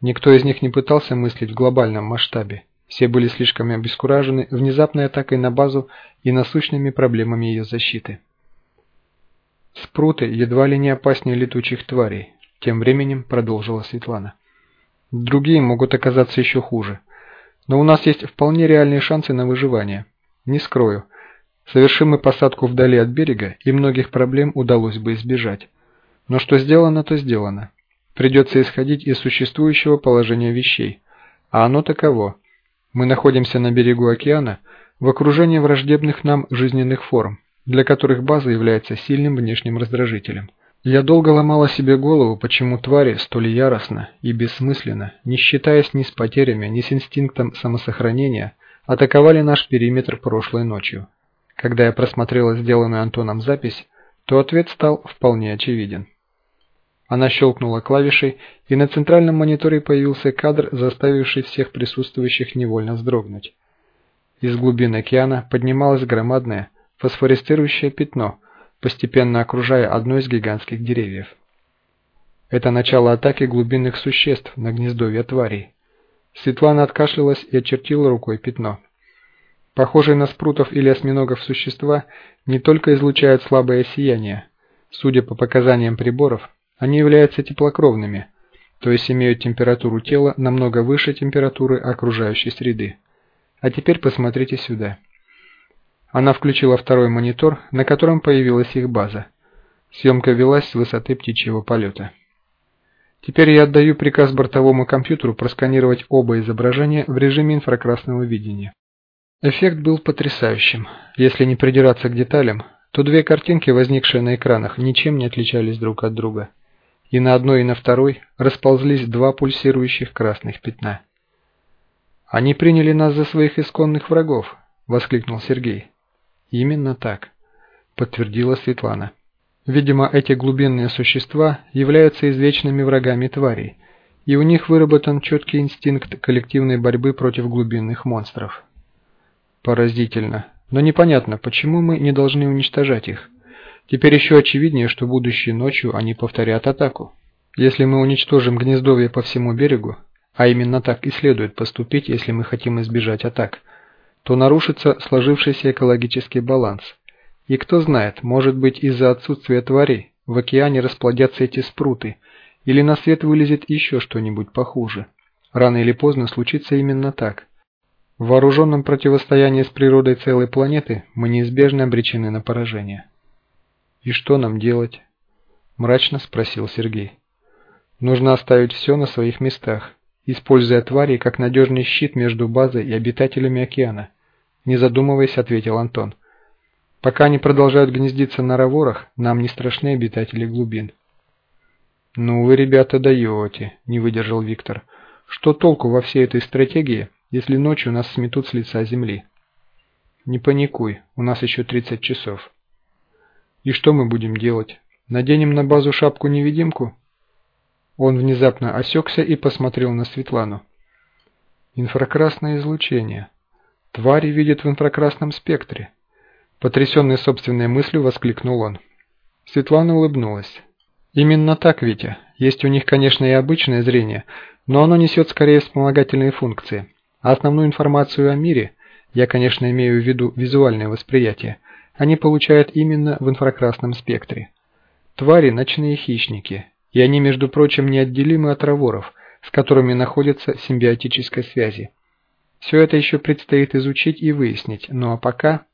Никто из них не пытался мыслить в глобальном масштабе. Все были слишком обескуражены внезапной атакой на базу и насущными проблемами ее защиты. Спруты едва ли не опаснее летучих тварей, тем временем продолжила Светлана. Другие могут оказаться еще хуже. Но у нас есть вполне реальные шансы на выживание. Не скрою. Совершим мы посадку вдали от берега, и многих проблем удалось бы избежать. Но что сделано, то сделано. Придется исходить из существующего положения вещей. А оно таково. Мы находимся на берегу океана, в окружении враждебных нам жизненных форм, для которых база является сильным внешним раздражителем. Я долго ломала себе голову, почему твари столь яростно и бессмысленно, не считаясь ни с потерями, ни с инстинктом самосохранения, атаковали наш периметр прошлой ночью. Когда я просмотрела сделанную Антоном запись, то ответ стал вполне очевиден. Она щелкнула клавишей, и на центральном мониторе появился кадр, заставивший всех присутствующих невольно вздрогнуть. Из глубин океана поднималось громадное, фосфорицирующее пятно, постепенно окружая одно из гигантских деревьев. Это начало атаки глубинных существ на гнездовье тварей. Светлана откашлялась и очертила рукой пятно. Похожие на спрутов или осьминогов существа не только излучают слабое сияние. Судя по показаниям приборов, они являются теплокровными, то есть имеют температуру тела намного выше температуры окружающей среды. А теперь посмотрите сюда. Она включила второй монитор, на котором появилась их база. Съемка велась с высоты птичьего полета. Теперь я отдаю приказ бортовому компьютеру просканировать оба изображения в режиме инфракрасного видения. Эффект был потрясающим. Если не придираться к деталям, то две картинки, возникшие на экранах, ничем не отличались друг от друга и на одной и на второй расползлись два пульсирующих красных пятна. «Они приняли нас за своих исконных врагов!» – воскликнул Сергей. «Именно так», – подтвердила Светлана. «Видимо, эти глубинные существа являются извечными врагами тварей, и у них выработан четкий инстинкт коллективной борьбы против глубинных монстров». «Поразительно, но непонятно, почему мы не должны уничтожать их?» Теперь еще очевиднее, что будущей ночью они повторят атаку. Если мы уничтожим гнездовье по всему берегу, а именно так и следует поступить, если мы хотим избежать атак, то нарушится сложившийся экологический баланс. И кто знает, может быть из-за отсутствия тварей в океане расплодятся эти спруты, или на свет вылезет еще что-нибудь похуже. Рано или поздно случится именно так. В вооруженном противостоянии с природой целой планеты мы неизбежно обречены на поражение. «И что нам делать?» – мрачно спросил Сергей. «Нужно оставить все на своих местах используя твари как надежный щит между базой и обитателями океана. Не задумываясь, ответил Антон. Пока они продолжают гнездиться на раворах, нам не страшны обитатели глубин. «Ну вы, ребята, даете», – не выдержал Виктор. «Что толку во всей этой стратегии, если ночью нас сметут с лица земли?» «Не паникуй, у нас еще 30 часов». «И что мы будем делать? Наденем на базу шапку-невидимку?» Он внезапно осекся и посмотрел на Светлану. «Инфракрасное излучение. Твари видят в инфракрасном спектре». Потрясенный собственной мыслью воскликнул он. Светлана улыбнулась. «Именно так, Витя. Есть у них, конечно, и обычное зрение, но оно несет скорее вспомогательные функции. А основную информацию о мире, я, конечно, имею в виду визуальное восприятие, они получают именно в инфракрасном спектре. Твари – ночные хищники, и они, между прочим, неотделимы от раворов, с которыми находятся в симбиотической связи. Все это еще предстоит изучить и выяснить, ну а пока...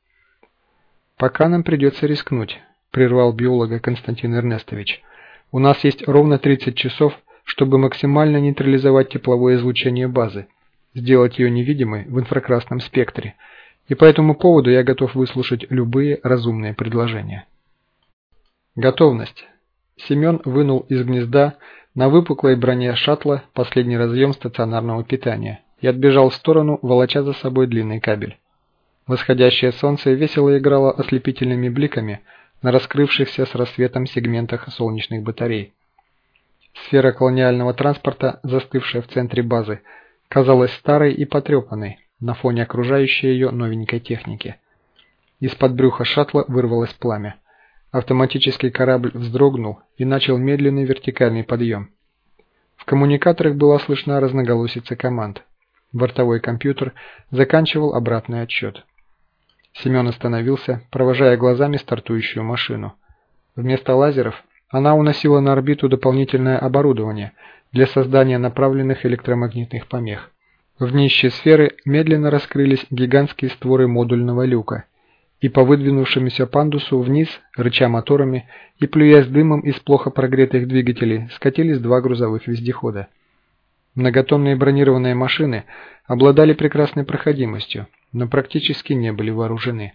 «Пока нам придется рискнуть», – прервал биолога Константин Эрнестович. «У нас есть ровно 30 часов, чтобы максимально нейтрализовать тепловое излучение базы, сделать ее невидимой в инфракрасном спектре, и по этому поводу я готов выслушать любые разумные предложения». Готовность. Семен вынул из гнезда на выпуклой броне шаттла последний разъем стационарного питания и отбежал в сторону, волоча за собой длинный кабель. Восходящее солнце весело играло ослепительными бликами на раскрывшихся с рассветом сегментах солнечных батарей. Сфера колониального транспорта, застывшая в центре базы, казалась старой и потрепанной на фоне окружающей ее новенькой техники. Из-под брюха шаттла вырвалось пламя. Автоматический корабль вздрогнул и начал медленный вертикальный подъем. В коммуникаторах была слышна разноголосица команд. Бортовой компьютер заканчивал обратный отсчет. Семен остановился, провожая глазами стартующую машину. Вместо лазеров она уносила на орбиту дополнительное оборудование для создания направленных электромагнитных помех. В днище сферы медленно раскрылись гигантские створы модульного люка – и по выдвинувшемуся пандусу вниз, рыча моторами и плюясь дымом из плохо прогретых двигателей, скатились два грузовых вездехода. Многотонные бронированные машины обладали прекрасной проходимостью, но практически не были вооружены.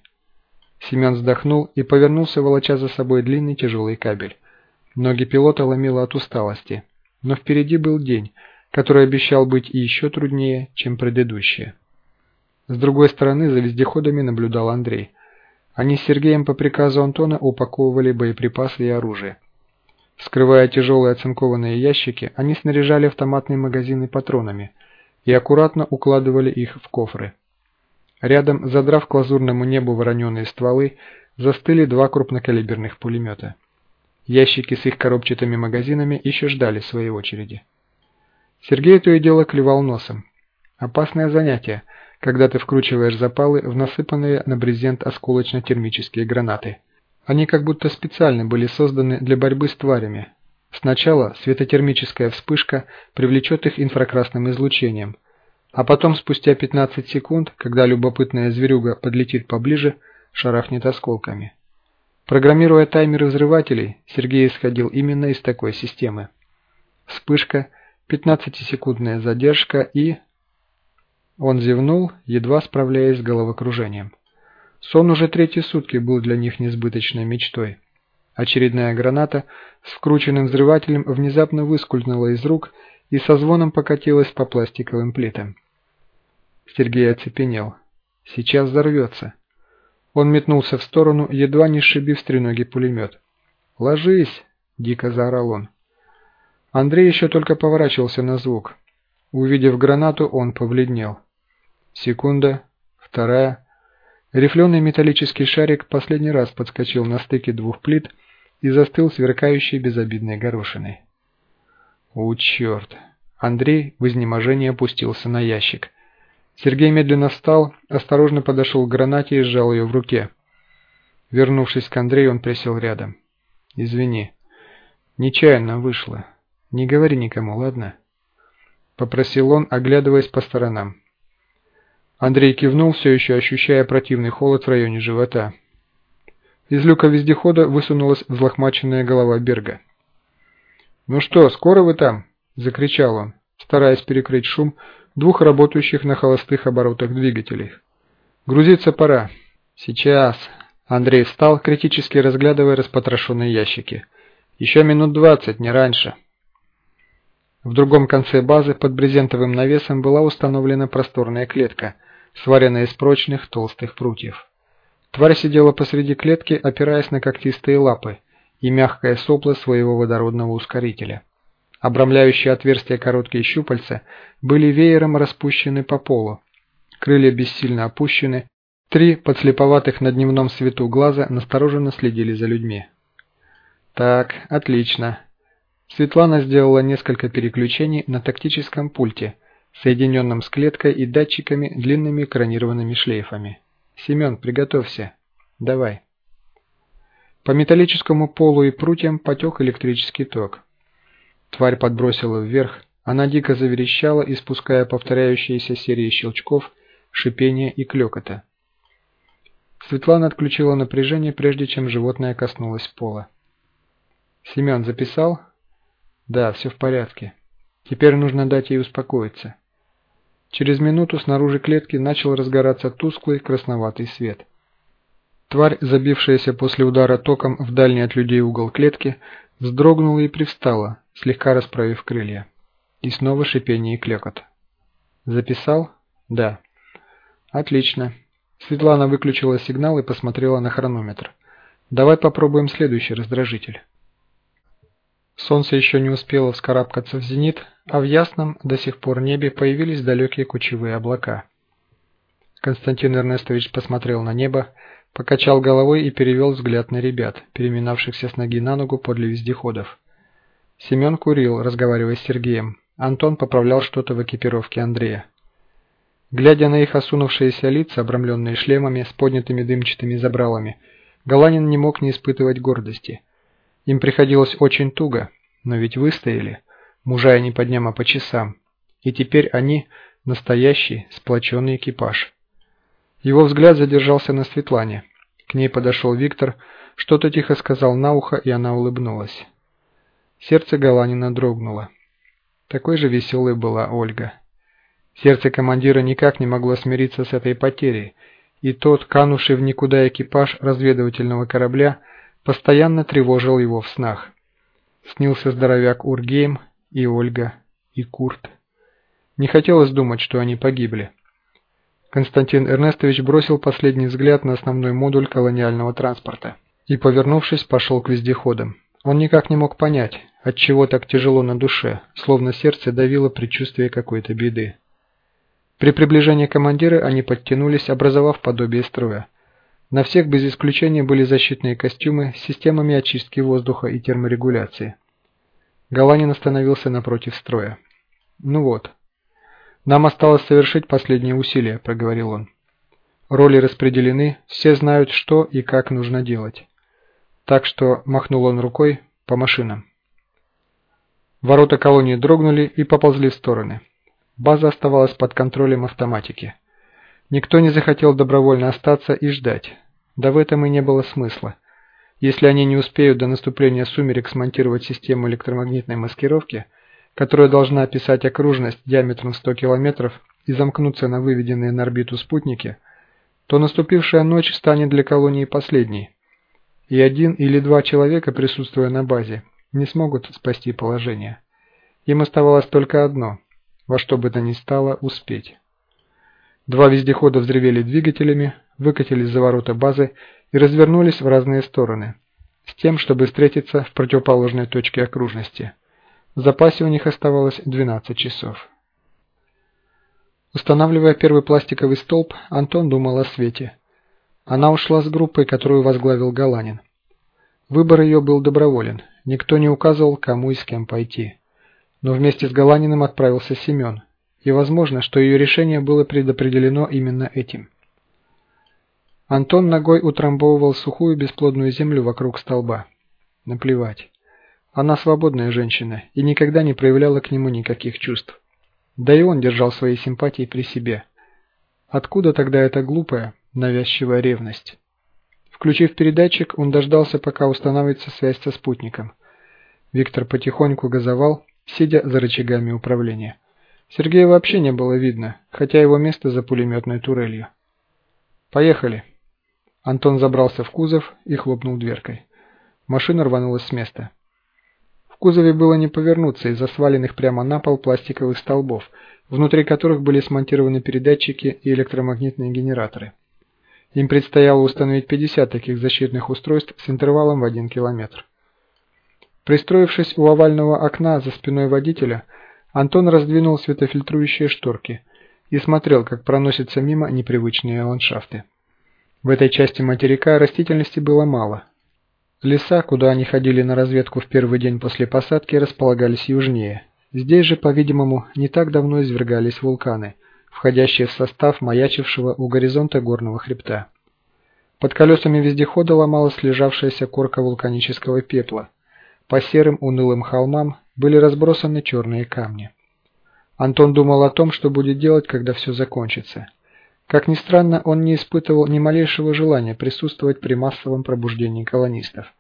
Семен вздохнул и повернулся, волоча за собой длинный тяжелый кабель. Ноги пилота ломило от усталости, но впереди был день, который обещал быть и еще труднее, чем предыдущие. С другой стороны за вездеходами наблюдал Андрей – они с Сергеем по приказу Антона упаковывали боеприпасы и оружие. Скрывая тяжелые оцинкованные ящики, они снаряжали автоматные магазины патронами и аккуратно укладывали их в кофры. Рядом, задрав к лазурному небу вороненые стволы, застыли два крупнокалиберных пулемета. Ящики с их коробчатыми магазинами еще ждали своей очереди. Сергей то и дело клевал носом. Опасное занятие – когда ты вкручиваешь запалы в насыпанные на брезент осколочно-термические гранаты. Они как будто специально были созданы для борьбы с тварями. Сначала светотермическая вспышка привлечет их инфракрасным излучением, а потом спустя 15 секунд, когда любопытная зверюга подлетит поближе, шарахнет осколками. Программируя таймеры взрывателей, Сергей исходил именно из такой системы. Вспышка, 15-секундная задержка и он зевнул, едва справляясь с головокружением. Сон уже третьи сутки был для них несбыточной мечтой. Очередная граната с вкрученным взрывателем внезапно выскользнула из рук и со звоном покатилась по пластиковым плитам. Сергей оцепенел. Сейчас взорвется. Он метнулся в сторону, едва не сшибив с треноги пулемет. «Ложись!» – дико заорал он. Андрей еще только поворачивался на звук. Увидев гранату, он побледнел. Секунда, вторая. Рифленый металлический шарик последний раз подскочил на стыке двух плит и застыл сверкающей безобидной горошиной. «У, черт!» Андрей в изнеможении опустился на ящик. Сергей медленно встал, осторожно подошел к гранате и сжал ее в руке. Вернувшись к Андрею, он присел рядом. «Извини. Нечаянно вышло. Не говори никому, ладно?» Попросил он, оглядываясь по сторонам. Андрей кивнул, все еще ощущая противный холод в районе живота. Из люка вездехода высунулась взлохмаченная голова Берга. «Ну что, скоро вы там?» – закричал он. стараясь перекрыть шум двух работающих на холостых оборотах двигателей. «Грузиться пора». «Сейчас». Андрей встал, критически разглядывая распотрошенные ящики. «Еще минут двадцать, не раньше». В другом конце базы под брезентовым навесом была установлена просторная клетка, сваренная из прочных толстых прутьев. Тварь сидела посреди клетки, опираясь на когтистые лапы и мягкое сопло своего водородного ускорителя. Обрамляющие отверстия короткие щупальца были веером распущены по полу. Крылья бессильно опущены, три подслеповатых на дневном свету глаза настороженно следили за людьми. «Так, отлично», Светлана сделала несколько переключений на тактическом пульте, соединенном с клеткой и датчиками длинными экранированными шлейфами. «Семен, приготовься. Давай». По металлическому полу и прутьям потек электрический ток. Тварь подбросила вверх, она дико заверещала, испуская повторяющиеся серии щелчков, шипения и клёкота. Светлана отключила напряжение, прежде чем животное коснулось пола. «Семен, записал?» Да, все в порядке. Теперь нужно дать ей успокоиться. Через минуту снаружи клетки начал разгораться тусклый красноватый свет. Тварь, забившаяся после удара током в дальний от людей угол клетки, вздрогнула и привстала, слегка расправив крылья. И снова шипение и клекот. «Записал?» «Да». «Отлично». Светлана выключила сигнал и посмотрела на хронометр. «Давай попробуем следующий раздражитель». Солнце еще не успело вскарабкаться в зенит, а в ясном до сих пор небе появились далекие кучевые облака. Константин Эрнестович посмотрел на небо, покачал головой и перевел взгляд на ребят, переминавшихся с ноги на ногу подле вездеходов. Семен курил, разговаривая с Сергеем. Антон поправлял что-то в экипировке Андрея. Глядя на их осунувшиеся лица, обрамленные шлемами с поднятыми дымчатыми забралами, Галанин не мог не испытывать гордости – им приходилось очень туго, но ведь выстояли, мужая не по дням, а по часам. И теперь они – настоящий сплоченный экипаж. Его взгляд задержался на Светлане. К ней подошел Виктор, что-то тихо сказал на ухо, и она улыбнулась. Сердце Галанина дрогнуло. Такой же веселой была Ольга. Сердце командира никак не могло смириться с этой потерей, и тот, канувший в никуда экипаж разведывательного корабля – постоянно тревожил его в снах. Снился здоровяк Ургейм и Ольга, и Курт. Не хотелось думать, что они погибли. Константин Эрнестович бросил последний взгляд на основной модуль колониального транспорта и, повернувшись, пошел к вездеходам. Он никак не мог понять, от чего так тяжело на душе, словно сердце давило предчувствие какой-то беды. При приближении командира они подтянулись, образовав подобие строя. На всех без исключения были защитные костюмы с системами очистки воздуха и терморегуляции. Галанин остановился напротив строя. «Ну вот. Нам осталось совершить последние усилия», – проговорил он. «Роли распределены, все знают, что и как нужно делать. Так что махнул он рукой по машинам. Ворота колонии дрогнули и поползли в стороны. База оставалась под контролем автоматики. Никто не захотел добровольно остаться и ждать. Да в этом и не было смысла. Если они не успеют до наступления сумерек смонтировать систему электромагнитной маскировки, которая должна описать окружность диаметром 100 км и замкнуться на выведенные на орбиту спутники, то наступившая ночь станет для колонии последней. И один или два человека, присутствуя на базе, не смогут спасти положение. Им оставалось только одно – во что бы то ни стало успеть. Два вездехода взревели двигателями, выкатились за ворота базы и развернулись в разные стороны, с тем, чтобы встретиться в противоположной точке окружности. В запасе у них оставалось 12 часов. Устанавливая первый пластиковый столб, Антон думал о Свете. Она ушла с группой, которую возглавил Галанин. Выбор ее был доброволен, никто не указывал, кому и с кем пойти. Но вместе с Галаниным отправился Семен, и возможно, что ее решение было предопределено именно этим. Антон ногой утрамбовывал сухую бесплодную землю вокруг столба. Наплевать. Она свободная женщина и никогда не проявляла к нему никаких чувств. Да и он держал свои симпатии при себе. Откуда тогда эта глупая, навязчивая ревность? Включив передатчик, он дождался, пока устанавливается связь со спутником. Виктор потихоньку газовал, сидя за рычагами управления. Сергея вообще не было видно, хотя его место за пулеметной турелью. «Поехали!» Антон забрался в кузов и хлопнул дверкой. Машина рванулась с места. В кузове было не повернуться из-за сваленных прямо на пол пластиковых столбов, внутри которых были смонтированы передатчики и электромагнитные генераторы. Им предстояло установить 50 таких защитных устройств с интервалом в 1 километр. Пристроившись у овального окна за спиной водителя, Антон раздвинул светофильтрующие шторки и смотрел, как проносятся мимо непривычные ландшафты. В этой части материка растительности было мало. Леса, куда они ходили на разведку в первый день после посадки, располагались южнее. Здесь же, по-видимому, не так давно извергались вулканы, входящие в состав маячившего у горизонта горного хребта. Под колесами вездехода ломалась лежавшаяся корка вулканического пепла – по серым унылым холмам были разбросаны черные камни. Антон думал о том, что будет делать, когда все закончится. Как ни странно, он не испытывал ни малейшего желания присутствовать при массовом пробуждении колонистов.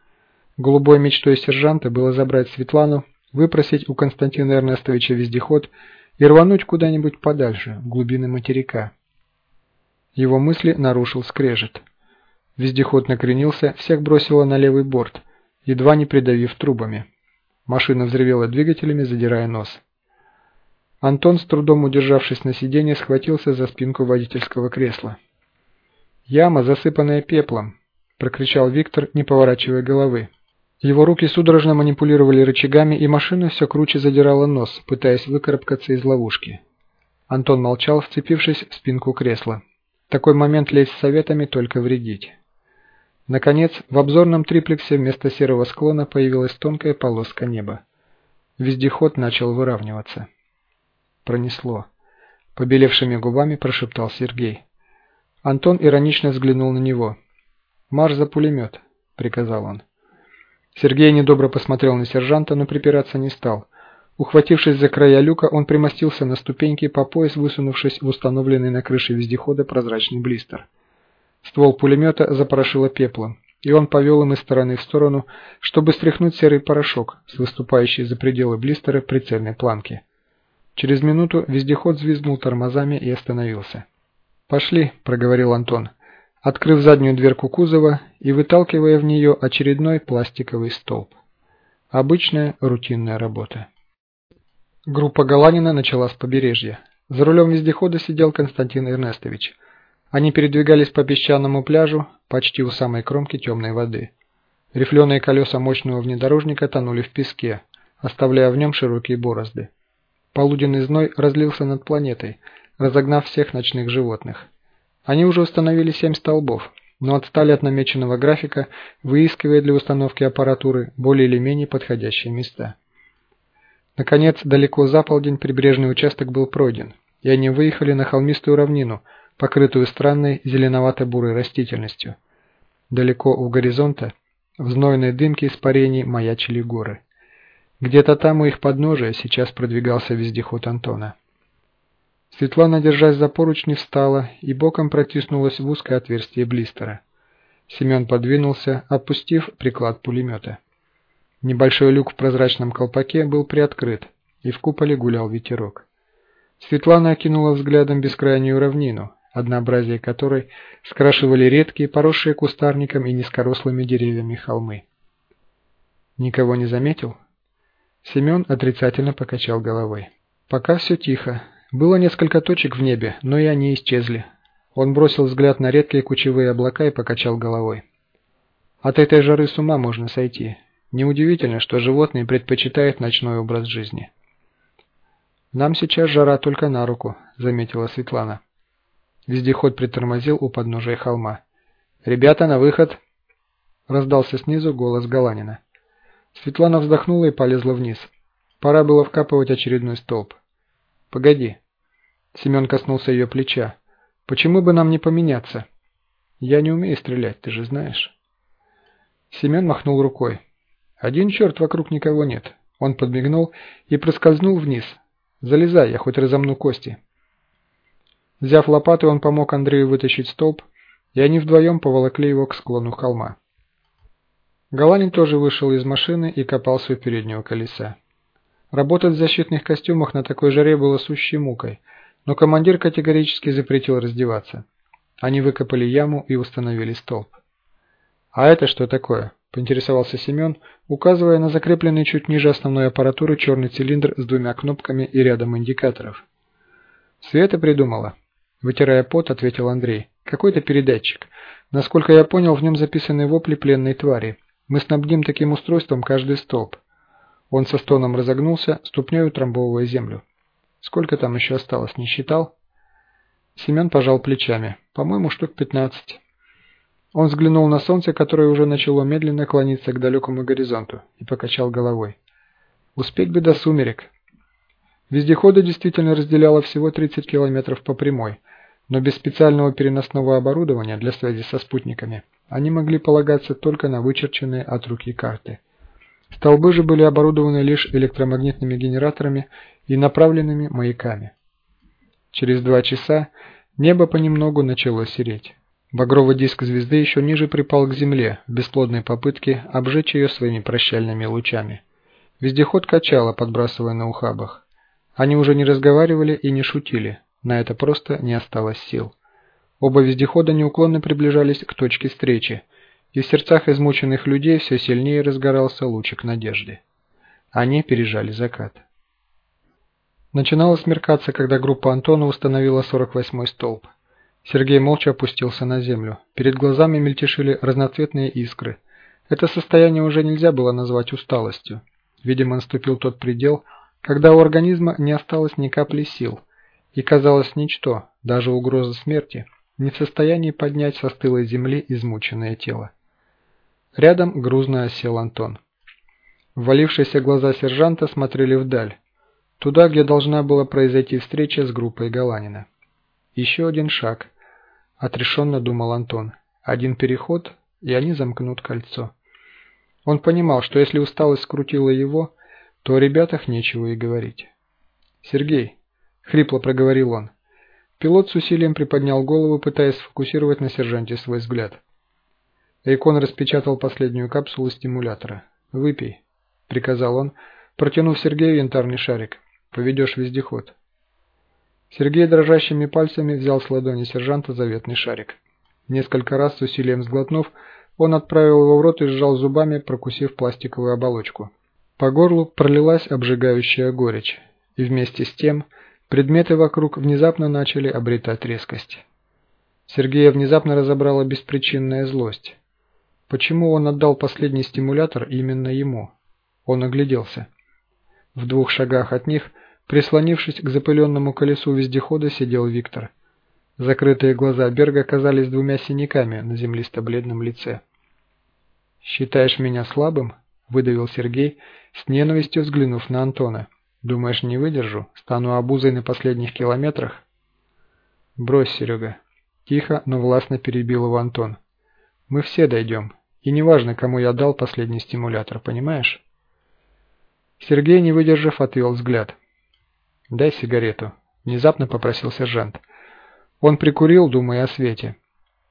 Голубой мечтой сержанта было забрать Светлану, выпросить у Константина Эрнестовича вездеход и рвануть куда-нибудь подальше, в глубины материка. Его мысли нарушил скрежет. Вездеход накренился, всех бросило на левый борт – едва не придавив трубами. Машина взревела двигателями, задирая нос. Антон, с трудом удержавшись на сиденье, схватился за спинку водительского кресла. «Яма, засыпанная пеплом!» – прокричал Виктор, не поворачивая головы. Его руки судорожно манипулировали рычагами, и машина все круче задирала нос, пытаясь выкарабкаться из ловушки. Антон молчал, вцепившись в спинку кресла. Такой момент лезть с советами только вредить. Наконец, в обзорном триплексе вместо серого склона появилась тонкая полоска неба. Вездеход начал выравниваться. Пронесло. Побелевшими губами прошептал Сергей. Антон иронично взглянул на него. «Марш за пулемет», — приказал он. Сергей недобро посмотрел на сержанта, но припираться не стал. Ухватившись за края люка, он примостился на ступеньки по пояс, высунувшись в установленный на крыше вездехода прозрачный блистер. Ствол пулемета запорошило пеплом, и он повел им из стороны в сторону, чтобы стряхнуть серый порошок с выступающей за пределы блистера прицельной планки. Через минуту вездеход взвизгнул тормозами и остановился. «Пошли», — проговорил Антон, открыв заднюю дверку кузова и выталкивая в нее очередной пластиковый столб. Обычная рутинная работа. Группа Галанина начала с побережья. За рулем вездехода сидел Константин Эрнестович. Они передвигались по песчаному пляжу, почти у самой кромки темной воды. Рифленые колеса мощного внедорожника тонули в песке, оставляя в нем широкие борозды. Полуденный зной разлился над планетой, разогнав всех ночных животных. Они уже установили семь столбов, но отстали от намеченного графика, выискивая для установки аппаратуры более или менее подходящие места. Наконец, далеко за полдень прибрежный участок был пройден, и они выехали на холмистую равнину – покрытую странной зеленовато-бурой растительностью. Далеко у горизонта, в знойной дымке испарений маячили горы. Где-то там у их подножия сейчас продвигался вездеход Антона. Светлана, держась за поручни, встала и боком протиснулась в узкое отверстие блистера. Семен подвинулся, опустив приклад пулемета. Небольшой люк в прозрачном колпаке был приоткрыт, и в куполе гулял ветерок. Светлана окинула взглядом бескрайнюю равнину, однообразие которой скрашивали редкие, поросшие кустарником и низкорослыми деревьями холмы. Никого не заметил? Семен отрицательно покачал головой. Пока все тихо. Было несколько точек в небе, но и они исчезли. Он бросил взгляд на редкие кучевые облака и покачал головой. От этой жары с ума можно сойти. Неудивительно, что животные предпочитают ночной образ жизни. «Нам сейчас жара только на руку», — заметила Светлана. Вездеход притормозил у подножия холма. «Ребята, на выход!» Раздался снизу голос Галанина. Светлана вздохнула и полезла вниз. Пора было вкапывать очередной столб. «Погоди!» Семен коснулся ее плеча. «Почему бы нам не поменяться?» «Я не умею стрелять, ты же знаешь». Семен махнул рукой. «Один черт, вокруг никого нет». Он подмигнул и проскользнул вниз. «Залезай, я хоть разомну кости». Взяв лопату, он помог Андрею вытащить столб, и они вдвоем поволокли его к склону холма. Галанин тоже вышел из машины и копался у переднего колеса. Работать в защитных костюмах на такой жаре было сущей мукой, но командир категорически запретил раздеваться. Они выкопали яму и установили столб. «А это что такое?» – поинтересовался Семен, указывая на закрепленный чуть ниже основной аппаратуры черный цилиндр с двумя кнопками и рядом индикаторов. «Света придумала», – вытирая пот, ответил Андрей. «Какой-то передатчик. Насколько я понял, в нем записаны вопли пленной твари. Мы снабдим таким устройством каждый столб». Он со стоном разогнулся, ступней утрамбовывая землю. «Сколько там еще осталось, не считал?» Семен пожал плечами. «По-моему, штук пятнадцать». Он взглянул на солнце, которое уже начало медленно клониться к далекому горизонту, и покачал головой. «Успеть бы до сумерек». Вездехода действительно разделяло всего 30 километров по прямой, но без специального переносного оборудования для связи со спутниками они могли полагаться только на вычерченные от руки карты. Столбы же были оборудованы лишь электромагнитными генераторами и направленными маяками. Через два часа небо понемногу начало сереть. Багровый диск звезды еще ниже припал к земле в бесплодной попытке обжечь ее своими прощальными лучами. Вездеход качало, подбрасывая на ухабах. Они уже не разговаривали и не шутили, на это просто не осталось сил. Оба вездехода неуклонно приближались к точке встречи, и в сердцах измученных людей все сильнее разгорался лучик надежды. Они пережали закат. Начинало смеркаться, когда группа Антона установила 48-й столб. Сергей молча опустился на землю. Перед глазами мельтешили разноцветные искры. Это состояние уже нельзя было назвать усталостью. Видимо, наступил тот предел, когда у организма не осталось ни капли сил, и казалось ничто, даже угроза смерти, не в состоянии поднять со стылой земли измученное тело. Рядом грузно осел Антон. Ввалившиеся глаза сержанта смотрели вдаль, туда, где должна была произойти встреча с группой Галанина. Еще один шаг, отрешенно думал Антон. Один переход, и они замкнут кольцо. Он понимал, что если усталость скрутила его, то о ребятах нечего и говорить. «Сергей», — хрипло проговорил он. Пилот с усилием приподнял голову, пытаясь сфокусировать на сержанте свой взгляд. Эйкон распечатал последнюю капсулу стимулятора. «Выпей», — приказал он, протянув Сергею янтарный шарик. «Поведешь вездеход». Сергей дрожащими пальцами взял с ладони сержанта заветный шарик. Несколько раз с усилием сглотнув, он отправил его в рот и сжал зубами, прокусив пластиковую оболочку. По горлу пролилась обжигающая горечь, и вместе с тем предметы вокруг внезапно начали обретать резкость. Сергея внезапно разобрала беспричинная злость. Почему он отдал последний стимулятор именно ему? Он огляделся. В двух шагах от них, прислонившись к запыленному колесу вездехода, сидел Виктор. Закрытые глаза Берга казались двумя синяками на землисто-бледном лице. «Считаешь меня слабым?» – выдавил Сергей, с ненавистью взглянув на Антона. «Думаешь, не выдержу? Стану обузой на последних километрах?» «Брось, Серега». Тихо, но властно перебил его Антон. «Мы все дойдем. И неважно, кому я дал последний стимулятор, понимаешь? Сергей, не выдержав, отвел взгляд. «Дай сигарету», – внезапно попросил сержант. Он прикурил, думая о свете.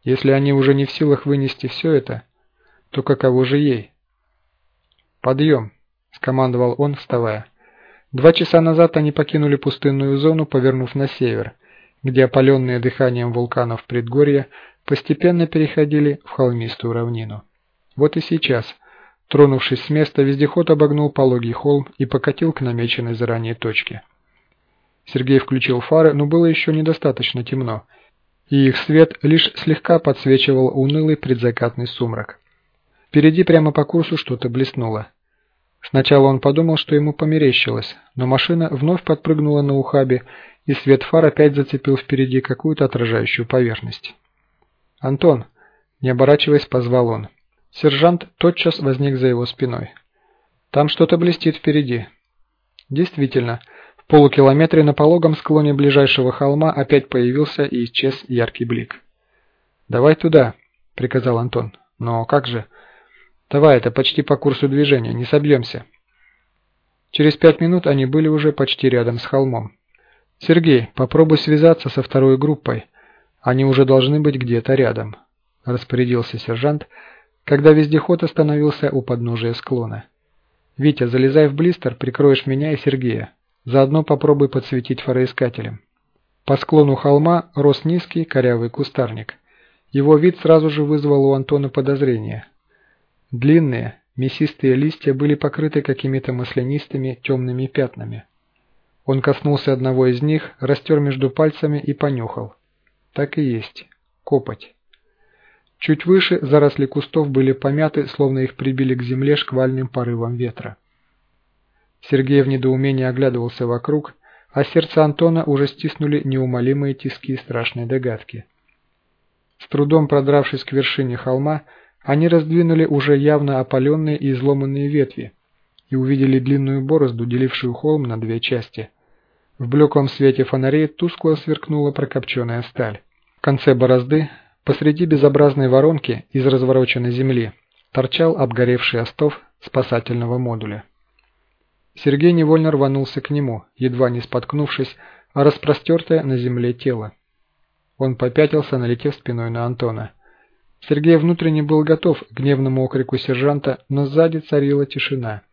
Если они уже не в силах вынести все это, то каково же ей? «Подъем», – скомандовал он, вставая. Два часа назад они покинули пустынную зону, повернув на север, где опаленные дыханием вулканов предгорья постепенно переходили в холмистую равнину. Вот и сейчас, тронувшись с места, вездеход обогнул пологий холм и покатил к намеченной заранее точке. Сергей включил фары, но было еще недостаточно темно, и их свет лишь слегка подсвечивал унылый предзакатный сумрак. Впереди прямо по курсу что-то блеснуло. Сначала он подумал, что ему померещилось, но машина вновь подпрыгнула на ухабе, и свет фар опять зацепил впереди какую-то отражающую поверхность. «Антон!» – не оборачиваясь, позвал он. Сержант тотчас возник за его спиной. «Там что-то блестит впереди». Действительно, в полукилометре на пологом склоне ближайшего холма опять появился и исчез яркий блик. «Давай туда», — приказал Антон. «Но как же?» «Давай, это почти по курсу движения, не собьемся». Через пять минут они были уже почти рядом с холмом. «Сергей, попробуй связаться со второй группой. Они уже должны быть где-то рядом», — распорядился сержант, — когда вездеход остановился у подножия склона. «Витя, залезай в блистер, прикроешь меня и Сергея. Заодно попробуй подсветить фароискателем». По склону холма рос низкий корявый кустарник. Его вид сразу же вызвал у Антона подозрение. Длинные, мясистые листья были покрыты какими-то маслянистыми темными пятнами. Он коснулся одного из них, растер между пальцами и понюхал. Так и есть. Копоть. Чуть выше заросли кустов были помяты, словно их прибили к земле шквальным порывом ветра. Сергей в недоумении оглядывался вокруг, а сердце Антона уже стиснули неумолимые тиски страшной догадки. С трудом продравшись к вершине холма, они раздвинули уже явно опаленные и изломанные ветви и увидели длинную борозду, делившую холм на две части. В блеклом свете фонарей тускло сверкнула прокопченная сталь. В конце борозды, посреди безобразной воронки из развороченной земли, торчал обгоревший остов спасательного модуля. Сергей невольно рванулся к нему, едва не споткнувшись, а распростертое на земле тело. Он попятился, налетев спиной на Антона. Сергей внутренне был готов к гневному окрику сержанта, но сзади царила тишина.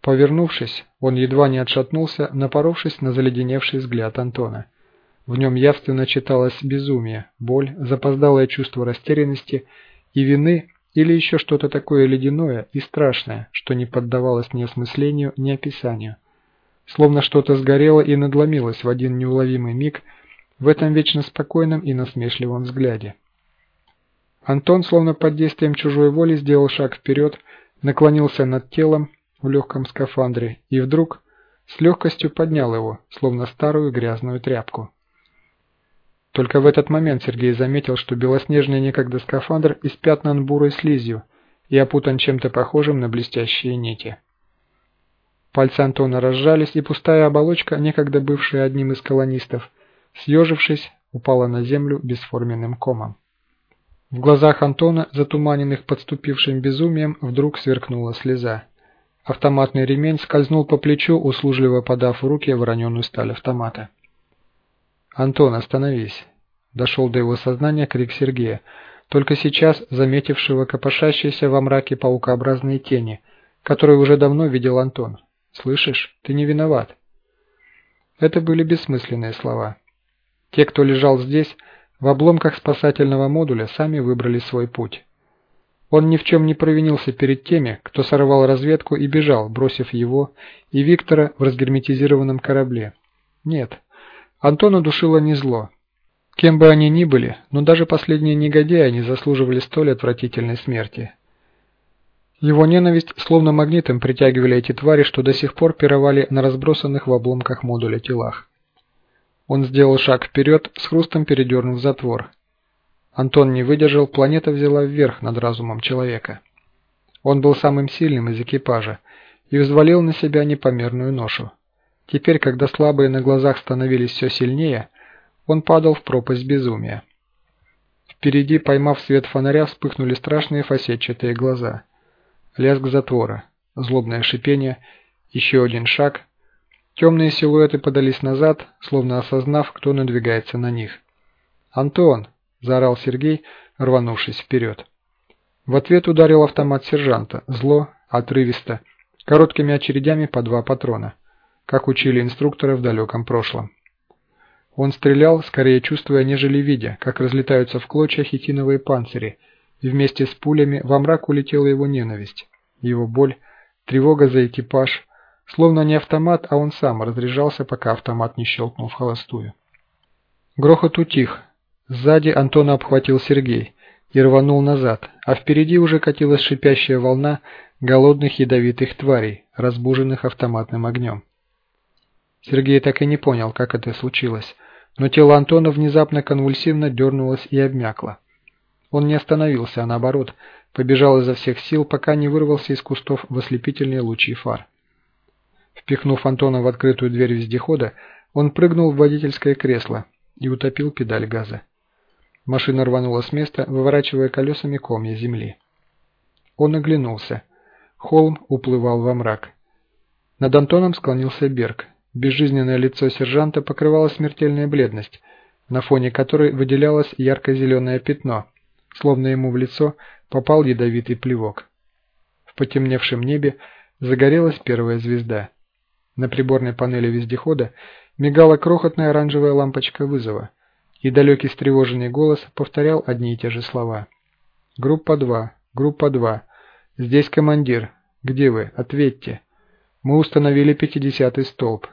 Повернувшись, он едва не отшатнулся, напоровшись на заледеневший взгляд Антона. В нем явственно читалось безумие, боль, запоздалое чувство растерянности и вины или еще что-то такое ледяное и страшное, что не поддавалось ни осмыслению, ни описанию. Словно что-то сгорело и надломилось в один неуловимый миг в этом вечно спокойном и насмешливом взгляде. Антон, словно под действием чужой воли, сделал шаг вперед, наклонился над телом в легком скафандре и вдруг с легкостью поднял его, словно старую грязную тряпку. Только в этот момент Сергей заметил, что белоснежный некогда скафандр испятнан бурой слизью и опутан чем-то похожим на блестящие нити. Пальцы Антона разжались, и пустая оболочка, некогда бывшая одним из колонистов, съежившись, упала на землю бесформенным комом. В глазах Антона, затуманенных подступившим безумием, вдруг сверкнула слеза. Автоматный ремень скользнул по плечу, услужливо подав в руки вороненую сталь автомата. «Антон, остановись!» Дошел до его сознания крик Сергея, только сейчас заметившего копошащиеся во мраке паукообразные тени, которые уже давно видел Антон. «Слышишь? Ты не виноват!» Это были бессмысленные слова. Те, кто лежал здесь, в обломках спасательного модуля сами выбрали свой путь. Он ни в чем не провинился перед теми, кто сорвал разведку и бежал, бросив его и Виктора в разгерметизированном корабле. Нет, Антона душило не зло. Кем бы они ни были, но даже последние негодяи не заслуживали столь отвратительной смерти. Его ненависть словно магнитом притягивали эти твари, что до сих пор пировали на разбросанных в обломках модуля телах. Он сделал шаг вперед, с хрустом передернув затвор. Антон не выдержал, планета взяла вверх над разумом человека. Он был самым сильным из экипажа и взвалил на себя непомерную ношу. Теперь, когда слабые на глазах становились все сильнее, он падал в пропасть безумия. Впереди, поймав свет фонаря, вспыхнули страшные фасетчатые глаза. Лязг затвора, злобное шипение, еще один шаг, Темные силуэты подались назад, словно осознав, кто надвигается на них. «Антон!» – заорал Сергей, рванувшись вперед. В ответ ударил автомат сержанта, зло, отрывисто, короткими очередями по два патрона, как учили инструкторы в далеком прошлом. Он стрелял, скорее чувствуя, нежели видя, как разлетаются в клочья хитиновые панцири, и вместе с пулями во мрак улетела его ненависть, его боль, тревога за экипаж, Словно не автомат, а он сам разряжался, пока автомат не щелкнул в холостую. Грохот утих. Сзади Антона обхватил Сергей и рванул назад, а впереди уже катилась шипящая волна голодных ядовитых тварей, разбуженных автоматным огнем. Сергей так и не понял, как это случилось, но тело Антона внезапно конвульсивно дернулось и обмякло. Он не остановился, а наоборот, побежал изо всех сил, пока не вырвался из кустов в ослепительные лучи фар. Впихнув Антона в открытую дверь вездехода, он прыгнул в водительское кресло и утопил педаль газа. Машина рванула с места, выворачивая колесами комья земли. Он оглянулся. Холм уплывал во мрак. Над Антоном склонился Берг. Безжизненное лицо сержанта покрывала смертельная бледность, на фоне которой выделялось ярко-зеленое пятно, словно ему в лицо попал ядовитый плевок. В потемневшем небе загорелась первая звезда. На приборной панели вездехода мигала крохотная оранжевая лампочка вызова, и далекий встревоженный голос повторял одни и те же слова. «Группа 2, группа 2, здесь командир, где вы? Ответьте. Мы установили 50-й столб.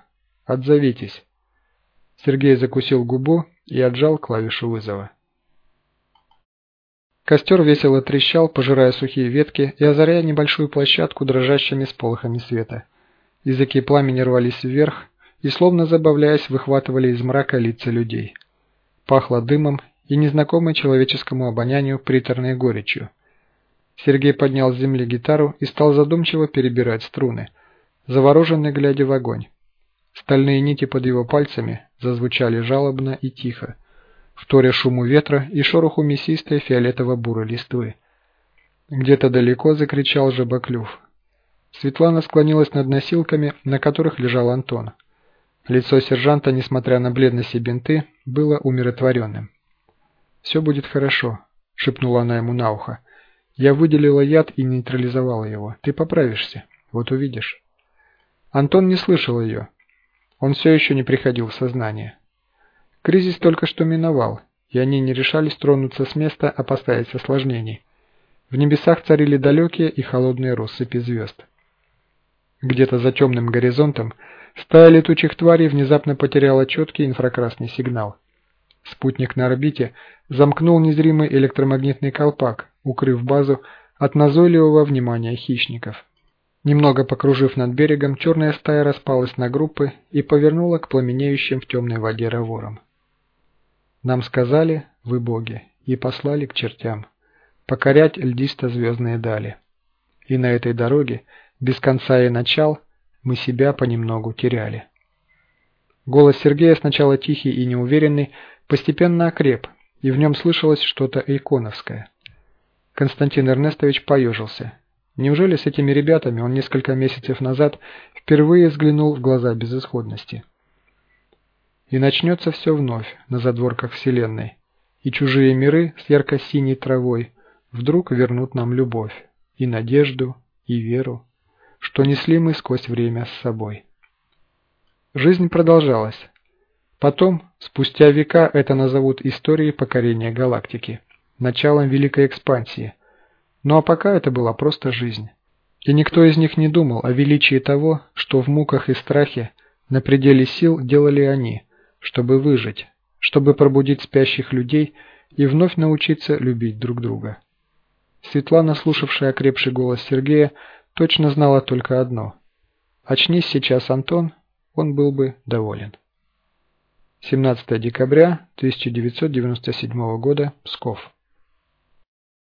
Отзовитесь». Сергей закусил губу и отжал клавишу вызова. Костер весело трещал, пожирая сухие ветки и озаряя небольшую площадку дрожащими сполохами света. Языки пламени рвались вверх и, словно забавляясь, выхватывали из мрака лица людей. Пахло дымом и незнакомой человеческому обонянию приторной горечью. Сергей поднял с земли гитару и стал задумчиво перебирать струны, завороженный глядя в огонь. Стальные нити под его пальцами зазвучали жалобно и тихо, вторя шуму ветра и шороху мясистой фиолетово-бурой листвы. Где-то далеко закричал жабоклюв. Светлана склонилась над носилками, на которых лежал Антон. Лицо сержанта, несмотря на бледность и бинты, было умиротворенным. «Все будет хорошо», — шепнула она ему на ухо. «Я выделила яд и нейтрализовала его. Ты поправишься. Вот увидишь». Антон не слышал ее. Он все еще не приходил в сознание. Кризис только что миновал, и они не решались тронуться с места, опасаясь осложнений. В небесах царили далекие и холодные россыпи звезд. Где-то за темным горизонтом стая летучих тварей внезапно потеряла четкий инфракрасный сигнал. Спутник на орбите замкнул незримый электромагнитный колпак, укрыв базу от назойливого внимания хищников. Немного покружив над берегом, черная стая распалась на группы и повернула к пламенеющим в темной воде раворам. Нам сказали, вы боги, и послали к чертям, покорять льдисто-звездные дали. И на этой дороге, без конца и начал, мы себя понемногу теряли. Голос Сергея, сначала тихий и неуверенный, постепенно окреп, и в нем слышалось что-то иконовское. Константин Эрнестович поежился. Неужели с этими ребятами он несколько месяцев назад впервые взглянул в глаза безысходности? И начнется все вновь на задворках Вселенной, и чужие миры с ярко-синей травой вдруг вернут нам любовь, и надежду, и веру, что несли мы сквозь время с собой. Жизнь продолжалась. Потом, спустя века, это назовут историей покорения галактики, началом Великой Экспансии, ну а пока это была просто жизнь. И никто из них не думал о величии того, что в муках и страхе на пределе сил делали они, чтобы выжить, чтобы пробудить спящих людей и вновь научиться любить друг друга. Светлана, слушавшая окрепший голос Сергея, точно знала только одно. Очнись сейчас Антон, он был бы доволен. 17 декабря 1997 года, Псков.